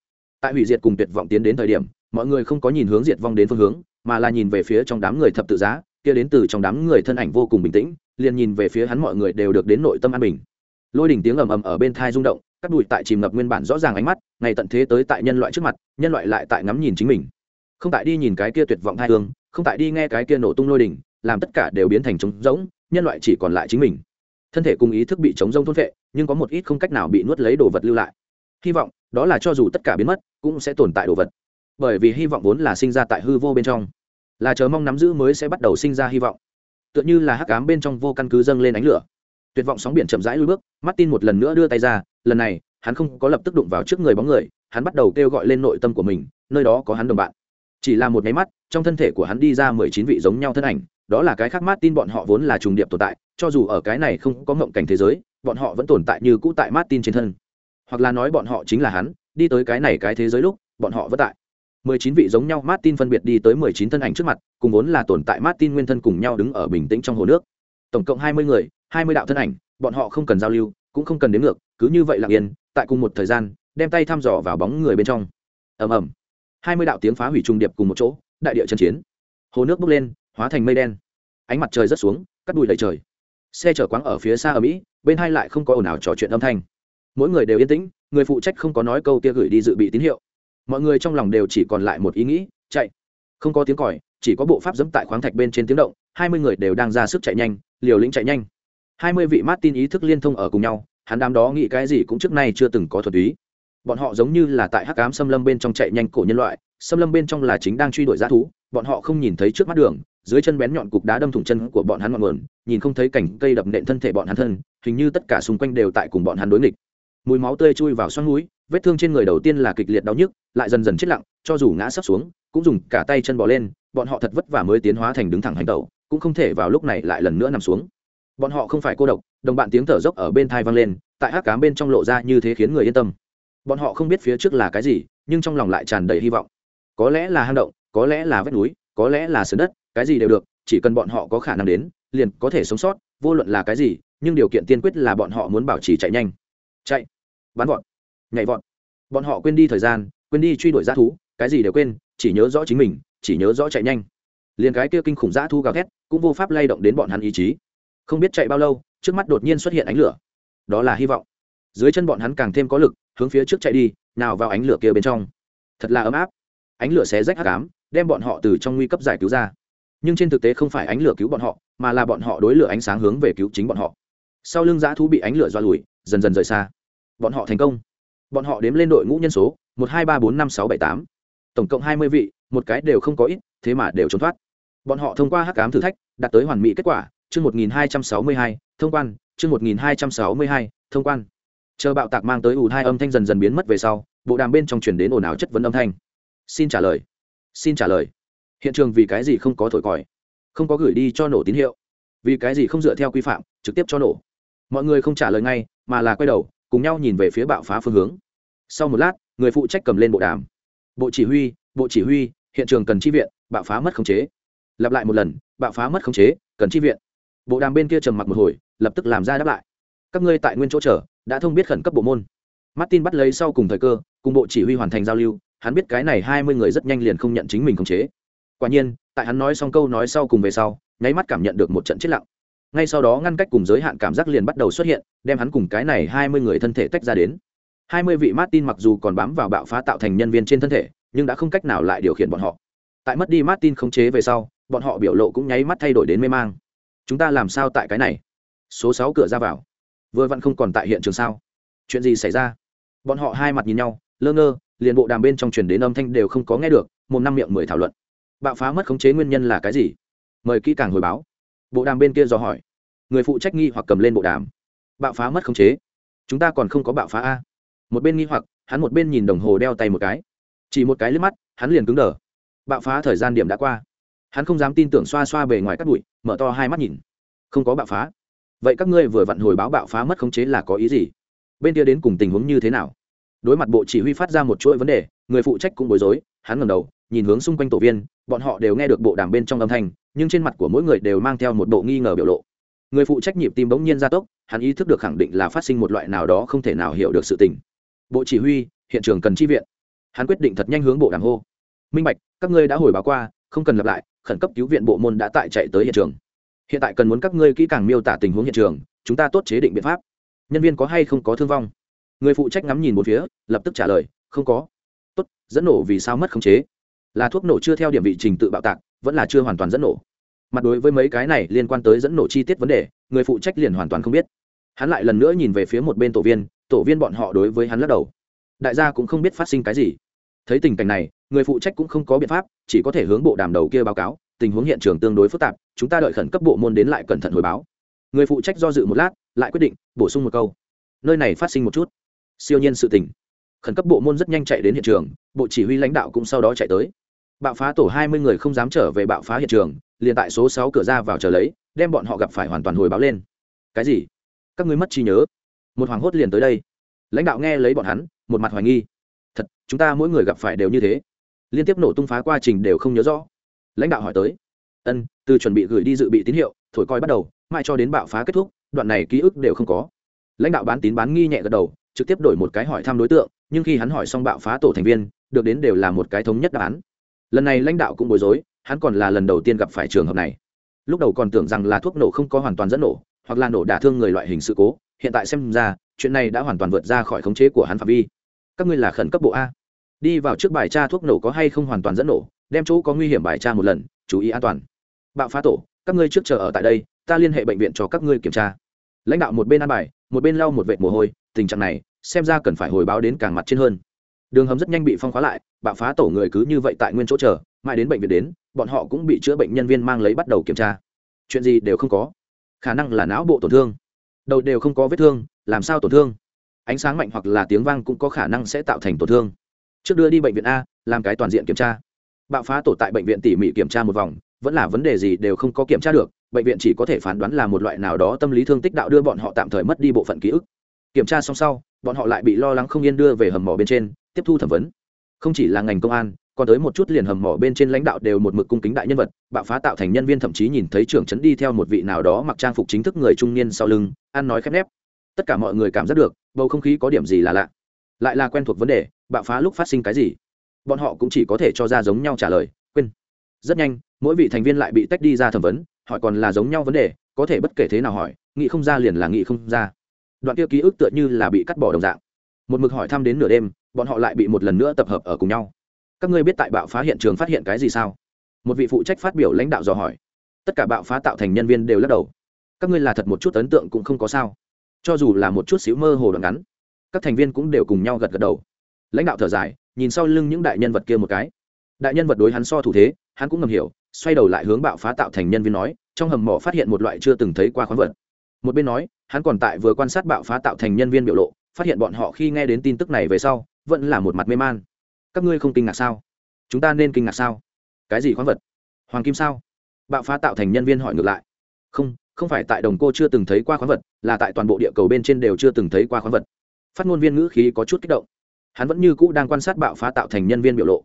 tại hủy diệt cùng tuyệt vọng tiến đến thời điểm, mọi người không có nhìn hướng diệt vong đến phương hướng, mà là nhìn về phía trong đám người thập tự giá, kia đến từ trong đám người thân ảnh vô cùng bình tĩnh, liền nhìn về phía hắn mọi người đều được đến nội tâm an bình. Lôi đỉnh tiếng ầm ầm ở bên thai rung động các bụi tại chìm ngập nguyên bản rõ ràng ánh mắt, ngày tận thế tới tại nhân loại trước mặt, nhân loại lại tại ngắm nhìn chính mình. Không tại đi nhìn cái kia tuyệt vọng hai hương, không tại đi nghe cái kia nổ tung lôi đỉnh, làm tất cả đều biến thành trống rỗng, nhân loại chỉ còn lại chính mình. Thân thể cùng ý thức bị trống rỗng thôn vệ nhưng có một ít không cách nào bị nuốt lấy đồ vật lưu lại. Hy vọng, đó là cho dù tất cả biến mất cũng sẽ tồn tại đồ vật. Bởi vì hy vọng vốn là sinh ra tại hư vô bên trong. Là chờ mong nắm giữ mới sẽ bắt đầu sinh ra hy vọng. Tựa như là hắc cám bên trong vô căn cứ dâng lên ánh lửa. Tuyệt vọng sóng biển chậm rãi lui bước, martin một lần nữa đưa tay ra, lần này, hắn không có lập tức đụng vào trước người bóng người, hắn bắt đầu kêu gọi lên nội tâm của mình, nơi đó có hắn đồng bạn. Chỉ là một máy mắt, trong thân thể của hắn đi ra mười chín vị giống nhau thân ảnh, đó là cái khác martin bọn họ vốn là trùng điệp tồn tại, cho dù ở cái này không có ngộng cảnh thế giới, bọn họ vẫn tồn tại như cũ tại martin trên thân. Hoặc là nói bọn họ chính là hắn đi tới cái này cái thế giới lúc, bọn họ vẫn tại. Mười chín vị giống nhau martin phân biệt đi tới mười chín thân ảnh trước mặt, cùng vốn là tồn tại martin nguyên thân cùng nhau đứng ở bình tĩnh trong hồ nước. Tổng cộng hai mươi người, hai mươi đạo thân ảnh, bọn họ không cần giao lưu, cũng không cần đến ngược, cứ như vậy lặng yên, tại cùng một thời gian, đem tay thăm dò vào bóng người bên trong. Ầm ầm. Hai mươi đạo tiếng phá hủy trung điệp cùng một chỗ, đại địa chân chiến. Hồ nước bốc lên, hóa thành mây đen. Ánh mặt trời rớt xuống, cắt đùi đầy trời. Xe chở quáng ở phía xa ở mỹ, bên hai lại không có ồn ào trò chuyện âm thanh mỗi người đều yên tĩnh, người phụ trách không có nói câu kia gửi đi dự bị tín hiệu. Mọi người trong lòng đều chỉ còn lại một ý nghĩ, chạy. Không có tiếng còi, chỉ có bộ pháp dẫm tại khoáng thạch bên trên tiếng động, hai mươi người đều đang ra sức chạy nhanh, liều lĩnh chạy nhanh. Hai mươi vị martin ý thức liên thông ở cùng nhau, hắn đám đó nghĩ cái gì cũng trước nay chưa từng có thuật ý. Bọn họ giống như là tại hắc ám xâm lâm bên trong chạy nhanh cổ nhân loại, xâm lâm bên trong là chính đang truy đuổi g thú, bọn họ không nhìn thấy trước mắt đường, dưới chân bén nhọn cục đá đâm thủng chân của bọn hắn ngọn nguồn, nhìn không thấy cảnh cây đập nện thân thể bọn hắn thân, hình như tất cả xung quanh đều tại cùng bọn hắn đối nghịch mùi máu tươi chui vào xoắn núi, vết thương trên người đầu tiên là kịch liệt đau nhức, lại dần dần chết lặng, cho dù ngã sấp xuống, cũng dùng cả tay chân bỏ lên, bọn họ thật vất vả mới tiến hóa thành đứng thẳng hành tẩu, cũng không thể vào lúc này lại lần nữa nằm xuống. Bọn họ không phải cô độc, đồng bạn tiếng thở dốc ở bên thai vang lên, tại hát cám bên trong lộ ra như thế khiến người yên tâm. Bọn họ không biết phía trước là cái gì, nhưng trong lòng lại tràn đầy hy vọng. Có lẽ là hang động, có lẽ là vách núi, có lẽ là sườn đất, cái gì đều được, chỉ cần bọn họ có khả năng đến, liền có thể sống sót, vô luận là cái gì, nhưng điều kiện tiên quyết là bọn họ muốn bảo trì chạy nhanh chạy. Bắn vọt. Nhảy vọt. Bọn họ quên đi thời gian, quên đi truy đuổi g thú, cái gì đều quên, chỉ nhớ rõ chính mình, chỉ nhớ rõ chạy nhanh. Liền cái kia kinh khủng g thú gào thét cũng vô pháp lay động đến bọn hắn ý chí. Không biết chạy bao lâu, trước mắt đột nhiên xuất hiện ánh lửa. Đó là hy vọng. Dưới chân bọn hắn càng thêm có lực, hướng phía trước chạy đi, nào vào ánh lửa kia bên trong. Thật là ấm áp. Ánh lửa xé rách hắc ám, đem bọn họ từ trong nguy cấp giải cứu ra. Nhưng trên thực tế không phải ánh lửa cứu bọn họ, mà là bọn họ đối lửa ánh sáng hướng về cứu chính bọn họ sau lưng dã thú bị ánh lửa do lùi, dần dần rời xa. Bọn họ thành công. Bọn họ đếm lên đội ngũ nhân số, một hai ba bốn năm sáu bảy tám. Tổng cộng hai mươi vị, một cái đều không có ít, thế mà đều trốn thoát. Bọn họ thông qua hắc ám thử thách, đạt tới hoàn mỹ kết quả, chương một nghìn hai trăm sáu mươi hai, thông quan, chương một nghìn hai trăm sáu mươi hai, thông quan. Chờ bạo tạc mang tới ủ hai âm thanh dần dần biến mất về sau, bộ đàm bên trong chuyển đến ồn ào chất vấn âm thanh. Xin trả lời. Xin trả lời. Hiện trường vì cái gì không có thổi còi? Không có gửi đi cho nổ tín hiệu. Vì cái gì không dựa theo quy phạm, trực tiếp cho nổ? Mọi người không trả lời ngay, mà là quay đầu, cùng nhau nhìn về phía bạo phá phương hướng. Sau một lát, người phụ trách cầm lên bộ đàm. Bộ chỉ huy, bộ chỉ huy, hiện trường cần chi viện, bạo phá mất khống chế. Lặp lại một lần, bạo phá mất khống chế, cần chi viện. Bộ đàm bên kia trầm mặc một hồi, lập tức làm ra đáp lại. Các ngươi tại nguyên chỗ chờ, đã thông biết khẩn cấp bộ môn. Martin bắt lấy sau cùng thời cơ, cùng bộ chỉ huy hoàn thành giao lưu, hắn biết cái này hai mươi người rất nhanh liền không nhận chính mình khống chế. Quả nhiên, tại hắn nói xong câu nói sau cùng về sau, nháy mắt cảm nhận được một trận chết lặng ngay sau đó ngăn cách cùng giới hạn cảm giác liền bắt đầu xuất hiện, đem hắn cùng cái này hai mươi người thân thể tách ra đến. Hai mươi vị martin mặc dù còn bám vào bạo phá tạo thành nhân viên trên thân thể, nhưng đã không cách nào lại điều khiển bọn họ. Tại mất đi martin khống chế về sau, bọn họ biểu lộ cũng nháy mắt thay đổi đến mê mang. Chúng ta làm sao tại cái này? Số sáu cửa ra vào. Vừa vặn không còn tại hiện trường sao? Chuyện gì xảy ra? Bọn họ hai mặt nhìn nhau, lơ ngơ, liền bộ đàm bên trong truyền đến âm thanh đều không có nghe được, một năm miệng mười thảo luận. Bạo phá mất khống chế nguyên nhân là cái gì? Mời kỹ càng hồi báo bộ đàm bên kia dò hỏi. Người phụ trách nghi hoặc cầm lên bộ đàm. Bạo phá mất khống chế. Chúng ta còn không có bạo phá a. Một bên nghi hoặc, hắn một bên nhìn đồng hồ đeo tay một cái. Chỉ một cái lướt mắt, hắn liền cứng đờ. Bạo phá thời gian điểm đã qua. Hắn không dám tin tưởng xoa xoa bề ngoài cắt bụi, mở to hai mắt nhìn. Không có bạo phá. Vậy các ngươi vừa vặn hồi báo bạo phá mất khống chế là có ý gì? Bên kia đến cùng tình huống như thế nào? Đối mặt bộ chỉ huy phát ra một chuỗi vấn đề, người phụ trách cũng bối rối, hắn ngầm đầu, nhìn hướng xung quanh tổ viên, bọn họ đều nghe được bộ đàm bên trong âm thanh nhưng trên mặt của mỗi người đều mang theo một bộ nghi ngờ biểu lộ. Người phụ trách nhịp tim bỗng nhiên gia tốc, hắn ý thức được khẳng định là phát sinh một loại nào đó không thể nào hiểu được sự tình. Bộ chỉ huy, hiện trường cần chi viện. Hắn quyết định thật nhanh hướng bộ đàm hô. Minh bạch, các ngươi đã hồi báo qua, không cần lặp lại, khẩn cấp cứu viện bộ môn đã tại chạy tới hiện trường. Hiện tại cần muốn các ngươi kỹ càng miêu tả tình huống hiện trường, chúng ta tốt chế định biện pháp. Nhân viên có hay không có thương vong? Người phụ trách ngắm nhìn một phía, lập tức trả lời, không có. Tốt, dẫn nổ vì sao mất khống chế? Là thuốc nổ chưa theo điểm vị trình tự bạo tạc vẫn là chưa hoàn toàn dẫn nổ. Mặt đối với mấy cái này liên quan tới dẫn nổ chi tiết vấn đề, người phụ trách liền hoàn toàn không biết. Hắn lại lần nữa nhìn về phía một bên tổ viên tổ viên bọn họ đối với hắn lắc đầu. Đại gia cũng không biết phát sinh cái gì. Thấy tình cảnh này, người phụ trách cũng không có biện pháp, chỉ có thể hướng bộ đàm đầu kia báo cáo, tình huống hiện trường tương đối phức tạp, chúng ta đợi khẩn cấp bộ môn đến lại cẩn thận hồi báo. Người phụ trách do dự một lát, lại quyết định bổ sung một câu. Nơi này phát sinh một chút. Siêu nhiên sự tình. Khẩn cấp bộ môn rất nhanh chạy đến hiện trường, bộ chỉ huy lãnh đạo cũng sau đó chạy tới bạo phá tổ hai mươi người không dám trở về bạo phá hiện trường, liền tại số sáu cửa ra vào chờ lấy, đem bọn họ gặp phải hoàn toàn hồi báo lên. Cái gì? Các ngươi mất trí nhớ. Một hoàng hốt liền tới đây. Lãnh đạo nghe lấy bọn hắn, một mặt hoài nghi. Thật, chúng ta mỗi người gặp phải đều như thế. Liên tiếp nổ tung phá quá trình đều không nhớ rõ. Lãnh đạo hỏi tới. Ân, từ chuẩn bị gửi đi dự bị tín hiệu, thổi coi bắt đầu mai cho đến bạo phá kết thúc, đoạn này ký ức đều không có. Lãnh đạo bán tín bán nghi nhẹ gật đầu, trực tiếp đổi một cái hỏi thăm đối tượng, nhưng khi hắn hỏi xong bạo phá tổ thành viên, được đến đều là một cái thống nhất đáp án lần này lãnh đạo cũng bối rối, hắn còn là lần đầu tiên gặp phải trường hợp này. Lúc đầu còn tưởng rằng là thuốc nổ không có hoàn toàn dẫn nổ, hoặc là nổ đả thương người loại hình sự cố, hiện tại xem ra, chuyện này đã hoàn toàn vượt ra khỏi khống chế của hắn phạm vi. Các ngươi là khẩn cấp bộ a. Đi vào trước bài tra thuốc nổ có hay không hoàn toàn dẫn nổ, đem chỗ có nguy hiểm bài tra một lần, chú ý an toàn. Bạo phá tổ, các ngươi trước chờ ở tại đây, ta liên hệ bệnh viện cho các ngươi kiểm tra. Lãnh đạo một bên ăn bài, một bên lau một vệt mồ hôi, tình trạng này, xem ra cần phải hồi báo đến càng mặt trên hơn đường hầm rất nhanh bị phong khóa lại, bạo phá tổ người cứ như vậy tại nguyên chỗ chờ, mãi đến bệnh viện đến, bọn họ cũng bị chữa bệnh nhân viên mang lấy bắt đầu kiểm tra. Chuyện gì đều không có. Khả năng là não bộ tổn thương. Đầu đều không có vết thương, làm sao tổn thương? Ánh sáng mạnh hoặc là tiếng vang cũng có khả năng sẽ tạo thành tổn thương. Trước đưa đi bệnh viện a, làm cái toàn diện kiểm tra. Bạo phá tổ tại bệnh viện tỉ mỉ kiểm tra một vòng, vẫn là vấn đề gì đều không có kiểm tra được, bệnh viện chỉ có thể phán đoán là một loại nào đó tâm lý thương tích đạo đưa bọn họ tạm thời mất đi bộ phận ký ức. Kiểm tra xong sau, bọn họ lại bị lo lắng không yên đưa về hầm mỏ bên trên tiếp thu thẩm vấn. Không chỉ là ngành công an, còn tới một chút liền hầm mỏ bên trên lãnh đạo đều một mực cung kính đại nhân vật, bạo phá tạo thành nhân viên thậm chí nhìn thấy trưởng trấn đi theo một vị nào đó mặc trang phục chính thức người trung niên sau lưng, ăn nói khép nép. Tất cả mọi người cảm giác được, bầu không khí có điểm gì là lạ. Lại là quen thuộc vấn đề, bạo phá lúc phát sinh cái gì? Bọn họ cũng chỉ có thể cho ra giống nhau trả lời, quên. Rất nhanh, mỗi vị thành viên lại bị tách đi ra thẩm vấn, hỏi còn là giống nhau vấn đề, có thể bất kể thế nào hỏi nghị không ra liền là nghị không ra. Đoạn kia ký ức tựa như là bị cắt bỏ đồng dạng. Một mực hỏi thăm đến nửa đêm bọn họ lại bị một lần nữa tập hợp ở cùng nhau. Các ngươi biết tại bạo phá hiện trường phát hiện cái gì sao? Một vị phụ trách phát biểu lãnh đạo dò hỏi. Tất cả bạo phá tạo thành nhân viên đều lắc đầu. Các ngươi là thật một chút ấn tượng cũng không có sao. Cho dù là một chút xíu mơ hồ đoạn ngắn, các thành viên cũng đều cùng nhau gật gật đầu. Lãnh đạo thở dài, nhìn sau lưng những đại nhân vật kia một cái. Đại nhân vật đối hắn so thủ thế, hắn cũng ngầm hiểu, xoay đầu lại hướng bạo phá tạo thành nhân viên nói, trong hầm mỏ phát hiện một loại chưa từng thấy qua khoáng vật. Một bên nói, hắn còn tại vừa quan sát bạo phá tạo thành nhân viên biểu lộ, phát hiện bọn họ khi nghe đến tin tức này về sau vẫn là một mặt mê man. Các ngươi không kinh ngạc sao? Chúng ta nên kinh ngạc sao? Cái gì khoáng vật? Hoàng kim sao? Bạo phá tạo thành nhân viên hỏi ngược lại. Không không phải tại đồng cô chưa từng thấy qua khoáng vật, là tại toàn bộ địa cầu bên trên đều chưa từng thấy qua khoáng vật. Phát ngôn viên ngữ khí có chút kích động. Hắn vẫn như cũ đang quan sát bạo phá tạo thành nhân viên biểu lộ.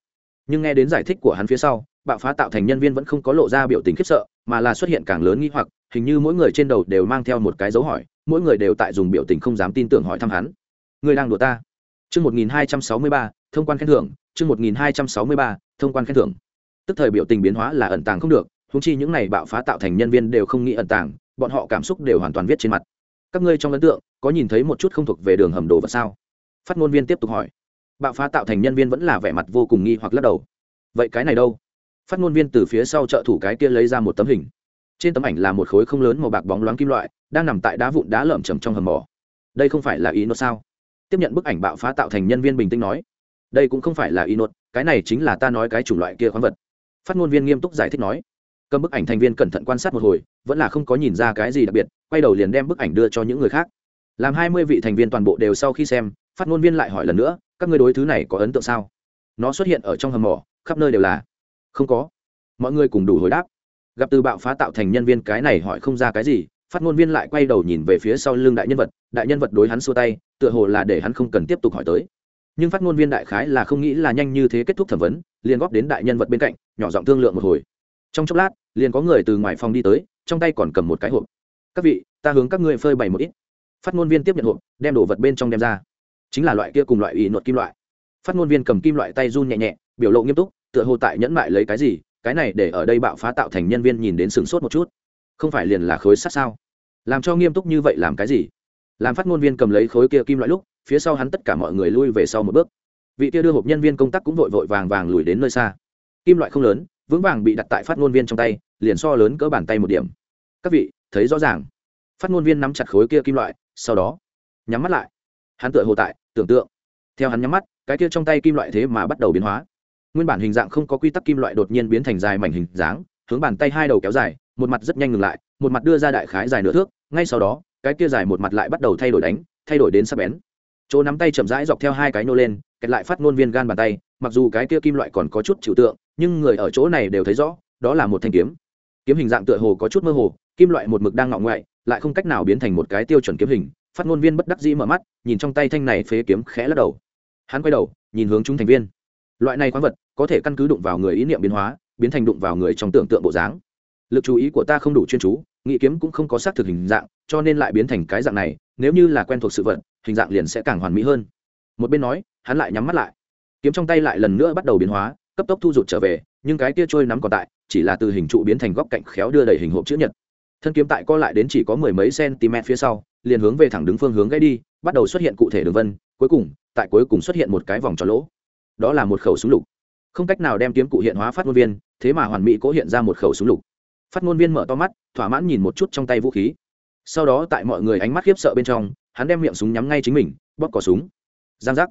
Nhưng nghe đến giải thích của hắn phía sau, bạo phá tạo thành nhân viên vẫn không có lộ ra biểu tình khiếp sợ, mà là xuất hiện càng lớn nghi hoặc, hình như mỗi người trên đầu đều mang theo một cái dấu hỏi, mỗi người đều tại dùng biểu tình không dám tin tưởng hỏi thăm hắn. Người đang đùa ta. Chương 1263, thông quan khen thưởng, chương 1263, thông quan khen thưởng. Tức thời biểu tình biến hóa là ẩn tàng không được, huống chi những này bạo phá tạo thành nhân viên đều không nghĩ ẩn tàng, bọn họ cảm xúc đều hoàn toàn viết trên mặt. Các ngươi trong ấn tượng, có nhìn thấy một chút không thuộc về đường hầm đồ vật sao? Phát ngôn viên tiếp tục hỏi. Bạo phá tạo thành nhân viên vẫn là vẻ mặt vô cùng nghi hoặc lắc đầu. Vậy cái này đâu? Phát ngôn viên từ phía sau trợ thủ cái kia lấy ra một tấm hình. Trên tấm ảnh là một khối không lớn màu bạc bóng loáng kim loại, đang nằm tại đá vụn đá lởm chởm trong hầm mỏ. Đây không phải là ý nó sao? Tiếp nhận bức ảnh bạo phá tạo thành nhân viên bình tĩnh nói, đây cũng không phải là y nốt, cái này chính là ta nói cái chủng loại kia khoáng vật. Phát ngôn viên nghiêm túc giải thích nói, cầm bức ảnh thành viên cẩn thận quan sát một hồi, vẫn là không có nhìn ra cái gì đặc biệt, quay đầu liền đem bức ảnh đưa cho những người khác. Làm hai mươi vị thành viên toàn bộ đều sau khi xem, phát ngôn viên lại hỏi lần nữa, các người đối thứ này có ấn tượng sao? Nó xuất hiện ở trong hầm mỏ, khắp nơi đều là, không có. Mọi người cùng đủ hồi đáp. Gặp từ bạo phá tạo thành nhân viên cái này hỏi không ra cái gì, phát ngôn viên lại quay đầu nhìn về phía sau lưng đại nhân vật, đại nhân vật đối hắn xua tay tựa hồ là để hắn không cần tiếp tục hỏi tới. Nhưng phát ngôn viên đại khái là không nghĩ là nhanh như thế kết thúc thẩm vấn, liền góp đến đại nhân vật bên cạnh, nhỏ giọng thương lượng một hồi. Trong chốc lát, liền có người từ ngoài phòng đi tới, trong tay còn cầm một cái hộp. Các vị, ta hướng các ngươi phơi bày một ít. Phát ngôn viên tiếp nhận hộp, đem đồ vật bên trong đem ra. Chính là loại kia cùng loại ủy nột kim loại. Phát ngôn viên cầm kim loại tay run nhẹ nhẹ, biểu lộ nghiêm túc, tựa hồ tại nhẫn mại lấy cái gì, cái này để ở đây bạo phá tạo thành nhân viên nhìn đến sửng sốt một chút. Không phải liền là khối sắt sao? Làm cho nghiêm túc như vậy làm cái gì? Làm phát ngôn viên cầm lấy khối kia kim loại lúc, phía sau hắn tất cả mọi người lui về sau một bước. Vị kia đưa hộp nhân viên công tác cũng vội vội vàng vàng lùi đến nơi xa. Kim loại không lớn, vững vàng bị đặt tại phát ngôn viên trong tay, liền so lớn cỡ bàn tay một điểm. Các vị, thấy rõ ràng. Phát ngôn viên nắm chặt khối kia kim loại, sau đó, nhắm mắt lại. Hắn tựa hồ tại, tưởng tượng. Theo hắn nhắm mắt, cái kia trong tay kim loại thế mà bắt đầu biến hóa. Nguyên bản hình dạng không có quy tắc kim loại đột nhiên biến thành dài mảnh hình dáng, hướng bàn tay hai đầu kéo dài, một mặt rất nhanh ngừng lại, một mặt đưa ra đại khái dài nửa thước, ngay sau đó cái kia dài một mặt lại bắt đầu thay đổi đánh, thay đổi đến sắp bén. Chỗ nắm tay chậm rãi dọc theo hai cái nô lên, kẹt lại phát ngôn viên gan bàn tay, mặc dù cái kia kim loại còn có chút chịu tượng, nhưng người ở chỗ này đều thấy rõ, đó là một thanh kiếm. Kiếm hình dạng tựa hồ có chút mơ hồ, kim loại một mực đang ngọng ngoại, lại không cách nào biến thành một cái tiêu chuẩn kiếm hình. Phát ngôn viên bất đắc dĩ mở mắt, nhìn trong tay thanh này phế kiếm khẽ lắc đầu. Hắn quay đầu, nhìn hướng chúng thành viên. Loại này khoáng vật, có thể căn cứ đụng vào người ý niệm biến hóa, biến thành đụng vào người trong tưởng tượng bộ dáng. Lực chú ý của ta không đủ chuyên chú nghĩ kiếm cũng không có xác thực hình dạng cho nên lại biến thành cái dạng này, nếu như là quen thuộc sự vật, hình dạng liền sẽ càng hoàn mỹ hơn. Một bên nói, hắn lại nhắm mắt lại. Kiếm trong tay lại lần nữa bắt đầu biến hóa, cấp tốc thu rụt trở về, nhưng cái kia trôi nắm còn tại, chỉ là từ hình trụ biến thành góc cạnh khéo đưa đầy hình hộp chữ nhật. Thân kiếm tại co lại đến chỉ có mười mấy cm phía sau, liền hướng về thẳng đứng phương hướng gãy đi, bắt đầu xuất hiện cụ thể đường vân, cuối cùng, tại cuối cùng xuất hiện một cái vòng tròn lỗ. Đó là một khẩu súng lục. Không cách nào đem kiếm cụ hiện hóa phát ngôn viên, thế mà hoàn mỹ cố hiện ra một khẩu súng lục. Phát ngôn viên mở to mắt, thỏa mãn nhìn một chút trong tay vũ khí sau đó tại mọi người ánh mắt khiếp sợ bên trong, hắn đem miệng súng nhắm ngay chính mình, bóp cỏ súng. Giang giác.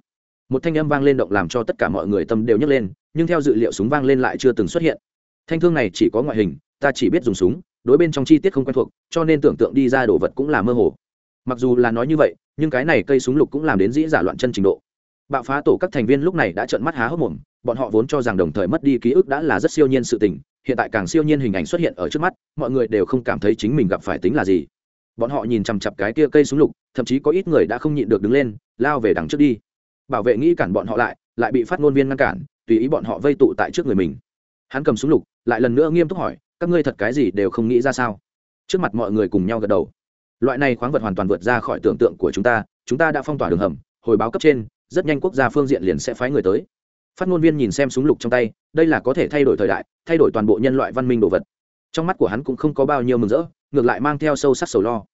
Một thanh âm vang lên động làm cho tất cả mọi người tâm đều nhấc lên, nhưng theo dự liệu súng vang lên lại chưa từng xuất hiện. Thanh thương này chỉ có ngoại hình, ta chỉ biết dùng súng, đối bên trong chi tiết không quen thuộc, cho nên tưởng tượng đi ra đồ vật cũng là mơ hồ. Mặc dù là nói như vậy, nhưng cái này cây súng lục cũng làm đến dĩ giả loạn chân trình độ. Bạo phá tổ các thành viên lúc này đã trợn mắt há hốc mồm, bọn họ vốn cho rằng đồng thời mất đi ký ức đã là rất siêu nhiên sự tình, hiện tại càng siêu nhiên hình ảnh xuất hiện ở trước mắt, mọi người đều không cảm thấy chính mình gặp phải tính là gì bọn họ nhìn chằm chặp cái kia cây súng lục, thậm chí có ít người đã không nhịn được đứng lên, lao về đằng trước đi. Bảo vệ nghĩ cản bọn họ lại lại bị phát ngôn viên ngăn cản, tùy ý bọn họ vây tụ tại trước người mình. Hắn cầm súng lục, lại lần nữa nghiêm túc hỏi, các ngươi thật cái gì đều không nghĩ ra sao? Trước mặt mọi người cùng nhau gật đầu. Loại này khoáng vật hoàn toàn vượt ra khỏi tưởng tượng của chúng ta chúng ta đã phong tỏa đường hầm, hồi báo cấp trên, rất nhanh quốc gia phương diện liền sẽ phái người tới. Phát ngôn viên nhìn xem súng lục trong tay, đây là có thể thay đổi thời đại, thay đổi toàn bộ nhân loại văn minh đồ vật. Trong mắt của hắn cũng không có bao nhiêu mừng rỡ ngược lại mang theo sâu sắc sầu lo.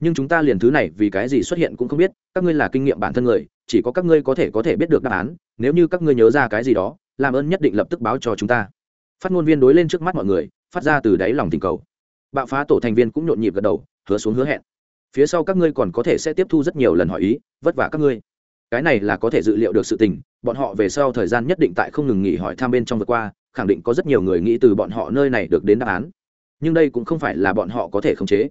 Nhưng chúng ta liền thứ này vì cái gì xuất hiện cũng không biết, các ngươi là kinh nghiệm bản thân người, chỉ có các ngươi có thể có thể biết được đáp án, nếu như các ngươi nhớ ra cái gì đó, làm ơn nhất định lập tức báo cho chúng ta. Phát ngôn viên đối lên trước mắt mọi người, phát ra từ đáy lòng tình cầu. Bạo phá tổ thành viên cũng nhộn nhịp gật đầu, hứa xuống hứa hẹn. Phía sau các ngươi còn có thể sẽ tiếp thu rất nhiều lần hỏi ý, vất vả các ngươi. Cái này là có thể dự liệu được sự tình, bọn họ về sau thời gian nhất định tại không ngừng nghỉ hỏi tham bên trong vượt qua, khẳng định có rất nhiều người nghĩ từ bọn họ nơi này được đến đáp án nhưng đây cũng không phải là bọn họ có thể khống chế.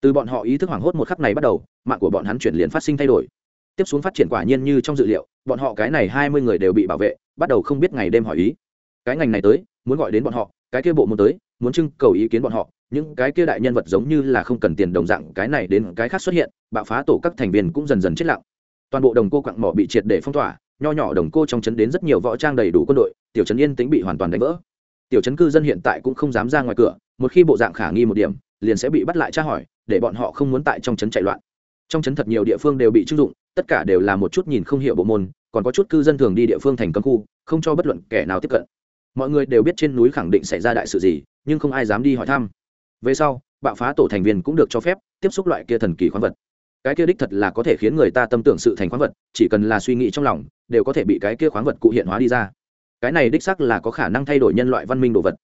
Từ bọn họ ý thức hoảng hốt một khắc này bắt đầu, mạng của bọn hắn chuyển liền phát sinh thay đổi. Tiếp xuống phát triển quả nhiên như trong dự liệu, bọn họ cái này hai mươi người đều bị bảo vệ, bắt đầu không biết ngày đêm hỏi ý. Cái ngành này tới, muốn gọi đến bọn họ, cái kia bộ muốn tới, muốn trưng cầu ý kiến bọn họ, những cái kia đại nhân vật giống như là không cần tiền đồng dạng, cái này đến cái khác xuất hiện, bạo phá tổ các thành viên cũng dần dần chết lặng. Toàn bộ đồng cô quặng mỏ bị triệt để phong tỏa, nho nhỏ đồng cô trong trấn đến rất nhiều võ trang đầy đủ quân đội, tiểu trấn yên tĩnh bị hoàn toàn đánh vỡ. Tiểu trấn cư dân hiện tại cũng không dám ra ngoài cửa một khi bộ dạng khả nghi một điểm, liền sẽ bị bắt lại tra hỏi, để bọn họ không muốn tại trong trấn chạy loạn. Trong trấn thật nhiều địa phương đều bị chưng dụng, tất cả đều là một chút nhìn không hiểu bộ môn, còn có chút cư dân thường đi địa phương thành cấm khu, không cho bất luận kẻ nào tiếp cận. Mọi người đều biết trên núi khẳng định xảy ra đại sự gì, nhưng không ai dám đi hỏi thăm. Về sau, bạo phá tổ thành viên cũng được cho phép tiếp xúc loại kia thần kỳ khoáng vật. Cái kia đích thật là có thể khiến người ta tâm tưởng sự thành khoáng vật, chỉ cần là suy nghĩ trong lòng, đều có thể bị cái kia khoáng vật cụ hiện hóa đi ra. Cái này đích sắc là có khả năng thay đổi nhân loại văn minh đồ vật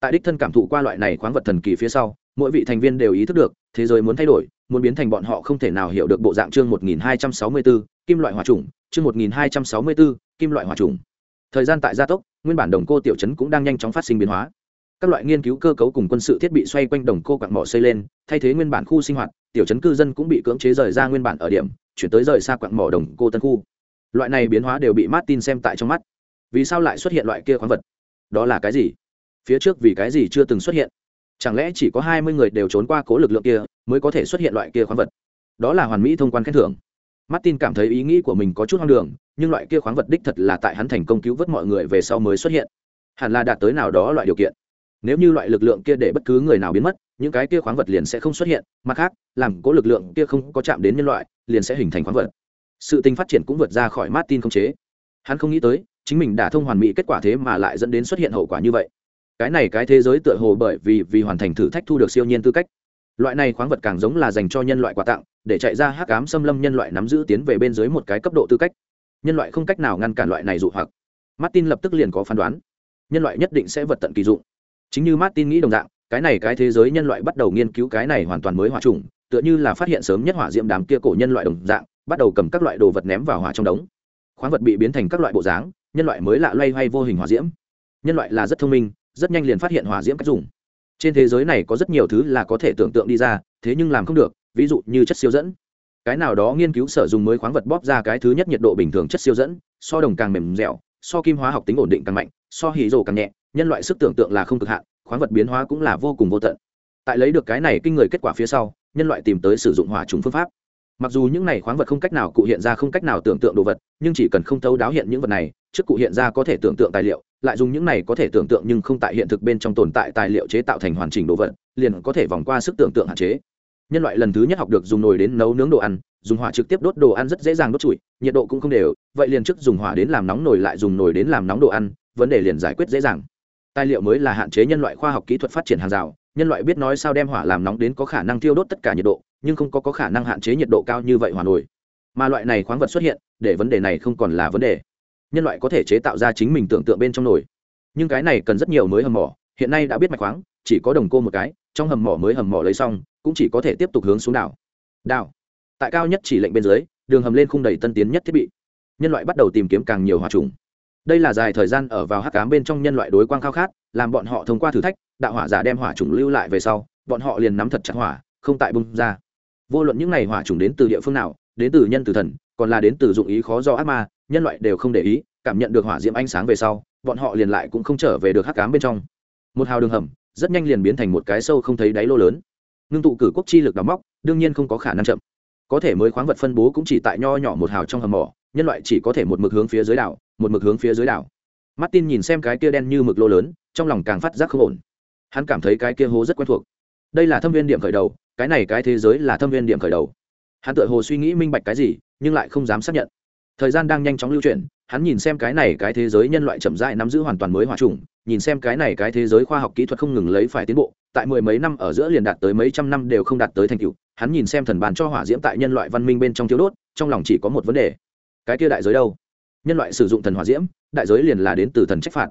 tại đích thân cảm thụ qua loại này khoáng vật thần kỳ phía sau mỗi vị thành viên đều ý thức được thế giới muốn thay đổi muốn biến thành bọn họ không thể nào hiểu được bộ dạng chương 1264, kim loại hỏa trùng chương 1264, kim loại hỏa trùng thời gian tại gia tốc nguyên bản đồng cô tiểu trấn cũng đang nhanh chóng phát sinh biến hóa. Các loại nghiên cứu cơ cấu cùng quân sự thiết bị xoay quanh đồng cô quặng mỏ xây lên thay thế nguyên bản khu sinh hoạt tiểu trấn cư dân cũng bị cưỡng chế rời ra nguyên bản ở điểm chuyển tới rời xa quặng mỏ đồng cô tân khu. Loại này biến hóa đều bị martin xem tại trong mắt. Vì sao lại xuất hiện loại kia khoáng vật? Đó là cái gì? Phía trước vì cái gì chưa từng xuất hiện? Chẳng lẽ chỉ có hai mươi người đều trốn qua cố lực lượng kia mới có thể xuất hiện loại kia khoáng vật? Đó là hoàn mỹ thông quan khen thưởng. Martin cảm thấy ý nghĩ của mình có chút hoang đường, nhưng loại kia khoáng vật đích thật là tại hắn thành công cứu vớt mọi người về sau mới xuất hiện. Hẳn là đạt tới nào đó loại điều kiện. Nếu như loại lực lượng kia để bất cứ người nào biến mất, những cái kia khoáng vật liền sẽ không xuất hiện. Mặt khác, làm cố lực lượng kia không có chạm đến nhân loại, liền sẽ hình thành khoáng vật. Sự tình phát triển cũng vượt ra khỏi martin không chế. Hắn không nghĩ tới, chính mình đã thông hoàn mỹ kết quả thế mà lại dẫn đến xuất hiện hậu quả như vậy cái này cái thế giới tựa hồ bởi vì vì hoàn thành thử thách thu được siêu nhiên tư cách. Loại này khoáng vật càng giống là dành cho nhân loại quà tặng, để chạy ra hắc ám xâm lâm nhân loại nắm giữ tiến về bên dưới một cái cấp độ tư cách. Nhân loại không cách nào ngăn cản loại này dụ hoặc. Martin lập tức liền có phán đoán. Nhân loại nhất định sẽ vật tận kỳ dụng. Chính như martin nghĩ đồng dạng, cái này cái thế giới nhân loại bắt đầu nghiên cứu cái này hoàn toàn mới hòa trùng, tựa như là phát hiện sớm nhất hỏa diễm đám kia cổ nhân loại đồng dạng, bắt đầu cầm các loại đồ vật ném vào hỏa trong đống. Khoáng vật bị biến thành các loại bộ dáng, nhân loại mới lạ loay hoay vô hình hỏa diễm. Nhân loại là rất thông minh rất nhanh liền phát hiện hỏa diễm cách dùng. Trên thế giới này có rất nhiều thứ là có thể tưởng tượng đi ra, thế nhưng làm không được, ví dụ như chất siêu dẫn. Cái nào đó nghiên cứu sở dùng mới khoáng vật bóp ra cái thứ nhất nhiệt độ bình thường chất siêu dẫn, so đồng càng mềm dẻo, so kim hóa học tính ổn định càng mạnh, so hỉ rồ càng nhẹ, nhân loại sức tưởng tượng là không cực hạn, khoáng vật biến hóa cũng là vô cùng vô tận. Tại lấy được cái này kinh người kết quả phía sau, nhân loại tìm tới sử dụng hỏa trùng phương pháp. Mặc dù những này khoáng vật không cách nào cụ hiện ra không cách nào tưởng tượng đồ vật, nhưng chỉ cần không thấu đáo hiện những vật này trước cụ hiện ra có thể tưởng tượng tài liệu lại dùng những này có thể tưởng tượng nhưng không tại hiện thực bên trong tồn tại tài liệu chế tạo thành hoàn chỉnh đồ vật liền có thể vòng qua sức tưởng tượng hạn chế. Nhân loại lần thứ nhất học được dùng nồi đến nấu nướng đồ ăn dùng hỏa trực tiếp đốt đồ ăn rất dễ dàng đốt trụi nhiệt độ cũng không đều vậy liền trước dùng hỏa đến làm nóng nồi lại dùng nồi đến làm nóng đồ ăn vấn đề liền giải quyết dễ dàng. Tài liệu mới là hạn chế nhân loại khoa học kỹ thuật phát triển hàng rào nhân loại biết nói sao đem hỏa làm nóng đến có khả năng thiêu đốt tất cả nhiệt độ nhưng không có, có khả năng hạn chế nhiệt độ cao như vậy hỏa nổi mà loại này khoáng vật xuất hiện để vấn đề này không còn là vấn đề nhân loại có thể chế tạo ra chính mình tưởng tượng bên trong nồi. Nhưng cái này cần rất nhiều mới hầm mỏ, hiện nay đã biết mạch khoáng, chỉ có đồng cô một cái, trong hầm mỏ mới hầm mỏ lấy xong, cũng chỉ có thể tiếp tục hướng xuống đảo. Đảo. Tại cao nhất chỉ lệnh bên dưới, đường hầm lên khung đầy tân tiến nhất thiết bị. Nhân loại bắt đầu tìm kiếm càng nhiều hòa trùng. Đây là dài thời gian ở vào hắc cám bên trong nhân loại đối quang khao khát, làm bọn họ thông qua thử thách, đạo hỏa giả đem hỏa trùng lưu lại về sau, bọn họ liền nắm thật chặt hỏa, không tại bung ra. Vô luận những n à y hỏa trùng đến từ địa phương nào, đến từ nhân từ thần, còn là đến từ dụng ý khó do ác ma nhân loại đều không để ý, cảm nhận được hỏa diễm ánh sáng về sau, bọn họ liền lại cũng không trở về được hắc cám bên trong. Một hào đường hầm, rất nhanh liền biến thành một cái sâu không thấy đáy lô lớn. Ngưng tụ cử quốc chi lực đóng móc, đương nhiên không có khả năng chậm. Có thể mới khoáng vật phân bố cũng chỉ tại nho nhỏ một hào trong hầm mỏ, nhân loại chỉ có thể một mực hướng phía dưới đảo, một mực hướng phía dưới đảo. Martin nhìn xem cái kia đen như mực lô lớn, trong lòng càng phát giác không ổn. Hắn cảm thấy cái kia hố rất quen thuộc. Đây là thâm viên điểm khởi đầu, cái này cái thế giới là thâm viên điểm khởi đầu. Hắn tự hồ suy nghĩ minh bạch cái gì, nhưng lại không dám xác nhận thời gian đang nhanh chóng lưu chuyển, hắn nhìn xem cái này cái thế giới nhân loại chậm rãi nắm giữ hoàn toàn mới hòa trùng nhìn xem cái này cái thế giới khoa học kỹ thuật không ngừng lấy phải tiến bộ, tại mười mấy năm ở giữa liền đạt tới mấy trăm năm đều không đạt tới thành tựu, hắn nhìn xem thần bàn cho hỏa diễm tại nhân loại văn minh bên trong thiếu đốt, trong lòng chỉ có một vấn đề. Cái kia đại giới đâu? Nhân loại sử dụng thần hỏa diễm, đại giới liền là đến từ thần trách phạt.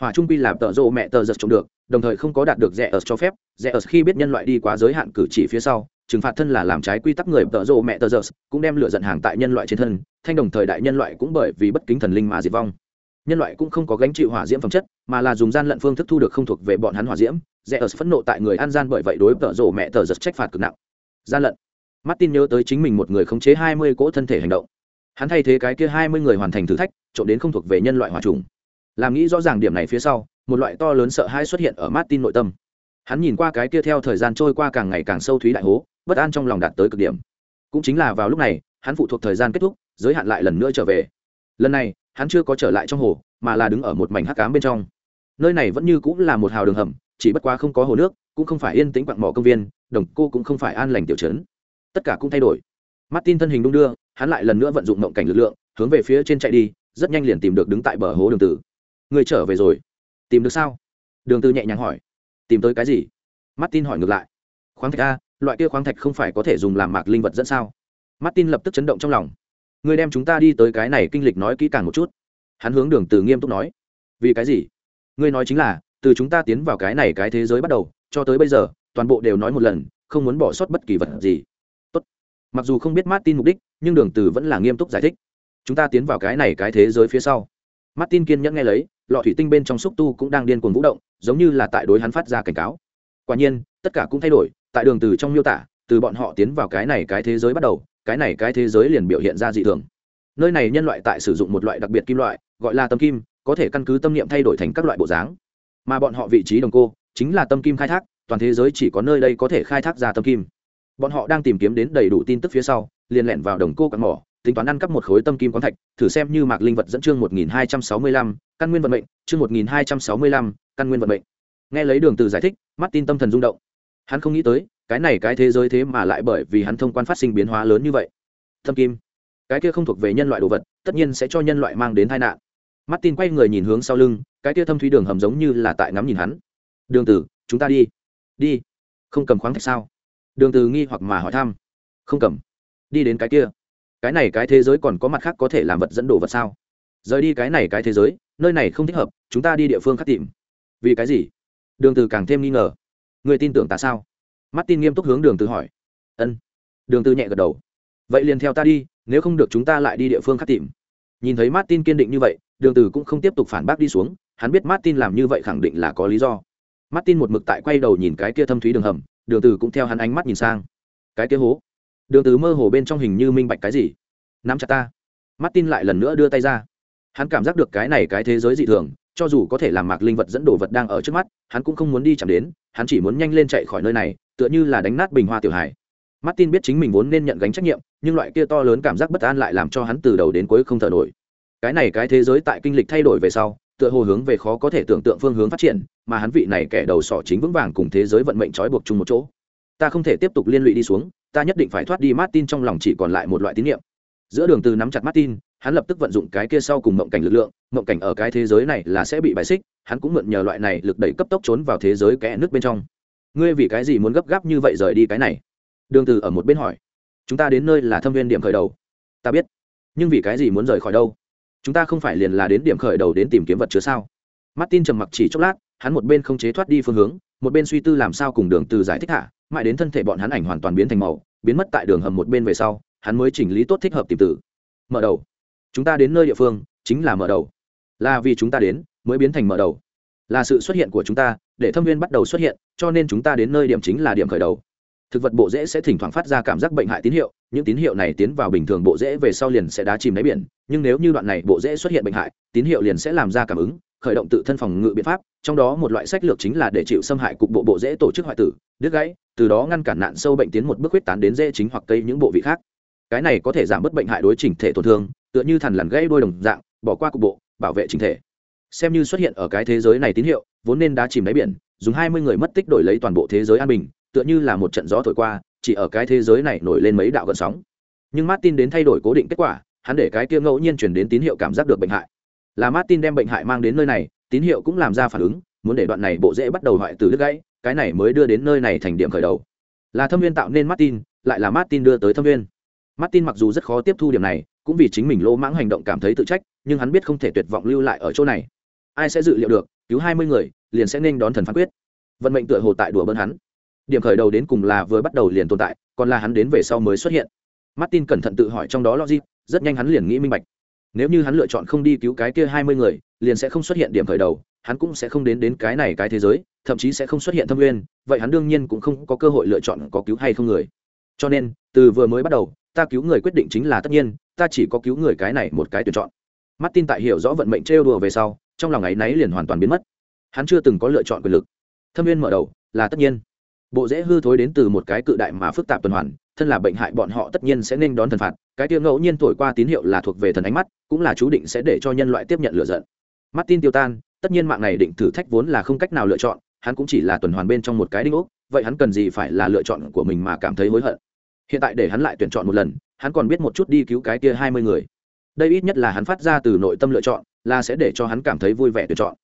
Hỏa trung quy làm tợ rộ mẹ tờ giật trộm được, đồng thời không có đạt được rẻ ở cho phép, rẻ ở khi biết nhân loại đi quá giới hạn cử chỉ phía sau trừng phạt thân là làm trái quy tắc người tợ rộ mẹ tờ giật cũng đem lựa giận hàng tại nhân loại trên thân, thanh đồng thời đại nhân loại cũng bởi vì bất kính thần linh mà diệt vong. Nhân loại cũng không có gánh chịu hỏa diễm phẩm chất, mà là dùng gian lận phương thức thu được không thuộc về bọn hắn hỏa diễm. Rẽ ở phẫn nộ tại người an gian bởi vậy đối tợ rộ mẹ tờ giật trách phạt cực nặng. Gian lận. Martin nhớ tới chính mình một người khống chế hai mươi cỗ thân thể hành động. Hắn thay thế cái kia hai mươi người hoàn thành thử thách, trộm đến không thuộc về nhân loại hỏa trùng. Làm nghĩ rõ ràng điểm này phía sau, một loại to lớn sợ hãi xuất hiện ở martin nội tâm. Hắn nhìn qua cái kia theo thời gian trôi qua càng ngày càng sâu thúy đại hố bất an trong lòng đạt tới cực điểm. Cũng chính là vào lúc này, hắn phụ thuộc thời gian kết thúc, giới hạn lại lần nữa trở về. Lần này, hắn chưa có trở lại trong hồ, mà là đứng ở một mảnh hắc cám bên trong. Nơi này vẫn như cũng là một hào đường hầm, chỉ bất quá không có hồ nước, cũng không phải yên tĩnh quặng mỏ công viên, đồng cô cũng không phải an lành tiểu trấn. Tất cả cũng thay đổi. Martin thân hình đung đưa, hắn lại lần nữa vận dụng mộng cảnh lực lượng, hướng về phía trên chạy đi, rất nhanh liền tìm được đứng tại bờ hố đường tử. Người trở về rồi. Tìm được sao? Đường tử nhẹ nhàng hỏi. Tìm tới cái gì? Martin hỏi ngược lại. Khoáng thạch a loại kia khoáng thạch không phải có thể dùng làm mạc linh vật dẫn sao? Martin lập tức chấn động trong lòng. Người đem chúng ta đi tới cái này kinh lịch nói kỹ càng một chút. Hắn hướng đường từ nghiêm túc nói. Vì cái gì? Ngươi nói chính là, từ chúng ta tiến vào cái này cái thế giới bắt đầu, cho tới bây giờ, toàn bộ đều nói một lần, không muốn bỏ sót bất kỳ vật gì. Tốt. mặc dù không biết martin mục đích, nhưng đường từ vẫn là nghiêm túc giải thích. Chúng ta tiến vào cái này cái thế giới phía sau. Martin kiên nhẫn nghe lấy, lọ thủy tinh bên trong xúc tu cũng đang điên cuồng vũ động, giống như là tại đối hắn phát ra cảnh cáo. Quả nhiên, tất cả cũng thay đổi tại đường từ trong miêu tả, từ bọn họ tiến vào cái này cái thế giới bắt đầu, cái này cái thế giới liền biểu hiện ra dị thường. Nơi này nhân loại tại sử dụng một loại đặc biệt kim loại, gọi là tâm kim, có thể căn cứ tâm niệm thay đổi thành các loại bộ dáng. Mà bọn họ vị trí đồng cô, chính là tâm kim khai thác, toàn thế giới chỉ có nơi đây có thể khai thác ra tâm kim. Bọn họ đang tìm kiếm đến đầy đủ tin tức phía sau, liền lẹn vào đồng cô cặn mỏ, tính toán ăn cắp một khối tâm kim quán thạch, thử xem như mạc linh vật dẫn chương một nghìn hai trăm sáu mươi lăm, căn nguyên vận mệnh, chương một nghìn hai trăm sáu mươi lăm, căn nguyên vận mệnh. Nghe lấy đường từ giải thích, mắt tin tâm thần rung động hắn không nghĩ tới, cái này cái thế giới thế mà lại bởi vì hắn thông quan phát sinh biến hóa lớn như vậy. Thâm kim, cái kia không thuộc về nhân loại đồ vật, tất nhiên sẽ cho nhân loại mang đến tai nạn. Martin quay người nhìn hướng sau lưng, cái kia thâm thúy đường hầm giống như là tại ngắm nhìn hắn. Đường tử, chúng ta đi. Đi? Không cầm khoáng thạch sao? Đường từ nghi hoặc mà hỏi thăm. Không cầm. Đi đến cái kia. Cái này cái thế giới còn có mặt khác có thể làm vật dẫn đồ vật sao? Rời đi cái này cái thế giới, nơi này không thích hợp, chúng ta đi địa phương khác tìm. Vì cái gì? Đường từ càng thêm nghi ngờ người tin tưởng ta sao? Martin nghiêm túc hướng đường từ hỏi. Ân. Đường từ nhẹ gật đầu. Vậy liền theo ta đi, nếu không được chúng ta lại đi địa phương khác tìm. Nhìn thấy martin kiên định như vậy, đường từ cũng không tiếp tục phản bác đi xuống, hắn biết martin làm như vậy khẳng định là có lý do. Martin một mực tại quay đầu nhìn cái kia thâm thúy đường hầm, đường từ cũng theo hắn ánh mắt nhìn sang. Cái kia hố. Đường từ mơ hồ bên trong hình như minh bạch cái gì. Nắm chặt ta. Martin lại lần nữa đưa tay ra. Hắn cảm giác được cái này cái thế giới dị thường, cho dù có thể làm mạc linh vật dẫn đồ vật đang ở trước mắt, hắn cũng không muốn đi chạm đến hắn chỉ muốn nhanh lên chạy khỏi nơi này, tựa như là đánh nát bình hoa tiểu hải. Martin biết chính mình vốn nên nhận gánh trách nhiệm, nhưng loại kia to lớn cảm giác bất an lại làm cho hắn từ đầu đến cuối không thở nổi. Cái này cái thế giới tại kinh lịch thay đổi về sau, tựa hồ hướng về khó có thể tưởng tượng phương hướng phát triển, mà hắn vị này kẻ đầu sỏ chính vững vàng cùng thế giới vận mệnh trói buộc chung một chỗ. Ta không thể tiếp tục liên lụy đi xuống, ta nhất định phải thoát đi martin trong lòng chỉ còn lại một loại tín nhiệm giữa đường từ nắm chặt martin hắn lập tức vận dụng cái kia sau cùng mộng cảnh lực lượng, mộng cảnh ở cái thế giới này là sẽ bị bài xích, hắn cũng mượn nhờ loại này lực đẩy cấp tốc trốn vào thế giới kẽ nước bên trong. Ngươi vì cái gì muốn gấp gáp như vậy rời đi cái này? Đường từ ở một bên hỏi. Chúng ta đến nơi là thâm viên điểm khởi đầu. Ta biết. Nhưng vì cái gì muốn rời khỏi đâu? Chúng ta không phải liền là đến điểm khởi đầu đến tìm kiếm vật chứa sao? Martin trầm mặc chỉ chốc lát, hắn một bên không chế thoát đi phương hướng, một bên suy tư làm sao cùng đường từ giải thích hạ, mãi đến thân thể bọn hắn ảnh hoàn toàn biến thành màu, biến mất tại đường hầm một bên về sau, hắn mới chỉnh lý tốt thích hợp tìm tử mở đầu chúng ta đến nơi địa phương chính là mở đầu. Là vì chúng ta đến mới biến thành mở đầu. Là sự xuất hiện của chúng ta để thâm viên bắt đầu xuất hiện, cho nên chúng ta đến nơi điểm chính là điểm khởi đầu. Thực vật bộ rễ sẽ thỉnh thoảng phát ra cảm giác bệnh hại tín hiệu, những tín hiệu này tiến vào bình thường bộ rễ về sau liền sẽ đá chìm đáy biển, nhưng nếu như đoạn này bộ rễ xuất hiện bệnh hại, tín hiệu liền sẽ làm ra cảm ứng, khởi động tự thân phòng ngự biện pháp, trong đó một loại sách lược chính là để chịu xâm hại cục bộ bộ rễ tổ chức hoại tử, đứt gãy, từ đó ngăn cản nạn sâu bệnh tiến một bước huyết tán đến rễ chính hoặc cây những bộ vị khác. Cái này có thể giảm bớt bệnh hại đối chỉnh thể tổn thương tựa như thằn lằn gãy đôi đồng dạng, bỏ qua cục bộ, bảo vệ chính thể. Xem như xuất hiện ở cái thế giới này tín hiệu, vốn nên đã chìm đáy biển, dùng hai mươi người mất tích đổi lấy toàn bộ thế giới an bình, tựa như là một trận gió thổi qua, chỉ ở cái thế giới này nổi lên mấy đạo gần sóng. Nhưng martin đến thay đổi cố định kết quả, hắn để cái kia ngẫu nhiên chuyển đến tín hiệu cảm giác được bệnh hại. Là martin đem bệnh hại mang đến nơi này, tín hiệu cũng làm ra phản ứng, muốn để đoạn này bộ dễ bắt đầu hoại từ đứt gãy, cái này mới đưa đến nơi này thành điểm khởi đầu. Là thâm viên tạo nên martin, lại là martin đưa tới thâm viên. Martin mặc dù rất khó tiếp thu điểm này cũng vì chính mình lỗ mãng hành động cảm thấy tự trách, nhưng hắn biết không thể tuyệt vọng lưu lại ở chỗ này. Ai sẽ dự liệu được, cứu hai mươi người, liền sẽ nên đón thần phán quyết. Vận mệnh tựa hồ tại đùa bơn hắn. Điểm khởi đầu đến cùng là vừa bắt đầu liền tồn tại, còn là hắn đến về sau mới xuất hiện. Martin cẩn thận tự hỏi trong đó logic, rất nhanh hắn liền nghĩ minh bạch. Nếu như hắn lựa chọn không đi cứu cái kia hai mươi người, liền sẽ không xuất hiện điểm khởi đầu, hắn cũng sẽ không đến đến cái này cái thế giới, thậm chí sẽ không xuất hiện thâm nguyên, vậy hắn đương nhiên cũng không có cơ hội lựa chọn có cứu hay không người. Cho nên, từ vừa mới bắt đầu, ta cứu người quyết định chính là tất nhiên ta chỉ có cứu người cái này một cái tuyển chọn. Martin tại hiểu rõ vận mệnh trêu đùa về sau, trong lòng ấy náy liền hoàn toàn biến mất. Hắn chưa từng có lựa chọn quyền lực. Thâm viên mở đầu, là tất nhiên. Bộ dễ hư thối đến từ một cái cự đại mà phức tạp tuần hoàn, thân là bệnh hại bọn họ tất nhiên sẽ nên đón thần phạt, cái tiêu ngẫu nhiên thổi qua tín hiệu là thuộc về thần ánh mắt, cũng là chú định sẽ để cho nhân loại tiếp nhận lựa giận. Mắt tin tiêu tan, tất nhiên mạng này định thử thách vốn là không cách nào lựa chọn, hắn cũng chỉ là tuần hoàn bên trong một cái đinh ốc, vậy hắn cần gì phải là lựa chọn của mình mà cảm thấy hối hận? Hiện tại để hắn lại tuyển chọn một lần hắn còn biết một chút đi cứu cái kia hai mươi người. Đây ít nhất là hắn phát ra từ nội tâm lựa chọn, là sẽ để cho hắn cảm thấy vui vẻ tuyển chọn.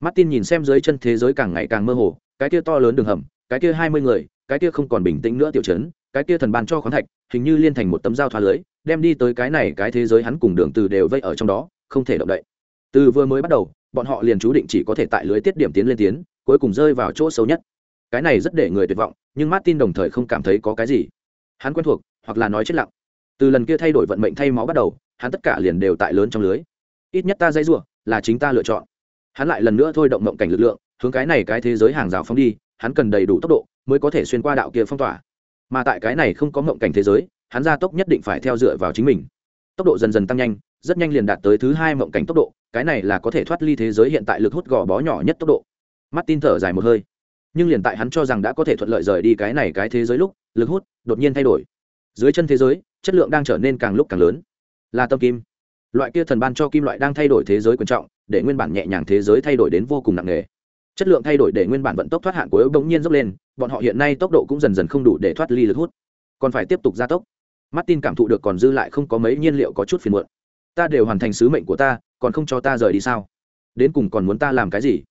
Martin nhìn xem dưới chân thế giới càng ngày càng mơ hồ, cái kia to lớn đường hầm, cái kia hai mươi người, cái kia không còn bình tĩnh nữa tiểu chấn cái kia thần ban cho khoáng thạch, hình như liên thành một tấm dao thoa lưới, đem đi tới cái này cái thế giới hắn cùng đường từ đều vây ở trong đó, không thể động đậy. Từ vừa mới bắt đầu, bọn họ liền chú định chỉ có thể tại lưới tiết điểm tiến lên tiến, cuối cùng rơi vào chỗ xấu nhất. Cái này rất để người tuyệt vọng, nhưng martin đồng thời không cảm thấy có cái gì. Hắn quen thuộc, hoặc là nói chết lặng từ lần kia thay đổi vận mệnh thay máu bắt đầu, hắn tất cả liền đều tại lớn trong lưới. Ít nhất ta dây rủa, là chính ta lựa chọn. Hắn lại lần nữa thôi động mộng cảnh lực lượng, hướng cái này cái thế giới hàng rào phóng đi, hắn cần đầy đủ tốc độ mới có thể xuyên qua đạo kia phong tỏa. Mà tại cái này không có mộng cảnh thế giới, hắn gia tốc nhất định phải theo dựa vào chính mình. Tốc độ dần dần tăng nhanh, rất nhanh liền đạt tới thứ hai mộng cảnh tốc độ, cái này là có thể thoát ly thế giới hiện tại lực hút gò bó nhỏ nhất tốc độ. Mắt tin thở dài một hơi. Nhưng liền tại hắn cho rằng đã có thể thuận lợi rời đi cái này cái thế giới lúc, lực hút đột nhiên thay đổi. Dưới chân thế giới chất lượng đang trở nên càng lúc càng lớn. Là tâm kim. Loại kia thần ban cho kim loại đang thay đổi thế giới quan trọng, để nguyên bản nhẹ nhàng thế giới thay đổi đến vô cùng nặng nề. Chất lượng thay đổi để nguyên bản vận tốc thoát hạn của ấu bỗng nhiên dốc lên, bọn họ hiện nay tốc độ cũng dần dần không đủ để thoát ly lực hút. Còn phải tiếp tục gia tốc. Martin cảm thụ được còn dư lại không có mấy nhiên liệu có chút phiền muộn. Ta đều hoàn thành sứ mệnh của ta, còn không cho ta rời đi sao? Đến cùng còn muốn ta làm cái gì?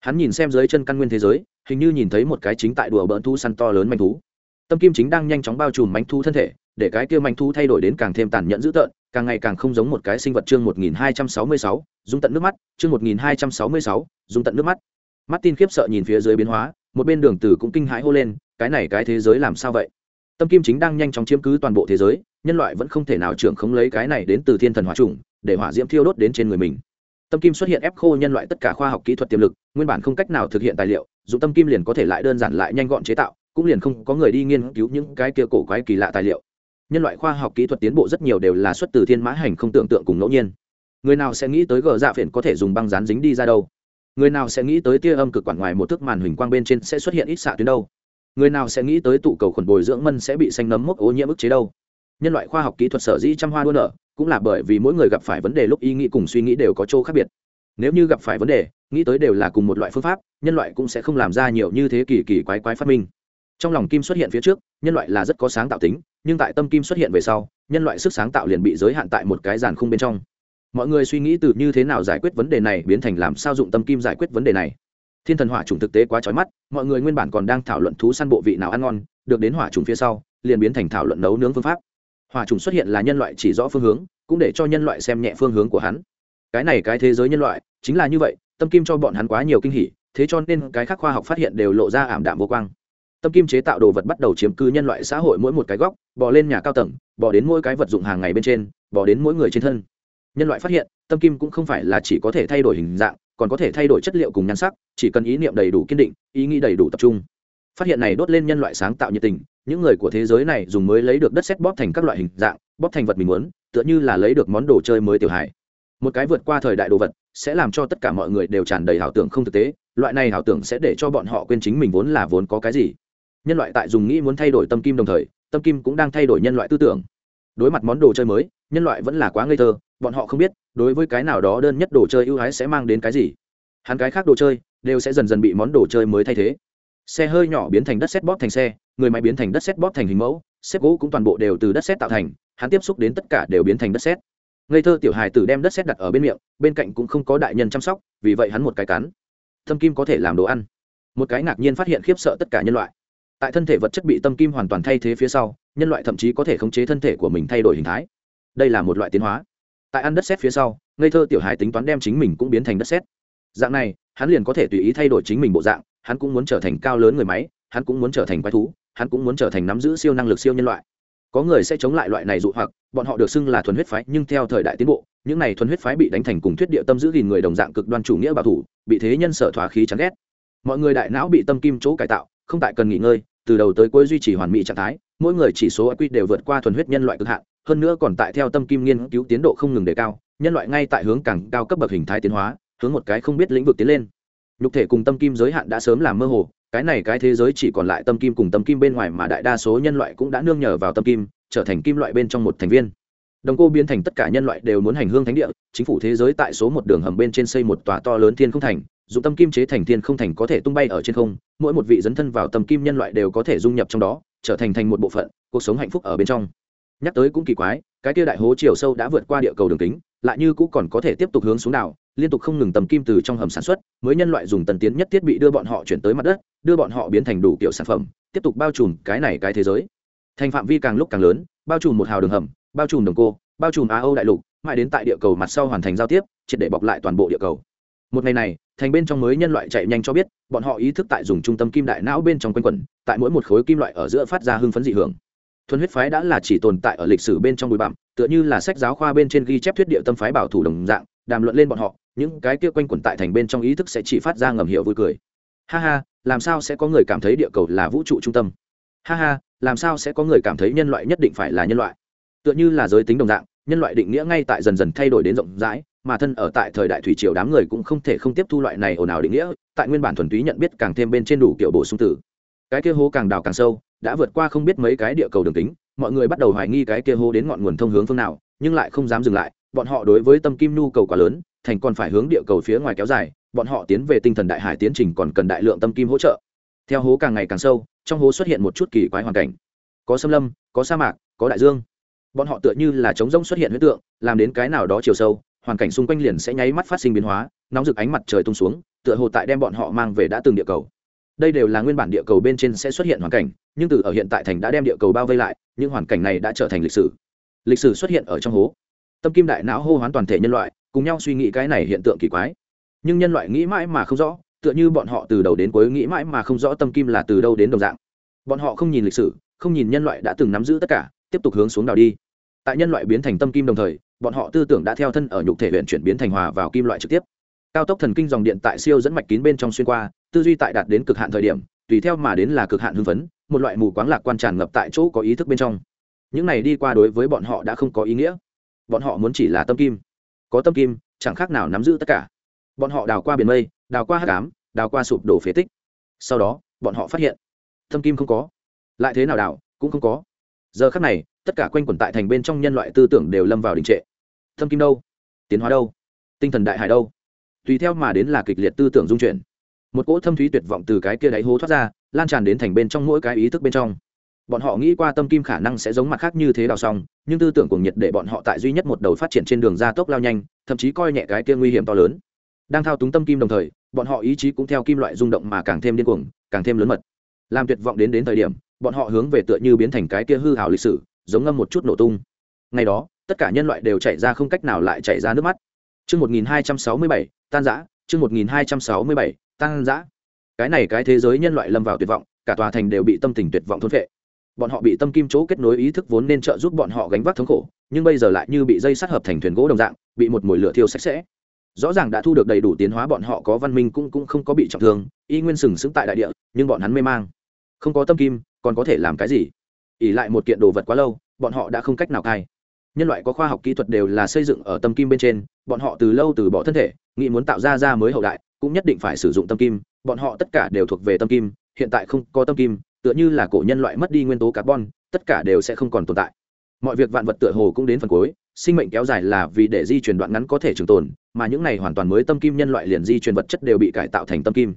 Hắn nhìn xem dưới chân căn nguyên thế giới, hình như nhìn thấy một cái chính tại đùa bỡn thu săn to lớn manh thú. Tâm kim chính đang nhanh chóng bao trùm manh thu thân thể để cái kia manh thú thay đổi đến càng thêm tàn nhẫn dữ tợn càng ngày càng không giống một cái sinh vật chương 1266, dung tận nước mắt chương 1266, dung tận nước mắt. Martin khiếp sợ nhìn phía dưới biến hóa, một bên đường tử cũng kinh hãi hô lên, cái này cái thế giới làm sao vậy? tâm kim chính đang nhanh chóng chiếm cứ toàn bộ thế giới nhân loại vẫn không thể nào trưởng không lấy cái này đến từ thiên thần hỏa trùng để hỏa diễm thiêu đốt đến trên người mình. Tâm kim xuất hiện ép khô nhân loại tất cả khoa học kỹ thuật tiềm lực nguyên bản không cách nào thực hiện tài liệu dùng tâm kim liền có thể lại đơn giản lại nhanh gọn chế tạo cũng liền không có người đi nghiên cứu những cái kia cổ quái kỳ lạ tài liệu nhân loại khoa học kỹ thuật tiến bộ rất nhiều đều là xuất từ thiên mã hành không tưởng tượng cùng ngẫu nhiên. Người nào sẽ nghĩ tới gờ dạ phiền có thể dùng băng dán dính đi ra đâu? Người nào sẽ nghĩ tới tia âm cực quản ngoài một thước màn hình quang bên trên sẽ xuất hiện ít xạ tuyến đâu? Người nào sẽ nghĩ tới tụ cầu khuẩn bồi dưỡng mân sẽ bị xanh nấm mốc ô nhiễm ức chế đâu? Nhân loại khoa học kỹ thuật sở dĩ trăm hoa đua nở, cũng là bởi vì mỗi người gặp phải vấn đề lúc ý nghĩ cùng suy nghĩ đều có chỗ khác biệt. Nếu như gặp phải vấn đề, nghĩ tới đều là cùng một loại phương pháp, nhân loại cũng sẽ không làm ra nhiều như thế kỳ kỳ quái quái phát minh. Trong lòng kim xuất hiện phía trước, nhân loại là rất có sáng tạo tính nhưng tại tâm kim xuất hiện về sau, nhân loại sức sáng tạo liền bị giới hạn tại một cái giàn khung bên trong. Mọi người suy nghĩ từ như thế nào giải quyết vấn đề này biến thành làm sao dụng tâm kim giải quyết vấn đề này. Thiên thần hỏa trùng thực tế quá trói mắt, mọi người nguyên bản còn đang thảo luận thú săn bộ vị nào ăn ngon, được đến hỏa trùng phía sau, liền biến thành thảo luận nấu nướng phương pháp. Hỏa trùng xuất hiện là nhân loại chỉ rõ phương hướng, cũng để cho nhân loại xem nhẹ phương hướng của hắn. Cái này cái thế giới nhân loại, chính là như vậy, tâm kim cho bọn hắn quá nhiều kinh hỉ, thế cho nên cái khác khoa học phát hiện đều lộ ra ảm đạm vô quang tâm kim chế tạo đồ vật bắt đầu chiếm cứ nhân loại xã hội mỗi một cái góc bỏ lên nhà cao tầng bỏ đến mỗi cái vật dụng hàng ngày bên trên bỏ đến mỗi người trên thân. Nhân loại phát hiện, tâm kim cũng không phải là chỉ có thể thay đổi hình dạng, còn có thể thay đổi chất liệu cùng nhan sắc, chỉ cần ý niệm đầy đủ kiên định, ý nghĩ đầy đủ tập trung. Phát hiện này đốt lên nhân loại sáng tạo nhiệt tình, những người của thế giới này dùng mới lấy được đất xét bóp thành các loại hình dạng, bóp thành vật mình muốn, tựa như là lấy được món đồ chơi mới tiểu hài. Một cái vượt qua thời đại đồ vật, sẽ làm cho tất cả mọi người đều tràn đầy ảo tưởng không thực tế, loại này ảo tưởng sẽ để cho bọn họ quên chính mình vốn là vốn có cái gì nhân loại tại dùng nghĩ muốn thay đổi tâm kim đồng thời, tâm kim cũng đang thay đổi nhân loại tư tưởng. Đối mặt món đồ chơi mới, nhân loại vẫn là quá ngây thơ, bọn họ không biết, đối với cái nào đó đơn nhất đồ chơi ưu ái sẽ mang đến cái gì. Hắn cái khác đồ chơi, đều sẽ dần dần bị món đồ chơi mới thay thế. Xe hơi nhỏ biến thành đất xét bóp thành xe, người máy biến thành đất xét bóp thành hình mẫu, xếp gỗ cũng toàn bộ đều từ đất xét tạo thành, hắn tiếp xúc đến tất cả đều biến thành đất xét ngây thơ tiểu hài tử đem đất xét đặt ở bên miệng, bên cạnh cũng không có đại nhân chăm sóc, vì vậy hắn một cái cắn. Thâm kim có thể làm đồ ăn. Một cái ngạc nhiên phát hiện khiếp sợ tất cả nhân loại tại thân thể vật chất bị tâm kim hoàn toàn thay thế phía sau, nhân loại thậm chí có thể khống chế thân thể của mình thay đổi hình thái. Đây là một loại tiến hóa. Tại ăn đất xét phía sau, ngây thơ tiểu hài tính toán đem chính mình cũng biến thành đất xét dạng này, hắn liền có thể tùy ý thay đổi chính mình bộ dạng, hắn cũng muốn trở thành cao lớn người máy, hắn cũng muốn trở thành quái thú, hắn cũng muốn trở thành nắm giữ siêu năng lực siêu nhân loại. Có người sẽ chống lại loại này dụ hoặc, bọn họ được xưng là thuần huyết phái, nhưng theo thời đại tiến bộ, những này thuần huyết phái bị đánh thành cùng thuyết địa tâm giữ gìn người đồng dạng cực đoan chủ nghĩa bảo thủ, bị thế nhân sở thoá khí chán ghét. Mọi người đại não bị tâm kim chỗ cải tạo, không tại cần nghỉ ngơi từ đầu tới cuối duy trì hoàn mỹ trạng thái, mỗi người chỉ số IQ đều vượt qua thuần huyết nhân loại cực hạn, hơn nữa còn tại theo tâm kim nghiên cứu tiến độ không ngừng đề cao, nhân loại ngay tại hướng càng cao cấp bậc hình thái tiến hóa, hướng một cái không biết lĩnh vực tiến lên. Nhục thể cùng tâm kim giới hạn đã sớm làm mơ hồ, cái này cái thế giới chỉ còn lại tâm kim cùng tâm kim bên ngoài mà đại đa số nhân loại cũng đã nương nhờ vào tâm kim, trở thành kim loại bên trong một thành viên. Đồng cô biến thành tất cả nhân loại đều muốn hành hương thánh địa, chính phủ thế giới tại số một đường hầm bên trên xây một tòa to lớn thiên không thành dùng tâm kim chế thành thiên không thành có thể tung bay ở trên không, mỗi một vị dấn thân vào tâm kim nhân loại đều có thể dung nhập trong đó, trở thành thành một bộ phận, cuộc sống hạnh phúc ở bên trong. Nhắc tới cũng kỳ quái, cái kia đại hố chiều sâu đã vượt qua địa cầu đường kính, lại như cũng còn có thể tiếp tục hướng xuống đảo, liên tục không ngừng tầm kim từ trong hầm sản xuất, mới nhân loại dùng tần tiến nhất thiết bị đưa bọn họ chuyển tới mặt đất, đưa bọn họ biến thành đủ kiểu sản phẩm, tiếp tục bao trùm cái này cái thế giới. Thành phạm vi càng lúc càng lớn, bao trùm một hào đường hầm, bao trùm đồng cô, bao trùm á âu đại lục, mãi đến tại địa cầu mặt sau hoàn thành giao tiếp, triệt để bọc lại toàn bộ địa cầu một ngày này, thành bên trong mới nhân loại chạy nhanh cho biết, bọn họ ý thức tại dùng trung tâm kim đại não bên trong quanh quẩn, tại mỗi một khối kim loại ở giữa phát ra hưng phấn dị hưởng. Thuần huyết phái đã là chỉ tồn tại ở lịch sử bên trong bụi bặm, tựa như là sách giáo khoa bên trên ghi chép thuyết địa tâm phái bảo thủ đồng dạng, đàm luận lên bọn họ, những cái kia quanh quẩn tại thành bên trong ý thức sẽ chỉ phát ra ngầm hiệu vui cười. Ha ha, làm sao sẽ có người cảm thấy địa cầu là vũ trụ trung tâm? Ha ha, làm sao sẽ có người cảm thấy nhân loại nhất định phải là nhân loại? Tựa như là giới tính đồng dạng, nhân loại định nghĩa ngay tại dần dần thay đổi đến rộng rãi mà thân ở tại thời đại thủy triều đám người cũng không thể không tiếp thu loại này ồn ào định nghĩa, tại nguyên bản thuần túy nhận biết càng thêm bên trên đủ kiểu bổ sung tử cái kia hố càng đào càng sâu, đã vượt qua không biết mấy cái địa cầu đường tính mọi người bắt đầu hoài nghi cái kia hố đến ngọn nguồn thông hướng phương nào, nhưng lại không dám dừng lại, bọn họ đối với tâm kim nhu cầu quá lớn, thành còn phải hướng địa cầu phía ngoài kéo dài, bọn họ tiến về tinh thần đại hải tiến trình còn cần đại lượng tâm kim hỗ trợ. Theo hố càng ngày càng sâu, trong hố xuất hiện một chút kỳ quái hoàn cảnh. Có xâm lâm, có sa mạc, có đại dương. Bọn họ tựa như là trống rông xuất hiện huyết tượng, làm đến cái nào đó chiều sâu hoàn cảnh xung quanh liền sẽ nháy mắt phát sinh biến hóa, nóng rực ánh mặt trời tung xuống, tựa hồ tại đem bọn họ mang về đã từng địa cầu. Đây đều là nguyên bản địa cầu bên trên sẽ xuất hiện hoàn cảnh, nhưng từ ở hiện tại thành đã đem địa cầu bao vây lại, những hoàn cảnh này đã trở thành lịch sử. Lịch sử xuất hiện ở trong hố. Tâm kim đại não hô hoán toàn thể nhân loại, cùng nhau suy nghĩ cái này hiện tượng kỳ quái. Nhưng nhân loại nghĩ mãi mà không rõ, tựa như bọn họ từ đầu đến cuối nghĩ mãi mà không rõ tâm kim là từ đâu đến đồng dạng. Bọn họ không nhìn lịch sử, không nhìn nhân loại đã từng nắm giữ tất cả, tiếp tục hướng xuống đào đi. Tại nhân loại biến thành tâm kim đồng thời bọn họ tư tưởng đã theo thân ở nhục thể huyện chuyển biến thành hòa vào kim loại trực tiếp. Cao tốc thần kinh dòng điện tại siêu dẫn mạch kín bên trong xuyên qua, tư duy tại đạt đến cực hạn thời điểm, tùy theo mà đến là cực hạn hưng phấn, một loại mù quáng lạc quan tràn ngập tại chỗ có ý thức bên trong. Những này đi qua đối với bọn họ đã không có ý nghĩa. Bọn họ muốn chỉ là tâm kim. Có tâm kim, chẳng khác nào nắm giữ tất cả. Bọn họ đào qua biển mây, đào qua hát cám đào qua sụp đổ phế tích. Sau đó, bọn họ phát hiện, tâm kim không có. Lại thế nào đào, cũng không có. Giờ khác này, tất cả quanh quẩn tại thành bên trong nhân loại tư tưởng đều lâm vào đình trệ. Thâm kim đâu? Tiến hóa đâu? Tinh thần đại hải đâu? Tùy theo mà đến là kịch liệt tư tưởng dung chuyển. Một cỗ thâm thúy tuyệt vọng từ cái kia đáy hố thoát ra, lan tràn đến thành bên trong mỗi cái ý thức bên trong. Bọn họ nghĩ qua tâm kim khả năng sẽ giống mặt khác như thế đào xong, nhưng tư tưởng cuồng nhiệt để bọn họ tại duy nhất một đầu phát triển trên đường gia tốc lao nhanh, thậm chí coi nhẹ cái kia nguy hiểm to lớn. Đang thao túng tâm kim đồng thời, bọn họ ý chí cũng theo kim loại rung động mà càng thêm điên cuồng, càng thêm lớn mật. Làm tuyệt vọng đến đến thời điểm, bọn họ hướng về tựa như biến thành cái kia hư hào lịch sử, giống ngâm một chút nổ tung. Ngày đó tất cả nhân loại đều chạy ra không cách nào lại chạy ra nước mắt. Chương một nghìn hai trăm sáu mươi bảy, tan giã chương một nghìn hai trăm sáu mươi bảy, tan giã cái này cái thế giới nhân loại lâm vào tuyệt vọng, cả tòa thành đều bị tâm tình tuyệt vọng thôn vệ bọn họ bị tâm kim chỗ kết nối ý thức vốn nên trợ giúp bọn họ gánh vác thống khổ, nhưng bây giờ lại như bị dây sát hợp thành thuyền gỗ đồng dạng, bị một mồi lửa thiêu sạch sẽ. Rõ ràng đã thu được đầy đủ tiến hóa bọn họ có văn minh cũng cũng không có bị trọng thương, y nguyên sừng sững tại đại địa, nhưng bọn hắn mê mang. Không có tâm kim, còn có thể làm cái gì? Ỉ lại một kiện đồ vật quá lâu, bọn họ đã không cách nào cai nhân loại có khoa học kỹ thuật đều là xây dựng ở tâm kim bên trên, bọn họ từ lâu từ bỏ thân thể, nghĩ muốn tạo ra ra mới hậu đại, cũng nhất định phải sử dụng tâm kim, bọn họ tất cả đều thuộc về tâm kim, hiện tại không có tâm kim, tựa như là cổ nhân loại mất đi nguyên tố carbon, tất cả đều sẽ không còn tồn tại. Mọi việc vạn vật tựa hồ cũng đến phần cuối, sinh mệnh kéo dài là vì để di truyền đoạn ngắn có thể trường tồn, mà những này hoàn toàn mới tâm kim nhân loại liền di truyền vật chất đều bị cải tạo thành tâm kim.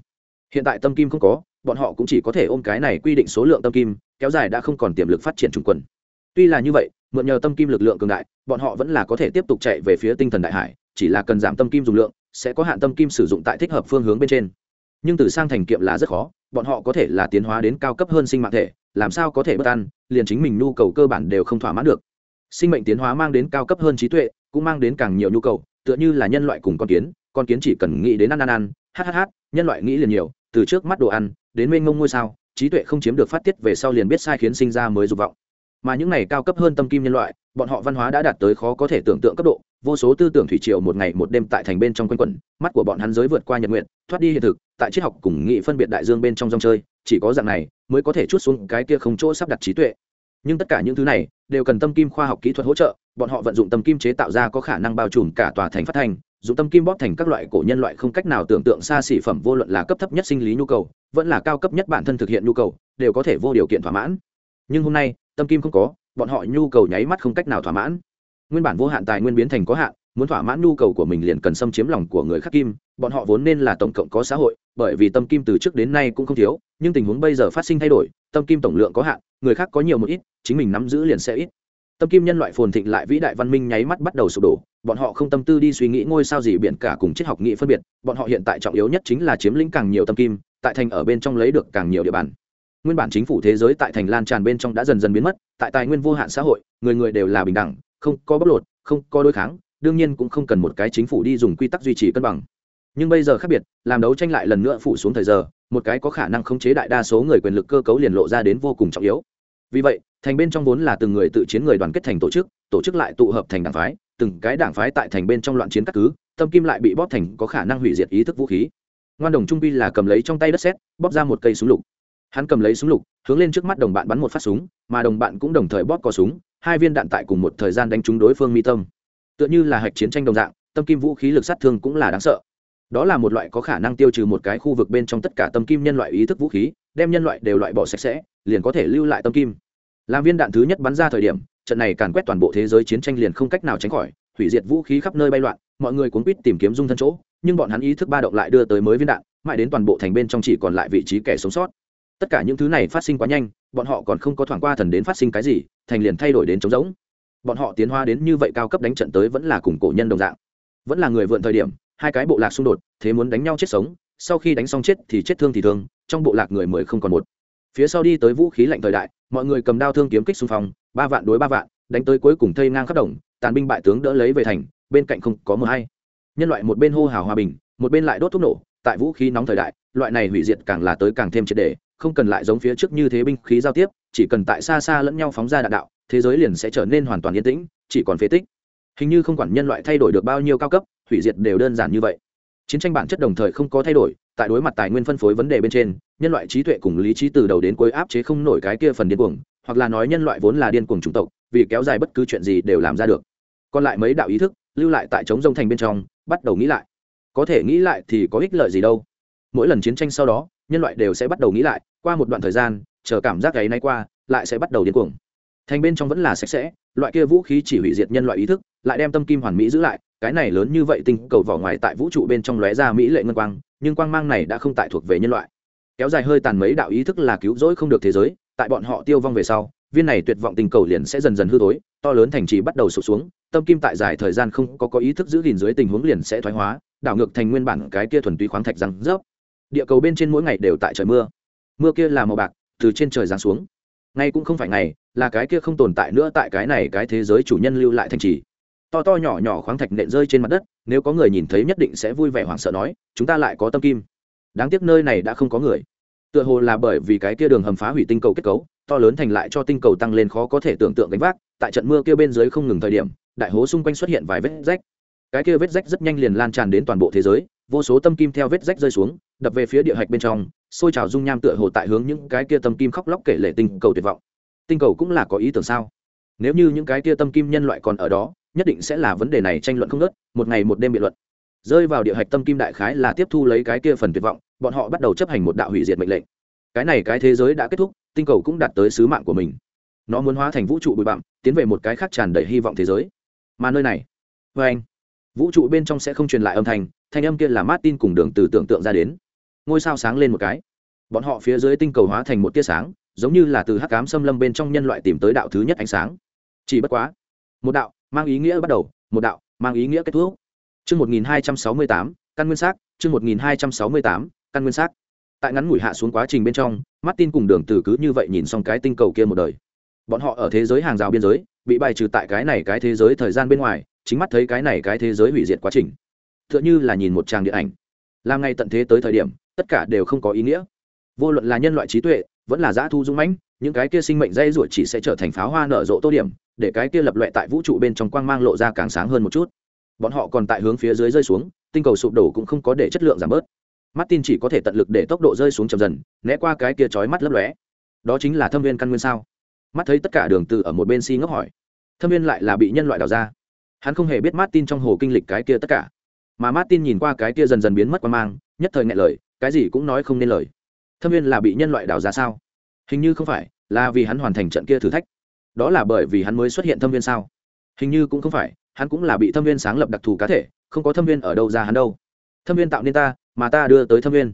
Hiện tại tâm kim không có, bọn họ cũng chỉ có thể ôm cái này quy định số lượng tâm kim, kéo dài đã không còn tiềm lực phát triển trùng quần. Tuy là như vậy mượn nhờ tâm kim lực lượng cường đại, bọn họ vẫn là có thể tiếp tục chạy về phía tinh thần đại hải, chỉ là cần giảm tâm kim dùng lượng, sẽ có hạn tâm kim sử dụng tại thích hợp phương hướng bên trên. Nhưng từ sang thành kiệm là rất khó, bọn họ có thể là tiến hóa đến cao cấp hơn sinh mạng thể, làm sao có thể bất an, liền chính mình nhu cầu cơ bản đều không thỏa mãn được. Sinh mệnh tiến hóa mang đến cao cấp hơn trí tuệ, cũng mang đến càng nhiều nhu cầu, tựa như là nhân loại cùng con kiến con kiến chỉ cần nghĩ đến ăn ăn ăn hhh nhân loại nghĩ liền nhiều, từ trước mắt đồ ăn, đến mênh ngông ngôi sao, trí tuệ không chiếm được phát tiết về sau liền biết sai khiến sinh ra mới dục vọng mà những này cao cấp hơn tâm kim nhân loại, bọn họ văn hóa đã đạt tới khó có thể tưởng tượng cấp độ. Vô số tư tưởng thủy triều một ngày một đêm tại thành bên trong quanh quẩn, mắt của bọn hắn giới vượt qua nhật nguyện, thoát đi hiện thực, tại triết học cùng nghị phân biệt đại dương bên trong dòng chơi, chỉ có dạng này mới có thể chút xuống cái kia không chỗ sắp đặt trí tuệ. Nhưng tất cả những thứ này đều cần tâm kim khoa học kỹ thuật hỗ trợ, bọn họ vận dụng tâm kim chế tạo ra có khả năng bao trùm cả tòa thành phát thành dùng tâm kim bóp thành các loại cổ nhân loại không cách nào tưởng tượng xa xỉ phẩm vô luận là cấp thấp nhất sinh lý nhu cầu, vẫn là cao cấp nhất bản thân thực hiện nhu cầu, đều có thể vô điều kiện thỏa mãn. Nhưng hôm nay tâm kim không có, bọn họ nhu cầu nháy mắt không cách nào thỏa mãn. Nguyên bản vô hạn tài nguyên biến thành có hạn, muốn thỏa mãn nhu cầu của mình liền cần xâm chiếm lòng của người khác kim, bọn họ vốn nên là tổng cộng có xã hội, bởi vì tâm kim từ trước đến nay cũng không thiếu, nhưng tình huống bây giờ phát sinh thay đổi, tâm kim tổng lượng có hạn, người khác có nhiều một ít, chính mình nắm giữ liền sẽ ít. Tâm kim nhân loại phồn thịnh lại vĩ đại văn minh nháy mắt bắt đầu sụp đổ, bọn họ không tâm tư đi suy nghĩ ngôi sao gì biển cả cùng triết học nghị phân biệt, bọn họ hiện tại trọng yếu nhất chính là chiếm lĩnh càng nhiều tâm kim, tại thành ở bên trong lấy được càng nhiều địa bàn nguyên bản chính phủ thế giới tại thành lan tràn bên trong đã dần dần biến mất, tại tài nguyên vô hạn xã hội, người người đều là bình đẳng, không có bóc lột, không có đối kháng, đương nhiên cũng không cần một cái chính phủ đi dùng quy tắc duy trì cân bằng. Nhưng bây giờ khác biệt, làm đấu tranh lại lần nữa phủ xuống thời giờ, một cái có khả năng khống chế đại đa số người quyền lực cơ cấu liền lộ ra đến vô cùng trọng yếu. Vì vậy, thành bên trong vốn là từng người tự chiến người đoàn kết thành tổ chức tổ chức lại tụ hợp thành đảng phái, từng cái đảng phái tại thành bên trong loạn chiến các cứ, tâm kim lại bị bóp thành có khả năng hủy diệt ý thức vũ khí. Ngoan đồng trung pi là cầm lấy trong tay đất xét bóp ra một cây súng lục hắn cầm lấy súng lục, hướng lên trước mắt đồng bạn bắn một phát súng, mà đồng bạn cũng đồng thời bóp cò súng, hai viên đạn tại cùng một thời gian đánh trúng đối phương mi tâm. Tựa như là hạch chiến tranh đồng dạng, tâm kim vũ khí lực sát thương cũng là đáng sợ. Đó là một loại có khả năng tiêu trừ một cái khu vực bên trong tất cả tâm kim nhân loại ý thức vũ khí, đem nhân loại đều loại bỏ sạch sẽ, liền có thể lưu lại tâm kim. Làm viên đạn thứ nhất bắn ra thời điểm, trận này càn quét toàn bộ thế giới chiến tranh liền không cách nào tránh khỏi, hủy diệt vũ khí khắp nơi bay loạn, mọi người cuốn quýt tìm kiếm dung thân chỗ, nhưng bọn hắn ý thức ba động lại đưa tới mới viên đạn, mãi đến toàn bộ thành bên trong chỉ còn lại vị trí kẻ sống sót tất cả những thứ này phát sinh quá nhanh, bọn họ còn không có thoảng qua thần đến phát sinh cái gì, thành liền thay đổi đến trống rỗng. Bọn họ tiến hóa đến như vậy cao cấp đánh trận tới vẫn là cùng cổ nhân đồng dạng. Vẫn là người vượn thời điểm, hai cái bộ lạc xung đột, thế muốn đánh nhau chết sống, sau khi đánh xong chết thì chết thương thì thương, trong bộ lạc người mười không còn một. Phía sau đi tới vũ khí lạnh thời đại, mọi người cầm đao thương kiếm kích xung phong, ba vạn đối ba vạn, đánh tới cuối cùng thây ngang khắp đồng, tàn binh bại tướng đỡ lấy về thành, bên cạnh không có mờ hay. Nhân loại một bên hô hào hòa bình, một bên lại đốt thuốc nổ, tại vũ khí nóng thời đại, loại này hủy diệt càng là tới càng thêm triệt đề không cần lại giống phía trước như thế binh khí giao tiếp, chỉ cần tại xa xa lẫn nhau phóng ra đạn đạo, thế giới liền sẽ trở nên hoàn toàn yên tĩnh, chỉ còn phế tích. Hình như không quản nhân loại thay đổi được bao nhiêu cao cấp, hủy diệt đều đơn giản như vậy. Chiến tranh bản chất đồng thời không có thay đổi, tại đối mặt tài nguyên phân phối vấn đề bên trên, nhân loại trí tuệ cùng lý trí từ đầu đến cuối áp chế không nổi cái kia phần điên cuồng, hoặc là nói nhân loại vốn là điên cuồng chủng tộc, vì kéo dài bất cứ chuyện gì đều làm ra được. Còn lại mấy đạo ý thức, lưu lại tại chống rông thành bên trong, bắt đầu nghĩ lại. Có thể nghĩ lại thì có ích lợi gì đâu mỗi lần chiến tranh sau đó, nhân loại đều sẽ bắt đầu nghĩ lại, qua một đoạn thời gian, chờ cảm giác ấy nay qua, lại sẽ bắt đầu điên cuồng. Thành bên trong vẫn là sạch sẽ, loại kia vũ khí chỉ hủy diệt nhân loại ý thức, lại đem tâm kim hoàn mỹ giữ lại, cái này lớn như vậy tinh cầu vỏ ngoài tại vũ trụ bên trong lóe ra mỹ lệ ngân quang, nhưng quang mang này đã không tại thuộc về nhân loại. Kéo dài hơi tàn mấy đạo ý thức là cứu rỗi không được thế giới, tại bọn họ tiêu vong về sau, viên này tuyệt vọng tình cầu liền sẽ dần dần hư tối to lớn thành trì bắt đầu sụp xuống, tâm kim tại dài thời gian không có có ý thức giữ gìn dưới tình huống liền sẽ thoái hóa, đảo ngược thành nguyên bản cái kia thuần túy khoáng thạch răng rớp địa cầu bên trên mỗi ngày đều tại trời mưa. Mưa kia là màu bạc, từ trên trời giáng xuống. Ngay cũng không phải ngày, là cái kia không tồn tại nữa tại cái này cái thế giới chủ nhân lưu lại thành trì. To to nhỏ nhỏ khoáng thạch nện rơi trên mặt đất, nếu có người nhìn thấy nhất định sẽ vui vẻ hoảng sợ nói, chúng ta lại có tâm kim. Đáng tiếc nơi này đã không có người. Tựa hồ là bởi vì cái kia đường hầm phá hủy tinh cầu kết cấu, to lớn thành lại cho tinh cầu tăng lên khó có thể tưởng tượng gánh vác, tại trận mưa kia bên dưới không ngừng thời điểm, đại hố xung quanh xuất hiện vài vết rách. Cái kia vết rách rất nhanh liền lan tràn đến toàn bộ thế giới, vô số tâm kim theo vết rách rơi xuống đập về phía địa hạch bên trong, xôi trào dung nham tựa hồ tại hướng những cái kia tâm kim khóc lóc kể lệ tinh cầu tuyệt vọng. Tinh cầu cũng là có ý tưởng sao? Nếu như những cái kia tâm kim nhân loại còn ở đó, nhất định sẽ là vấn đề này tranh luận không ngớt, một ngày một đêm biện luận. Rơi vào địa hạch tâm kim đại khái là tiếp thu lấy cái kia phần tuyệt vọng, bọn họ bắt đầu chấp hành một đạo hủy diệt mệnh lệnh. Cái này cái thế giới đã kết thúc, tinh cầu cũng đạt tới sứ mạng của mình. Nó muốn hóa thành vũ trụ bụi bặm, tiến về một cái khác tràn đầy hy vọng thế giới. Mà nơi này vê anh vũ trụ bên trong sẽ không truyền lại âm thanh thanh âm kia là martin cùng đường từ tưởng tượng ra đến ngôi sao sáng lên một cái. Bọn họ phía dưới tinh cầu hóa thành một tia sáng, giống như là từ hắc cám xâm lâm bên trong nhân loại tìm tới đạo thứ nhất ánh sáng. Chỉ bất quá, một đạo mang ý nghĩa bắt đầu, một đạo mang ý nghĩa kết thúc. Chương một nghìn hai trăm sáu mươi tám, căn nguyên xác, chương một nghìn hai trăm sáu mươi tám, căn nguyên xác. Tại ngắn ngủi hạ xuống quá trình bên trong, martin cùng đường từ cứ như vậy nhìn xong cái tinh cầu kia một đời. Bọn họ ở thế giới hàng rào biên giới, bị bài trừ tại cái này cái thế giới thời gian bên ngoài, chính mắt thấy cái này cái thế giới hủy diệt quá trình. Tựa như là nhìn một tràng điện ảnh làm ngay tận thế tới thời điểm, tất cả đều không có ý nghĩa. Vô luận là nhân loại trí tuệ, vẫn là dã thu dung mãnh, những cái kia sinh mệnh dây ruột chỉ sẽ trở thành pháo hoa nở rộ tô điểm, để cái kia lập loẹ tại vũ trụ bên trong quang mang lộ ra càng sáng hơn một chút. Bọn họ còn tại hướng phía dưới rơi xuống, tinh cầu sụp đổ cũng không có để chất lượng giảm bớt. Martin chỉ có thể tận lực để tốc độ rơi xuống chậm dần, né qua cái kia chói mắt lấp lóe. Đó chính là thâm viên căn nguyên sao? Mắt thấy tất cả đường từ ở một bên si ngốc hỏi. Thâm viên lại là bị nhân loại đào ra. Hắn không hề biết martin trong hồ kinh lịch cái kia tất cả mà martin nhìn qua cái kia dần dần biến mất qua mang, nhất thời ngại lời, cái gì cũng nói không nên lời. Thâm viên là bị nhân loại đào ra sao? Hình như không phải, là vì hắn hoàn thành trận kia thử thách. Đó là bởi vì hắn mới xuất hiện thâm viên sao? Hình như cũng không phải, hắn cũng là bị thâm viên sáng lập đặc thù cá thể, không có thâm viên ở đâu ra hắn đâu. Thâm viên tạo nên ta, mà ta đưa tới thâm viên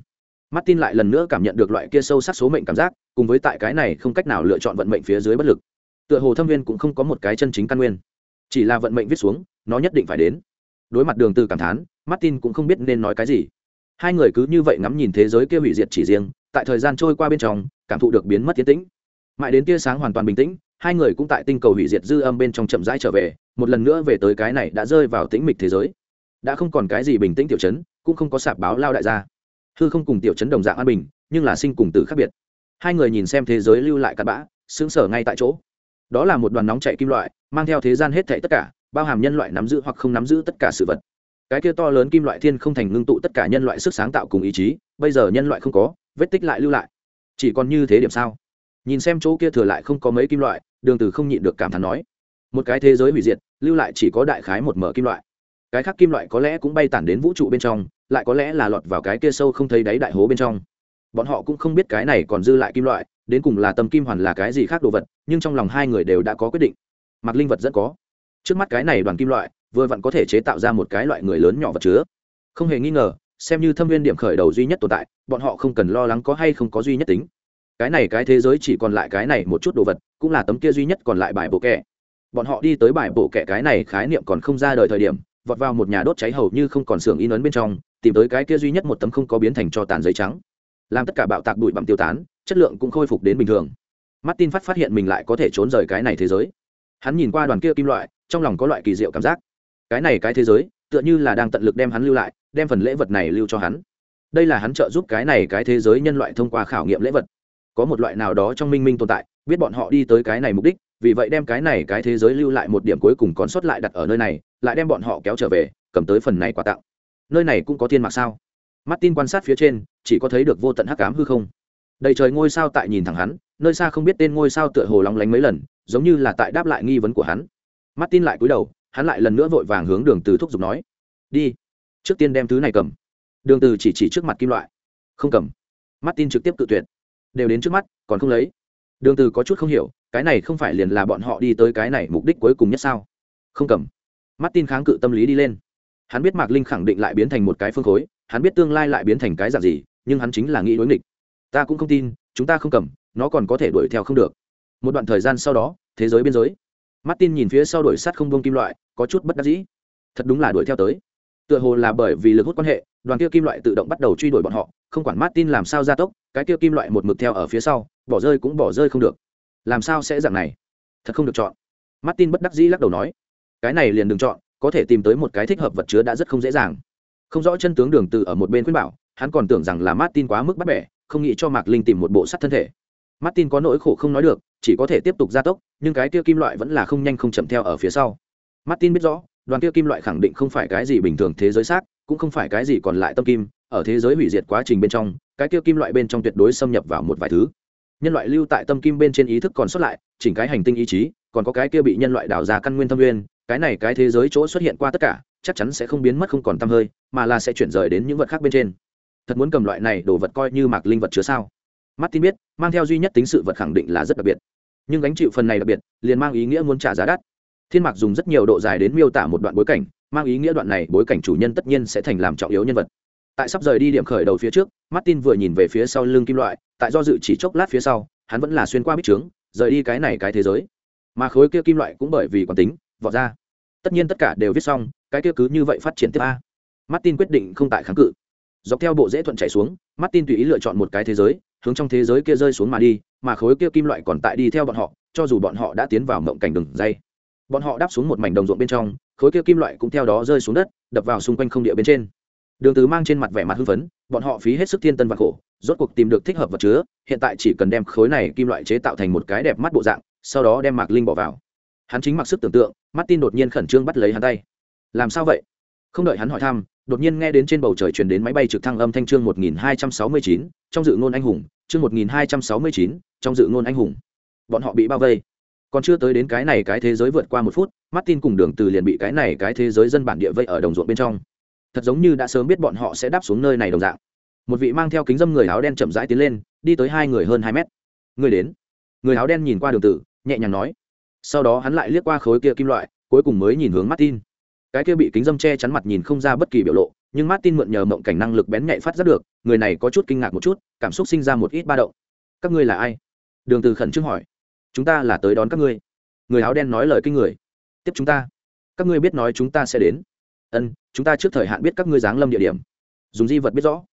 martin lại lần nữa cảm nhận được loại kia sâu sắc số mệnh cảm giác, cùng với tại cái này không cách nào lựa chọn vận mệnh phía dưới bất lực. Tựa hồ thâm viên cũng không có một cái chân chính căn nguyên. Chỉ là vận mệnh viết xuống, nó nhất định phải đến đối mặt đường từ cảm thán, martin cũng không biết nên nói cái gì. Hai người cứ như vậy ngắm nhìn thế giới kia hủy diệt chỉ riêng, tại thời gian trôi qua bên trong, cảm thụ được biến mất tiến tĩnh. Mãi đến tia sáng hoàn toàn bình tĩnh, hai người cũng tại tinh cầu hủy diệt dư âm bên trong chậm rãi trở về, một lần nữa về tới cái này đã rơi vào tĩnh mịch thế giới. Đã không còn cái gì bình tĩnh tiểu chấn, cũng không có sạp báo lao đại gia. Hư không cùng tiểu chấn đồng dạng an bình, nhưng là sinh cùng tử khác biệt. Hai người nhìn xem thế giới lưu lại cặn bã xứng sở ngay tại chỗ. Đó là một đoàn nóng chạy kim loại, mang theo thế gian hết thảy tất cả bao hàm nhân loại nắm giữ hoặc không nắm giữ tất cả sự vật. Cái kia to lớn kim loại thiên không thành ngưng tụ tất cả nhân loại sức sáng tạo cùng ý chí, bây giờ nhân loại không có, vết tích lại lưu lại. Chỉ còn như thế điểm sao? Nhìn xem chỗ kia thừa lại không có mấy kim loại, đường từ không nhịn được cảm thán nói. Một cái thế giới hủy diệt, lưu lại chỉ có đại khái một mở kim loại. Cái khác kim loại có lẽ cũng bay tản đến vũ trụ bên trong, lại có lẽ là lọt vào cái kia sâu không thấy đáy đại hố bên trong. Bọn họ cũng không biết cái này còn dư lại kim loại, đến cùng là tâm kim hoàn là cái gì khác đồ vật, nhưng trong lòng hai người đều đã có quyết định. Mặc linh vật rất có trước mắt cái này đoàn kim loại, vừa vặn có thể chế tạo ra một cái loại người lớn nhỏ vật chứa. Không hề nghi ngờ, xem như thâm viên điểm khởi đầu duy nhất tồn tại, bọn họ không cần lo lắng có hay không có duy nhất tính. Cái này cái thế giới chỉ còn lại cái này một chút đồ vật, cũng là tấm kia duy nhất còn lại bài bộ kẹ. Bọn họ đi tới bài bộ kẹ cái này khái niệm còn không ra đời thời điểm, vọt vào một nhà đốt cháy hầu như không còn xưởng in ấn bên trong, tìm tới cái kia duy nhất một tấm không có biến thành cho tàn giấy trắng. Làm tất cả bạo tạc bụi bặm tiêu tán, chất lượng cũng khôi phục đến bình thường. Martin phát phát hiện mình lại có thể trốn rời cái này thế giới. Hắn nhìn qua đoàn kia kim loại trong lòng có loại kỳ diệu cảm giác. Cái này cái thế giới, tựa như là đang tận lực đem hắn lưu lại, đem phần lễ vật này lưu cho hắn. Đây là hắn trợ giúp cái này cái thế giới nhân loại thông qua khảo nghiệm lễ vật. Có một loại nào đó trong minh minh tồn tại, biết bọn họ đi tới cái này mục đích, vì vậy đem cái này cái thế giới lưu lại một điểm cuối cùng còn sót lại đặt ở nơi này, lại đem bọn họ kéo trở về, cầm tới phần này quà tặng. Nơi này cũng có thiên mạc sao? Martin quan sát phía trên, chỉ có thấy được vô tận hắc ám hư không. Đầy trời ngôi sao tại nhìn thẳng hắn, nơi xa không biết tên ngôi sao tựa hồ lóng lánh mấy lần, giống như là tại đáp lại nghi vấn của hắn martin lại cúi đầu, hắn lại lần nữa vội vàng hướng đường từ thúc giục nói, đi, trước tiên đem thứ này cầm. Đường từ chỉ chỉ trước mặt kim loại. Không cầm. Martin trực tiếp cự tuyệt. Đều đến trước mắt, còn không lấy. Đường từ có chút không hiểu, cái này không phải liền là bọn họ đi tới cái này mục đích cuối cùng nhất sao? Không cầm. Martin kháng cự tâm lý đi lên. Hắn biết mạc linh khẳng định lại biến thành một cái phương khối, hắn biết tương lai lại biến thành cái dạng gì, nhưng hắn chính là nghĩ đối nghịch. Ta cũng không tin, chúng ta không cầm, nó còn có thể đuổi theo không được. Một đoạn thời gian sau đó, thế giới biên giới martin nhìn phía sau đuổi sắt không bông kim loại, có chút bất đắc dĩ. Thật đúng là đuổi theo tới. Tựa hồ là bởi vì lực hút quan hệ, đoàn kia kim loại tự động bắt đầu truy đuổi bọn họ, không quản martin làm sao gia tốc, cái kia kim loại một mực theo ở phía sau, bỏ rơi cũng bỏ rơi không được. Làm sao sẽ dạng này? Thật không được chọn. Martin bất đắc dĩ lắc đầu nói, cái này liền đừng chọn, có thể tìm tới một cái thích hợp vật chứa đã rất không dễ dàng. Không rõ chân tướng đường từ ở một bên khuyên bảo, hắn còn tưởng rằng là martin quá mức bắt bẻ, không nghĩ cho mạc linh tìm một bộ sắt thân thể. Martin có nỗi khổ không nói được chỉ có thể tiếp tục gia tốc, nhưng cái kia kim loại vẫn là không nhanh không chậm theo ở phía sau. Martin biết rõ, đoàn kia kim loại khẳng định không phải cái gì bình thường thế giới xác, cũng không phải cái gì còn lại tâm kim, ở thế giới hủy diệt quá trình bên trong, cái kia kim loại bên trong tuyệt đối xâm nhập vào một vài thứ. Nhân loại lưu tại tâm kim bên trên ý thức còn sót lại, chỉnh cái hành tinh ý chí, còn có cái kia bị nhân loại đào ra căn nguyên tâm nguyên, cái này cái thế giới chỗ xuất hiện qua tất cả, chắc chắn sẽ không biến mất không còn t hơi, mà là sẽ chuyển rời đến những vật khác bên trên. Thật muốn cầm loại này đồ vật coi như mạc linh vật chứa sao? Martin biết, mang theo duy nhất tính sự vật khẳng định là rất đặc biệt. Nhưng gánh chịu phần này đặc biệt, liền mang ý nghĩa muốn trả giá đắt. Thiên mạc dùng rất nhiều độ dài đến miêu tả một đoạn bối cảnh, mang ý nghĩa đoạn này bối cảnh chủ nhân tất nhiên sẽ thành làm trọng yếu nhân vật. Tại sắp rời đi điểm khởi đầu phía trước, martin vừa nhìn về phía sau lưng kim loại, tại do dự chỉ chốc lát phía sau, hắn vẫn là xuyên qua bích trướng, rời đi cái này cái thế giới. Mà khối kia kim loại cũng bởi vì quán tính, vọt ra. Tất nhiên tất cả đều viết xong, cái kia cứ như vậy phát triển tiếp a. Martin quyết định không tại kháng cự. Dọc theo bộ dễ thuận chảy xuống, martin tùy ý lựa chọn một cái thế giới hướng trong thế giới kia rơi xuống mà đi, mà khối kia kim loại còn tại đi theo bọn họ, cho dù bọn họ đã tiến vào mộng cảnh đường dây. Bọn họ đáp xuống một mảnh đồng ruộng bên trong, khối kia kim loại cũng theo đó rơi xuống đất, đập vào xung quanh không địa bên trên. Đường từ mang trên mặt vẻ mặt hưng phấn, bọn họ phí hết sức thiên tân và khổ, rốt cuộc tìm được thích hợp vật chứa, hiện tại chỉ cần đem khối này kim loại chế tạo thành một cái đẹp mắt bộ dạng, sau đó đem mạc linh bỏ vào. Hắn chính mặc sức tưởng tượng, martin đột nhiên khẩn trương bắt lấy hắn tay. Làm sao vậy? Không đợi hắn hỏi thăm đột nhiên nghe đến trên bầu trời truyền đến máy bay trực thăng âm thanh chương 1269, trong dự ngôn anh hùng, chương 1269, trong dự ngôn anh hùng. Bọn họ bị bao vây. Còn chưa tới đến cái này cái thế giới vượt qua một phút, Martin cùng Đường Từ liền bị cái này cái thế giới dân bản địa vây ở đồng ruộng bên trong. Thật giống như đã sớm biết bọn họ sẽ đáp xuống nơi này đồng dạng. Một vị mang theo kính dâm người áo đen chậm rãi tiến lên, đi tới hai người hơn hai mét. Người đến. Người áo đen nhìn qua Đường Từ, nhẹ nhàng nói. Sau đó hắn lại liếc qua khối kia kim loại, cuối cùng mới nhìn hướng Martin cái kia bị kính dâm che chắn mặt nhìn không ra bất kỳ biểu lộ, nhưng martin mượn nhờ mộng cảnh năng lực bén nhạy phát ra được, người này có chút kinh ngạc một chút, cảm xúc sinh ra một ít ba động. Các ngươi là ai? Đường từ khẩn trương hỏi. Chúng ta là tới đón các ngươi. Người áo đen nói lời kinh người. Tiếp chúng ta. Các ngươi biết nói chúng ta sẽ đến. Ân, chúng ta trước thời hạn biết các ngươi giáng lâm địa điểm. Dùng di vật biết rõ.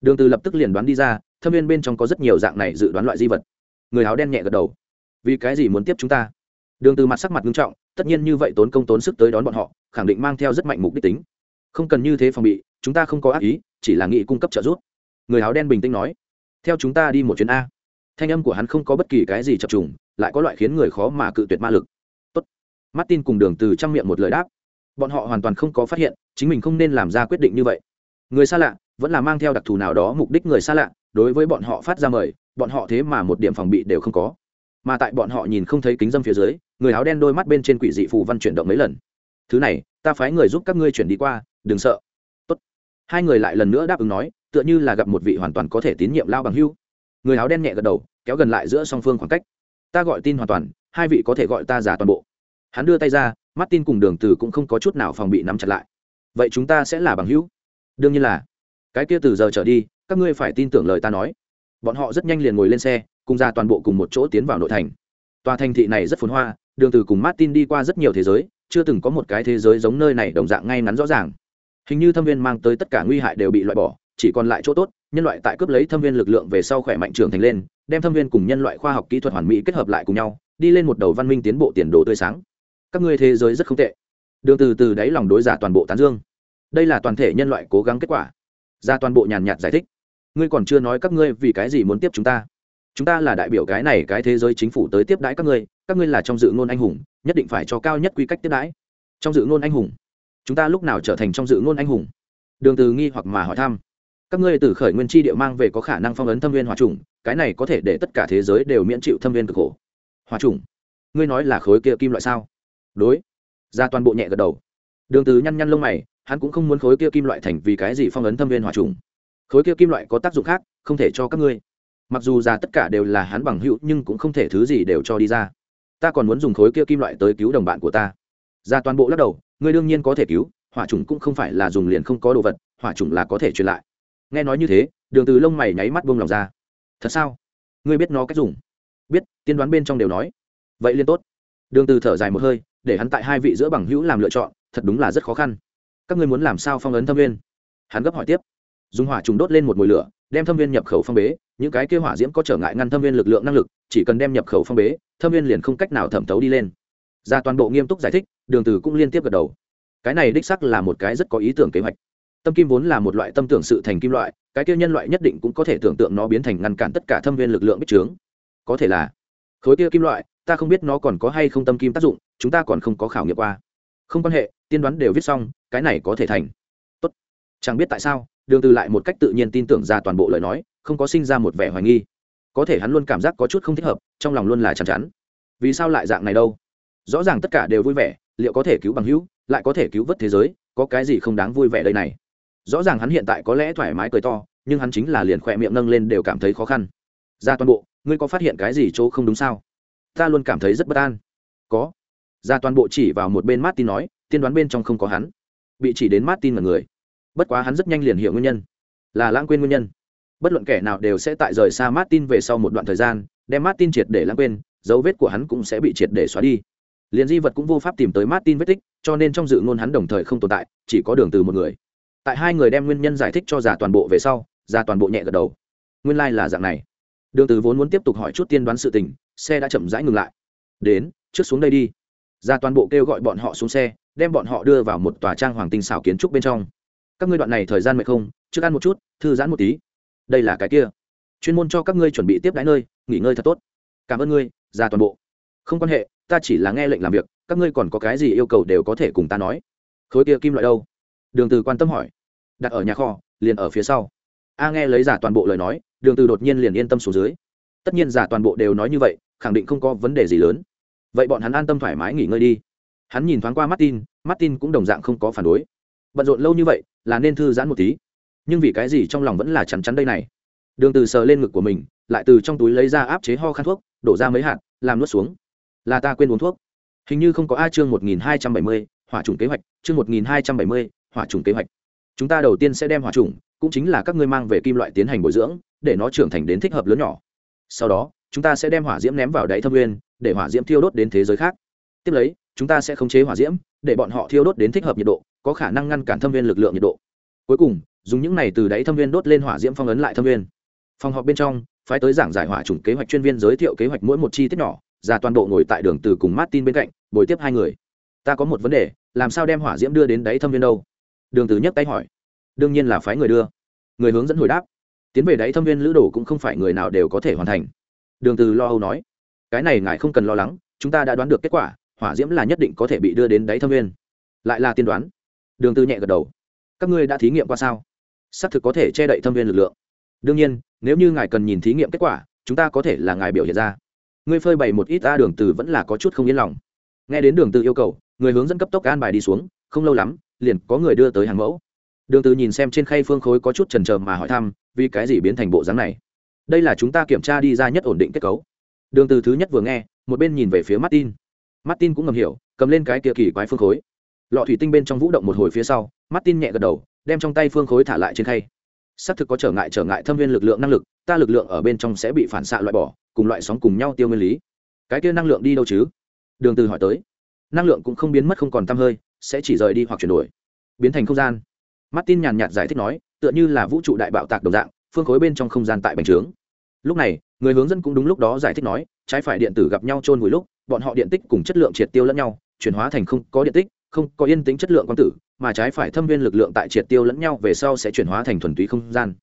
Đường từ lập tức liền đoán đi ra, thâm viên bên trong có rất nhiều dạng này dự đoán loại di vật. Người áo đen nhẹ gật đầu. Vì cái gì muốn tiếp chúng ta? Đường từ mặt sắc mặt nghiêm trọng, tất nhiên như vậy tốn công tốn sức tới đón bọn họ, khẳng định mang theo rất mạnh mục đích tính. Không cần như thế phòng bị, chúng ta không có ác ý, chỉ là nghị cung cấp trợ giúp. Người áo đen bình tĩnh nói, theo chúng ta đi một chuyến a. Thanh âm của hắn không có bất kỳ cái gì chập trùng, lại có loại khiến người khó mà cự tuyệt ma lực. Tốt. martin cùng đường từ trong miệng một lời đáp. Bọn họ hoàn toàn không có phát hiện, chính mình không nên làm ra quyết định như vậy. Người xa lạ, vẫn là mang theo đặc thù nào đó mục đích người xa lạ, đối với bọn họ phát ra mời, bọn họ thế mà một điểm phòng bị đều không có mà tại bọn họ nhìn không thấy kính dâm phía dưới, người áo đen đôi mắt bên trên quỷ dị phù văn chuyển động mấy lần. Thứ này, ta phái người giúp các ngươi chuyển đi qua, đừng sợ. Tốt. hai người lại lần nữa đáp ứng nói, tựa như là gặp một vị hoàn toàn có thể tín nhiệm lao bằng hưu. Người áo đen nhẹ gật đầu, kéo gần lại giữa song phương khoảng cách. Ta gọi tin hoàn toàn, hai vị có thể gọi ta giả toàn bộ. Hắn đưa tay ra mắt tin cùng đường từ cũng không có chút nào phòng bị nắm chặt lại. Vậy chúng ta sẽ là bằng hữu đương nhiên là. Cái kia từ giờ trở đi, các ngươi phải tin tưởng lời ta nói bọn họ rất nhanh liền ngồi lên xe, cùng ra toàn bộ cùng một chỗ tiến vào nội thành. Tòa thành thị này rất phồn hoa, đường từ cùng martin đi qua rất nhiều thế giới, chưa từng có một cái thế giới giống nơi này đồng dạng ngay ngắn rõ ràng. Hình như thâm viên mang tới tất cả nguy hại đều bị loại bỏ, chỉ còn lại chỗ tốt, nhân loại tại cướp lấy thâm viên lực lượng về sau khỏe mạnh trưởng thành lên, đem thâm viên cùng nhân loại khoa học kỹ thuật hoàn mỹ kết hợp lại cùng nhau, đi lên một đầu văn minh tiến bộ tiền đồ tươi sáng. Các ngươi thế giới rất không tệ. Đường từ từ đáy lòng đối giả toàn bộ tán dương. Đây là toàn thể nhân loại cố gắng kết quả. Ra toàn bộ nhàn nhạt giải thích ngươi còn chưa nói các ngươi vì cái gì muốn tiếp chúng ta. Chúng ta là đại biểu cái này cái thế giới chính phủ tới tiếp đãi các ngươi các ngươi là trong dự ngôn anh hùng, nhất định phải cho cao nhất quy cách tiếp đãi. Trong dự ngôn anh hùng. Chúng ta lúc nào trở thành trong dự ngôn anh hùng? Đường từ nghi hoặc mà hỏi thăm. Các ngươi từ khởi nguyên chi địa mang về có khả năng phong ấn thâm viên hỏa trùng, cái này có thể để tất cả thế giới đều miễn chịu thâm viên cực khổ. Hỏa trùng? Ngươi nói là khối kia kim loại sao? Đối. Ra toàn bộ nhẹ gật đầu. Đường từ nhăn nhăn lông mày, hắn cũng không muốn khối kia kim loại thành vì cái gì phong ấn thâm viên hỏa trùng khối kia kim loại có tác dụng khác, không thể cho các ngươi. Mặc dù ra tất cả đều là hắn bằng hữu, nhưng cũng không thể thứ gì đều cho đi ra. Ta còn muốn dùng khối kia kim loại tới cứu đồng bạn của ta. Ra toàn bộ lắc đầu, ngươi đương nhiên có thể cứu, hỏa trùng cũng không phải là dùng liền không có đồ vật, hỏa trùng là có thể truyền lại. Nghe nói như thế, đường từ lông mày nháy mắt buông lòng ra. Thật sao? Ngươi biết nó cách dùng? Biết, tiên đoán bên trong đều nói. Vậy liên tốt. Đường từ thở dài một hơi, để hắn tại hai vị giữa bằng hữu làm lựa chọn, thật đúng là rất khó khăn. Các ngươi muốn làm sao phong ấn thâm viên hắn gấp hỏi tiếp dùng hỏa trùng đốt lên một mùi lửa, đem thâm viên nhập khẩu phong bế, những cái kia hỏa diễm có trở ngại ngăn thâm viên lực lượng năng lực, chỉ cần đem nhập khẩu phong bế, thâm viên liền không cách nào thẩm thấu đi lên. Ra toàn bộ nghiêm túc giải thích, đường từ cũng liên tiếp gật đầu. Cái này đích xác là một cái rất có ý tưởng kế hoạch. Tâm kim vốn là một loại tâm tưởng sự thành kim loại, cái kia nhân loại nhất định cũng có thể tưởng tượng nó biến thành ngăn cản tất cả thâm viên lực lượng bích trướng. Có thể là, khối kia kim loại, ta không biết nó còn có hay không tâm kim tác dụng, chúng ta còn không có khảo nghiệm qua. Không quan hệ, tiên đoán đều viết xong, cái này có thể thành. Tốt. Chẳng biết tại sao đường từ lại một cách tự nhiên tin tưởng ra toàn bộ lời nói, không có sinh ra một vẻ hoài nghi. Có thể hắn luôn cảm giác có chút không thích hợp, trong lòng luôn là chán chán. Vì sao lại dạng này đâu? Rõ ràng tất cả đều vui vẻ, liệu có thể cứu bằng hữu, lại có thể cứu vớt thế giới, có cái gì không đáng vui vẻ đây này? Rõ ràng hắn hiện tại có lẽ thoải mái cười to, nhưng hắn chính là liền khỏe miệng nâng lên đều cảm thấy khó khăn. Ra toàn bộ, ngươi có phát hiện cái gì chỗ không đúng sao? Ta luôn cảm thấy rất bất an. Có. Ra toàn bộ chỉ vào một bên martin nói, tiên đoán bên trong không có hắn. Bị chỉ đến martin là người bất quá hắn rất nhanh liền hiểu nguyên nhân. Là lãng quên nguyên nhân. Bất luận kẻ nào đều sẽ tại rời xa martin về sau một đoạn thời gian, đem martin triệt để lãng quên, dấu vết của hắn cũng sẽ bị triệt để xóa đi. Liền di vật cũng vô pháp tìm tới martin vết tích, cho nên trong dự ngôn hắn đồng thời không tồn tại, chỉ có đường từ một người. Tại hai người đem nguyên nhân giải thích cho giả toàn bộ về sau giả toàn bộ nhẹ gật đầu. Nguyên lai、like、là dạng này. Đường từ vốn muốn tiếp tục hỏi chút tiên đoán sự tình, xe đã chậm rãi ngừng lại. Đến, trước xuống đây đi. Giả toàn bộ kêu gọi bọn họ xuống xe, đem bọn họ đưa vào một tòa trang hoàng tinh xảo kiến trúc bên trong các ngươi đoạn này thời gian mệt không? Trước ăn một chút, thư giãn một tí. Đây là cái kia. Chuyên môn cho các ngươi chuẩn bị tiếp đãi nơi, nghỉ ngơi thật tốt. Cảm ơn ngươi, ra toàn bộ. Không quan hệ, ta chỉ là nghe lệnh làm việc, các ngươi còn có cái gì yêu cầu đều có thể cùng ta nói. Khối kia kim loại đâu? Đường từ quan tâm hỏi. Đặt ở nhà kho, liền ở phía sau. A nghe lấy giả toàn bộ lời nói, đường từ đột nhiên liền yên tâm xuống dưới. Tất nhiên giả toàn bộ đều nói như vậy, khẳng định không có vấn đề gì lớn. Vậy bọn hắn an tâm thoải mái nghỉ ngơi đi. Hắn nhìn thoáng qua martin martin cũng đồng dạng không có phản đối bận rộn lâu như vậy là nên thư giãn một tí. Nhưng vì cái gì trong lòng vẫn là chắn chắn đây này? Đường từ sờ lên ngực của mình lại từ trong túi lấy ra áp chế ho khăn thuốc đổ ra mấy hạt làm nuốt xuống. Là ta quên uống thuốc. Hình như không có a chương 1270, hỏa trùng kế hoạch chương 1270, hỏa trùng kế hoạch. Chúng ta đầu tiên sẽ đem hỏa trùng cũng chính là các ngươi mang về kim loại tiến hành bồi dưỡng để nó trưởng thành đến thích hợp lớn nhỏ. Sau đó chúng ta sẽ đem hỏa diễm ném vào đáy thâm nguyên để hỏa diễm thiêu đốt đến thế giới khác. Tiếp lấy chúng ta sẽ khống chế hỏa diễm để bọn họ thiêu đốt đến thích hợp nhiệt độ có khả năng ngăn cản thâm viên lực lượng nhiệt độ. Cuối cùng, dùng những này từ đáy thâm viên đốt lên hỏa diễm phong ấn lại thâm viên. Phòng họp bên trong, phái tới giảng giải hỏa chủng kế hoạch chuyên viên giới thiệu kế hoạch mỗi một chi tiết nhỏ, ra toàn bộ ngồi tại đường từ cùng martin bên cạnh, bồi tiếp hai người. Ta có một vấn đề, làm sao đem hỏa diễm đưa đến đáy thâm viên đâu? Đường từ nhấc tay hỏi. Đương nhiên là phái người đưa. Người hướng dẫn hồi đáp. Tiến về đáy thâm viên lữ đồ cũng không phải người nào đều có thể hoàn thành. Đường từ lo âu nói. Cái này ngài không cần lo lắng, chúng ta đã đoán được kết quả, hỏa diễm là nhất định có thể bị đưa đến đáy thâm viên. Lại là tiên đoán đường tư nhẹ gật đầu. Các ngươi đã thí nghiệm qua sao? Xác thực có thể che đậy thâm viên lực lượng. Đương nhiên, nếu như ngài cần nhìn thí nghiệm kết quả, chúng ta có thể là ngài biểu hiện ra. Ngươi phơi bày một ít ta đường từ vẫn là có chút không yên lòng. Nghe đến đường từ yêu cầu, người hướng dẫn cấp tốc an bài đi xuống, không lâu lắm, liền có người đưa tới hàng mẫu. Đường từ nhìn xem trên khay phương khối có chút chần chờ mà hỏi thăm, vì cái gì biến thành bộ dáng này? Đây là chúng ta kiểm tra đi ra nhất ổn định kết cấu. Đường từ thứ nhất vừa nghe, một bên nhìn về phía martin. Martin cũng ngầm hiểu, cầm lên cái kia kỳ quái phương khối lọ thủy tinh bên trong vũ động một hồi phía sau, martin nhẹ gật đầu, đem trong tay phương khối thả lại trên khay. Xác thực có trở ngại trở ngại thâm viên lực lượng năng lực, ta lực lượng ở bên trong sẽ bị phản xạ loại bỏ, cùng loại sóng cùng nhau tiêu nguyên lý. Cái kia năng lượng đi đâu chứ? Đường từ hỏi tới. Năng lượng cũng không biến mất không còn tăm hơi, sẽ chỉ rời đi hoặc chuyển đổi, biến thành không gian. Martin nhàn nhạt giải thích nói, tựa như là vũ trụ đại bạo tạc đồng dạng, phương khối bên trong không gian tại bành trướng. Lúc này, người hướng dẫn cũng đúng lúc đó giải thích nói, trái phải điện tử gặp nhau trôn vùi lúc, bọn họ điện tích cùng chất lượng triệt tiêu lẫn nhau, chuyển hóa thành không có điện tích không có yên tính chất lượng quang tử, mà trái phải thâm viên lực lượng tại triệt tiêu lẫn nhau về sau sẽ chuyển hóa thành thuần túy không gian.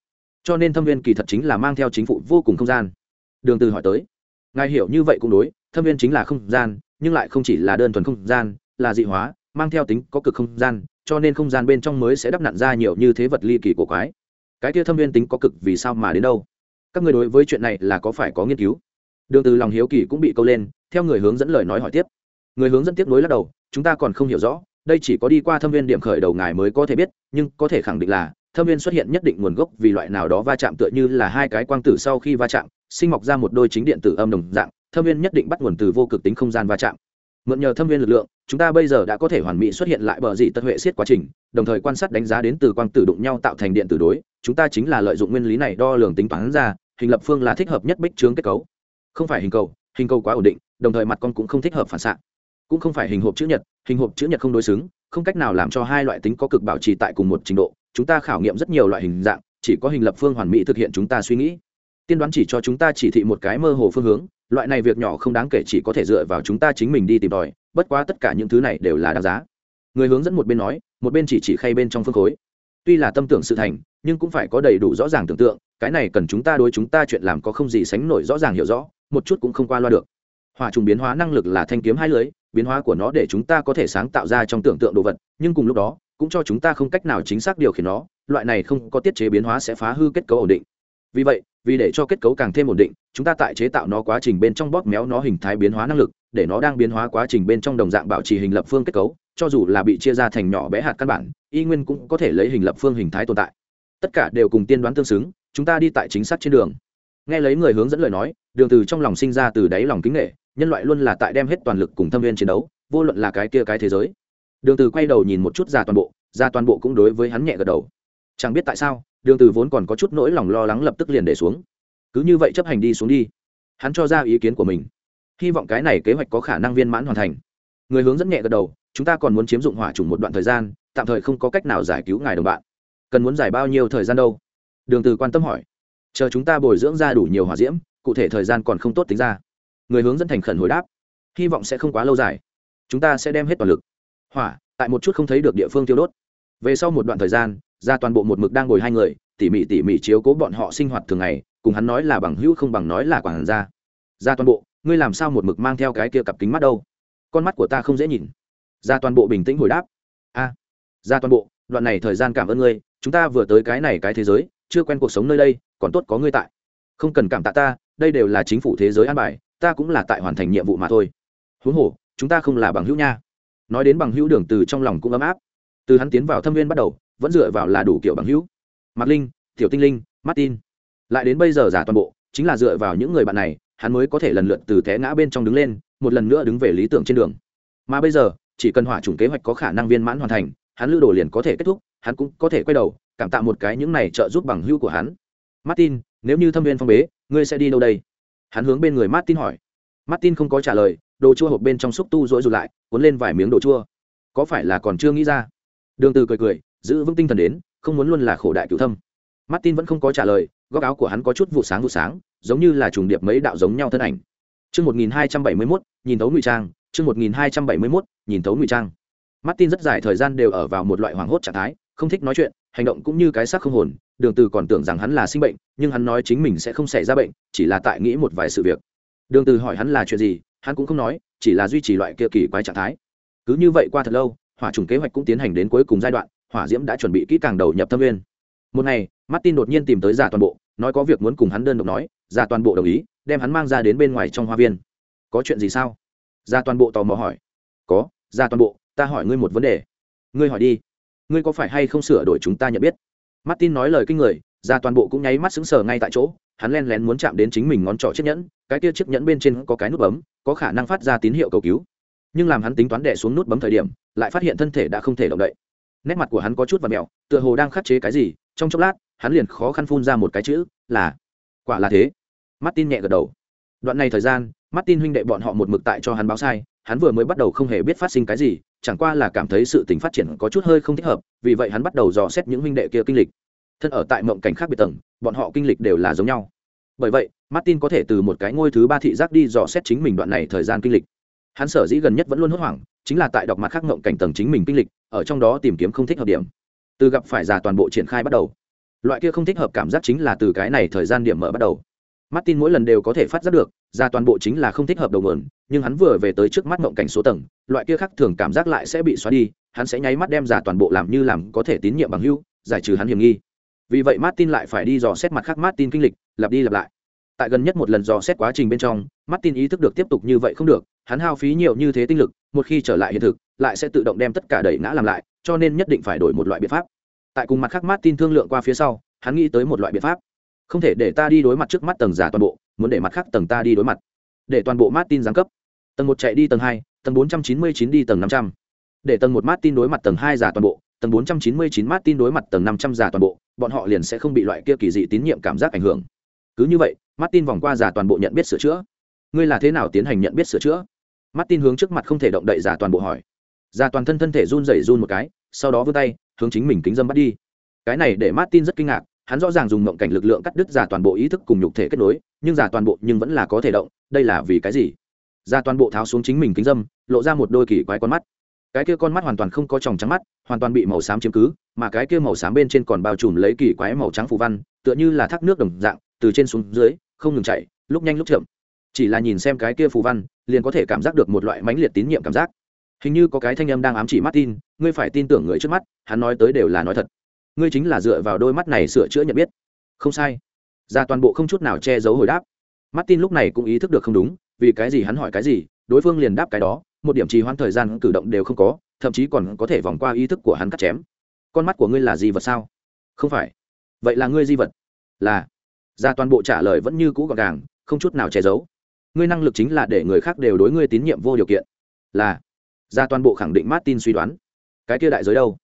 Cho nên thâm viên kỳ thật chính là mang theo chính phủ vô cùng không gian. Đường từ hỏi tới, ngài hiểu như vậy cũng đối, thâm viên chính là không gian, nhưng lại không chỉ là đơn thuần không gian, là dị hóa, mang theo tính có cực không gian, cho nên không gian bên trong mới sẽ đắp nặn ra nhiều như thế vật ly kỳ của quái. Cái kia thâm viên tính có cực vì sao mà đến đâu? Các người đối với chuyện này là có phải có nghiên cứu? Đường từ lòng hiếu kỳ cũng bị câu lên, theo người hướng dẫn lời nói hỏi tiếp. Người hướng dẫn tiếp nối lắc đầu chúng ta còn không hiểu rõ, đây chỉ có đi qua thâm viên điểm khởi đầu ngài mới có thể biết, nhưng có thể khẳng định là, thâm viên xuất hiện nhất định nguồn gốc vì loại nào đó va chạm tựa như là hai cái quang tử sau khi va chạm, sinh mọc ra một đôi chính điện tử âm đồng dạng, thâm viên nhất định bắt nguồn từ vô cực tính không gian va chạm. Mượn nhờ thâm viên lực lượng, chúng ta bây giờ đã có thể hoàn mỹ xuất hiện lại bờ dị tật huệ siết quá trình, đồng thời quan sát đánh giá đến từ quang tử đụng nhau tạo thành điện tử đối, chúng ta chính là lợi dụng nguyên lý này đo lường tính toán ra, hình lập phương là thích hợp nhất bích trướng kết cấu. Không phải hình cầu hình cầu quá ổn định, đồng thời mặt con cũng không thích hợp phản xạ cũng không phải hình hộp chữ nhật, hình hộp chữ nhật không đối xứng, không cách nào làm cho hai loại tính có cực bảo trì tại cùng một trình độ, chúng ta khảo nghiệm rất nhiều loại hình dạng, chỉ có hình lập phương hoàn mỹ thực hiện chúng ta suy nghĩ. Tiên đoán chỉ cho chúng ta chỉ thị một cái mơ hồ phương hướng, loại này việc nhỏ không đáng kể chỉ có thể dựa vào chúng ta chính mình đi tìm tòi, bất quá tất cả những thứ này đều là đáng giá. Người hướng dẫn một bên nói, một bên chỉ chỉ khay bên trong phương khối. Tuy là tâm tưởng sự thành, nhưng cũng phải có đầy đủ rõ ràng tưởng tượng, cái này cần chúng ta đối chúng ta chuyện làm có không gì sánh nổi rõ ràng hiểu rõ, một chút cũng không qua loa được. Hòa trùng biến hóa năng lực là thanh kiếm hai lưới biến hóa của nó để chúng ta có thể sáng tạo ra trong tưởng tượng đồ vật, nhưng cùng lúc đó, cũng cho chúng ta không cách nào chính xác điều khiển nó, loại này không có tiết chế biến hóa sẽ phá hư kết cấu ổn định. Vì vậy, vì để cho kết cấu càng thêm ổn định, chúng ta tại chế tạo nó quá trình bên trong bóp méo nó hình thái biến hóa năng lực, để nó đang biến hóa quá trình bên trong đồng dạng bảo trì hình lập phương kết cấu, cho dù là bị chia ra thành nhỏ bé hạt căn bản, y nguyên cũng có thể lấy hình lập phương hình thái tồn tại. Tất cả đều cùng tiên đoán tương xứng, chúng ta đi tại chính xác trên đường. Nghe lấy người hướng dẫn lời nói, đường từ trong lòng sinh ra từ đáy lòng kính nghệ nhân loại luôn là tại đem hết toàn lực cùng thâm viên chiến đấu, vô luận là cái kia cái thế giới. Đường từ quay đầu nhìn một chút ra toàn bộ ra toàn bộ cũng đối với hắn nhẹ gật đầu. Chẳng biết tại sao, đường từ vốn còn có chút nỗi lòng lo lắng lập tức liền để xuống. Cứ như vậy chấp hành đi xuống đi. Hắn cho ra ý kiến của mình. Hy vọng cái này kế hoạch có khả năng viên mãn hoàn thành. Người hướng dẫn nhẹ gật đầu, chúng ta còn muốn chiếm dụng hỏa trùng một đoạn thời gian, tạm thời không có cách nào giải cứu ngài đồng bạn. Cần muốn giải bao nhiêu thời gian đâu? Đường từ quan tâm hỏi. Chờ chúng ta bồi dưỡng ra đủ nhiều hỏa diễm, cụ thể thời gian còn không tốt tính ra người hướng dẫn thành khẩn hồi đáp. Hy vọng sẽ không quá lâu dài. Chúng ta sẽ đem hết toàn lực. Hỏa, tại một chút không thấy được địa phương tiêu đốt. Về sau một đoạn thời gian, ra toàn bộ một mực đang ngồi hai người, tỉ mỉ tỉ mỉ chiếu cố bọn họ sinh hoạt thường ngày, cùng hắn nói là bằng hữu không bằng nói là quản gia. Ra toàn bộ, ngươi làm sao một mực mang theo cái kia cặp kính mắt đâu? Con mắt của ta không dễ nhìn. Ra toàn bộ bình tĩnh hồi đáp. A, ra toàn bộ, đoạn này thời gian cảm ơn ngươi, chúng ta vừa tới cái này cái thế giới, chưa quen cuộc sống nơi đây, còn tốt có ngươi tại. Không cần cảm tạ ta, đây đều là chính phủ thế giới an bài ta cũng là tại hoàn thành nhiệm vụ mà thôi. Huống hồ, chúng ta không là bằng hữu nha. Nói đến bằng hữu đường từ trong lòng cũng ấm áp. Từ hắn tiến vào thâm viên bắt đầu, vẫn dựa vào là đủ kiểu bằng hữu. Mạc linh, tiểu tinh linh, martin. Lại đến bây giờ giả toàn bộ, chính là dựa vào những người bạn này, hắn mới có thể lần lượt từ té ngã bên trong đứng lên, một lần nữa đứng về lý tưởng trên đường. Mà bây giờ, chỉ cần hỏa chủng kế hoạch có khả năng viên mãn hoàn thành, hắn lưu đồ liền có thể kết thúc, hắn cũng có thể quay đầu, cảm tạ một cái những này trợ giúp bằng hữu của hắn. Martin, nếu như thâm viên phong bế, ngươi sẽ đi đâu đây? Hắn hướng bên người martin hỏi. Martin không có trả lời đồ chua hộp bên trong xúc tu rỗi rụt lại cuốn lên vài miếng đồ chua. Có phải là còn chưa nghĩ ra? Đường từ cười cười giữ vững tinh thần đến không muốn luôn là khổ đại cửu thâm. Martin vẫn không có trả lời góc áo của hắn có chút vụ sáng vụ sáng giống như là trùng điệp mấy đạo giống nhau thân ảnh. Chương 1271, nhìn thấu ngụy trang, chương 1271, nhìn thấu ngụy trang. Martin rất dài thời gian đều ở vào một loại hoảng hốt trạng thái, không thích nói chuyện, hành động cũng như cái xác không hồn, Đường Từ còn tưởng rằng hắn là sinh bệnh, nhưng hắn nói chính mình sẽ không xảy ra bệnh, chỉ là tại nghĩ một vài sự việc. Đường Từ hỏi hắn là chuyện gì, hắn cũng không nói, chỉ là duy trì loại kia kỳ quái trạng thái. Cứ như vậy qua thật lâu, hỏa trùng kế hoạch cũng tiến hành đến cuối cùng giai đoạn, hỏa diễm đã chuẩn bị kỹ càng đầu nhập thâm nguyên. Một ngày, Martin đột nhiên tìm tới giả toàn bộ, nói có việc muốn cùng hắn đơn độc nói, giả toàn bộ đồng ý, đem hắn mang ra đến bên ngoài trong hoa viên. Có chuyện gì sao? Giả toàn bộ tò mò hỏi. Có, giả toàn bộ, ta hỏi ngươi một vấn đề. Ngươi hỏi đi. Ngươi có phải hay không sửa đổi chúng ta nhận biết? Martin nói lời kinh người, Ra toàn bộ cũng nháy mắt sững sờ ngay tại chỗ, hắn len lén muốn chạm đến chính mình ngón trỏ chiếc nhẫn, cái kia chiếc nhẫn bên trên có cái nút bấm, có khả năng phát ra tín hiệu cầu cứu. Nhưng làm hắn tính toán đè xuống nút bấm thời điểm, lại phát hiện thân thể đã không thể động đậy nét mặt của hắn có chút và mẹo tựa hồ đang khắc chế cái gì trong chốc lát hắn liền khó khăn phun ra một cái chữ là quả là thế martin nhẹ gật đầu đoạn này thời gian martin huynh đệ bọn họ một mực tại cho hắn báo sai hắn vừa mới bắt đầu không hề biết phát sinh cái gì chẳng qua là cảm thấy sự tình phát triển có chút hơi không thích hợp, vì vậy hắn bắt đầu dò xét những huynh đệ kia kinh lịch. Thân ở tại mộng cảnh khác biệt tầng, bọn họ kinh lịch đều là giống nhau. Bởi vậy, martin có thể từ một cái ngôi thứ ba thị giác đi dò xét chính mình đoạn này thời gian kinh lịch. Hắn sở dĩ gần nhất vẫn luôn hốt hoảng, chính là tại đọc mặt khác mộng cảnh tầng chính mình kinh lịch, ở trong đó tìm kiếm không thích hợp điểm. Từ gặp phải già toàn bộ triển khai bắt đầu. Loại kia không thích hợp cảm giác chính là từ cái này thời gian điểm mở bắt đầu. Martin mỗi lần đều có thể phát giác được ra toàn bộ chính là không thích hợp đầu nguồn, nhưng hắn vừa về tới trước mắt mộng cảnh số tầng loại kia khác thường cảm giác lại sẽ bị xóa đi, hắn sẽ nháy mắt đem giả toàn bộ làm như làm có thể tín nhiệm bằng hưu giải trừ hắn hiểm nghi. Vì vậy martin lại phải đi dò xét mặt khác martin kinh lịch, lặp đi lặp lại. Tại gần nhất một lần dò xét quá trình bên trong, martin ý thức được tiếp tục như vậy không được, hắn hao phí nhiều như thế tinh lực, một khi trở lại hiện thực, lại sẽ tự động đem tất cả đẩy ngã làm lại, cho nên nhất định phải đổi một loại biện pháp. Tại cùng mặt khác martin thương lượng qua phía sau, hắn nghĩ tới một loại biện pháp. Không thể để ta đi đối mặt trước mắt tầng giả toàn bộ, muốn để mặt khác tầng ta đi đối mặt. Để toàn bộ martin giáng cấp. Tầng một chạy đi tầng hai tầng bốn trăm chín mươi chín đi tầng năm trăm. Để tầng một martin đối mặt tầng hai giả toàn bộ, tầng bốn trăm chín mươi chín martin đối mặt tầng năm trăm giả toàn bộ, bọn họ liền sẽ không bị loại kia kỳ dị tín nhiệm cảm giác ảnh hưởng. Cứ như vậy, martin vòng qua giả toàn bộ nhận biết sửa chữa. Ngươi là thế nào tiến hành nhận biết sửa chữa? Martin hướng trước mặt không thể động đậy giả toàn bộ hỏi. Giả toàn thân thân thể run rẩy run một cái, sau đó vươn tay, hướng chính mình kính dâm bắt đi. Cái này để martin rất kinh ngạc, hắn rõ ràng dùng mộng cảnh lực lượng cắt đứt giả toàn bộ ý thức cùng nhục thể kết nối, nhưng giả toàn bộ nhưng vẫn là có thể động, đây là vì cái gì? Ra toàn bộ tháo xuống chính mình kính dâm, lộ ra một đôi kỳ quái con mắt. Cái kia con mắt hoàn toàn không có tròng trắng mắt, hoàn toàn bị màu xám chiếm cứ, mà cái kia màu xám bên trên còn bao trùm lấy kỳ quái màu trắng phù văn, tựa như là thác nước đồng dạng, từ trên xuống dưới, không ngừng chạy, lúc nhanh lúc chậm. Chỉ là nhìn xem cái kia phù văn, liền có thể cảm giác được một loại mãnh liệt tín nhiệm cảm giác. Hình như có cái thanh âm đang ám chỉ martin, ngươi phải tin tưởng người trước mắt, hắn nói tới đều là nói thật. Ngươi chính là dựa vào đôi mắt này sửa chữa nhận biết. Không sai. Ra toàn bộ không chút nào che giấu hồi đáp. Martin lúc này cũng ý thức được không đúng vì cái gì hắn hỏi cái gì, đối phương liền đáp cái đó, một điểm trì hoãn thời gian cử động đều không có, thậm chí còn có thể vòng qua ý thức của hắn cắt chém. Con mắt của ngươi là di vật sao? Không phải. Vậy là ngươi di vật? Là. Ra toàn bộ trả lời vẫn như cũ gọn gàng, không chút nào che giấu. Ngươi năng lực chính là để người khác đều đối ngươi tín nhiệm vô điều kiện. Là. Ra toàn bộ khẳng định martin suy đoán. Cái kia đại giới đâu?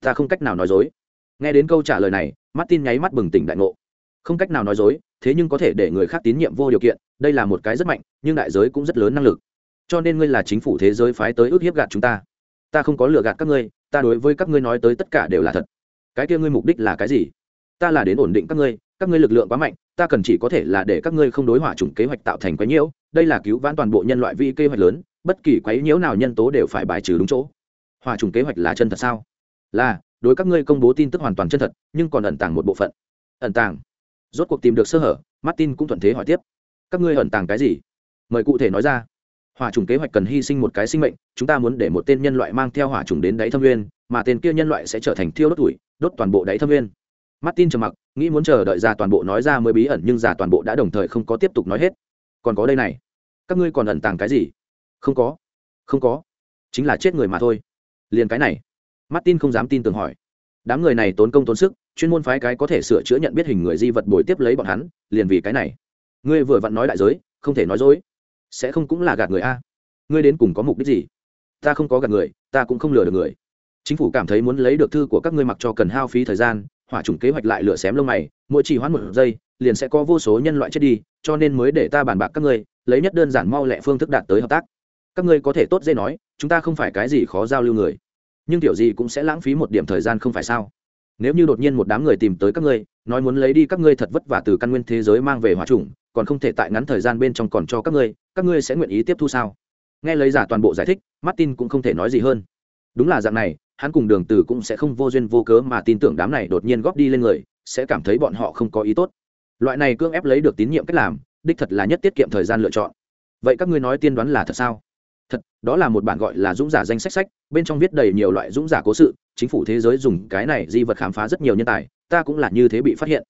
Ta không cách nào nói dối. Nghe đến câu trả lời này, martin nháy mắt bừng tỉnh đại ngộ. Không cách nào nói dối, thế nhưng có thể để người khác tín nhiệm vô điều kiện, đây là một cái rất mạnh nhưng đại giới cũng rất lớn năng lực. Cho nên ngươi là chính phủ thế giới phái tới ước hiếp gạt chúng ta. Ta không có lừa gạt các ngươi, ta đối với các ngươi nói tới tất cả đều là thật. Cái kia ngươi mục đích là cái gì? Ta là đến ổn định các ngươi các ngươi lực lượng quá mạnh, ta cần chỉ có thể là để các ngươi không đối hỏa chủng kế hoạch tạo thành quái nhiễu. Đây là cứu vãn toàn bộ nhân loại vi kế hoạch lớn, bất kỳ quái nhiễu nào nhân tố đều phải bài trừ đúng chỗ. Hỏa chủng kế hoạch là chân thật sao? Là, đối các ngươi công bố tin tức hoàn toàn chân thật, nhưng còn ẩn tàng một bộ phận. Ẩn tàng? Rốt cuộc tìm được sơ hở, martin cũng thuận thế hỏi tiếp. Các ngươi ẩn tàng cái gì? Mời cụ thể nói ra. Hỏa trùng kế hoạch cần hy sinh một cái sinh mệnh, chúng ta muốn để một tên nhân loại mang theo hỏa trùng đến đáy thâm nguyên, mà tên kia nhân loại sẽ trở thành thiêu đốt tuổi, đốt toàn bộ đáy thâm nguyên. Martin trầm mặc, nghĩ muốn chờ đợi ra toàn bộ nói ra mới bí ẩn nhưng già toàn bộ đã đồng thời không có tiếp tục nói hết. Còn có đây này. Các ngươi còn ẩn tàng cái gì? Không có. Không có. Chính là chết người mà thôi. Liền cái này. Martin không dám tin tưởng hỏi. Đám người này tốn công tốn sức, chuyên môn phái cái có thể sửa chữa nhận biết hình người di vật bồi tiếp lấy bọn hắn, liền vì cái này. Ngươi vừa vặn nói đại giới, không thể nói dối sẽ không cũng là gạt người a. Ngươi đến cùng có mục đích gì? Ta không có gạt người, ta cũng không lừa được người. Chính phủ cảm thấy muốn lấy được thư của các ngươi mặc cho cần hao phí thời gian, hỏa chủng kế hoạch lại lửa xém lông mày, mỗi chỉ hoãn một giây, liền sẽ có vô số nhân loại chết đi, cho nên mới để ta bàn bạc các ngươi, lấy nhất đơn giản mau lẹ phương thức đạt tới hợp tác. Các ngươi có thể tốt dễ nói, chúng ta không phải cái gì khó giao lưu người. Nhưng kiểu gì cũng sẽ lãng phí một điểm thời gian không phải sao? Nếu như đột nhiên một đám người tìm tới các ngươi, nói muốn lấy đi các ngươi thật vất vả từ căn nguyên thế giới mang về hỏa chủng, còn không thể tại ngắn thời gian bên trong còn cho các ngươi các ngươi sẽ nguyện ý tiếp thu sao? Nghe lấy giả toàn bộ giải thích, martin cũng không thể nói gì hơn. Đúng là dạng này, hắn cùng đường từ cũng sẽ không vô duyên vô cớ mà tin tưởng đám này đột nhiên góp đi lên người, sẽ cảm thấy bọn họ không có ý tốt. Loại này cưỡng ép lấy được tín nhiệm cách làm, đích thật là nhất tiết kiệm thời gian lựa chọn. Vậy các ngươi nói tiên đoán là thật sao? Thật, đó là một bản gọi là dũng giả danh sách sách, bên trong viết đầy nhiều loại dũng giả cố sự, chính phủ thế giới dùng cái này di vật khám phá rất nhiều nhân tài, ta cũng là như thế bị phát hiện.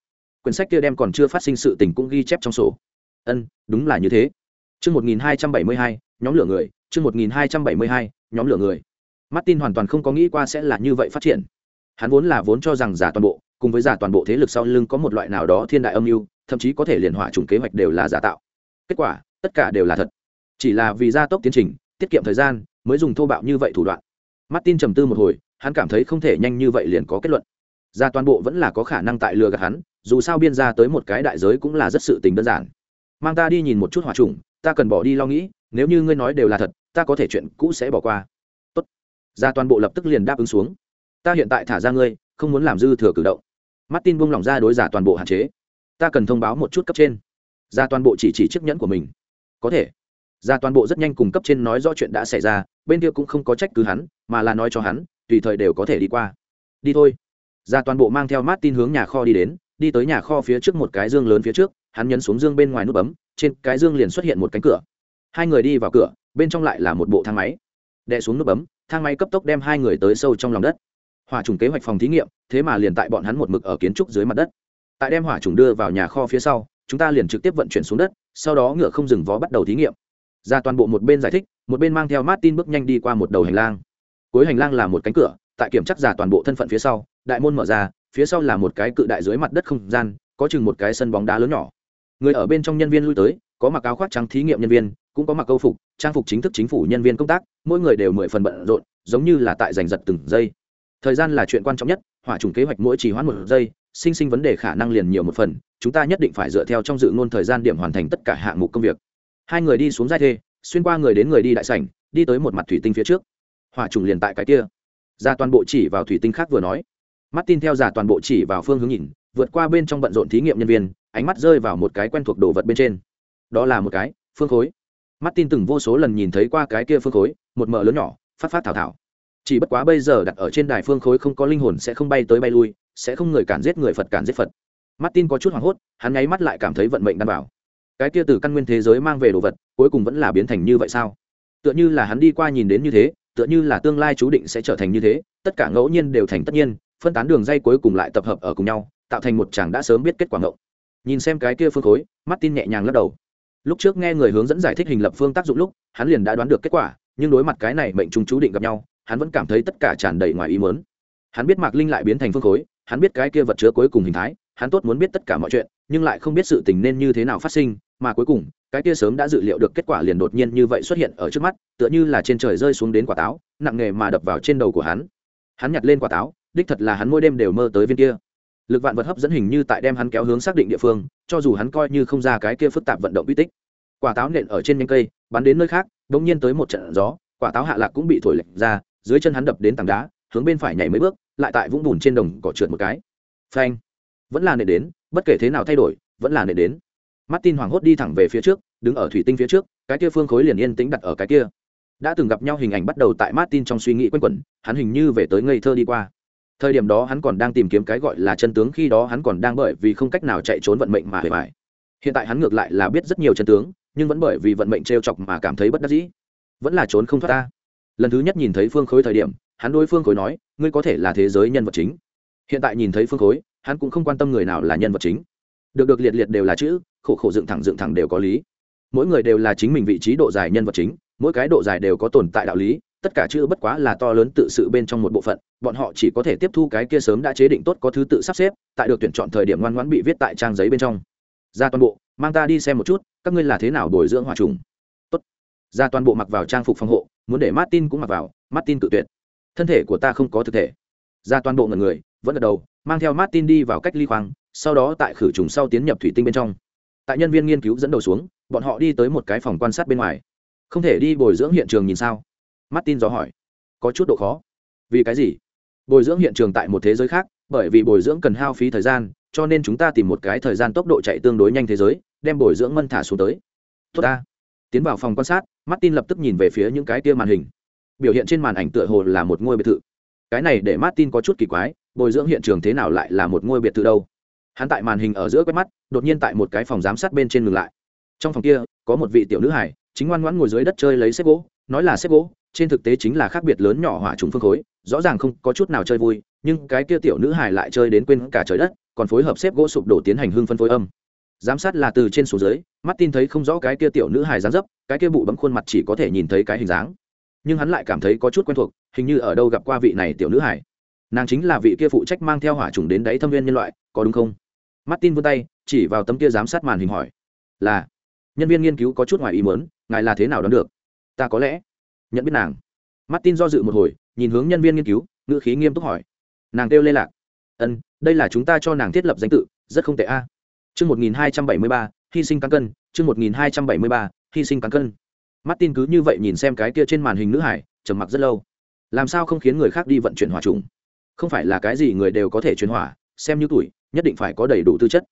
Quyển sách kia đem còn chưa phát sinh sự tình cũng ghi chép trong sổ. Ân, đúng là như thế. Chương một nghìn hai trăm bảy mươi hai, nhóm lửa người, chương một nghìn hai trăm bảy mươi hai, nhóm lửa người. Martin hoàn toàn không có nghĩ qua sẽ là như vậy phát triển. Hắn vốn là vốn cho rằng giả toàn bộ, cùng với giả toàn bộ thế lực sau lưng có một loại nào đó thiên đại âm mưu, thậm chí có thể liền hỏa chủng kế hoạch đều là giả tạo. Kết quả, tất cả đều là thật. Chỉ là vì gia tốc tiến trình tiết kiệm thời gian, mới dùng thô bạo như vậy thủ đoạn. Martin trầm tư một hồi, hắn cảm thấy không thể nhanh như vậy liền có kết luận. Ra toàn bộ vẫn là có khả năng tại lừa gạt hắn, dù sao biên ra tới một cái đại giới cũng là rất sự tình đơn giản. Mang ta đi nhìn một chút hòa trùng, ta cần bỏ đi lo nghĩ, nếu như ngươi nói đều là thật, ta có thể chuyện cũ sẽ bỏ qua. Tốt. ra toàn bộ lập tức liền đáp ứng xuống. Ta hiện tại thả ra ngươi, không muốn làm dư thừa cử động. Martin buông lỏng ra đối giả toàn bộ hạn chế. Ta cần thông báo một chút cấp trên. Ra toàn bộ chỉ chỉ chiếc nhẫn của mình. Có thể ra toàn bộ rất nhanh cùng cấp trên nói rõ chuyện đã xảy ra, bên kia cũng không có trách cứ hắn, mà là nói cho hắn, tùy thời đều có thể đi qua. Đi thôi. Ra toàn bộ mang theo martin hướng nhà kho đi đến, đi tới nhà kho phía trước một cái dương lớn phía trước, hắn nhấn xuống dương bên ngoài nút bấm, trên cái dương liền xuất hiện một cánh cửa. Hai người đi vào cửa, bên trong lại là một bộ thang máy. Đè xuống nút bấm, thang máy cấp tốc đem hai người tới sâu trong lòng đất. Hỏa trùng kế hoạch phòng thí nghiệm, thế mà liền tại bọn hắn một mực ở kiến trúc dưới mặt đất. Tại đem hỏa trùng đưa vào nhà kho phía sau, chúng ta liền trực tiếp vận chuyển xuống đất, sau đó ngựa không dừng vó bắt đầu thí nghiệm ra toàn bộ một bên giải thích, một bên mang theo martin bước nhanh đi qua một đầu hành lang. Cuối hành lang là một cánh cửa, tại kiểm chắc giả toàn bộ thân phận phía sau, đại môn mở ra, phía sau là một cái cự đại dưới mặt đất không gian, có chừng một cái sân bóng đá lớn nhỏ. Người ở bên trong nhân viên lui tới, có mặc áo khoác trắng thí nghiệm nhân viên, cũng có mặc câu phục, trang phục chính thức chính phủ nhân viên công tác, mỗi người đều mười phần bận rộn, giống như là tại giành giật từng giây. Thời gian là chuyện quan trọng nhất, hỏa trùng kế hoạch mỗi chỉ hoãn một giây, sinh sinh vấn đề khả năng liền nhiều một phần, chúng ta nhất định phải dựa theo trong dự ngôn thời gian điểm hoàn thành tất cả hạng mục công việc hai người đi xuống giai thê, xuyên qua người đến người đi đại sảnh, đi tới một mặt thủy tinh phía trước. Hỏa trùng liền tại cái kia. Ra toàn bộ chỉ vào thủy tinh khác vừa nói. Mắt tin theo giả toàn bộ chỉ vào phương hướng nhìn, vượt qua bên trong bận rộn thí nghiệm nhân viên, ánh mắt rơi vào một cái quen thuộc đồ vật bên trên. Đó là một cái phương khối. Mắt tin từng vô số lần nhìn thấy qua cái kia phương khối, một mờ lớn nhỏ, phát phát thảo thảo. Chỉ bất quá bây giờ đặt ở trên đài phương khối không có linh hồn sẽ không bay tới bay lui, sẽ không người cản giết người phật cản giết phật. Mắt tin có chút hoảng hốt, hắn nháy mắt lại cảm thấy vận mệnh đảm bảo cái kia từ căn nguyên thế giới mang về đồ vật, cuối cùng vẫn là biến thành như vậy sao? Tựa như là hắn đi qua nhìn đến như thế, tựa như là tương lai chú định sẽ trở thành như thế, tất cả ngẫu nhiên đều thành tất nhiên, phân tán đường dây cuối cùng lại tập hợp ở cùng nhau, tạo thành một chàng đã sớm biết kết quả ngẫu. nhìn xem cái kia phương khối mắt tin nhẹ nhàng lắc đầu. Lúc trước nghe người hướng dẫn giải thích hình lập phương tác dụng lúc, hắn liền đã đoán được kết quả, nhưng đối mặt cái này mệnh trùng chú định gặp nhau, hắn vẫn cảm thấy tất cả tràn đầy ngoài ý mớn hắn biết mạc linh lại biến thành phương khối, hắn biết cái kia vật chứa cuối cùng hình thái hắn tốt muốn biết tất cả mọi chuyện, nhưng lại không biết sự tình nên như thế nào phát sinh, mà cuối cùng, cái kia sớm đã dự liệu được kết quả liền đột nhiên như vậy xuất hiện ở trước mắt, tựa như là trên trời rơi xuống đến quả táo, nặng nề mà đập vào trên đầu của hắn. Hắn nhặt lên quả táo, đích thật là hắn mỗi đêm đều mơ tới viên kia. Lực vạn vật hấp dẫn hình như tại đem hắn kéo hướng xác định địa phương, cho dù hắn coi như không ra cái kia phức tạp vận động uy tích. Quả táo nện ở trên nhánh cây, bắn đến nơi khác đ ỗ n g nhiên tới một trận gió, quả táo hạ lạc cũng bị thổi lệch ra, dưới chân hắn đập đến tảng đá, hướng bên phải nhảy mấy bước, lại tại vũng bùn trên đồng cỏ trượt một cái. Phanh! Vẫn là nệ đến, bất kể thế nào thay đổi, vẫn là nệ đến. Martin hoảng hốt đi thẳng về phía trước, đứng ở thủy tinh phía trước, cái kia phương khối liền yên tĩnh đặt ở cái kia. Đã từng gặp nhau hình ảnh bắt đầu tại martin trong suy nghĩ quanh quẩn, hắn hình như về tới ngây thơ đi qua. Thời điểm đó hắn còn đang tìm kiếm cái gọi là chân tướng, khi đó hắn còn đang bởi vì không cách nào chạy trốn vận mệnh mà hề mải hiện tại hắn ngược lại là biết rất nhiều chân tướng, nhưng vẫn bởi vì vận mệnh trêu chọc mà cảm thấy bất đắc dĩ. Vẫn là trốn không thoát ta. Lần thứ nhất nhìn thấy phương khối thời điểm, hắn đối phương khối nói, ngươi có thể là thế giới nhân vật chính. Hiện tại nhìn thấy phương khối hắn cũng không quan tâm người nào là nhân vật chính. Được được, liệt liệt đều là chữ, khổ khổ dựng thẳng dựng thẳng đều có lý. Mỗi người đều là chính mình vị trí độ dài nhân vật chính, mỗi cái độ dài đều có tồn tại đạo lý, tất cả chữ bất quá là to lớn tự sự bên trong một bộ phận, bọn họ chỉ có thể tiếp thu cái kia sớm đã chế định tốt có thứ tự sắp xếp, tại được tuyển chọn thời điểm ngoan ngoãn bị viết tại trang giấy bên trong. Ra toàn bộ, mang ta đi xem một chút, các ngươi là thế nào bồi dưỡng hòa trùng. Tốt. Ra toàn bộ mặc vào trang phục phòng hộ, muốn để martin cũng mặc vào, martin tự tuyệt. Thân thể của ta không có thực thể. Ra toàn bộ ngần người vẫn gật đầu, mang theo martin đi vào cách ly khoang, sau đó tại khử trùng sau tiến nhập thủy tinh bên trong. Tại nhân viên nghiên cứu dẫn đầu xuống, bọn họ đi tới một cái phòng quan sát bên ngoài. Không thể đi bồi dưỡng hiện trường nhìn sao? Martin dò hỏi. Có chút độ khó. Vì cái gì? Bồi dưỡng hiện trường tại một thế giới khác, bởi vì bồi dưỡng cần hao phí thời gian, cho nên chúng ta tìm một cái thời gian tốc độ chạy tương đối nhanh thế giới, đem bồi dưỡng mân thả xuống tới. Tốt ta. Tiến vào phòng quan sát, martin lập tức nhìn về phía những cái kia màn hình. Biểu hiện trên màn ảnh tựa hồ là một ngôi biệt thự. Cái này để martin có chút kỳ quái bồi dưỡng hiện trường thế nào lại là một ngôi biệt thự đâu? Hắn tại màn hình ở giữa quét mắt, đột nhiên tại một cái phòng giám sát bên trên ngừng lại. Trong phòng kia, có một vị tiểu nữ hải chính ngoan ngoãn ngồi dưới đất chơi lấy xếp gỗ, nói là xếp gỗ, trên thực tế chính là khác biệt lớn nhỏ hỏa trùng phương khối, rõ ràng không có chút nào chơi vui, nhưng cái kia tiểu nữ hải lại chơi đến quên cả trời đất, còn phối hợp xếp gỗ sụp đổ tiến hành hương phân phối âm. Giám sát là từ trên xuống dưới mắt tin thấy không rõ cái kia tiểu nữ hải dáng dấp, cái kia bụ bấm khuôn mặt chỉ có thể nhìn thấy cái hình dáng. Nhưng hắn lại cảm thấy có chút quen thuộc, hình như ở đâu gặp qua vị này tiểu nữ hải nàng chính là vị kia phụ trách mang theo hỏa trùng đến đáy thâm viên nhân loại, có đúng không? Martin vươn tay, chỉ vào tấm kia giám sát màn hình hỏi. Là, nhân viên nghiên cứu có chút ngoài ý muốn, ngài là thế nào đoán được? Ta có lẽ nhận biết nàng. Martin do dự một hồi, nhìn hướng nhân viên nghiên cứu, ngữ khí nghiêm túc hỏi. Nàng kêu lê lạc. Ân, đây là chúng ta cho nàng thiết lập danh tự, rất không tệ a. Chương một nghìn hai trăm bảy mươi ba, hy sinh cán cân, chương một nghìn hai trăm bảy mươi ba, hy sinh cán cân. Martin cứ như vậy nhìn xem cái kia trên màn hình nữ hải, trầm mặc rất lâu. Làm sao không khiến người khác đi vận chuyển hỏa trùng? Không phải là cái gì người đều có thể chuyển hỏa, xem như tuổi, nhất định phải có đầy đủ tư chất.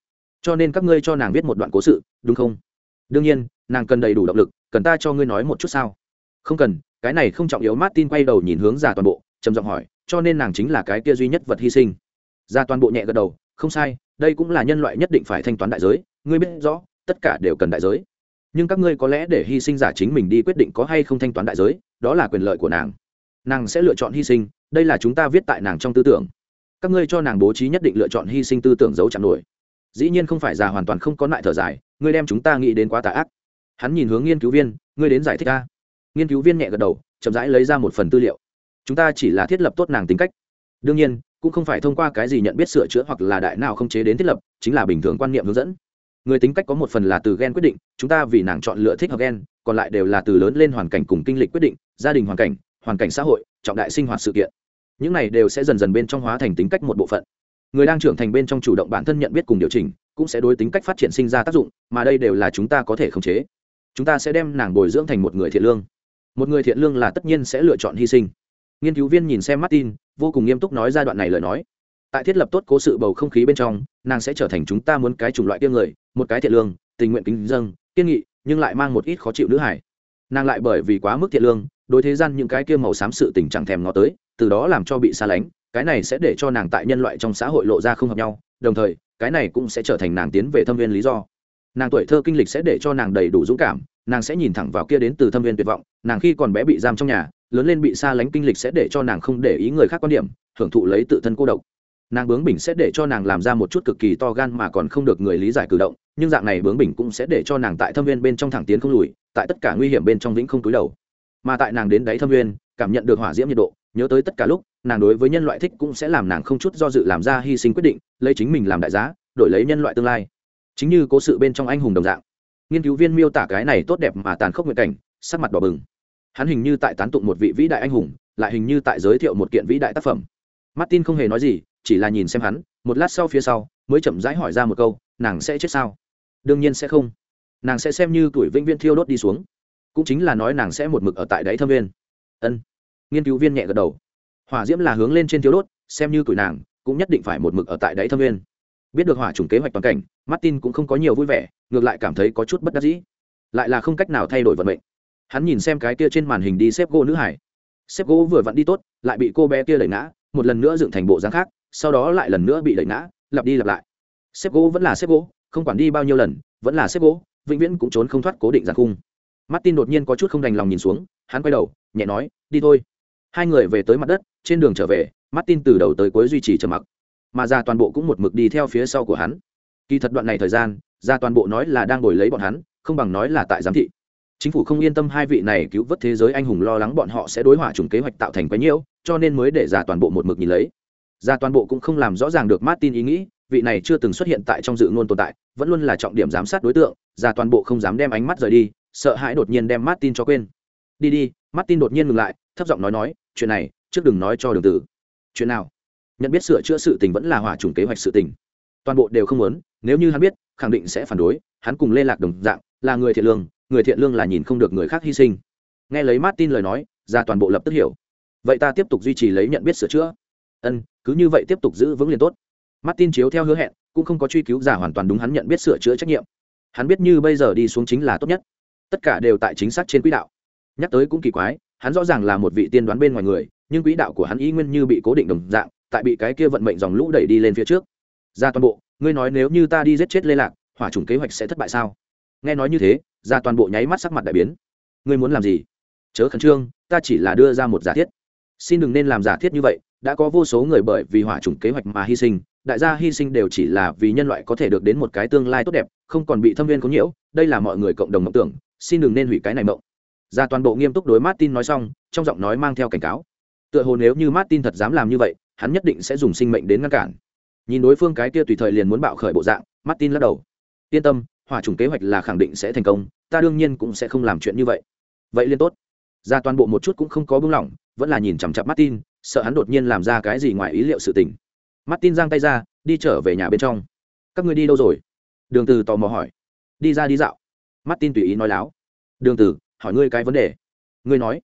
Cho nên các ngươi cho nàng viết một đoạn cố sự, đúng không? Đương nhiên, nàng cần đầy đủ động lực, cần ta cho ngươi nói một chút sao? Không cần, cái này không trọng yếu. Martin quay đầu nhìn hướng già toàn bộ, trầm giọng hỏi, cho nên nàng chính là cái kia duy nhất vật hy sinh. Ra toàn bộ nhẹ gật đầu, không sai, đây cũng là nhân loại nhất định phải thanh toán đại giới, ngươi biết rõ, tất cả đều cần đại giới. Nhưng các ngươi có lẽ để hy sinh giả chính mình đi quyết định có hay không thanh toán đại giới, đó là quyền lợi của nàng. Nàng sẽ lựa chọn hy sinh đây là chúng ta viết tại nàng trong tư tưởng. Các ngươi cho nàng bố trí nhất định lựa chọn hy sinh tư tưởng giấu chạm nổi. Dĩ nhiên không phải già hoàn toàn không có lại thở dài, ngươi đem chúng ta nghĩ đến quá tà ác. Hắn nhìn hướng nghiên cứu viên, ngươi đến giải thích ta. Nghiên cứu viên nhẹ gật đầu, chậm rãi lấy ra một phần tư liệu. Chúng ta chỉ là thiết lập tốt nàng tính cách. Đương nhiên, cũng không phải thông qua cái gì nhận biết sửa chữa hoặc là đại nào không chế đến thiết lập, chính là bình thường quan niệm hướng dẫn. Người tính cách có một phần là từ gen quyết định, chúng ta vì nàng chọn lựa thích hợp gen, còn lại đều là từ lớn lên hoàn cảnh cùng kinh lịch quyết định, gia đình hoàn cảnh hoàn cảnh xã hội, trọng đại sinh hoạt sự kiện những này đều sẽ dần dần bên trong hóa thành tính cách một bộ phận. Người đang trưởng thành bên trong chủ động bản thân nhận biết cùng điều chỉnh, cũng sẽ đối tính cách phát triển sinh ra tác dụng, mà đây đều là chúng ta có thể khống chế. Chúng ta sẽ đem nàng bồi dưỡng thành một người thiện lương. Một người thiện lương là tất nhiên sẽ lựa chọn hy sinh. Nghiên cứu viên nhìn xem martin, vô cùng nghiêm túc nói giai đoạn này lời nói. Tại thiết lập tốt cố sự bầu không khí bên trong, nàng sẽ trở thành chúng ta muốn cái chủng loại tiêm người, một cái thiện lương, tình nguyện kính dâng kiên nghị, nhưng lại mang một ít khó chịu nữ hải nàng lại bởi vì quá mức thiện lương đối thế gian những cái kia màu xám sự tình chẳng thèm ngó tới, từ đó làm cho bị xa lánh, cái này sẽ để cho nàng tại nhân loại trong xã hội lộ ra không hợp nhau, đồng thời, cái này cũng sẽ trở thành nàng tiến về thâm viên lý do. Nàng tuổi thơ kinh lịch sẽ để cho nàng đầy đủ dũng cảm, nàng sẽ nhìn thẳng vào kia đến từ thâm viên tuyệt vọng, nàng khi còn bé bị giam trong nhà, lớn lên bị xa lánh kinh lịch sẽ để cho nàng không để ý người khác quan điểm, hưởng thụ lấy tự thân cô độc. Nàng bướng bỉnh sẽ để cho nàng làm ra một chút cực kỳ to gan mà còn không được người lý giải cử động, nhưng dạng này bướng bỉnh cũng sẽ để cho nàng tại thâm viên bên trong thẳng tiến không lùi, tại tất cả nguy hiểm bên trong vĩnh không túi đầu mà tại nàng đến đáy thâm nguyên, cảm nhận được hỏa diễm nhiệt độ, nhớ tới tất cả lúc, nàng đối với nhân loại thích cũng sẽ làm nàng không chút do dự làm ra hy sinh quyết định, lấy chính mình làm đại giá, đổi lấy nhân loại tương lai. Chính như cố sự bên trong anh hùng đồng dạng. Nghiên cứu viên miêu tả cái này tốt đẹp mà tàn khốc nguyện cảnh, sắc mặt đỏ bừng. Hắn hình như tại tán tụng một vị vĩ đại anh hùng, lại hình như tại giới thiệu một kiện vĩ đại tác phẩm. Martin không hề nói gì, chỉ là nhìn xem hắn, một lát sau phía sau, mới chậm rãi hỏi ra một câu, nàng sẽ chết sao? Đương nhiên sẽ không. Nàng sẽ xem như tuổi vĩnh viên thiêu đốt đi xuống cũng chính là nói nàng sẽ một mực ở tại đáy thâm viên. Ân. Nghiên cứu viên nhẹ gật đầu. Hỏa diễm là hướng lên trên thiếu đốt, xem như tuổi nàng, cũng nhất định phải một mực ở tại đáy thâm viên. Biết được hỏa chủng kế hoạch toàn cảnh, martin cũng không có nhiều vui vẻ, ngược lại cảm thấy có chút bất đắc dĩ. Lại là không cách nào thay đổi vận mệnh. Hắn nhìn xem cái kia trên màn hình đi xếp gỗ nữ hải. Xếp gỗ vừa vặn đi tốt, lại bị cô bé kia đẩy ngã, một lần nữa dựng thành bộ dáng khác, sau đó lại lần nữa bị đẩy ngã, lặp đi lặp lại. Xếp gỗ vẫn là xếp gỗ, không quản đi bao nhiêu lần, vẫn là xếp gỗ, vĩnh viễn cũng trốn không thoát cố định giàn khung martin đột nhiên có chút không đành lòng nhìn xuống, hắn quay đầu, nhẹ nói, đi thôi. Hai người về tới mặt đất, trên đường trở về, martin từ đầu tới cuối duy trì trầm mặc, mà ra toàn bộ cũng một mực đi theo phía sau của hắn. Kỳ thật đoạn này thời gian, ra toàn bộ nói là đang ngồi lấy bọn hắn, không bằng nói là tại giám thị. Chính phủ không yên tâm hai vị này cứu vớt thế giới anh hùng lo lắng bọn họ sẽ đối hỏa chủng kế hoạch tạo thành quá nhiễu cho nên mới để ra toàn bộ một mực nhìn lấy. Ra toàn bộ cũng không làm rõ ràng được martin ý nghĩ, vị này chưa từng xuất hiện tại trong dự ngôn tồn tại, vẫn luôn là trọng điểm giám sát đối tượng, ra toàn bộ không dám đem ánh mắt rời đi sợ hãi đột nhiên đem martin cho quên. Đi đi. Martin đột nhiên ngừng lại, thấp giọng nói nói, chuyện này, trước đừng nói cho đường tử. Chuyện nào? Nhận biết sửa chữa sự tình vẫn là hỏa chủng kế hoạch sự tình. Toàn bộ đều không muốn, nếu như hắn biết, khẳng định sẽ phản đối, hắn cùng lê lạc đồng dạng, là người thiện lương, người thiện lương là nhìn không được người khác hy sinh. Nghe lấy martin lời nói, ra toàn bộ lập tức hiểu. Vậy ta tiếp tục duy trì lấy nhận biết sửa chữa. Ân, cứ như vậy tiếp tục giữ vững liền tốt. Martin chiếu theo hứa hẹn, cũng không có truy cứu giả hoàn toàn đúng hắn nhận biết sửa chữa trách nhiệm. Hắn biết như bây giờ đi xuống chính là tốt nhất tất cả đều tại chính xác trên quỹ đạo. Nhắc tới cũng kỳ quái, hắn rõ ràng là một vị tiên đoán bên ngoài người, nhưng quỹ đạo của hắn ý nguyên như bị cố định đồng dạng, tại bị cái kia vận mệnh dòng lũ đẩy đi lên phía trước. Ra toàn bộ, ngươi nói nếu như ta đi giết chết lê lạc, hỏa chủng kế hoạch sẽ thất bại sao? Nghe nói như thế ra toàn bộ nháy mắt sắc mặt đại biến. Ngươi muốn làm gì? Chớ khẩn trương, ta chỉ là đưa ra một giả thiết. Xin đừng nên làm giả thiết như vậy, đã có vô số người bởi vì hỏa chủng kế hoạch mà hy sinh, đại gia hy sinh đều chỉ là vì nhân loại có thể được đến một cái tương lai tốt đẹp, không còn bị thâm viên có nhiễu, đây là mọi người cộng đồng mộng tưởng xin đừng nên hủy cái này mộng. Ra toàn bộ nghiêm túc đối martin nói xong, trong giọng nói mang theo cảnh cáo. Tựa hồ nếu như martin thật dám làm như vậy, hắn nhất định sẽ dùng sinh mệnh đến ngăn cản. Nhìn đối phương cái kia tùy thời liền muốn bạo khởi bộ dạng, martin lắc đầu. Yên tâm, hỏa chủng kế hoạch là khẳng định sẽ thành công, ta đương nhiên cũng sẽ không làm chuyện như vậy. Vậy liên tốt. Ra toàn bộ một chút cũng không có bưng lỏng, vẫn là nhìn chằm chặp martin, sợ hắn đột nhiên làm ra cái gì ngoài ý liệu sự tình. Martin giang tay ra, đi trở về nhà bên trong. Các ngươi đi đâu rồi? Đường từ tò mò hỏi. Đi ra đi dạo martin tùy ý nói láo. Đường Tử, hỏi ngươi cái vấn đề. Ngươi nói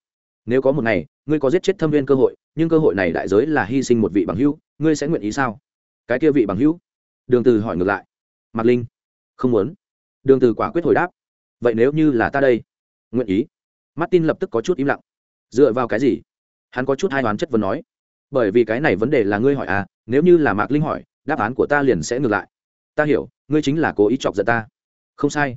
nếu có một ngày ngươi có giết chết thâm viên cơ hội nhưng cơ hội này đại giới là hy sinh một vị bằng hữu ngươi sẽ nguyện ý sao? Cái kia vị bằng hữu? Đường từ hỏi ngược lại. Mặt linh không muốn. Đường từ quả quyết hồi đáp. Vậy nếu như là ta đây nguyện ý. Martin lập tức có chút im lặng. Dựa vào cái gì? Hắn có chút hai đoán chất vấn nói. Bởi vì cái này vấn đề là ngươi hỏi à nếu như là mạc linh hỏi đáp án của ta liền sẽ ngược lại. Ta hiểu ngươi chính là cố ý chọc giận ta. Không sai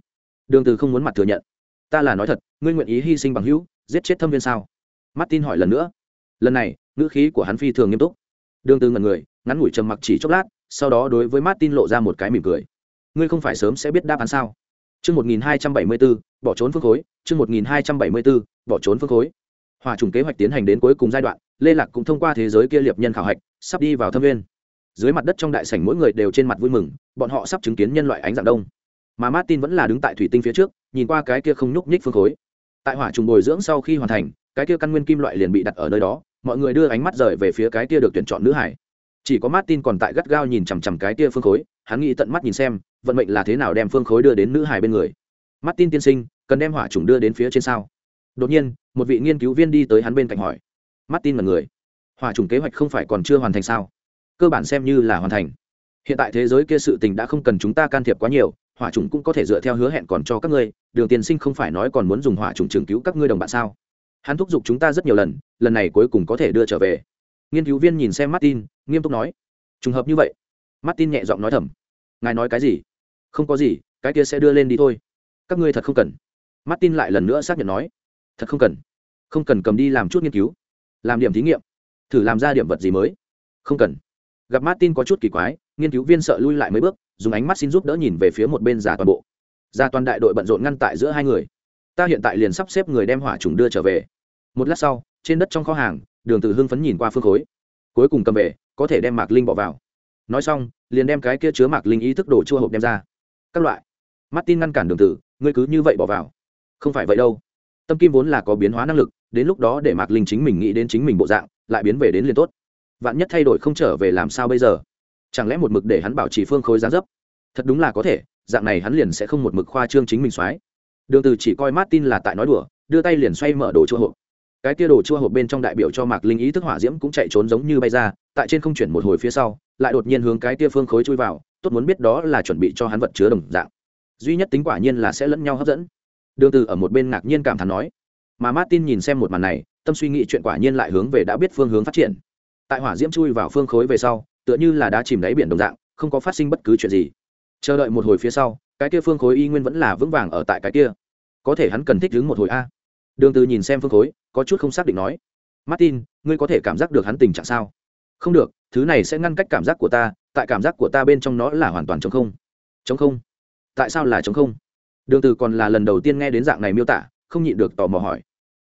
đường từ không muốn mặt thừa nhận ta là nói thật ngươi nguyện ý hy sinh bằng hữu giết chết thâm viên sao martin hỏi lần nữa lần này ngữ khí của hắn phi thường nghiêm túc đường từ ngẩn người ngắn ngủi trầm mặc chỉ chốc lát sau đó đối với martin lộ ra một cái mỉm cười ngươi không phải sớm sẽ biết đáp án sao Chương 1274, bỏ trốn phương khối, chương 1274, bỏ trốn phương khối. Hỏa trùng kế hoạch tiến hành đến cuối cùng giai đoạn, Lê Lạc cũng thông qua thế giới kia liệp nhân khảo hạch, sắp đi vào thâm viên. Dưới mặt đất trong đại sảnh mỗi người đều trên mặt vui mừng, bọn họ sắp chứng kiến nhân loại ánh dạng đông. Mà Martin vẫn là đứng tại thủy tinh phía trước, nhìn qua cái kia không nhúc nhích phương khối. Tại hỏa trùng bồi dưỡng sau khi hoàn thành, cái kia căn nguyên kim loại liền bị đặt ở nơi đó, mọi người đưa ánh mắt rời về phía cái kia được tuyển chọn nữ hải. Chỉ có Martin còn tại gắt gao nhìn chằm chằm cái kia phương khối, hắn nghĩ tận mắt nhìn xem, vận mệnh là thế nào đem phương khối đưa đến nữ hải bên người. Martin tiên sinh cần đem hỏa trùng đưa đến phía trên sao? Đột nhiên một vị nghiên cứu viên đi tới hắn bên cạnh hỏi. Martin là người. Hỏa trùng kế hoạch không phải còn chưa hoàn thành sao? Cơ bản xem như là hoàn thành. Hiện tại thế giới kia sự tình đã không cần chúng ta can thiệp quá nhiều hỏa trùng cũng có thể dựa theo hứa hẹn còn cho các ngươi, đường tiên sinh không phải nói còn muốn dùng hỏa trùng trường cứu các ngươi đồng bạn sao? Hắn thúc giục chúng ta rất nhiều lần lần này cuối cùng có thể đưa trở về. Nghiên cứu viên nhìn xem martin, nghiêm túc nói, trùng hợp như vậy? Martin nhẹ giọng nói thầm, ngài nói cái gì? Không có gì, cái kia sẽ đưa lên đi thôi. Các ngươi thật không cần. Martin lại lần nữa xác nhận nói, thật không cần. Không cần cầm đi làm chút nghiên cứu, làm điểm thí nghiệm, thử làm ra điểm vật gì mới. Không cần. Gặp martin có chút kỳ quái, nghiên cứu viên sợ lui lại mấy bước dùng ánh mắt xin giúp đỡ nhìn về phía một bên giả toàn bộ. Giả toàn đại đội bận rộn ngăn tại giữa hai người. Ta hiện tại liền sắp xếp người đem hỏa trùng đưa trở về. Một lát sau, trên đất trong kho hàng, đường từ hưng phấn nhìn qua phương khối. Cuối cùng cầm về, có thể đem mạc linh bỏ vào. Nói xong, liền đem cái kia chứa mạc linh ý thức đổ chua hộp đem ra. Các loại. Mắt tin ngăn cản đường tử, ngươi cứ như vậy bỏ vào. Không phải vậy đâu. Tâm kim vốn là có biến hóa năng lực, đến lúc đó để mạc linh chính mình nghĩ đến chính mình bộ dạng, lại biến về đến liền tốt. Vạn nhất thay đổi không trở về làm sao bây giờ? Chẳng lẽ một mực để hắn bảo trì phương khối giá dấp? Thật đúng là có thể, dạng này hắn liền sẽ không một mực khoa trương chính mình soái. Đường từ chỉ coi martin là tại nói đùa, đưa tay liền xoay mở đồ chua hộp. Cái kia đồ chua hộp bên trong đại biểu cho mạc linh ý thức hỏa diễm cũng chạy trốn giống như bay ra, tại trên không chuyển một hồi phía sau, lại đột nhiên hướng cái kia phương khối chui vào, tốt muốn biết đó là chuẩn bị cho hắn vật chứa đồng dạng. Duy nhất tính quả nhiên là sẽ lẫn nhau hấp dẫn. Đường từ ở một bên ngạc nhiên cảm thán nói. Mà martin nhìn xem một màn này, tâm suy nghĩ chuyện quả nhiên lại hướng về đã biết phương hướng phát triển. Tại hỏa diễm chui vào phương khối về sau tựa như là đã chìm đáy biển đồng dạng, không có phát sinh bất cứ chuyện gì. Chờ đợi một hồi phía sau, cái kia phương khối y nguyên vẫn là vững vàng ở tại cái kia. Có thể hắn cần thích đứng một hồi a. Đường từ nhìn xem phương khối, có chút không xác định nói, martin, ngươi có thể cảm giác được hắn tình trạng sao? Không được, thứ này sẽ ngăn cách cảm giác của ta, tại cảm giác của ta bên trong nó là hoàn toàn chống không. Chống không? Tại sao là chống không? Đường từ còn là lần đầu tiên nghe đến dạng này miêu tả, không nhịn được tò mò hỏi,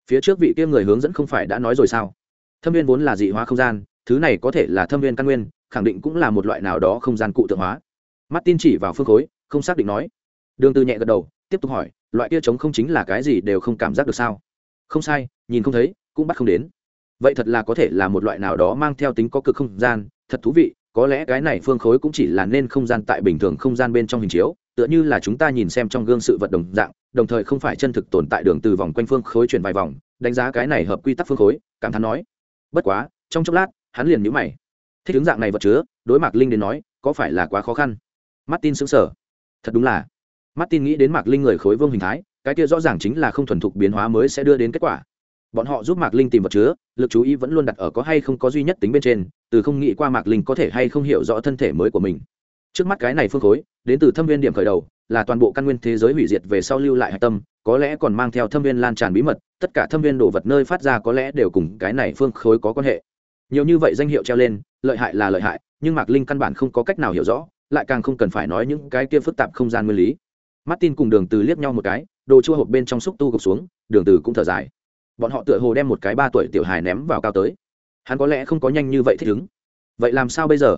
phía trước vị kia người hướng dẫn không phải đã nói rồi sao? Thâm viên vốn là dị hóa không gian, thứ này có thể là thâm viên căn nguyên khẳng định cũng là một loại nào đó không gian cụ tượng hóa. Martin chỉ vào phương khối, không xác định nói. Đường từ nhẹ gật đầu, tiếp tục hỏi, loại kia chống không chính là cái gì đều không cảm giác được sao? Không sai, nhìn không thấy, cũng bắt không đến. Vậy thật là có thể là một loại nào đó mang theo tính có cực không gian, thật thú vị, có lẽ cái này phương khối cũng chỉ là nên không gian tại bình thường không gian bên trong hình chiếu, tựa như là chúng ta nhìn xem trong gương sự vật đồng dạng, đồng thời không phải chân thực tồn tại đường từ vòng quanh phương khối chuyển vài vòng, đánh giá cái này hợp quy tắc phương khối, cảm thán nói. Bất quá, trong chốc lát, hắn liền nhíu mày thích ứng dạng này vật chứa, đối mạc linh đến nói, có phải là quá khó khăn? Martin sững sờ. Thật đúng là. Martin nghĩ đến mạc linh người khối vương hình thái, cái kia rõ ràng chính là không thuần thục biến hóa mới sẽ đưa đến kết quả. Bọn họ giúp mạc linh tìm vật chứa, lực chú ý vẫn luôn đặt ở có hay không có duy nhất tính bên trên, từ không nghĩ qua mạc linh có thể hay không hiểu rõ thân thể mới của mình. Trước mắt cái này phương khối, đến từ thâm viên điểm khởi đầu, là toàn bộ căn nguyên thế giới hủy diệt về sau lưu lại hạch tâm, có lẽ còn mang theo thâm viên lan tràn bí mật, tất cả thâm viên đồ vật nơi phát ra có lẽ đều cùng cái này phương khối có quan hệ nhiều như vậy danh hiệu treo lên, lợi hại là lợi hại, nhưng mạc linh căn bản không có cách nào hiểu rõ, lại càng không cần phải nói những cái kia phức tạp không gian nguyên lý. Martin cùng đường từ liếc nhau một cái, đồ chua hộp bên trong xúc tu gục xuống, đường từ cũng thở dài. Bọn họ tựa hồ đem một cái ba tuổi tiểu hài ném vào cao tới. Hắn có lẽ không có nhanh như vậy thích ứng. Vậy làm sao bây giờ?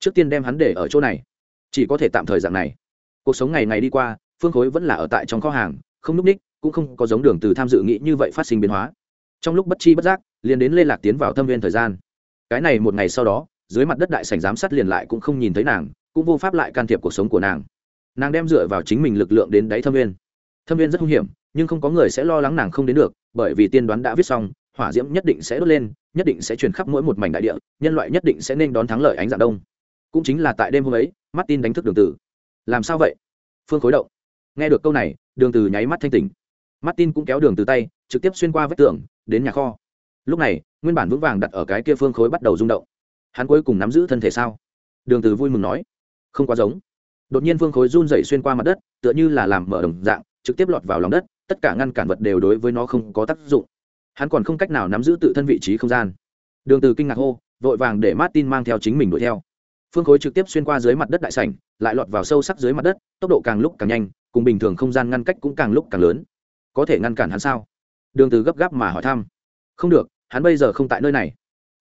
Trước tiên đem hắn để ở chỗ này. Chỉ có thể tạm thời dạng này. Cuộc sống ngày ngày đi qua, phương khối vẫn là ở tại trong kho hàng, không núp ních, cũng không có giống đường từ tham dự nghĩ như vậy phát sinh biến hóa. Trong lúc bất chi bất giác, liền đến lê lạc tiến vào thâm viên thời gian cái này một ngày sau đó, dưới mặt đất đại sảnh giám sát liền lại cũng không nhìn thấy nàng, cũng vô pháp lại can thiệp cuộc sống của nàng. Nàng đem dựa vào chính mình lực lượng đến đáy thâm viên. Thâm viên rất hung hiểm, nhưng không có người sẽ lo lắng nàng không đến được, bởi vì tiên đoán đã viết xong, hỏa diễm nhất định sẽ đốt lên, nhất định sẽ truyền khắp mỗi một mảnh đại địa, nhân loại nhất định sẽ nên đón thắng lợi ánh dạng đông. Cũng chính là tại đêm hôm ấy, martin đánh thức đường tử. Làm sao vậy? Phương khối động. Nghe được câu này, đường từ nháy mắt thanh tỉnh. Martin cũng kéo đường từ tay, trực tiếp xuyên qua vách tường, đến nhà kho lúc này, nguyên bản vững vàng đặt ở cái kia phương khối bắt đầu rung động. Hắn cuối cùng nắm giữ thân thể sao? Đường từ vui mừng nói. Không quá giống. Đột nhiên phương khối run rẩy xuyên qua mặt đất, tựa như là làm mở đồng dạng, trực tiếp lọt vào lòng đất, tất cả ngăn cản vật đều đối với nó không có tác dụng. Hắn còn không cách nào nắm giữ tự thân vị trí không gian. Đường từ kinh ngạc hô, vội vàng để martin mang theo chính mình đuổi theo. Phương khối trực tiếp xuyên qua dưới mặt đất đại sảnh, lại lọt vào sâu sắc dưới mặt đất, tốc độ càng lúc càng nhanh, cùng bình thường không gian ngăn cách cũng càng lúc càng lớn. Có thể ngăn cản hắn sao? Đường từ gấp gáp mà hỏi thăm. Không được hắn bây giờ không tại nơi này.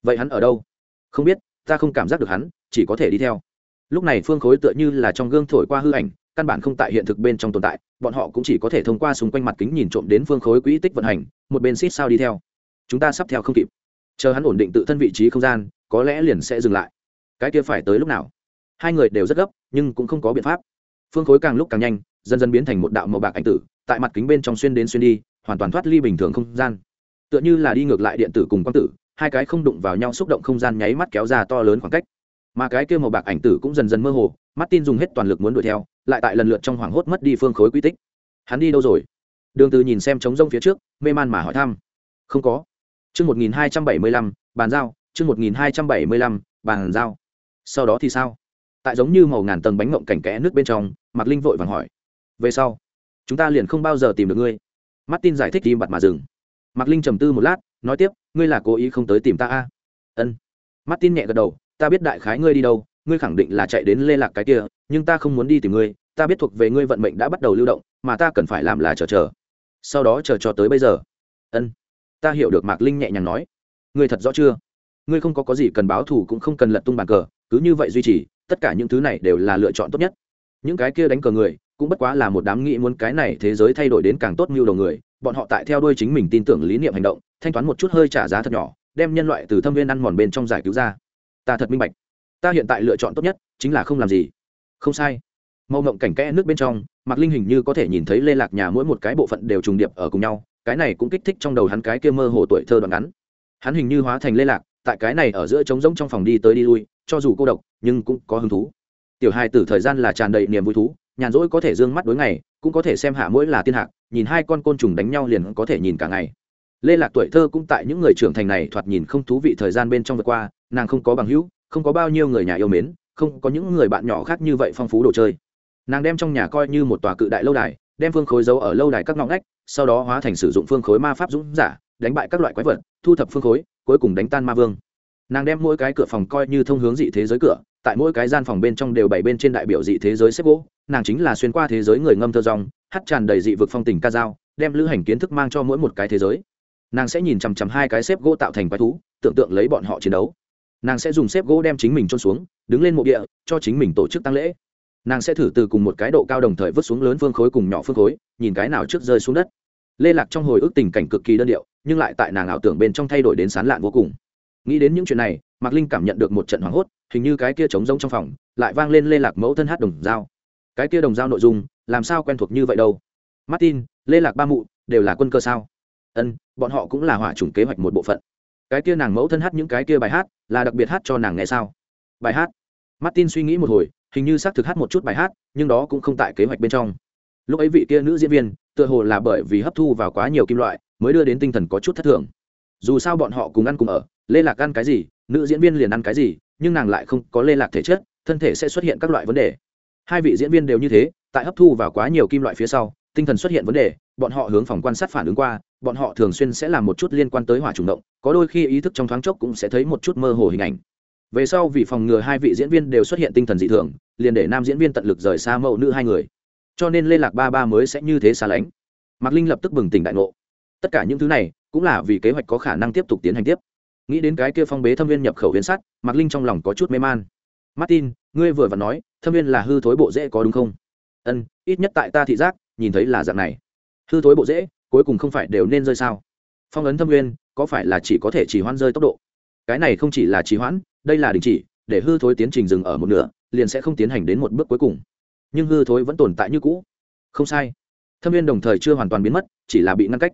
Vậy hắn ở đâu? Không biết, ta không cảm giác được hắn, chỉ có thể đi theo. Lúc này phương khối tựa như là trong gương thổi qua hư ảnh, căn bản không tại hiện thực bên trong tồn tại, bọn họ cũng chỉ có thể thông qua xung quanh mặt kính nhìn trộm đến phương khối quỹ tích vận hành, một bên xít sao đi theo. Chúng ta sắp theo không kịp. Chờ hắn ổn định tự thân vị trí không gian, có lẽ liền sẽ dừng lại. Cái kia phải tới lúc nào? Hai người đều rất gấp, nhưng cũng không có biện pháp. Phương khối càng lúc càng nhanh, dần dần biến thành một đạo màu bạc ảnh tử, tại mặt kính bên trong xuyên đến xuyên đi, hoàn toàn thoát ly bình thường không gian tựa như là đi ngược lại điện tử cùng quang tử hai cái không đụng vào nhau xúc động không gian nháy mắt kéo ra to lớn khoảng cách. Mà cái kia màu bạc ảnh tử cũng dần dần mơ hồ martin dùng hết toàn lực muốn đuổi theo lại tại lần lượt trong hoảng hốt mất đi phương khối quy tích. Hắn đi đâu rồi? Đường từ nhìn xem trống rông phía trước mê man mà hỏi thăm. Không có. Chương 1275, bàn giao chương 1275, bàn giao. Sau đó thì sao? Tại giống như màu ngàn tầng bánh ngộng cảnh kẽ nước bên trong mạc linh vội vàng hỏi. Về sau chúng ta liền không bao giờ tìm được ngươi. Martin giải thích im bặt mà dừng mạc linh trầm tư một lát, nói tiếp, ngươi là cố ý không tới tìm ta a? À? ân. Martin nhẹ gật đầu, ta biết đại khái ngươi đi đâu, ngươi khẳng định là chạy đến lê lạc cái kia, nhưng ta không muốn đi tìm ngươi, ta biết thuộc về ngươi vận mệnh đã bắt đầu lưu động, mà ta cần phải làm là chờ chờ. Sau đó chờ cho tới bây giờ. Ân. Ta hiểu được mạc linh nhẹ nhàng nói. Ngươi thật rõ chưa? Ngươi không có có gì cần báo thù cũng không cần lật tung bàn cờ, cứ như vậy duy trì, tất cả những thứ này đều là lựa chọn tốt nhất. Những cái kia đánh cờ người, cũng bất quá là một đám nghĩ muốn cái này thế giới thay đổi đến càng tốt mưu đầu người bọn họ tại theo đuôi chính mình tin tưởng lý niệm hành động, thanh toán một chút hơi trả giá thật nhỏ, đem nhân loại từ thâm viên ăn mòn bên trong giải cứu ra. Ta thật minh bạch. Ta hiện tại lựa chọn tốt nhất chính là không làm gì. Không sai. Màu mộng cảnh kẽ nước bên trong, mạc linh hình như có thể nhìn thấy lê lạc nhà mỗi một cái bộ phận đều trùng điệp ở cùng nhau, cái này cũng kích thích trong đầu hắn cái kia mơ hồ tuổi thơ đoạn ngắn. Hắn hình như hóa thành lê lạc, tại cái này ở giữa trống rỗng trong phòng đi tới đi lui, cho dù cô độc, nhưng cũng có hứng thú. Tiểu hai từ thời gian là tràn đầy niềm vui thú, nhàn rỗi có thể d ư ơ n g mắt đối ngày, cũng có thể xem hạ mỗi là tiên hạc nhìn hai con côn trùng đánh nhau liền có thể nhìn cả ngày. Lê lạc tuổi thơ cũng tại những người trưởng thành này thoạt nhìn không thú vị thời gian bên trong vượt qua, nàng không có bằng hữu, không có bao nhiêu người nhà yêu mến, không có những người bạn nhỏ khác như vậy phong phú đồ chơi. Nàng đem trong nhà coi như một tòa cự đại lâu đài, đem phương khối giấu ở lâu đài các ngõ ngách, sau đó hóa thành sử dụng phương khối ma pháp dũng giả, đánh bại các loại quái vật, thu thập phương khối, cuối cùng đánh tan ma vương. Nàng đem mỗi cái cửa phòng coi như thông hướng dị thế giới cửa, tại mỗi cái gian phòng bên trong đều bày bên trên đại biểu dị thế giới xếp gỗ, nàng chính là xuyên qua thế giới người ngâm thơ rong hát tràn đầy dị vực phong tình ca dao, đem lữ hành kiến thức mang cho mỗi một cái thế giới. Nàng sẽ nhìn chằm chằm hai cái xếp gỗ tạo thành quái thú, tưởng tượng lấy bọn họ chiến đấu. Nàng sẽ dùng xếp gỗ đem chính mình trôn xuống, đứng lên mộ địa, cho chính mình tổ chức tăng lễ. Nàng sẽ thử từ cùng một cái độ cao đồng thời vứt xuống lớn phương khối cùng nhỏ phương khối, nhìn cái nào trước rơi xuống đất. Lê lạc trong hồi ức tình cảnh cực kỳ đơn điệu, nhưng lại tại nàng ảo tưởng bên trong thay đổi đến sán lạn vô cùng. Nghĩ đến những chuyện này, mạc linh cảm nhận được một trận hoảng hốt, hình như cái kia trống rỗng trong phòng, lại vang lên lê lạc mẫu thân hát đồng dao. Cái kia đồng dao nội dung làm sao quen thuộc như vậy đâu? Martin, lê lạc ba mụ đều là quân cơ sao? Ân, bọn họ cũng là hỏa chủng kế hoạch một bộ phận. Cái kia nàng mẫu thân hát những cái kia bài hát, là đặc biệt hát cho nàng nghe sao? Bài hát? Martin suy nghĩ một hồi, hình như xác thực hát một chút bài hát, nhưng đó cũng không tại kế hoạch bên trong. Lúc ấy vị kia nữ diễn viên, tựa hồ là bởi vì hấp thu vào quá nhiều kim loại, mới đưa đến tinh thần có chút thất thường. Dù sao bọn họ cùng ăn cùng ở, lê lạc ăn cái gì, nữ diễn viên liền ăn cái gì, nhưng nàng lại không có lê lạc thể chất, thân thể sẽ xuất hiện các loại vấn đề hai vị diễn viên đều như thế, tại hấp thu vào quá nhiều kim loại phía sau, tinh thần xuất hiện vấn đề, bọn họ hướng phòng quan sát phản ứng qua, bọn họ thường xuyên sẽ làm một chút liên quan tới hỏa trùng động, có đôi khi ý thức trong thoáng chốc cũng sẽ thấy một chút mơ hồ hình ảnh. Về sau vì phòng ngừa hai vị diễn viên đều xuất hiện tinh thần dị thường, liền để nam diễn viên tận lực rời xa mẫu nữ hai người. Cho nên lê lạc ba ba mới sẽ như thế xa lánh. Mạc linh lập tức bừng tỉnh đại ngộ. Tất cả những thứ này cũng là vì kế hoạch có khả năng tiếp tục tiến hành tiếp. Nghĩ đến cái kia phong bế thâm viên nhập khẩu viên sắt, mạc linh trong lòng có chút mê man. Martin, ngươi vừa và nói thâm viên là hư thối bộ dễ có đúng không? Ân, ít nhất tại ta thị giác, nhìn thấy là dạng này. Hư thối bộ dễ, cuối cùng không phải đều nên rơi sao? Phong ấn thâm viên, có phải là chỉ có thể chỉ hoãn rơi tốc độ? Cái này không chỉ là trì hoãn, đây là đình chỉ, để hư thối tiến trình dừng ở một nửa, liền sẽ không tiến hành đến một bước cuối cùng. Nhưng hư thối vẫn tồn tại như cũ. Không sai. Thâm viên đồng thời chưa hoàn toàn biến mất, chỉ là bị ngăn cách.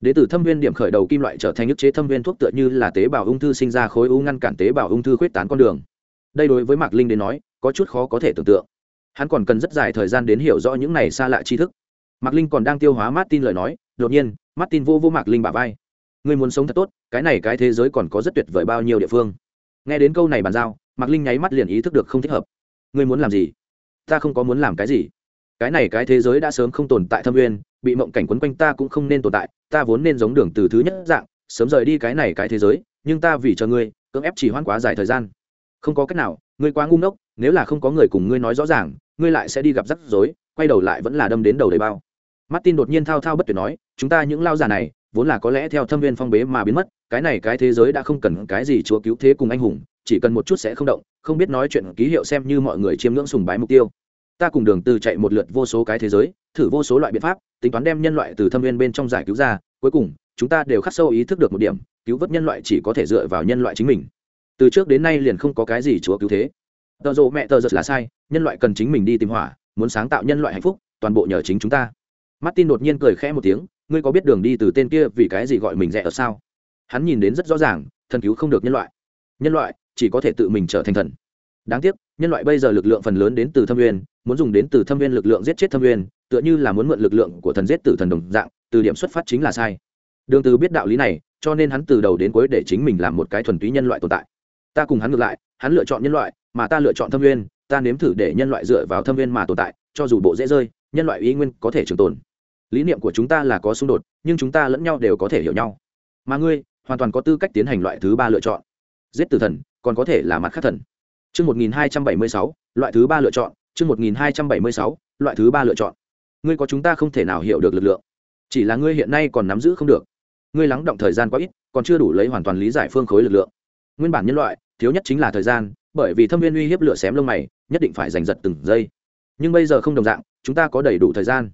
Đế tử thâm viên điểm khởi đầu kim loại trở thành nhất chế thâm viên thuốc tựa như là tế bào ung thư sinh ra khối u ngăn cản tế bào ung thư khuyết tán con đường đây đối với mạc linh đến nói, có chút khó có thể tưởng tượng. Hắn còn cần rất dài thời gian đến hiểu rõ những này xa lạ tri thức. Mạc linh còn đang tiêu hóa martin lời nói, đột nhiên, martin vô vô mạc linh bả vai. Người muốn sống thật tốt, cái này cái thế giới còn có rất tuyệt vời bao nhiêu địa phương. Nghe đến câu này bàn giao, mạc linh nháy mắt liền ý thức được không thích hợp. Ngươi muốn làm gì? Ta không có muốn làm cái gì. Cái này cái thế giới đã sớm không tồn tại thâm uyên, bị mộng cảnh quấn quanh ta cũng không nên tồn tại, ta vốn nên giống đường từ thứ nhất dạng, sớm rời đi cái này cái thế giới, nhưng ta vì chờ ngươi, cưỡng ép chỉ hoãn quá dài thời gian không có cách nào, ngươi quá ngu ngốc, nếu là không có người cùng ngươi nói rõ ràng, ngươi lại sẽ đi gặp rắc rối, quay đầu lại vẫn là đâm đến đầu đầy bao. Martin đột nhiên thao thao bất tuyệt nói, chúng ta những lao già này, vốn là có lẽ theo thâm viên phong bế mà biến mất, cái này cái thế giới đã không cần cái gì chúa cứu thế cùng anh hùng, chỉ cần một chút sẽ không động, không biết nói chuyện ký hiệu xem như mọi người chiêm ngưỡng sùng bái mục tiêu. Ta cùng đường từ chạy một lượt vô số cái thế giới, thử vô số loại biện pháp, tính toán đem nhân loại từ thâm viên bên trong giải cứu ra, cuối cùng, chúng ta đều khắc sâu ý thức được một điểm, cứu vớt nhân loại chỉ có thể dựa vào nhân loại chính mình từ trước đến nay liền không có cái gì chúa cứu thế. Tờ rộ mẹ tờ giật là sai, nhân loại cần chính mình đi tìm hỏa, muốn sáng tạo nhân loại hạnh phúc, toàn bộ nhờ chính chúng ta. Martin đột nhiên cười khẽ một tiếng, ngươi có biết đường đi từ tên kia vì cái gì gọi mình rẻ ở sao? Hắn nhìn đến rất rõ ràng, thần cứu không được nhân loại. Nhân loại chỉ có thể tự mình trở thành thần. Đáng tiếc, nhân loại bây giờ lực lượng phần lớn đến từ thâm uyên muốn dùng đến từ thâm uyên lực lượng giết chết thâm uyên tựa như là muốn mượn lực lượng của thần giết tử thần đồng dạng, từ điểm xuất phát chính là sai. Đường từ biết đạo lý này, cho nên hắn từ đầu đến cuối để chính mình làm một cái thuần túy nhân loại tồn tại ta cùng hắn ngược lại hắn lựa chọn nhân loại mà ta lựa chọn thâm nguyên ta nếm thử để nhân loại dựa vào thâm nguyên mà tồn tại cho dù bộ dễ rơi nhân loại ý nguyên có thể trường tồn lý niệm của chúng ta là có xung đột nhưng chúng ta lẫn nhau đều có thể hiểu nhau mà ngươi hoàn toàn có tư cách tiến hành loại thứ ba lựa chọn giết tử thần còn có thể là mặt khắc thần Chương 1276, loại thứ ba lựa chọn, chương 1276, loại thứ ba lựa chọn. Ngươi có chúng ta không thể nào hiểu được lực lượng, chỉ là ngươi hiện nay còn nắm giữ không được. Ngươi lắng động thời gian quá ít, còn chưa đủ lấy hoàn toàn lý giải phương khối lực lượng. Nguyên bản nhân loại, thiếu nhất chính là thời gian, bởi vì thâm viên uy hiếp lửa xém lông mày, nhất định phải giành giật từng giây. Nhưng bây giờ không đồng dạng, chúng ta có đầy đủ thời gian.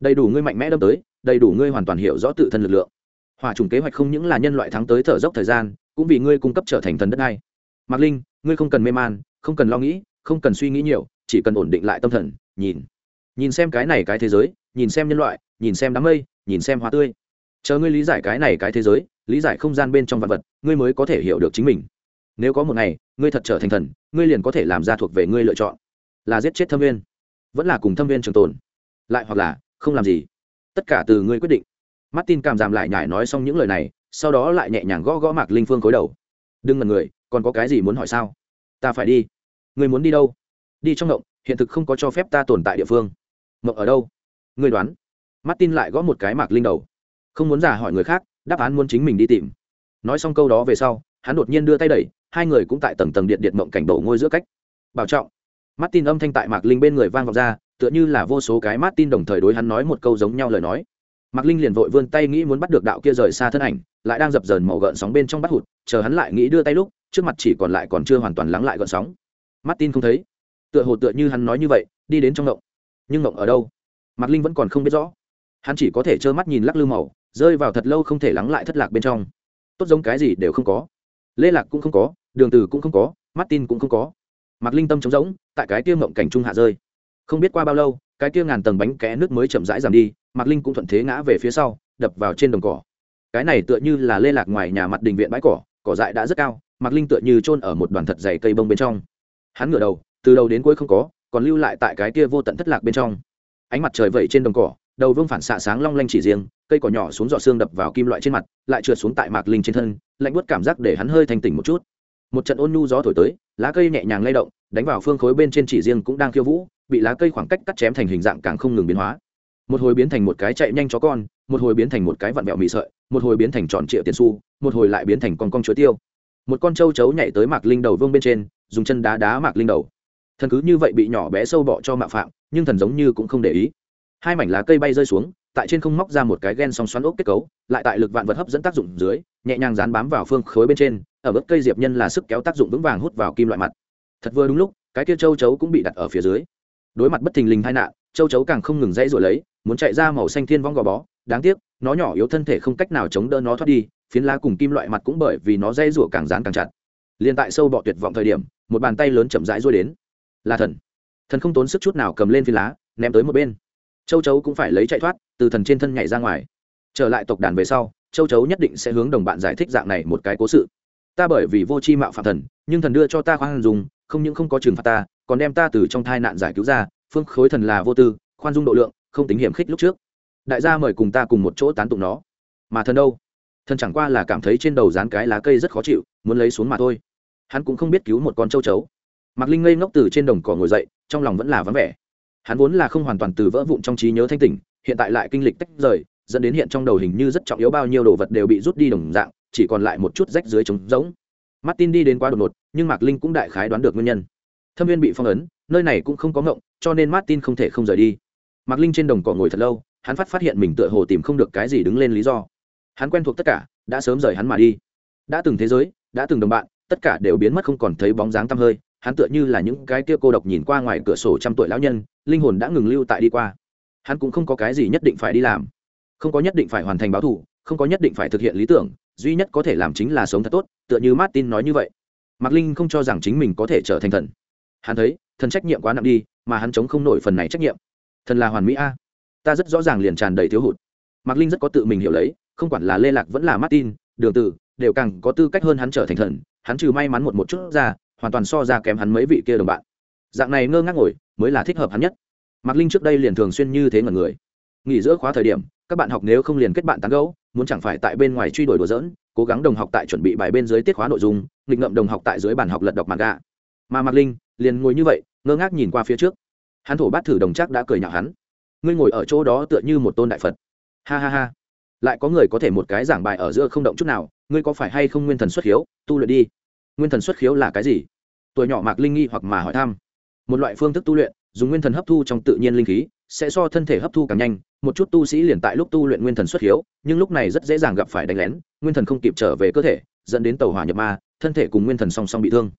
Đầy đủ ngươi mạnh mẽ đâm tới, đầy đủ ngươi hoàn toàn hiểu rõ tự thân lực lượng. hòa trùng kế hoạch không những là nhân loại thắng tới thở dốc thời gian, cũng vì ngươi cung cấp trở thành thần đất hay. Mạc Linh, ngươi không cần mê man không cần lo nghĩ không cần suy nghĩ nhiều chỉ cần ổn định lại tâm thần nhìn nhìn xem cái này cái thế giới nhìn xem nhân loại nhìn xem đám mây nhìn xem hoa tươi chờ ngươi lý giải cái này cái thế giới, lý giải không gian bên trong vật vật, ngươi mới có thể hiểu được chính mình. Nếu có một ngày, ngươi thật trở thành thần, ngươi liền có thể làm ra thuộc về ngươi lựa chọn. Là giết chết thâm viên. Vẫn là cùng thâm viên trường tồn. Lại hoặc là, không làm gì. Tất cả từ ngươi quyết định. Martin cảm giảm lại nhải nói xong những lời này, sau đó lại nhẹ nhàng gõ gõ mạc linh phương cối đầu. Đừng ngần người, còn có cái gì muốn hỏi sao? Ta phải đi. Người muốn đi đâu? Đi trong ngộng, hiện thực không có cho phép ta tồn tại địa phương. Ngộng ở đâu? Người đoán. Martin lại gõ một cái mạc linh đầu không muốn giả hỏi người khác, đáp án muốn chính mình đi tìm. Nói xong câu đó về sau, hắn đột nhiên đưa tay đẩy, hai người cũng tại tầng tầng điện điện mộng cảnh đổ ngôi giữa cách. Bảo trọng. Martin âm thanh tại mạc linh bên người vang vọng ra, tựa như là vô số cái martin đồng thời đối hắn nói một câu giống nhau lời nói. Mạc linh liền vội vươn tay nghĩ muốn bắt được đạo kia rời xa thân ảnh, lại đang dập dờn màu gợn sóng bên trong bắt hụt, chờ hắn lại nghĩ đưa tay lúc, trước mặt chỉ còn lại còn chưa hoàn toàn lắng lại gợn sóng. Martin không thấy. Tựa hồ tựa như hắn nói như vậy, đi đến trong ngộng. Nhưng ngộng ở đâu? Mạc linh vẫn còn không biết rõ. Hắn chỉ có thể trơ mắt nhìn lắc lư màu rơi vào thật lâu không thể lắng lại thất lạc bên trong. Tốt giống cái gì đều không có. Lê lạc cũng không có, đường từ cũng không có, martin cũng không có. Mặc linh tâm trống rỗng, tại cái kia ngậm cảnh trung hạ rơi. Không biết qua bao lâu, cái kia ngàn tầng bánh kẽ nước mới chậm rãi giảm đi mặc linh cũng thuận thế ngã về phía sau, đập vào trên đồng cỏ. Cái này tựa như là lê lạc ngoài nhà mặt đình viện bãi cỏ cỏ dại đã rất cao mặc linh tựa như chôn ở một đoàn thật dày cây bông bên trong. Hắn ngửa đầu, từ đầu đến cuối không có, còn lưu lại tại cái kia vô tận thất lạc bên trong. Ánh mặt trời vẩy trên đồng cỏ đầu vương phản xạ sáng long lanh chỉ riêng, cây cỏ nhỏ xuống giọt xương đập vào kim loại trên mặt, lại trượt xuống tại mạc linh trên thân, lạnh buốt cảm giác để hắn hơi thanh tỉnh một chút. Một trận ôn nhu gió thổi tới, lá cây nhẹ nhàng lay động, đánh vào phương khối bên trên chỉ riêng cũng đang khiêu vũ, bị lá cây khoảng cách cắt chém thành hình dạng càng không ngừng biến hóa. Một hồi biến thành một cái chạy nhanh chó con, một hồi biến thành một cái vặn vẹo mị sợi, một hồi biến thành tròn triệu tiền su một hồi lại biến thành con con chuối tiêu. Một con trâu chấu nhảy tới mạc linh đầu vương bên trên, dùng chân đá đá mạc linh đầu. Thần cứ như vậy bị nhỏ bé sâu bọ cho mạ phạm, nhưng thần giống như cũng không để ý hai mảnh lá cây bay rơi xuống, tại trên không móc ra một cái gen song xoắn ốc kết cấu, lại tại lực vạn vật hấp dẫn tác dụng dưới, nhẹ nhàng dán bám vào phương khối bên trên, ở gốc cây diệp nhân là sức kéo tác dụng vững vàng hút vào kim loại mặt. Thật vừa đúng lúc, cái kia châu chấu cũng bị đặt ở phía dưới. Đối mặt bất thình lình tai nạn, châu chấu càng không ngừng dãy rồi lấy, muốn chạy ra màu xanh thiên vong gò bó. Đáng tiếc, nó nhỏ yếu thân thể không cách nào chống đỡ nó thoát đi, phiến lá cùng kim loại mặt cũng bởi vì nó dây rủa càng dán càng chặt. Liền tại sâu bọ tuyệt vọng thời điểm, một bàn tay lớn chậm rãi rôi đến. Là thần. Thần không tốn sức chút nào cầm lên phiến lá, ném tới một bên châu chấu cũng phải lấy chạy thoát, từ thần trên thân nhảy ra ngoài. Trở lại tộc đàn về sau, châu chấu nhất định sẽ hướng đồng bạn giải thích dạng này một cái cố sự. Ta bởi vì vô chi mạo phạm thần, nhưng thần đưa cho ta khoan dung, không những không có trừng phạt ta, còn đem ta từ trong thai nạn giải cứu ra, phương khối thần là vô tư, khoan dung độ lượng, không tính hiểm khích lúc trước. Đại gia mời cùng ta cùng một chỗ tán tụng nó. Mà thần đâu? Thần chẳng qua là cảm thấy trên đầu dán cái lá cây rất khó chịu, muốn lấy xuống mà thôi. Hắn cũng không biết cứu một con châu chấu. Mạc linh ngây ngốc từ trên đồng cỏ ngồi dậy, trong lòng vẫn là vắng vẻ hắn vốn là không hoàn toàn từ vỡ vụn trong trí nhớ thanh tỉnh, hiện tại lại kinh lịch tách rời, dẫn đến hiện trong đầu hình như rất trọng yếu bao nhiêu đồ vật đều bị rút đi đồng dạng, chỉ còn lại một chút rách dưới trống rỗng. Martin đi đến quá đột ngột, nhưng mạc linh cũng đại khái đoán được nguyên nhân. Thâm viên bị phong ấn, nơi này cũng không có ngộng, cho nên martin không thể không rời đi. Mạc linh trên đồng cỏ ngồi thật lâu, hắn phát phát hiện mình tựa hồ tìm không được cái gì đứng lên lý do. Hắn quen thuộc tất cả, đã sớm rời hắn mà đi. Đã từng thế giới, đã từng đồng bạn, tất cả đều biến mất không còn thấy bóng dáng tăm hơi hắn tựa như là những cái kia cô độc nhìn qua ngoài cửa sổ trăm tuổi lão nhân, linh hồn đã ngừng lưu tại đi qua. Hắn cũng không có cái gì nhất định phải đi làm. Không có nhất định phải hoàn thành báo thù, không có nhất định phải thực hiện lý tưởng, duy nhất có thể làm chính là sống thật tốt, tựa như martin nói như vậy. Mạc linh không cho rằng chính mình có thể trở thành thần. Hắn thấy, thần trách nhiệm quá nặng đi, mà hắn chống không nổi phần này trách nhiệm. Thần là hoàn mỹ a. Ta rất rõ ràng liền tràn đầy thiếu hụt. Mạc linh rất có tự mình hiểu lấy, không quản là lê lạc vẫn là martin, đường tử, đều càng có tư cách hơn hắn trở thành thần. Hắn trừ may mắn một một chút ra hoàn toàn so ra kém hắn mấy vị kia đồng bạn. Dạng này ngơ ngác ngồi, mới là thích hợp hắn nhất. Mạc linh trước đây liền thường xuyên như thế ngần người. Nghỉ giữa khóa thời điểm, các bạn học nếu không liền kết bạn tán gẫu, muốn chẳng phải tại bên ngoài truy đuổi đùa dỡn cố gắng đồng học tại chuẩn bị bài bên dưới tiết khóa nội dung, nghịch ngậm đồng học tại dưới bàn học lật đọc mặt gà mà mạc linh liền ngồi như vậy, ngơ ngác nhìn qua phía trước. Hắn thổ bát thử đồng chắc đã cười nhạo hắn. Ngươi ngồi ở chỗ đó tựa như một tôn đại phật. Ha ha ha. Lại có người có thể một cái giảng bài ở giữa không động chút nào, ngươi có phải hay không nguyên thần xuất hiếu, tu luyện đi nguyên thần xuất khiếu là cái gì? Tuổi nhỏ mạc linh nghi hoặc mà hỏi thăm. Một loại phương thức tu luyện, dùng nguyên thần hấp thu trong tự nhiên linh khí, sẽ so thân thể hấp thu càng nhanh. Một chút tu sĩ liền tại lúc tu luyện nguyên thần xuất hiếu nhưng lúc này rất dễ dàng gặp phải đánh lén, nguyên thần không kịp trở về cơ thể, dẫn đến tàu hỏa nhập ma, thân thể cùng nguyên thần song song bị thương.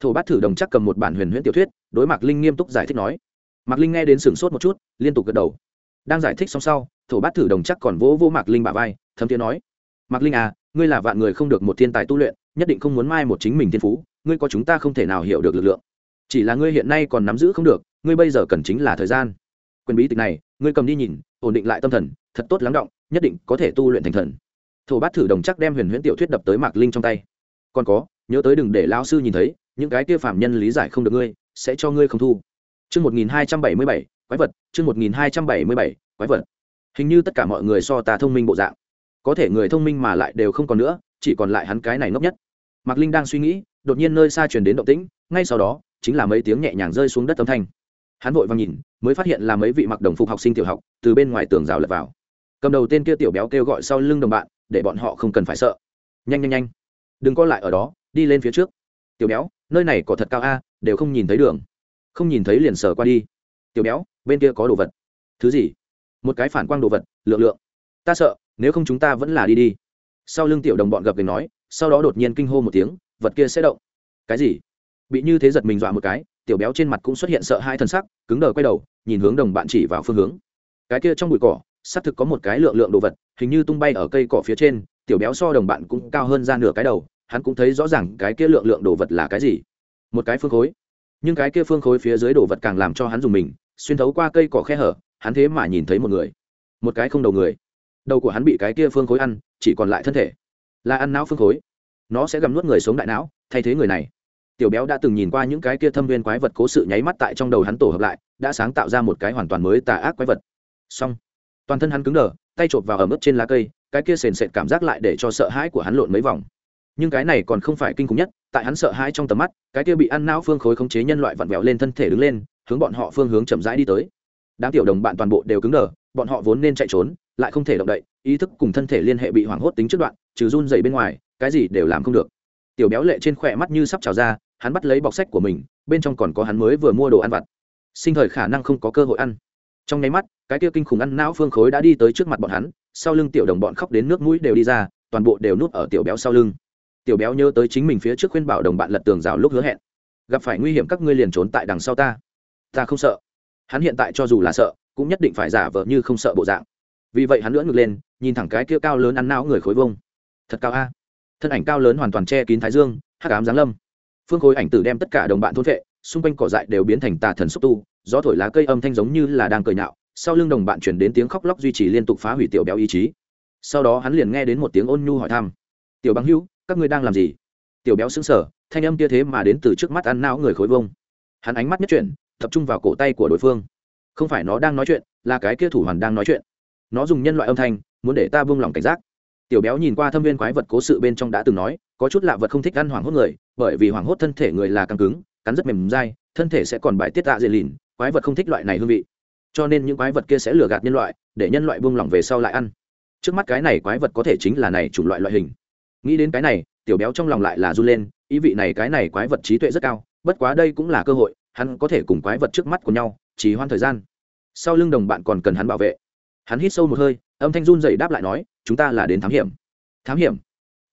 Thổ bát thử đồng chắc cầm một bản huyền huyễn tiểu thuyết, đối mặt linh nghiêm túc giải thích nói. Mạc linh nghe đến sửng sốt một chút, liên tục gật đầu. Đang giải thích xong sau, thổ bát thử đồng chắc còn vỗ vỗ mạc linh bả vai, thấm tiếng nói. Mạc linh à ngươi là vạn người không được một thiên tài tu luyện nhất định không muốn mai một chính mình thiên phú, ngươi có chúng ta không thể nào hiểu được lực lượng. Chỉ là ngươi hiện nay còn nắm giữ không được, ngươi bây giờ cần chính là thời gian. Quyền bí tịch này, ngươi cầm đi nhìn, ổn định lại tâm thần, thật tốt lắng động, nhất định có thể tu luyện thành thần. Thổ bát thử đồng chắc đem huyền huyễn tiểu thuyết đập tới mạc linh trong tay. Còn có, nhớ tới đừng để lao sư nhìn thấy, những cái kia phạm nhân lý giải không được ngươi, sẽ cho ngươi không thu. Chương một nghìn hai trăm bảy mươi bảy, quái vật, chương một nghìn hai trăm bảy mươi bảy, quái vật. Hình như tất cả mọi người so ta thông minh bộ dạng. Có thể người thông minh mà lại đều không còn nữa, chỉ còn lại hắn cái này ngốc nhất mạc linh đang suy nghĩ, đột nhiên nơi xa truyền đến động tĩnh, ngay sau đó, chính là mấy tiếng nhẹ nhàng rơi xuống đất âm thanh. Hắn vội vàng nhìn, mới phát hiện là mấy vị mặc đồng phục học sinh tiểu học, từ bên ngoài tường rào lật vào. Cầm đầu tên kia tiểu béo kêu gọi sau lưng đồng bạn, để bọn họ không cần phải sợ. Nhanh nhanh nhanh. Đừng co lại ở đó, đi lên phía trước. Tiểu béo, nơi này có thật cao a, đều không nhìn thấy đường. Không nhìn thấy liền sờ qua đi. Tiểu béo, bên kia có đồ vật. Thứ gì? Một cái phản quang đồ vật, lượng lượng. Ta sợ, nếu không chúng ta vẫn là đi đi. Sau lưng tiểu đồng bọn gập gành nói sau đó đột nhiên kinh hô một tiếng, vật kia sẽ động. Cái gì? Bị như thế giật mình dọa một cái, tiểu béo trên mặt cũng xuất hiện sợ hai thân sắc, cứng đờ quay đầu, nhìn hướng đồng bạn chỉ vào phương hướng. Cái kia trong bụi cỏ, xác thực có một cái lượng lượng đồ vật, hình như tung bay ở cây cỏ phía trên, tiểu béo so đồng bạn cũng cao hơn ra nửa cái đầu, hắn cũng thấy rõ ràng cái kia lượng lượng đồ vật là cái gì. Một cái phương khối. Nhưng cái kia phương khối phía dưới đồ vật càng làm cho hắn dùng mình, xuyên thấu qua cây cỏ khe hở, hắn thế mà nhìn thấy một người. Một cái không đầu người. Đầu của hắn bị cái kia phương khối ăn, chỉ còn lại thân thể là ăn não phương khối. Nó sẽ gầm nuốt người sống đại não, thay thế người này. Tiểu béo đã từng nhìn qua những cái kia thâm viên quái vật cố sự nháy mắt tại trong đầu hắn tổ hợp lại, đã sáng tạo ra một cái hoàn toàn mới tà ác quái vật. Xong, toàn thân hắn cứng đờ, tay chộp vào ở mức trên lá cây, cái kia sền sệt cảm giác lại để cho sợ hãi của hắn lộn mấy vòng. Nhưng cái này còn không phải kinh khủng nhất, tại hắn sợ hãi trong tầm mắt, cái kia bị ăn não phương khối khống chế nhân loại vặn vẹo lên thân thể đứng lên, hướng bọn họ phương hướng chậm rãi đi tới. Đám tiểu đồng bạn toàn bộ đều cứng đờ, bọn họ vốn nên chạy trốn lại không thể động đậy, ý thức cùng thân thể liên hệ bị hoảng hốt tính trước đoạn, trừ run dày bên ngoài, cái gì đều làm không được. Tiểu béo lệ trên khỏe mắt như sắp trào ra, hắn bắt lấy bọc sách của mình, bên trong còn có hắn mới vừa mua đồ ăn vặt. Sinh thời khả năng không có cơ hội ăn. Trong nháy mắt, cái kia kinh khủng ăn não phương khối đã đi tới trước mặt bọn hắn, sau lưng tiểu đồng bọn khóc đến nước mũi đều đi ra, toàn bộ đều núp ở tiểu béo sau lưng. Tiểu béo nhớ tới chính mình phía trước khuyên bảo đồng bạn lật tường rào lúc hứa hẹn. Gặp phải nguy hiểm các ngươi liền trốn tại đằng sau ta. Ta không sợ. Hắn hiện tại cho dù là sợ, cũng nhất định phải giả vờ như không sợ bộ dạng vì vậy hắn lưỡn ngược lên, nhìn thẳng cái kia cao lớn ăn não người khối vông. Thật cao a. Thân ảnh cao lớn hoàn toàn che kín thái dương, hắc ám giáng lâm. Phương khối ảnh tử đem tất cả đồng bạn thôn vệ, xung quanh cỏ dại đều biến thành tà thần xúc tu, gió thổi lá cây âm thanh giống như là đang cười nhạo, sau lưng đồng bạn chuyển đến tiếng khóc lóc duy trì liên tục phá hủy tiểu béo ý chí. Sau đó hắn liền nghe đến một tiếng ôn nhu hỏi thăm. Tiểu băng hữu, các ngươi đang làm gì? Tiểu béo xứng sở thanh âm kia thế mà đến từ trước mắt ăn não người khối vông. Hắn ánh mắt nhất chuyển, tập trung vào cổ tay của đối phương. Không phải nó đang nói chuyện, là cái kia thủ hoàn đang nói chuyện nó dùng nhân loại âm thanh, muốn để ta buông lỏng cảnh giác. Tiểu béo nhìn qua thâm viên quái vật cố sự bên trong đã từng nói, có chút lạ vật không thích ăn hoảng hốt người, bởi vì hoảng hốt thân thể người là căng cứng, cắn rất mềm dai, thân thể sẽ còn bài tiết tạ dễ lìn quái vật không thích loại này hương vị. Cho nên những quái vật kia sẽ lừa gạt nhân loại, để nhân loại buông lỏng về sau lại ăn. Trước mắt cái này quái vật có thể chính là này chủng loại loại hình. Nghĩ đến cái này, tiểu béo trong lòng lại là run lên, ý vị này cái này quái vật trí tuệ rất cao, bất quá đây cũng là cơ hội, hắn có thể cùng quái vật trước mắt của nhau chỉ hoan thời gian. Sau lưng đồng bạn còn cần hắn bảo vệ hắn hít sâu một hơi, âm thanh run dậy đáp lại nói, chúng ta là đến thám hiểm. Thám hiểm?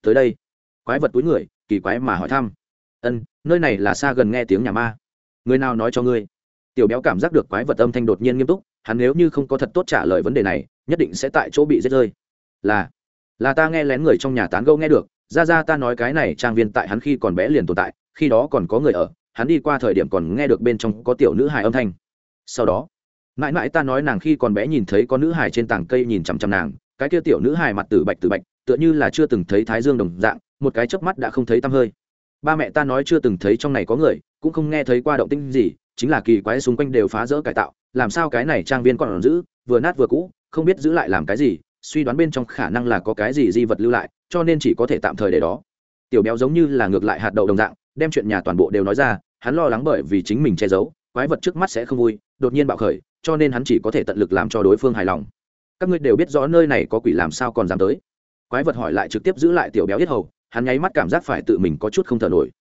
Tới đây? Quái vật túi người, kỳ quái mà hỏi thăm. Ân, nơi này là xa gần nghe tiếng nhà ma. Người nào nói cho ngươi? Tiểu béo cảm giác được quái vật âm thanh đột nhiên nghiêm túc, hắn nếu như không có thật tốt trả lời vấn đề này, nhất định sẽ tại chỗ bị giết rơi. Là là ta nghe lén người trong nhà tán gâu nghe được, ra ra ta nói cái này trang viên tại hắn khi còn bé liền tồn tại, khi đó còn có người ở, hắn đi qua thời điểm còn nghe được bên trong có tiểu nữ hài âm thanh. Sau đó mãi mãi ta nói nàng khi còn bé nhìn thấy có nữ hài trên tảng cây nhìn chằm chằm nàng, cái kia tiểu nữ hài mặt tử bạch tử bạch, tựa như là chưa từng thấy thái dương đồng dạng, một cái chớp mắt đã không thấy tăm hơi. Ba mẹ ta nói chưa từng thấy trong này có người, cũng không nghe thấy qua động tinh gì, chính là kỳ quái xung quanh đều phá rỡ cải tạo, làm sao cái này trang viên còn giữ, vừa nát vừa cũ, không biết giữ lại làm cái gì, suy đoán bên trong khả năng là có cái gì di vật lưu lại, cho nên chỉ có thể tạm thời để đó. Tiểu béo giống như là ngược lại hạt đậu đồng dạng, đem chuyện nhà toàn bộ đều nói ra, hắn lo lắng bởi vì chính mình che giấu, quái vật trước mắt sẽ không vui, đột nhiên bạo khởi cho nên hắn chỉ có thể tận lực làm cho đối phương hài lòng. Các ngươi đều biết rõ nơi này có quỷ làm sao còn dám tới. Quái vật hỏi lại trực tiếp giữ lại tiểu béo yết hầu, hắn nháy mắt cảm giác phải tự mình có chút không thở nổi.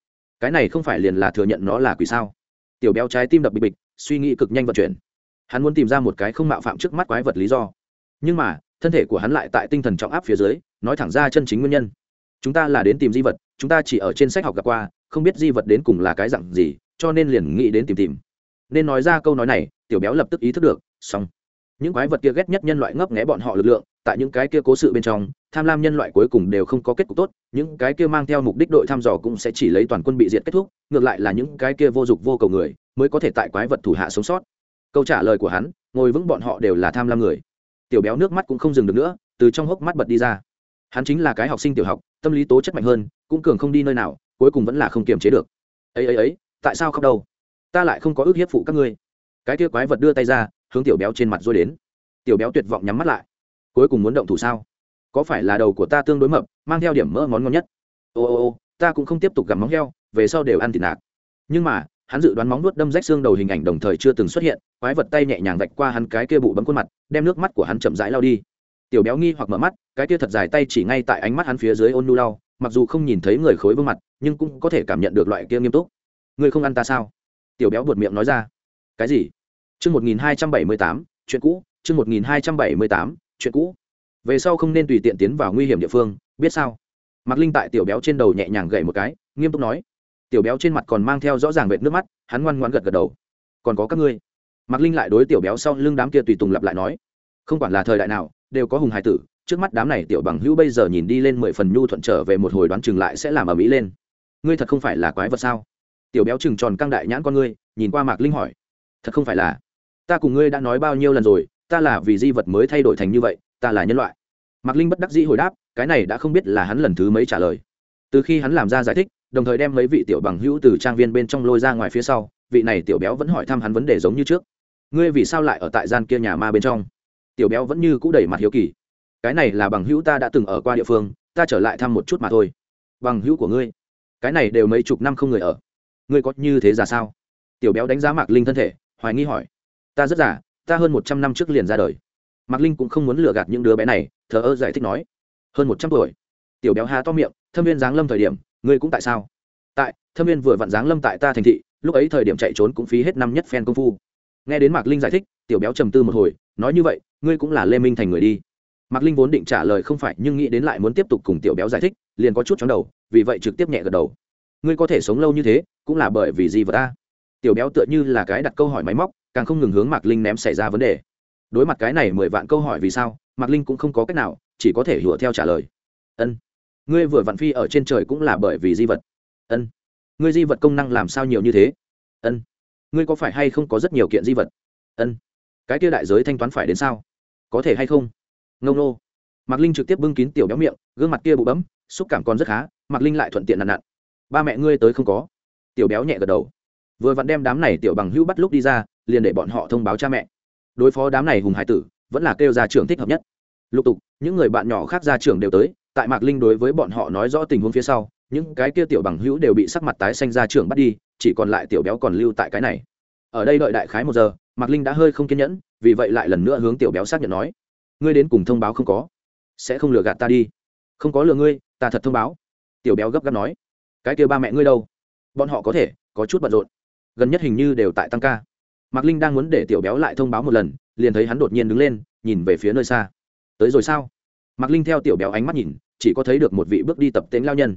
Cái này không phải liền là thừa nhận nó là quỷ sao? Tiểu béo trái tim đập bịch bịch, suy nghĩ cực nhanh vận chuyển. Hắn muốn tìm ra một cái không mạo phạm trước mắt quái vật lý do. Nhưng mà, thân thể của hắn lại tại tinh thần trọng áp phía dưới, nói thẳng ra chân chính nguyên nhân. Chúng ta là đến tìm di vật, chúng ta chỉ ở trên sách học gặp qua, không biết di vật đến cùng là cái dặn gì, cho nên liền nghĩ đến tìm tìm. Nên nói ra câu nói này tiểu béo lập tức ý thức được, xong. Những quái vật kia ghét nhất nhân loại ngấp nghé bọn họ lực lượng, tại những cái kia cố sự bên trong, tham lam nhân loại cuối cùng đều không có kết cục tốt, những cái kia mang theo mục đích đội thăm dò cũng sẽ chỉ lấy toàn quân bị diệt kết thúc, ngược lại là những cái kia vô dụng vô cầu người, mới có thể tại quái vật thủ hạ sống sót. Câu trả lời của hắn, ngồi vững bọn họ đều là tham lam người. Tiểu béo nước mắt cũng không dừng được nữa, từ trong hốc mắt bật đi ra. Hắn chính là cái học sinh tiểu học, tâm lý tố chất mạnh hơn, cũng cường không đi nơi nào, cuối cùng vẫn là không kiềm chế được. Ấy ấy ấy, tại sao không đâu? Ta lại không có ước hiếp phụ các ngươi cái kia quái vật đưa tay ra, hướng tiểu béo trên mặt rồi đến. Tiểu béo tuyệt vọng nhắm mắt lại. Cuối cùng muốn động thủ sao? Có phải là đầu của ta tương đối mập, mang theo điểm mỡ món ngon nhất? Ô ô ô, ta cũng không tiếp tục gặm móng heo, về sau đều ăn thịt nạc. Nhưng mà, hắn dự đoán móng nuốt đâm rách xương đầu hình ảnh đồng thời chưa từng xuất hiện, quái vật tay nhẹ nhàng vạch qua hắn cái kia bụ bấm khuôn mặt, đem nước mắt của hắn chậm rãi lao đi. Tiểu béo nghi hoặc mở mắt, cái kia thật dài tay chỉ ngay tại ánh mắt hắn phía dưới ôn nu lau, mặc dù không nhìn thấy người khối vương mặt, nhưng cũng có thể cảm nhận được loại kia nghiêm túc. Ngươi không ăn ta sao? Tiểu béo buột miệng nói ra cái gì? Chương một nghìn hai trăm bảy mươi tám, chuyện cũ, chương một nghìn hai trăm bảy mươi tám, chuyện cũ. Về sau không nên tùy tiện tiến vào nguy hiểm địa phương, biết sao? Mạc linh tại tiểu béo trên đầu nhẹ nhàng gậy một cái, nghiêm túc nói. Tiểu béo trên mặt còn mang theo rõ ràng vệt nước mắt, hắn ngoan ngoan gật gật đầu. Còn có các ngươi. Mạc linh lại đối tiểu béo sau lưng đám kia tùy tùng lặp lại nói. Không quản là thời đại nào, đều có hùng hải tử, trước mắt đám này tiểu bằng hữu bây giờ nhìn đi lên mười phần nhu thuận trở về một hồi đoán chừng lại sẽ làm ở mỹ lên. Ngươi thật không phải là quái vật sao? Tiểu béo chừng tròn căng đại nhãn con ngươi, nhìn qua mạc linh hỏi thật không phải là, ta cùng ngươi đã nói bao nhiêu lần rồi, ta là vì di vật mới thay đổi thành như vậy, ta là nhân loại. Mạc linh bất đắc dĩ hồi đáp, cái này đã không biết là hắn lần thứ mấy trả lời. Từ khi hắn làm ra giải thích, đồng thời đem mấy vị tiểu bằng hữu từ trang viên bên trong lôi ra ngoài phía sau, vị này tiểu béo vẫn hỏi thăm hắn vấn đề giống như trước. Ngươi vì sao lại ở tại gian kia nhà ma bên trong? Tiểu béo vẫn như c ũ đẩy mặt hiếu kỳ. Cái này là bằng hữu ta đã từng ở qua địa phương, ta trở lại thăm một chút mà thôi. Bằng hữu của ngươi? Cái này đều mấy chục năm không người ở. Ngươi có như thế ra sao? Tiểu béo đánh giá mạc linh thân thể hoài nghi hỏi, ta rất giả ta hơn một trăm năm trước liền ra đời. Mạc linh cũng không muốn lừa gạt những đứa bé này, thờ ơ giải thích nói, hơn một trăm tuổi. Tiểu béo hà to miệng, thâm viên giáng lâm thời điểm, ngươi cũng tại sao? Tại, thâm viên vừa vặn giáng lâm tại ta thành thị, lúc ấy thời điểm chạy trốn cũng phí hết năm nhất phen công phu. Nghe đến mạc linh giải thích, tiểu béo trầm tư một hồi, nói như vậy, ngươi cũng là lê minh thành người đi. Mạc linh vốn định trả lời không phải, nhưng nghĩ đến lại muốn tiếp tục cùng tiểu béo giải thích, liền có chút chóng đầu, vì vậy trực tiếp nhẹ gật đầu. Ngươi có thể sống lâu như thế, cũng là bởi vì gì vật ta tiểu béo tựa như là cái đặt câu hỏi máy móc, càng không ngừng hướng mạc linh ném xảy ra vấn đề. Đối mặt cái này mười vạn câu hỏi vì sao, mạc linh cũng không có cách nào, chỉ có thể hùa theo trả lời. Ân, ngươi vừa vặn phi ở trên trời cũng là bởi vì di vật. Ân, ngươi di vật công năng làm sao nhiều như thế? Ân, ngươi có phải hay không có rất nhiều kiện di vật? Ân, cái kia đại giới thanh toán phải đến sao? Có thể hay không? Ngông nô. Mạc linh trực tiếp bưng kín tiểu béo miệng, gương mặt kia bụ bấm, xúc cảm còn rất khá, mạc linh lại thuận tiện nặn nặn. Ba mẹ ngươi tới không có. Tiểu béo nhẹ gật đầu vừa vặn đem đám này tiểu bằng hữu bắt lúc đi ra, liền để bọn họ thông báo cha mẹ. Đối phó đám này hùng hải tử, vẫn là kêu ra trường thích hợp nhất. Lục tục, những người bạn nhỏ khác ra trường đều tới, tại mạc linh đối với bọn họ nói rõ tình huống phía sau, những cái kia tiểu bằng hữu đều bị sắc mặt tái xanh ra trường bắt đi, chỉ còn lại tiểu béo còn lưu tại cái này. Ở đây đợi đại khái một giờ, mạc linh đã hơi không kiên nhẫn, vì vậy lại lần nữa hướng tiểu béo xác nhận nói, ngươi đến cùng thông báo không có. Sẽ không lừa gạt ta đi. Không có lừa ngươi, ta thật thông báo. Tiểu béo gấp gáp nói, cái kia ba mẹ ngươi đâu? Bọn họ có thể, có chút bận rộn gần nhất hình như đều tại tăng ca. Mạc linh đang muốn để tiểu béo lại thông báo một lần, liền thấy hắn đột nhiên đứng lên, nhìn về phía nơi xa. Tới rồi sao? Mạc linh theo tiểu béo ánh mắt nhìn, chỉ có thấy được một vị bước đi tập tễnh lao nhân.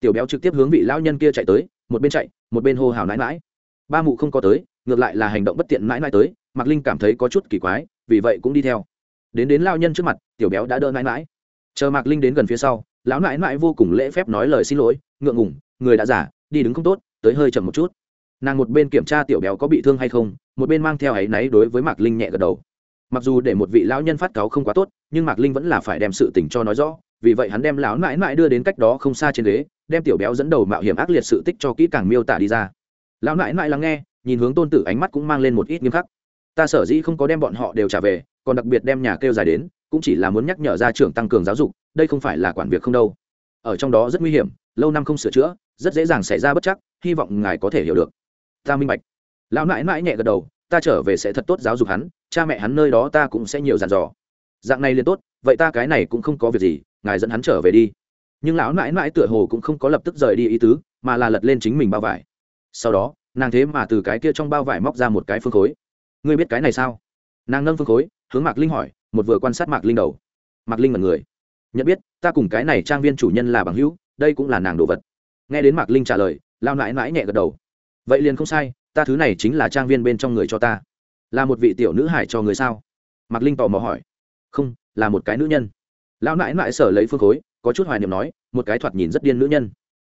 Tiểu béo trực tiếp hướng vị lao nhân kia chạy tới, một bên chạy, một bên hô hào nãi mãi ba mụ không có tới, ngược lại là hành động bất tiện mãi mãi tới, mạc linh cảm thấy có chút kỳ quái, vì vậy cũng đi theo. Đến đến lao nhân trước mặt, tiểu béo đã đỡ mãi mãi chờ mạc linh đến gần phía sau, lão mãi mãi vô cùng lễ phép nói lời xin lỗi, ngượng ngủng người đã giả đi đứng không tốt, tới hơi chậm một chút nàng một bên kiểm tra tiểu béo có bị thương hay không, một bên mang theo áy náy đối với mạc linh nhẹ gật đầu. Mặc dù để một vị lão nhân phát cáo không quá tốt, nhưng mạc linh vẫn là phải đem sự tình cho nói rõ, vì vậy hắn đem lão mãi mãi đưa đến cách đó không xa trên ghế, đem tiểu béo dẫn đầu mạo hiểm ác liệt sự tích cho kỹ càng miêu tả đi ra. Lão mãi mãi lắng nghe, nhìn hướng tôn tử ánh mắt cũng mang lên một ít nghiêm khắc. Ta sở dĩ không có đem bọn họ đều trả về, còn đặc biệt đem nhà kêu dài đến, cũng chỉ là muốn nhắc nhở ra trưởng tăng cường giáo dục, đây không phải là quản việc không đâu. Ở trong đó rất nguy hiểm, lâu năm không sửa chữa, rất dễ dàng xảy ra bất chắc, hy vọng ngài có thể hiểu được ta minh bạch. Lão nãi nãi nhẹ gật đầu, ta trở về sẽ thật tốt giáo dục hắn, cha mẹ hắn nơi đó ta cũng sẽ nhiều dàn dò. Dạng này liền tốt, vậy ta cái này cũng không có việc gì, ngài dẫn hắn trở về đi. Nhưng lão nãi nãi tựa hồ cũng không có lập tức rời đi ý tứ, mà là lật lên chính mình bao vải. Sau đó, nàng thế mà từ cái kia trong bao vải móc ra một cái phương khối. Ngươi biết cái này sao? Nàng nâng phương khối, hướng mạc linh hỏi, một vừa quan sát mạc linh đầu. Mạc linh mật người. Nhận biết, ta cùng cái này trang viên chủ nhân là bằng hữu, đây cũng là nàng đồ vật. Nghe đến mạc linh trả lời lao nãi nãi nhẹ gật đầu vậy liền không sai, ta thứ này chính là trang viên bên trong người cho ta. Là một vị tiểu nữ hải cho người sao? Mạc linh tò mò hỏi. Không, là một cái nữ nhân. Lão nãi nãi sở lấy phương khối, có chút hoài niệm nói, một cái thoạt nhìn rất điên nữ nhân.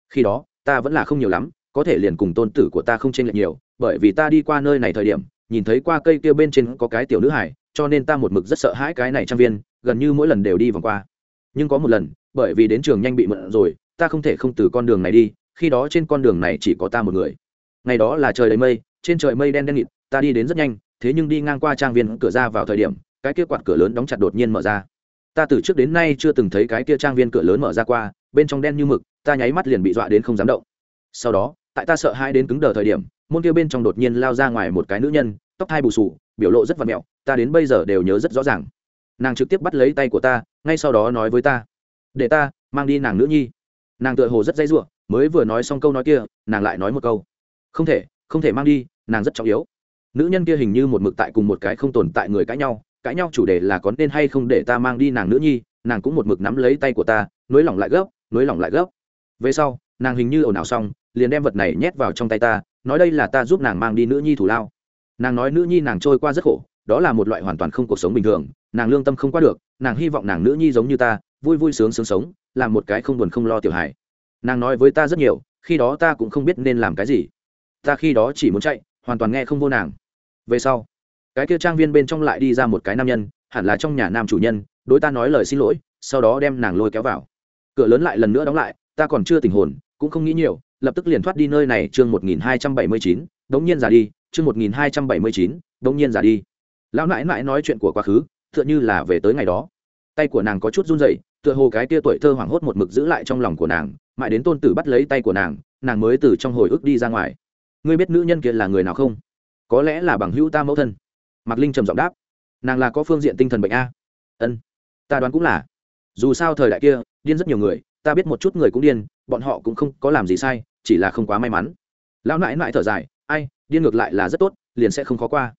Khi đó, ta vẫn là không nhiều lắm, có thể liền cùng tôn tử của ta không chênh lệch nhiều, bởi vì ta đi qua nơi này thời điểm, nhìn thấy qua cây kia bên trên có cái tiểu nữ hải, cho nên ta một mực rất sợ hãi cái này trang viên, gần như mỗi lần đều đi vòng qua. Nhưng có một lần, bởi vì đến trường nhanh bị mượn rồi, ta không thể không từ con đường này đi, khi đó trên con đường này chỉ có ta một người ngày đó là trời đầy mây, trên trời mây đen đen nghịt, ta đi đến rất nhanh, thế nhưng đi ngang qua trang viên cửa ra vào thời điểm, cái kia quạt cửa lớn đóng chặt đột nhiên mở ra. Ta từ trước đến nay chưa từng thấy cái kia trang viên cửa lớn mở ra qua, bên trong đen như mực, ta nháy mắt liền bị dọa đến không dám động. Sau đó, tại ta sợ hai đến cứng đờ thời điểm, môn kia bên trong đột nhiên lao ra ngoài một cái nữ nhân, tóc hai bù sù biểu lộ rất vặt mẹo, ta đến bây giờ đều nhớ rất rõ ràng. Nàng trực tiếp bắt lấy tay của ta, ngay sau đó nói với ta, để ta mang đi nàng nữ nhi. Nàng tựa hồ rất dây giụa mới vừa nói xong câu nói kia, nàng lại nói một câu không thể không thể mang đi, nàng rất trọng yếu. Nữ nhân kia hình như một mực tại cùng một cái không tồn tại người cãi nhau cãi nhau chủ đề là có nên hay không để ta mang đi nàng nữ nhi, nàng cũng một mực nắm lấy tay của ta, nối lỏng lại gấp, nối lỏng lại gấp. Về sau, nàng hình như ồn ào xong, liền đem vật này nhét vào trong tay ta, nói đây là ta giúp nàng mang đi nữ nhi thủ lao. Nàng nói nữ nhi nàng trôi qua rất khổ, đó là một loại hoàn toàn không cuộc sống bình thường, nàng lương tâm không qua được, nàng hy vọng nàng nữ nhi giống như ta, vui vui sướng sướng sống, làm một cái không buồn không lo tiểu hải nàng nói với ta rất nhiều, khi đó ta cũng không biết nên làm cái gì ta khi đó chỉ muốn chạy, hoàn toàn nghe không vô nàng. Về sau, cái kia trang viên bên trong lại đi ra một cái nam nhân, hẳn là trong nhà nam chủ nhân, đối ta nói lời xin lỗi, sau đó đem nàng lôi kéo vào. Cửa lớn lại lần nữa đóng lại, ta còn chưa tình hồn, cũng không nghĩ nhiều, lập tức liền thoát đi nơi này, chương một nghìn hai trăm bảy mươi chín, đống nhiên giả đi, chương một nghìn hai trăm bảy mươi chín, đống nhiên giả đi. Lão nãi nãi nói chuyện của quá khứ, tựa như là về tới ngày đó. Tay của nàng có chút run rẩy, tựa hồ cái tia tuổi thơ hoảng hốt một mực giữ lại trong lòng của nàng, mãi đến tôn tử bắt lấy tay của nàng nàng mới từ trong hồi ức đi ra ngoài ngươi biết nữ nhân kia là người nào không? Có lẽ là bằng hữu ta mẫu thân. Mạc linh trầm giọng đáp. Nàng là có phương diện tinh thần bệnh a. Ân, ta đoán cũng là. Dù sao thời đại kia, điên rất nhiều người, ta biết một chút người cũng điên, bọn họ cũng không có làm gì sai, chỉ là không quá may mắn. Lão nại nại thở dài. Ai, điên ngược lại là rất tốt, liền sẽ không khó qua.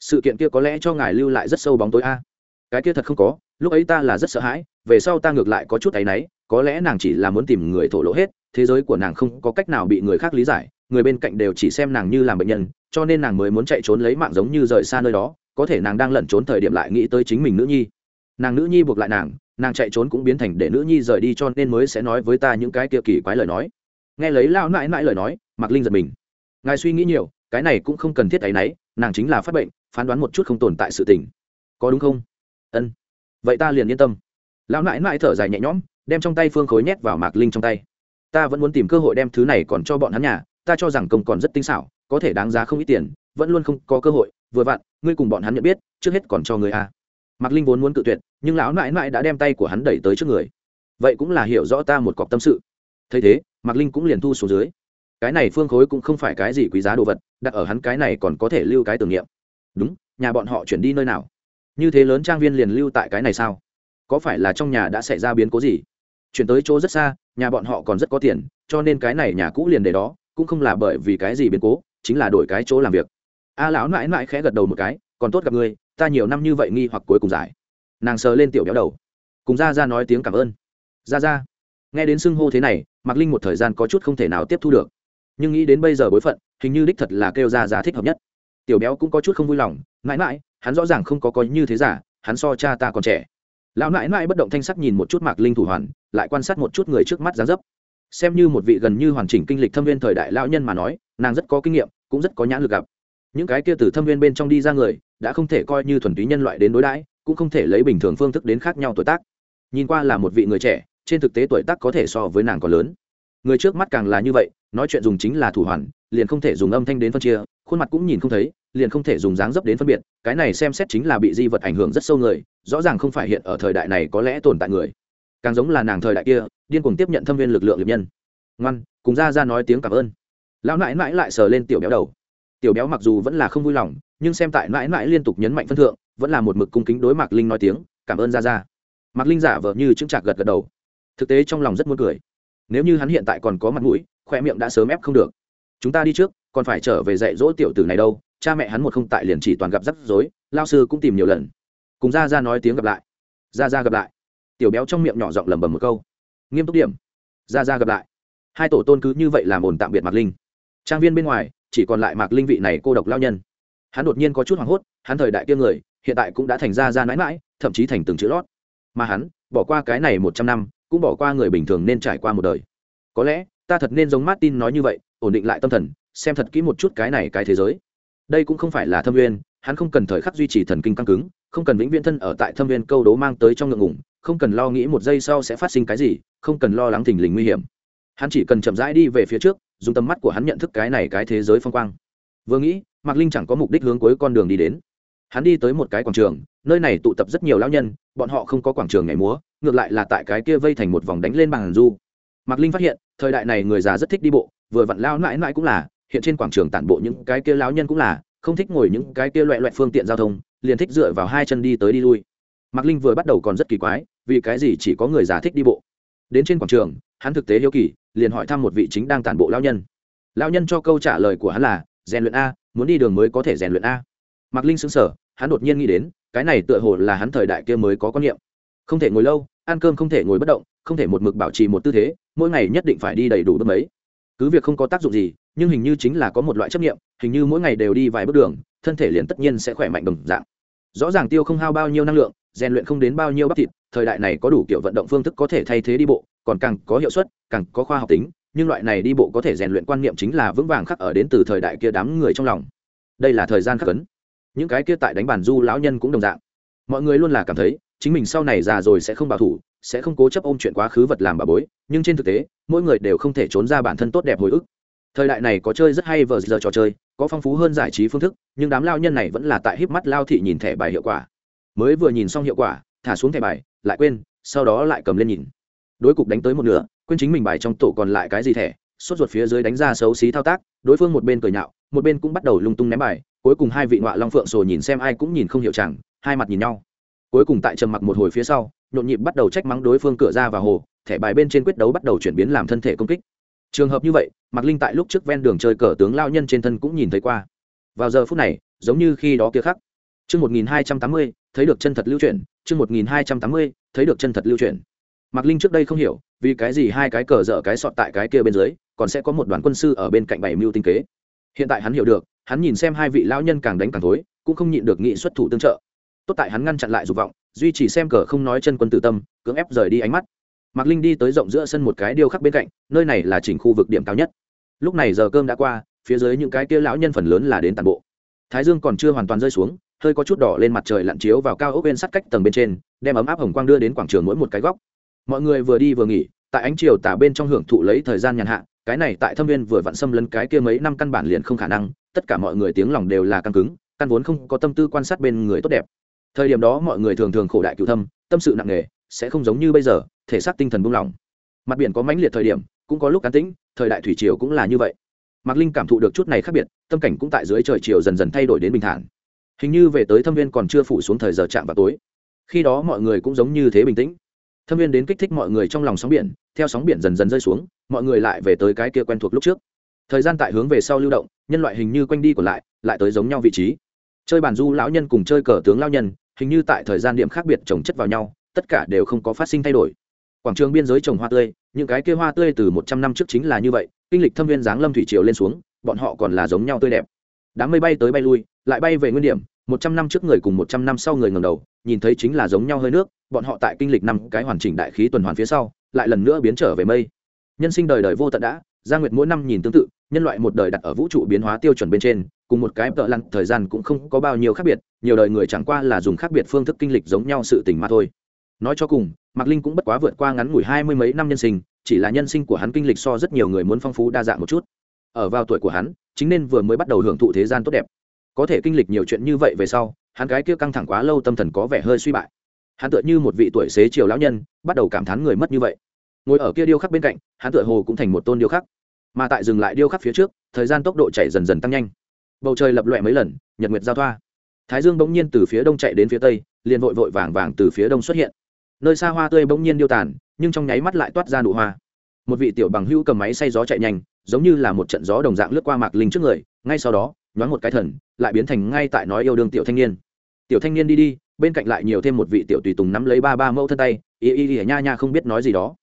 Sự kiện kia có lẽ cho ngài lưu lại rất sâu bóng tối a. Cái kia thật không có, lúc ấy ta là rất sợ hãi, về sau ta ngược lại có chút áy náy, có lẽ nàng chỉ là muốn tìm người thổ lỗ hết, thế giới của nàng không có cách nào bị người khác lý giải người bên cạnh đều chỉ xem nàng như làm bệnh nhân, cho nên nàng mới muốn chạy trốn lấy mạng giống như rời xa nơi đó, có thể nàng đang lẩn trốn thời điểm lại nghĩ tới chính mình nữ nhi. Nàng nữ nhi buộc lại nàng nàng chạy trốn cũng biến thành để nữ nhi rời đi cho nên mới sẽ nói với ta những cái kia kỳ quái lời nói. Nghe lấy lao mãi mãi lời nói, mạc linh giật mình. Ngài suy nghĩ nhiều, cái này cũng không cần thiết áy náy nàng chính là phát bệnh, phán đoán một chút không tồn tại sự tình. Có đúng không? Ân. Vậy ta liền yên tâm. Lão nãi nãi thở dài nhẹ nhõm, đem trong tay phương khối nhét vào mạc linh trong tay. Ta vẫn muốn tìm cơ hội đem thứ này còn cho bọn hắn nhà ta cho rằng công còn rất tinh xảo, có thể đáng giá không ít tiền, vẫn luôn không có cơ hội, vừa vặn, ngươi cùng bọn hắn nhận biết, trước hết còn cho người a. Mạc linh vốn muốn cự tuyệt, nhưng lão nãi nãi đã đem tay của hắn đẩy tới trước người. Vậy cũng là hiểu rõ ta một cọc tâm sự. Thấy thế, mạc linh cũng liền thu xuống dưới. Cái này phương khối cũng không phải cái gì quý giá đồ vật, đặt ở hắn cái này còn có thể lưu cái tưởng niệm. Đúng, nhà bọn họ chuyển đi nơi nào? Như thế lớn trang viên liền lưu tại cái này sao? Có phải là trong nhà đã xảy ra biến cố gì? Chuyển tới chỗ rất xa, nhà bọn họ còn rất có tiền, cho nên cái này nhà cũ liền để đó cũng không là bởi vì cái gì biến cố, chính là đổi cái chỗ làm việc. A lão mãi mãi khẽ gật đầu một cái, còn tốt gặp ngươi, ta nhiều năm như vậy nghi hoặc cuối cùng giải. Nàng sờ lên tiểu béo đầu. Cùng ra ra nói tiếng cảm ơn. Ra ra nghe đến xưng hô thế này, mạc linh một thời gian có chút không thể nào tiếp thu được. Nhưng nghĩ đến bây giờ bối phận, hình như đích thật là kêu ra ra thích hợp nhất. Tiểu béo cũng có chút không vui lòng mãi mãi hắn rõ ràng không có có như thế giả, hắn so cha ta còn trẻ. Lão mãi mãi bất động thanh sắc nhìn một chút mạc linh thủ hoàn, lại quan sát một chút người trước mắt giá dấp xem như một vị gần như hoàn chỉnh kinh lịch thâm viên thời đại lão nhân mà nói, nàng rất có kinh nghiệm, cũng rất có nhãn lực gặp. Những cái kia từ thâm viên bên trong đi ra người, đã không thể coi như thuần túy nhân loại đến đối đãi, cũng không thể lấy bình thường phương thức đến khác nhau tuổi tác. Nhìn qua là một vị người trẻ, trên thực tế tuổi tác có thể so với nàng còn lớn. Người trước mắt càng là như vậy, nói chuyện dùng chính là thủ hoàn, liền không thể dùng âm thanh đến phân chia, khuôn mặt cũng nhìn không thấy, liền không thể dùng dáng dấp đến phân biệt. Cái này xem xét chính là bị di vật ảnh hưởng rất sâu người, rõ ràng không phải hiện ở thời đại này có lẽ tồn tại người. Càng giống là nàng thời đại kia điên cuồng tiếp nhận thâm viên lực lượng liệp nhân. Ngoan, cùng ra ra nói tiếng cảm ơn. Lão nãi nãi lại sờ lên tiểu béo đầu. Tiểu béo mặc dù vẫn là không vui lòng, nhưng xem tại nãi nãi liên tục nhấn mạnh phân thượng, vẫn là một mực cung kính đối mạc linh nói tiếng, cảm ơn ra ra. Mạc linh giả vờ như chững chạc gật gật đầu. Thực tế trong lòng rất muốn cười. Nếu như hắn hiện tại còn có mặt mũi, khoe miệng đã sớm ép không được. Chúng ta đi trước, còn phải trở về dạy dỗ tiểu tử này đâu, cha mẹ hắn một không tại liền chỉ toàn gặp rắc rối, lao sư cũng tìm nhiều lần. Cùng ra ra nói tiếng gặp lại. Ra ra gặp lại. Tiểu béo trong miệng nhỏ giọng lẩm bẩm một câu nghiêm túc điểm. Ra ra gặp lại. Hai tổ tôn cứ như vậy làm ồn tạm biệt mạc linh. Trang viên bên ngoài, chỉ còn lại mạc linh vị này cô độc lao nhân. Hắn đột nhiên có chút hoảng hốt, hắn thời đại kia người, hiện tại cũng đã thành ra ra mãi mãi, thậm chí thành từng chữ lót. Mà hắn, bỏ qua cái này một trăm năm, cũng bỏ qua người bình thường nên trải qua một đời. Có lẽ, ta thật nên giống martin nói như vậy, ổn định lại tâm thần, xem thật kỹ một chút cái này cái thế giới. Đây cũng không phải là thâm viên, hắn không cần thời khắc duy trì thần kinh căng cứng, không cần vĩnh viễn thân ở tại thâm viên câu đố mang tới trong ngượng ngủng không cần lo nghĩ một giây sau sẽ phát sinh cái gì, không cần lo lắng thình lình nguy hiểm. Hắn chỉ cần chậm rãi đi về phía trước, dùng tầm mắt của hắn nhận thức cái này cái thế giới phong quang. Vừa nghĩ, mạc linh chẳng có mục đích hướng cuối con đường đi đến. Hắn đi tới một cái quảng trường, nơi này tụ tập rất nhiều lão nhân, bọn họ không có quảng trường nhảy múa, ngược lại là tại cái kia vây thành một vòng đánh lên bàn du. Mạc linh phát hiện, thời đại này người già rất thích đi bộ, vừa vặn lao mãi mãi cũng là, hiện trên quảng trường tản bộ những cái kia lão nhân cũng là, không thích ngồi những cái kia loại loại phương tiện giao thông, liền thích dựa vào hai chân đi tới đi lui mạc linh vừa bắt đầu còn rất kỳ quái, vì cái gì chỉ có người già thích đi bộ? Đến trên quảng trường, hắn thực tế hiếu kỳ, liền hỏi thăm một vị chính đang tản bộ lao nhân. Lao nhân cho câu trả lời của hắn là, rèn luyện a, muốn đi đường mới có thể rèn luyện a. Mạc linh xứng sở hắn đột nhiên nghĩ đến, cái này tựa hồ là hắn thời đại kia mới có quan niệm. Không thể ngồi lâu, ăn cơm không thể ngồi bất động, không thể một mực bảo trì một tư thế, mỗi ngày nhất định phải đi đầy đủ bước mấy. Cứ việc không có tác dụng gì, nhưng hình như chính là có một loại chấp nghiệm hình như mỗi ngày đều đi vài bước đường, thân thể liền tất nhiên sẽ khỏe mạnh đồng dạng. Rõ ràng tiêu không hao bao nhiêu năng lượng rèn luyện không đến bao nhiêu bắp thịt, thời đại này có đủ kiểu vận động phương thức có thể thay thế đi bộ, còn càng có hiệu suất, càng có khoa học tính, nhưng loại này đi bộ có thể rèn luyện quan niệm chính là vững vàng khắc ở đến từ thời đại kia đám người trong lòng. Đây là thời gian khắc ấn. Những cái kia tại đánh bàn du lão nhân cũng đồng dạng. Mọi người luôn là cảm thấy, chính mình sau này già rồi sẽ không bảo thủ, sẽ không cố chấp ôm chuyện quá khứ vật làm bà bối, nhưng trên thực tế, mỗi người đều không thể trốn ra bản thân tốt đẹp hồi ức. Thời đại này có chơi rất hay vờ giờ trò chơi, có phong phú hơn giải trí phương thức, nhưng đám lao nhân này vẫn là tại híp mắt lao thị nhìn thẻ bài hiệu quả mới vừa nhìn xong hiệu quả thả xuống thẻ bài lại quên sau đó lại cầm lên nhìn. Đối cục đánh tới một nửa quên chính mình bài trong tổ còn lại cái gì thẻ sốt ruột phía dưới đánh ra xấu xí thao tác đối phương một bên cười nhạo một bên cũng bắt đầu lung tung ném bài cuối cùng hai vị ngọa long phượng sồ nhìn xem ai cũng nhìn không hiểu chẳng hai mặt nhìn nhau. Cuối cùng tại trầm mặc một hồi phía sau nhộn nhịp bắt đầu trách mắng đối phương cửa ra và hồ thẻ bài bên trên quyết đấu bắt đầu chuyển biến làm thân thể công kích. Trường hợp như vậy mạc linh tại lúc trước ven đường chơi cờ tướng lao nhân trên thân cũng nhìn thấy qua. Vào giờ phút này giống như khi đó kia khắc. Trước 1280, thấy được chân thật lưu chuyển, chương 1280, thấy được chân thật lưu chuyển. Mạc Linh trước đây không hiểu, vì cái gì hai cái cờ dở cái sọt tại cái kia bên dưới, còn sẽ có một đoàn quân sư ở bên cạnh bảy mưu tinh kế. Hiện tại hắn hiểu được, hắn nhìn xem hai vị lão nhân càng đánh càng thối, cũng không nhịn được nghị xuất thủ tương trợ. Tốt tại hắn ngăn chặn lại dục vọng, duy trì xem cờ không nói chân quân tự tâm, cưỡng ép rời đi ánh mắt. Mạc Linh đi tới rộng giữa sân một cái điêu khắc bên cạnh, nơi này là chỉnh khu vực điểm cao nhất. Lúc này giờ cơm đã qua, phía dưới những cái kia lão nhân phần lớn là đến tàn bộ. Thái Dương còn chưa hoàn toàn rơi xuống, hơi có chút đỏ lên mặt trời lặn chiếu vào cao ốc bên sắt cách tầng bên trên, đem ấm áp hồng quang đưa đến quảng trường mỗi một cái góc. Mọi người vừa đi vừa nghỉ, tại ánh chiều tả bên trong hưởng thụ lấy thời gian nhàn hạ, cái này tại thâm viên vừa vặn xâm lấn cái kia mấy năm căn bản liền không khả năng, tất cả mọi người tiếng lòng đều là căng cứng, căn vốn không có tâm tư quan sát bên người tốt đẹp. Thời điểm đó mọi người thường thường khổ đại cựu thâm, tâm sự nặng nề, sẽ không giống như bây giờ, thể xác tinh thần buông lỏng. Mặt biển có mãnh liệt thời điểm, cũng có lúc cán tĩnh, thời đại thủy triều cũng là như vậy. Mạc linh cảm thụ được chút này khác biệt, tâm cảnh cũng tại dưới trời chiều dần dần thay đổi đến bình thản hình như về tới thâm viên còn chưa phủ xuống thời giờ chạm vào tối. Khi đó mọi người cũng giống như thế bình tĩnh. Thâm viên đến kích thích mọi người trong lòng sóng biển, theo sóng biển dần dần rơi xuống, mọi người lại về tới cái kia quen thuộc lúc trước. Thời gian tại hướng về sau lưu động, nhân loại hình như quanh đi còn lại lại tới giống nhau vị trí. Chơi bàn du lão nhân cùng chơi cờ tướng lao nhân, hình như tại thời gian điểm khác biệt trồng chất vào nhau, tất cả đều không có phát sinh thay đổi. Quảng trường biên giới trồng hoa tươi, những cái kia hoa tươi từ một trăm năm trước chính là như vậy, kinh lịch thâm viên giáng lâm thủy triều lên xuống, bọn họ còn là giống nhau tươi đẹp đám mây bay tới bay lui, lại bay về nguyên điểm, một trăm năm trước người cùng một trăm năm sau người ngầm đầu, nhìn thấy chính là giống nhau hơi nước, bọn họ tại kinh lịch năm cái hoàn chỉnh đại khí tuần hoàn phía sau, lại lần nữa biến trở về mây. Nhân sinh đời đời vô tận đã gia nguyệt mỗi năm nhìn tương tự, nhân loại một đời đặt ở vũ trụ biến hóa tiêu chuẩn bên trên, cùng một cái tợ lặn thời gian cũng không có bao nhiêu khác biệt, nhiều đời người chẳng qua là dùng khác biệt phương thức kinh lịch giống nhau sự tình mà thôi. Nói cho cùng, mạc linh cũng bất quá vượt qua ngắn ngủi hai mươi mấy năm nhân sinh, chỉ là nhân sinh của hắn kinh lịch so rất nhiều người muốn phong phú đa dạng một chút. Ở vào tuổi của hắn chính nên vừa mới bắt đầu hưởng thụ thế gian tốt đẹp. Có thể kinh lịch nhiều chuyện như vậy về sau, hắn cái kia căng thẳng quá lâu tâm thần có vẻ hơi suy bại. Hắn tựa như một vị tuổi xế chiều lão nhân, bắt đầu cảm thán người mất như vậy. Ngồi ở kia điêu khắc bên cạnh, hắn tựa hồ cũng thành một tôn điêu khắc. Mà tại dừng lại điêu khắc phía trước, thời gian tốc độ chạy dần dần tăng nhanh. Bầu trời lập loẹ mấy lần, nhật nguyệt giao thoa. Thái dương bỗng nhiên từ phía đông chạy đến phía tây, liền vội vội vàng vàng từ phía đông xuất hiện. Nơi xa hoa tươi bỗng nhiên điêu tàn, nhưng trong nháy mắt lại toát ra nụ hoa một vị tiểu bằng hữu cầm máy xay gió chạy nhanh, giống như là một trận gió đồng dạng lướt qua mạc linh trước người, ngay sau đó, nhoáng một cái thần, lại biến thành ngay tại nói yêu đương tiểu thanh niên. Tiểu thanh niên đi đi, bên cạnh lại nhiều thêm một vị tiểu tùy tùng nắm lấy ba ba mẫu thân tay y y y nha nha, không biết nói gì đó.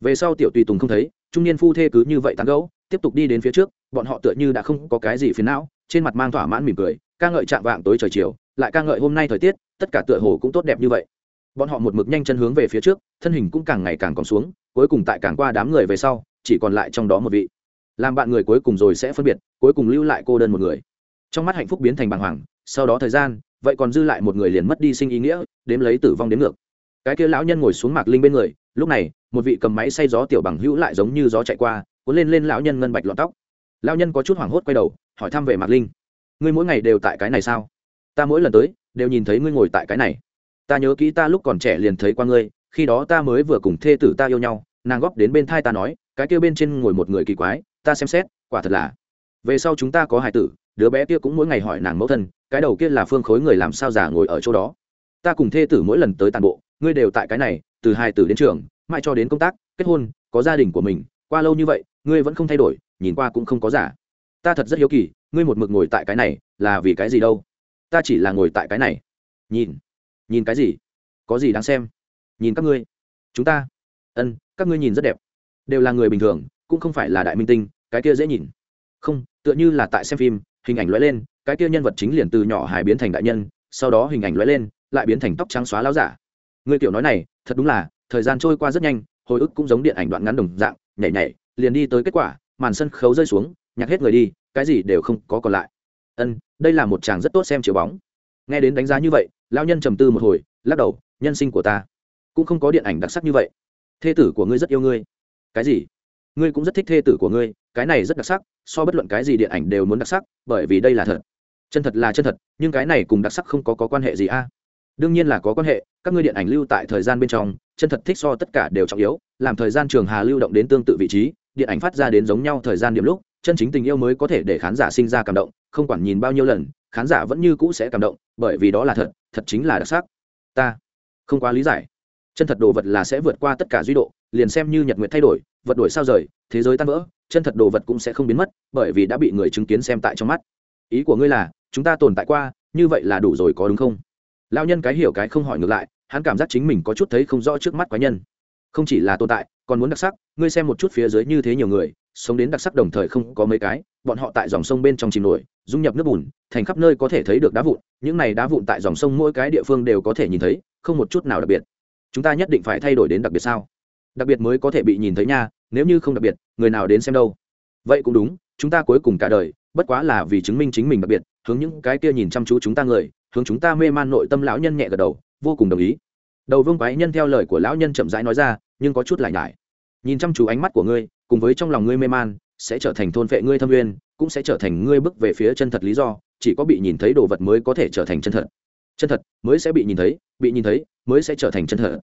Về sau tiểu tùy tùng không thấy, trung niên phu thê cứ như vậy tán gẫu, tiếp tục đi đến phía trước, bọn họ tựa như đã không có cái gì phiền não, trên mặt mang thỏa mãn mỉm cười, ca ngợi chạm vạng tối trời chiều, lại ca ngợi hôm nay thời tiết, tất cả tựa hồ cũng tốt đẹp như vậy bọn họ một mực nhanh chân hướng về phía trước, thân hình cũng càng ngày càng còn xuống, cuối cùng tại càng qua đám người về sau, chỉ còn lại trong đó một vị. Làm bạn người cuối cùng rồi sẽ phân biệt, cuối cùng lưu lại cô đơn một người. Trong mắt hạnh phúc biến thành bàng hoàng, sau đó thời gian, vậy còn dư lại một người liền mất đi sinh ý nghĩa, đếm lấy tử vong đến ngược. Cái kia lão nhân ngồi xuống mạc linh bên người, lúc này, một vị cầm máy xay gió tiểu bằng hữu lại giống như gió chạy qua, cuốn lên lên lão nhân ngân bạch lọt tóc. Lão nhân có chút hoảng hốt quay đầu, hỏi thăm về mạc linh. Ngươi mỗi ngày đều tại cái này sao? Ta mỗi lần tới, đều nhìn thấy ngươi ngồi tại cái này ta nhớ kỹ ta lúc còn trẻ liền thấy qua ngươi, khi đó ta mới vừa cùng thê tử ta yêu nhau, nàng góp đến bên thai ta nói, cái kia bên trên ngồi một người kỳ quái, ta xem xét, quả thật là. Về sau chúng ta có hài tử, đứa bé kia cũng mỗi ngày hỏi nàng mẫu thân, cái đầu kia là phương khối người làm sao già ngồi ở chỗ đó. Ta cùng thê tử mỗi lần tới tàn bộ, ngươi đều tại cái này, từ hài tử đến trường, mãi cho đến công tác, kết hôn, có gia đình của mình, qua lâu như vậy, ngươi vẫn không thay đổi, nhìn qua cũng không có giả. Ta thật rất hiếu kỳ, ngươi một mực ngồi tại cái này, là vì cái gì đâu? Ta chỉ là ngồi tại cái này. Nhìn nhìn cái gì? Có gì đáng xem? Nhìn các ngươi. Chúng ta. Ân, các ngươi nhìn rất đẹp. Đều là người bình thường, cũng không phải là đại minh tinh, cái kia dễ nhìn. Không, tựa như là tại xem phim, hình ảnh lóe lên, cái kia nhân vật chính liền từ nhỏ hải biến thành đại nhân, sau đó hình ảnh lóe lên, lại biến thành tóc trắng xóa láo giả. Người tiểu nói này, thật đúng là, thời gian trôi qua rất nhanh, hồi ức cũng giống điện ảnh đoạn ngắn đồng dạng, nhảy nhảy, liền đi tới kết quả, màn sân khấu rơi xuống nhặt hết người đi, cái gì đều không có còn lại. Ân, đây là một chàng rất tốt xem chiều bóng nghe đến đánh giá như vậy lao nhân trầm tư một hồi lắc đầu nhân sinh của ta cũng không có điện ảnh đặc sắc như vậy. Thê tử của ngươi rất yêu ngươi. Cái gì? Ngươi cũng rất thích thê tử của ngươi cái này rất đặc sắc so bất luận cái gì điện ảnh đều muốn đặc sắc bởi vì đây là thật. Chân thật là chân thật nhưng cái này cùng đặc sắc không có, có quan hệ gì a? Đương nhiên là có quan hệ các ngươi điện ảnh lưu tại thời gian bên trong chân thật thích so tất cả đều trọng yếu làm thời gian trường hà lưu động đến tương tự vị trí điện ảnh phát ra đến giống nhau thời gian điểm lúc chân chính tình yêu mới có thể để khán giả sinh ra cảm động, không quản nhìn bao nhiêu lần, khán giả vẫn như cũ sẽ cảm động, bởi vì đó là thật thật chính là đặc sắc. Ta, không quá lý giải. Chân thật đồ vật là sẽ vượt qua tất cả duy độ, liền xem như nhật nguyện thay đổi, vật đổi sao rời, thế giới tan vỡ, chân thật đồ vật cũng sẽ không biến mất, bởi vì đã bị người chứng kiến xem tại trong mắt. Ý của ngươi là, chúng ta tồn tại qua, như vậy là đủ rồi có đúng không? Lao nhân cái hiểu cái không hỏi ngược lại, hắn cảm giác chính mình có chút thấy không rõ trước mắt quái nhân. Không chỉ là tồn tại, còn muốn đặc sắc, ngươi xem một chút phía dưới như thế nhiều người sống đến đặc sắc đồng thời không có mấy cái, bọn họ tại dòng sông bên trong chìm nổi, dung nhập nước bùn, thành khắp nơi có thể thấy được đá vụn, những này đá vụn tại dòng sông mỗi cái địa phương đều có thể nhìn thấy, không một chút nào đặc biệt. Chúng ta nhất định phải thay đổi đến đặc biệt sao? Đặc biệt mới có thể bị nhìn thấy nha, nếu như không đặc biệt, người nào đến xem đâu? Vậy cũng đúng, chúng ta cuối cùng cả đời, bất quá là vì chứng minh chính mình đặc biệt, hướng những cái kia nhìn chăm chú chúng ta người, hướng chúng ta mê man nội tâm lão nhân nhẹ gật đầu, vô cùng đồng ý. Đầu vương quái nhân theo lời của lão nhân chậm rãi nói ra, nhưng có chút lại nhải. Nhìn chăm chú ánh mắt của ngươi cùng với trong lòng ngươi mê man, sẽ trở thành thôn vệ ngươi thâm nguyên cũng sẽ trở thành ngươi bước về phía chân thật lý do, chỉ có bị nhìn thấy đồ vật mới có thể trở thành chân thật. Chân thật mới sẽ bị nhìn thấy, bị nhìn thấy mới sẽ trở thành chân thật.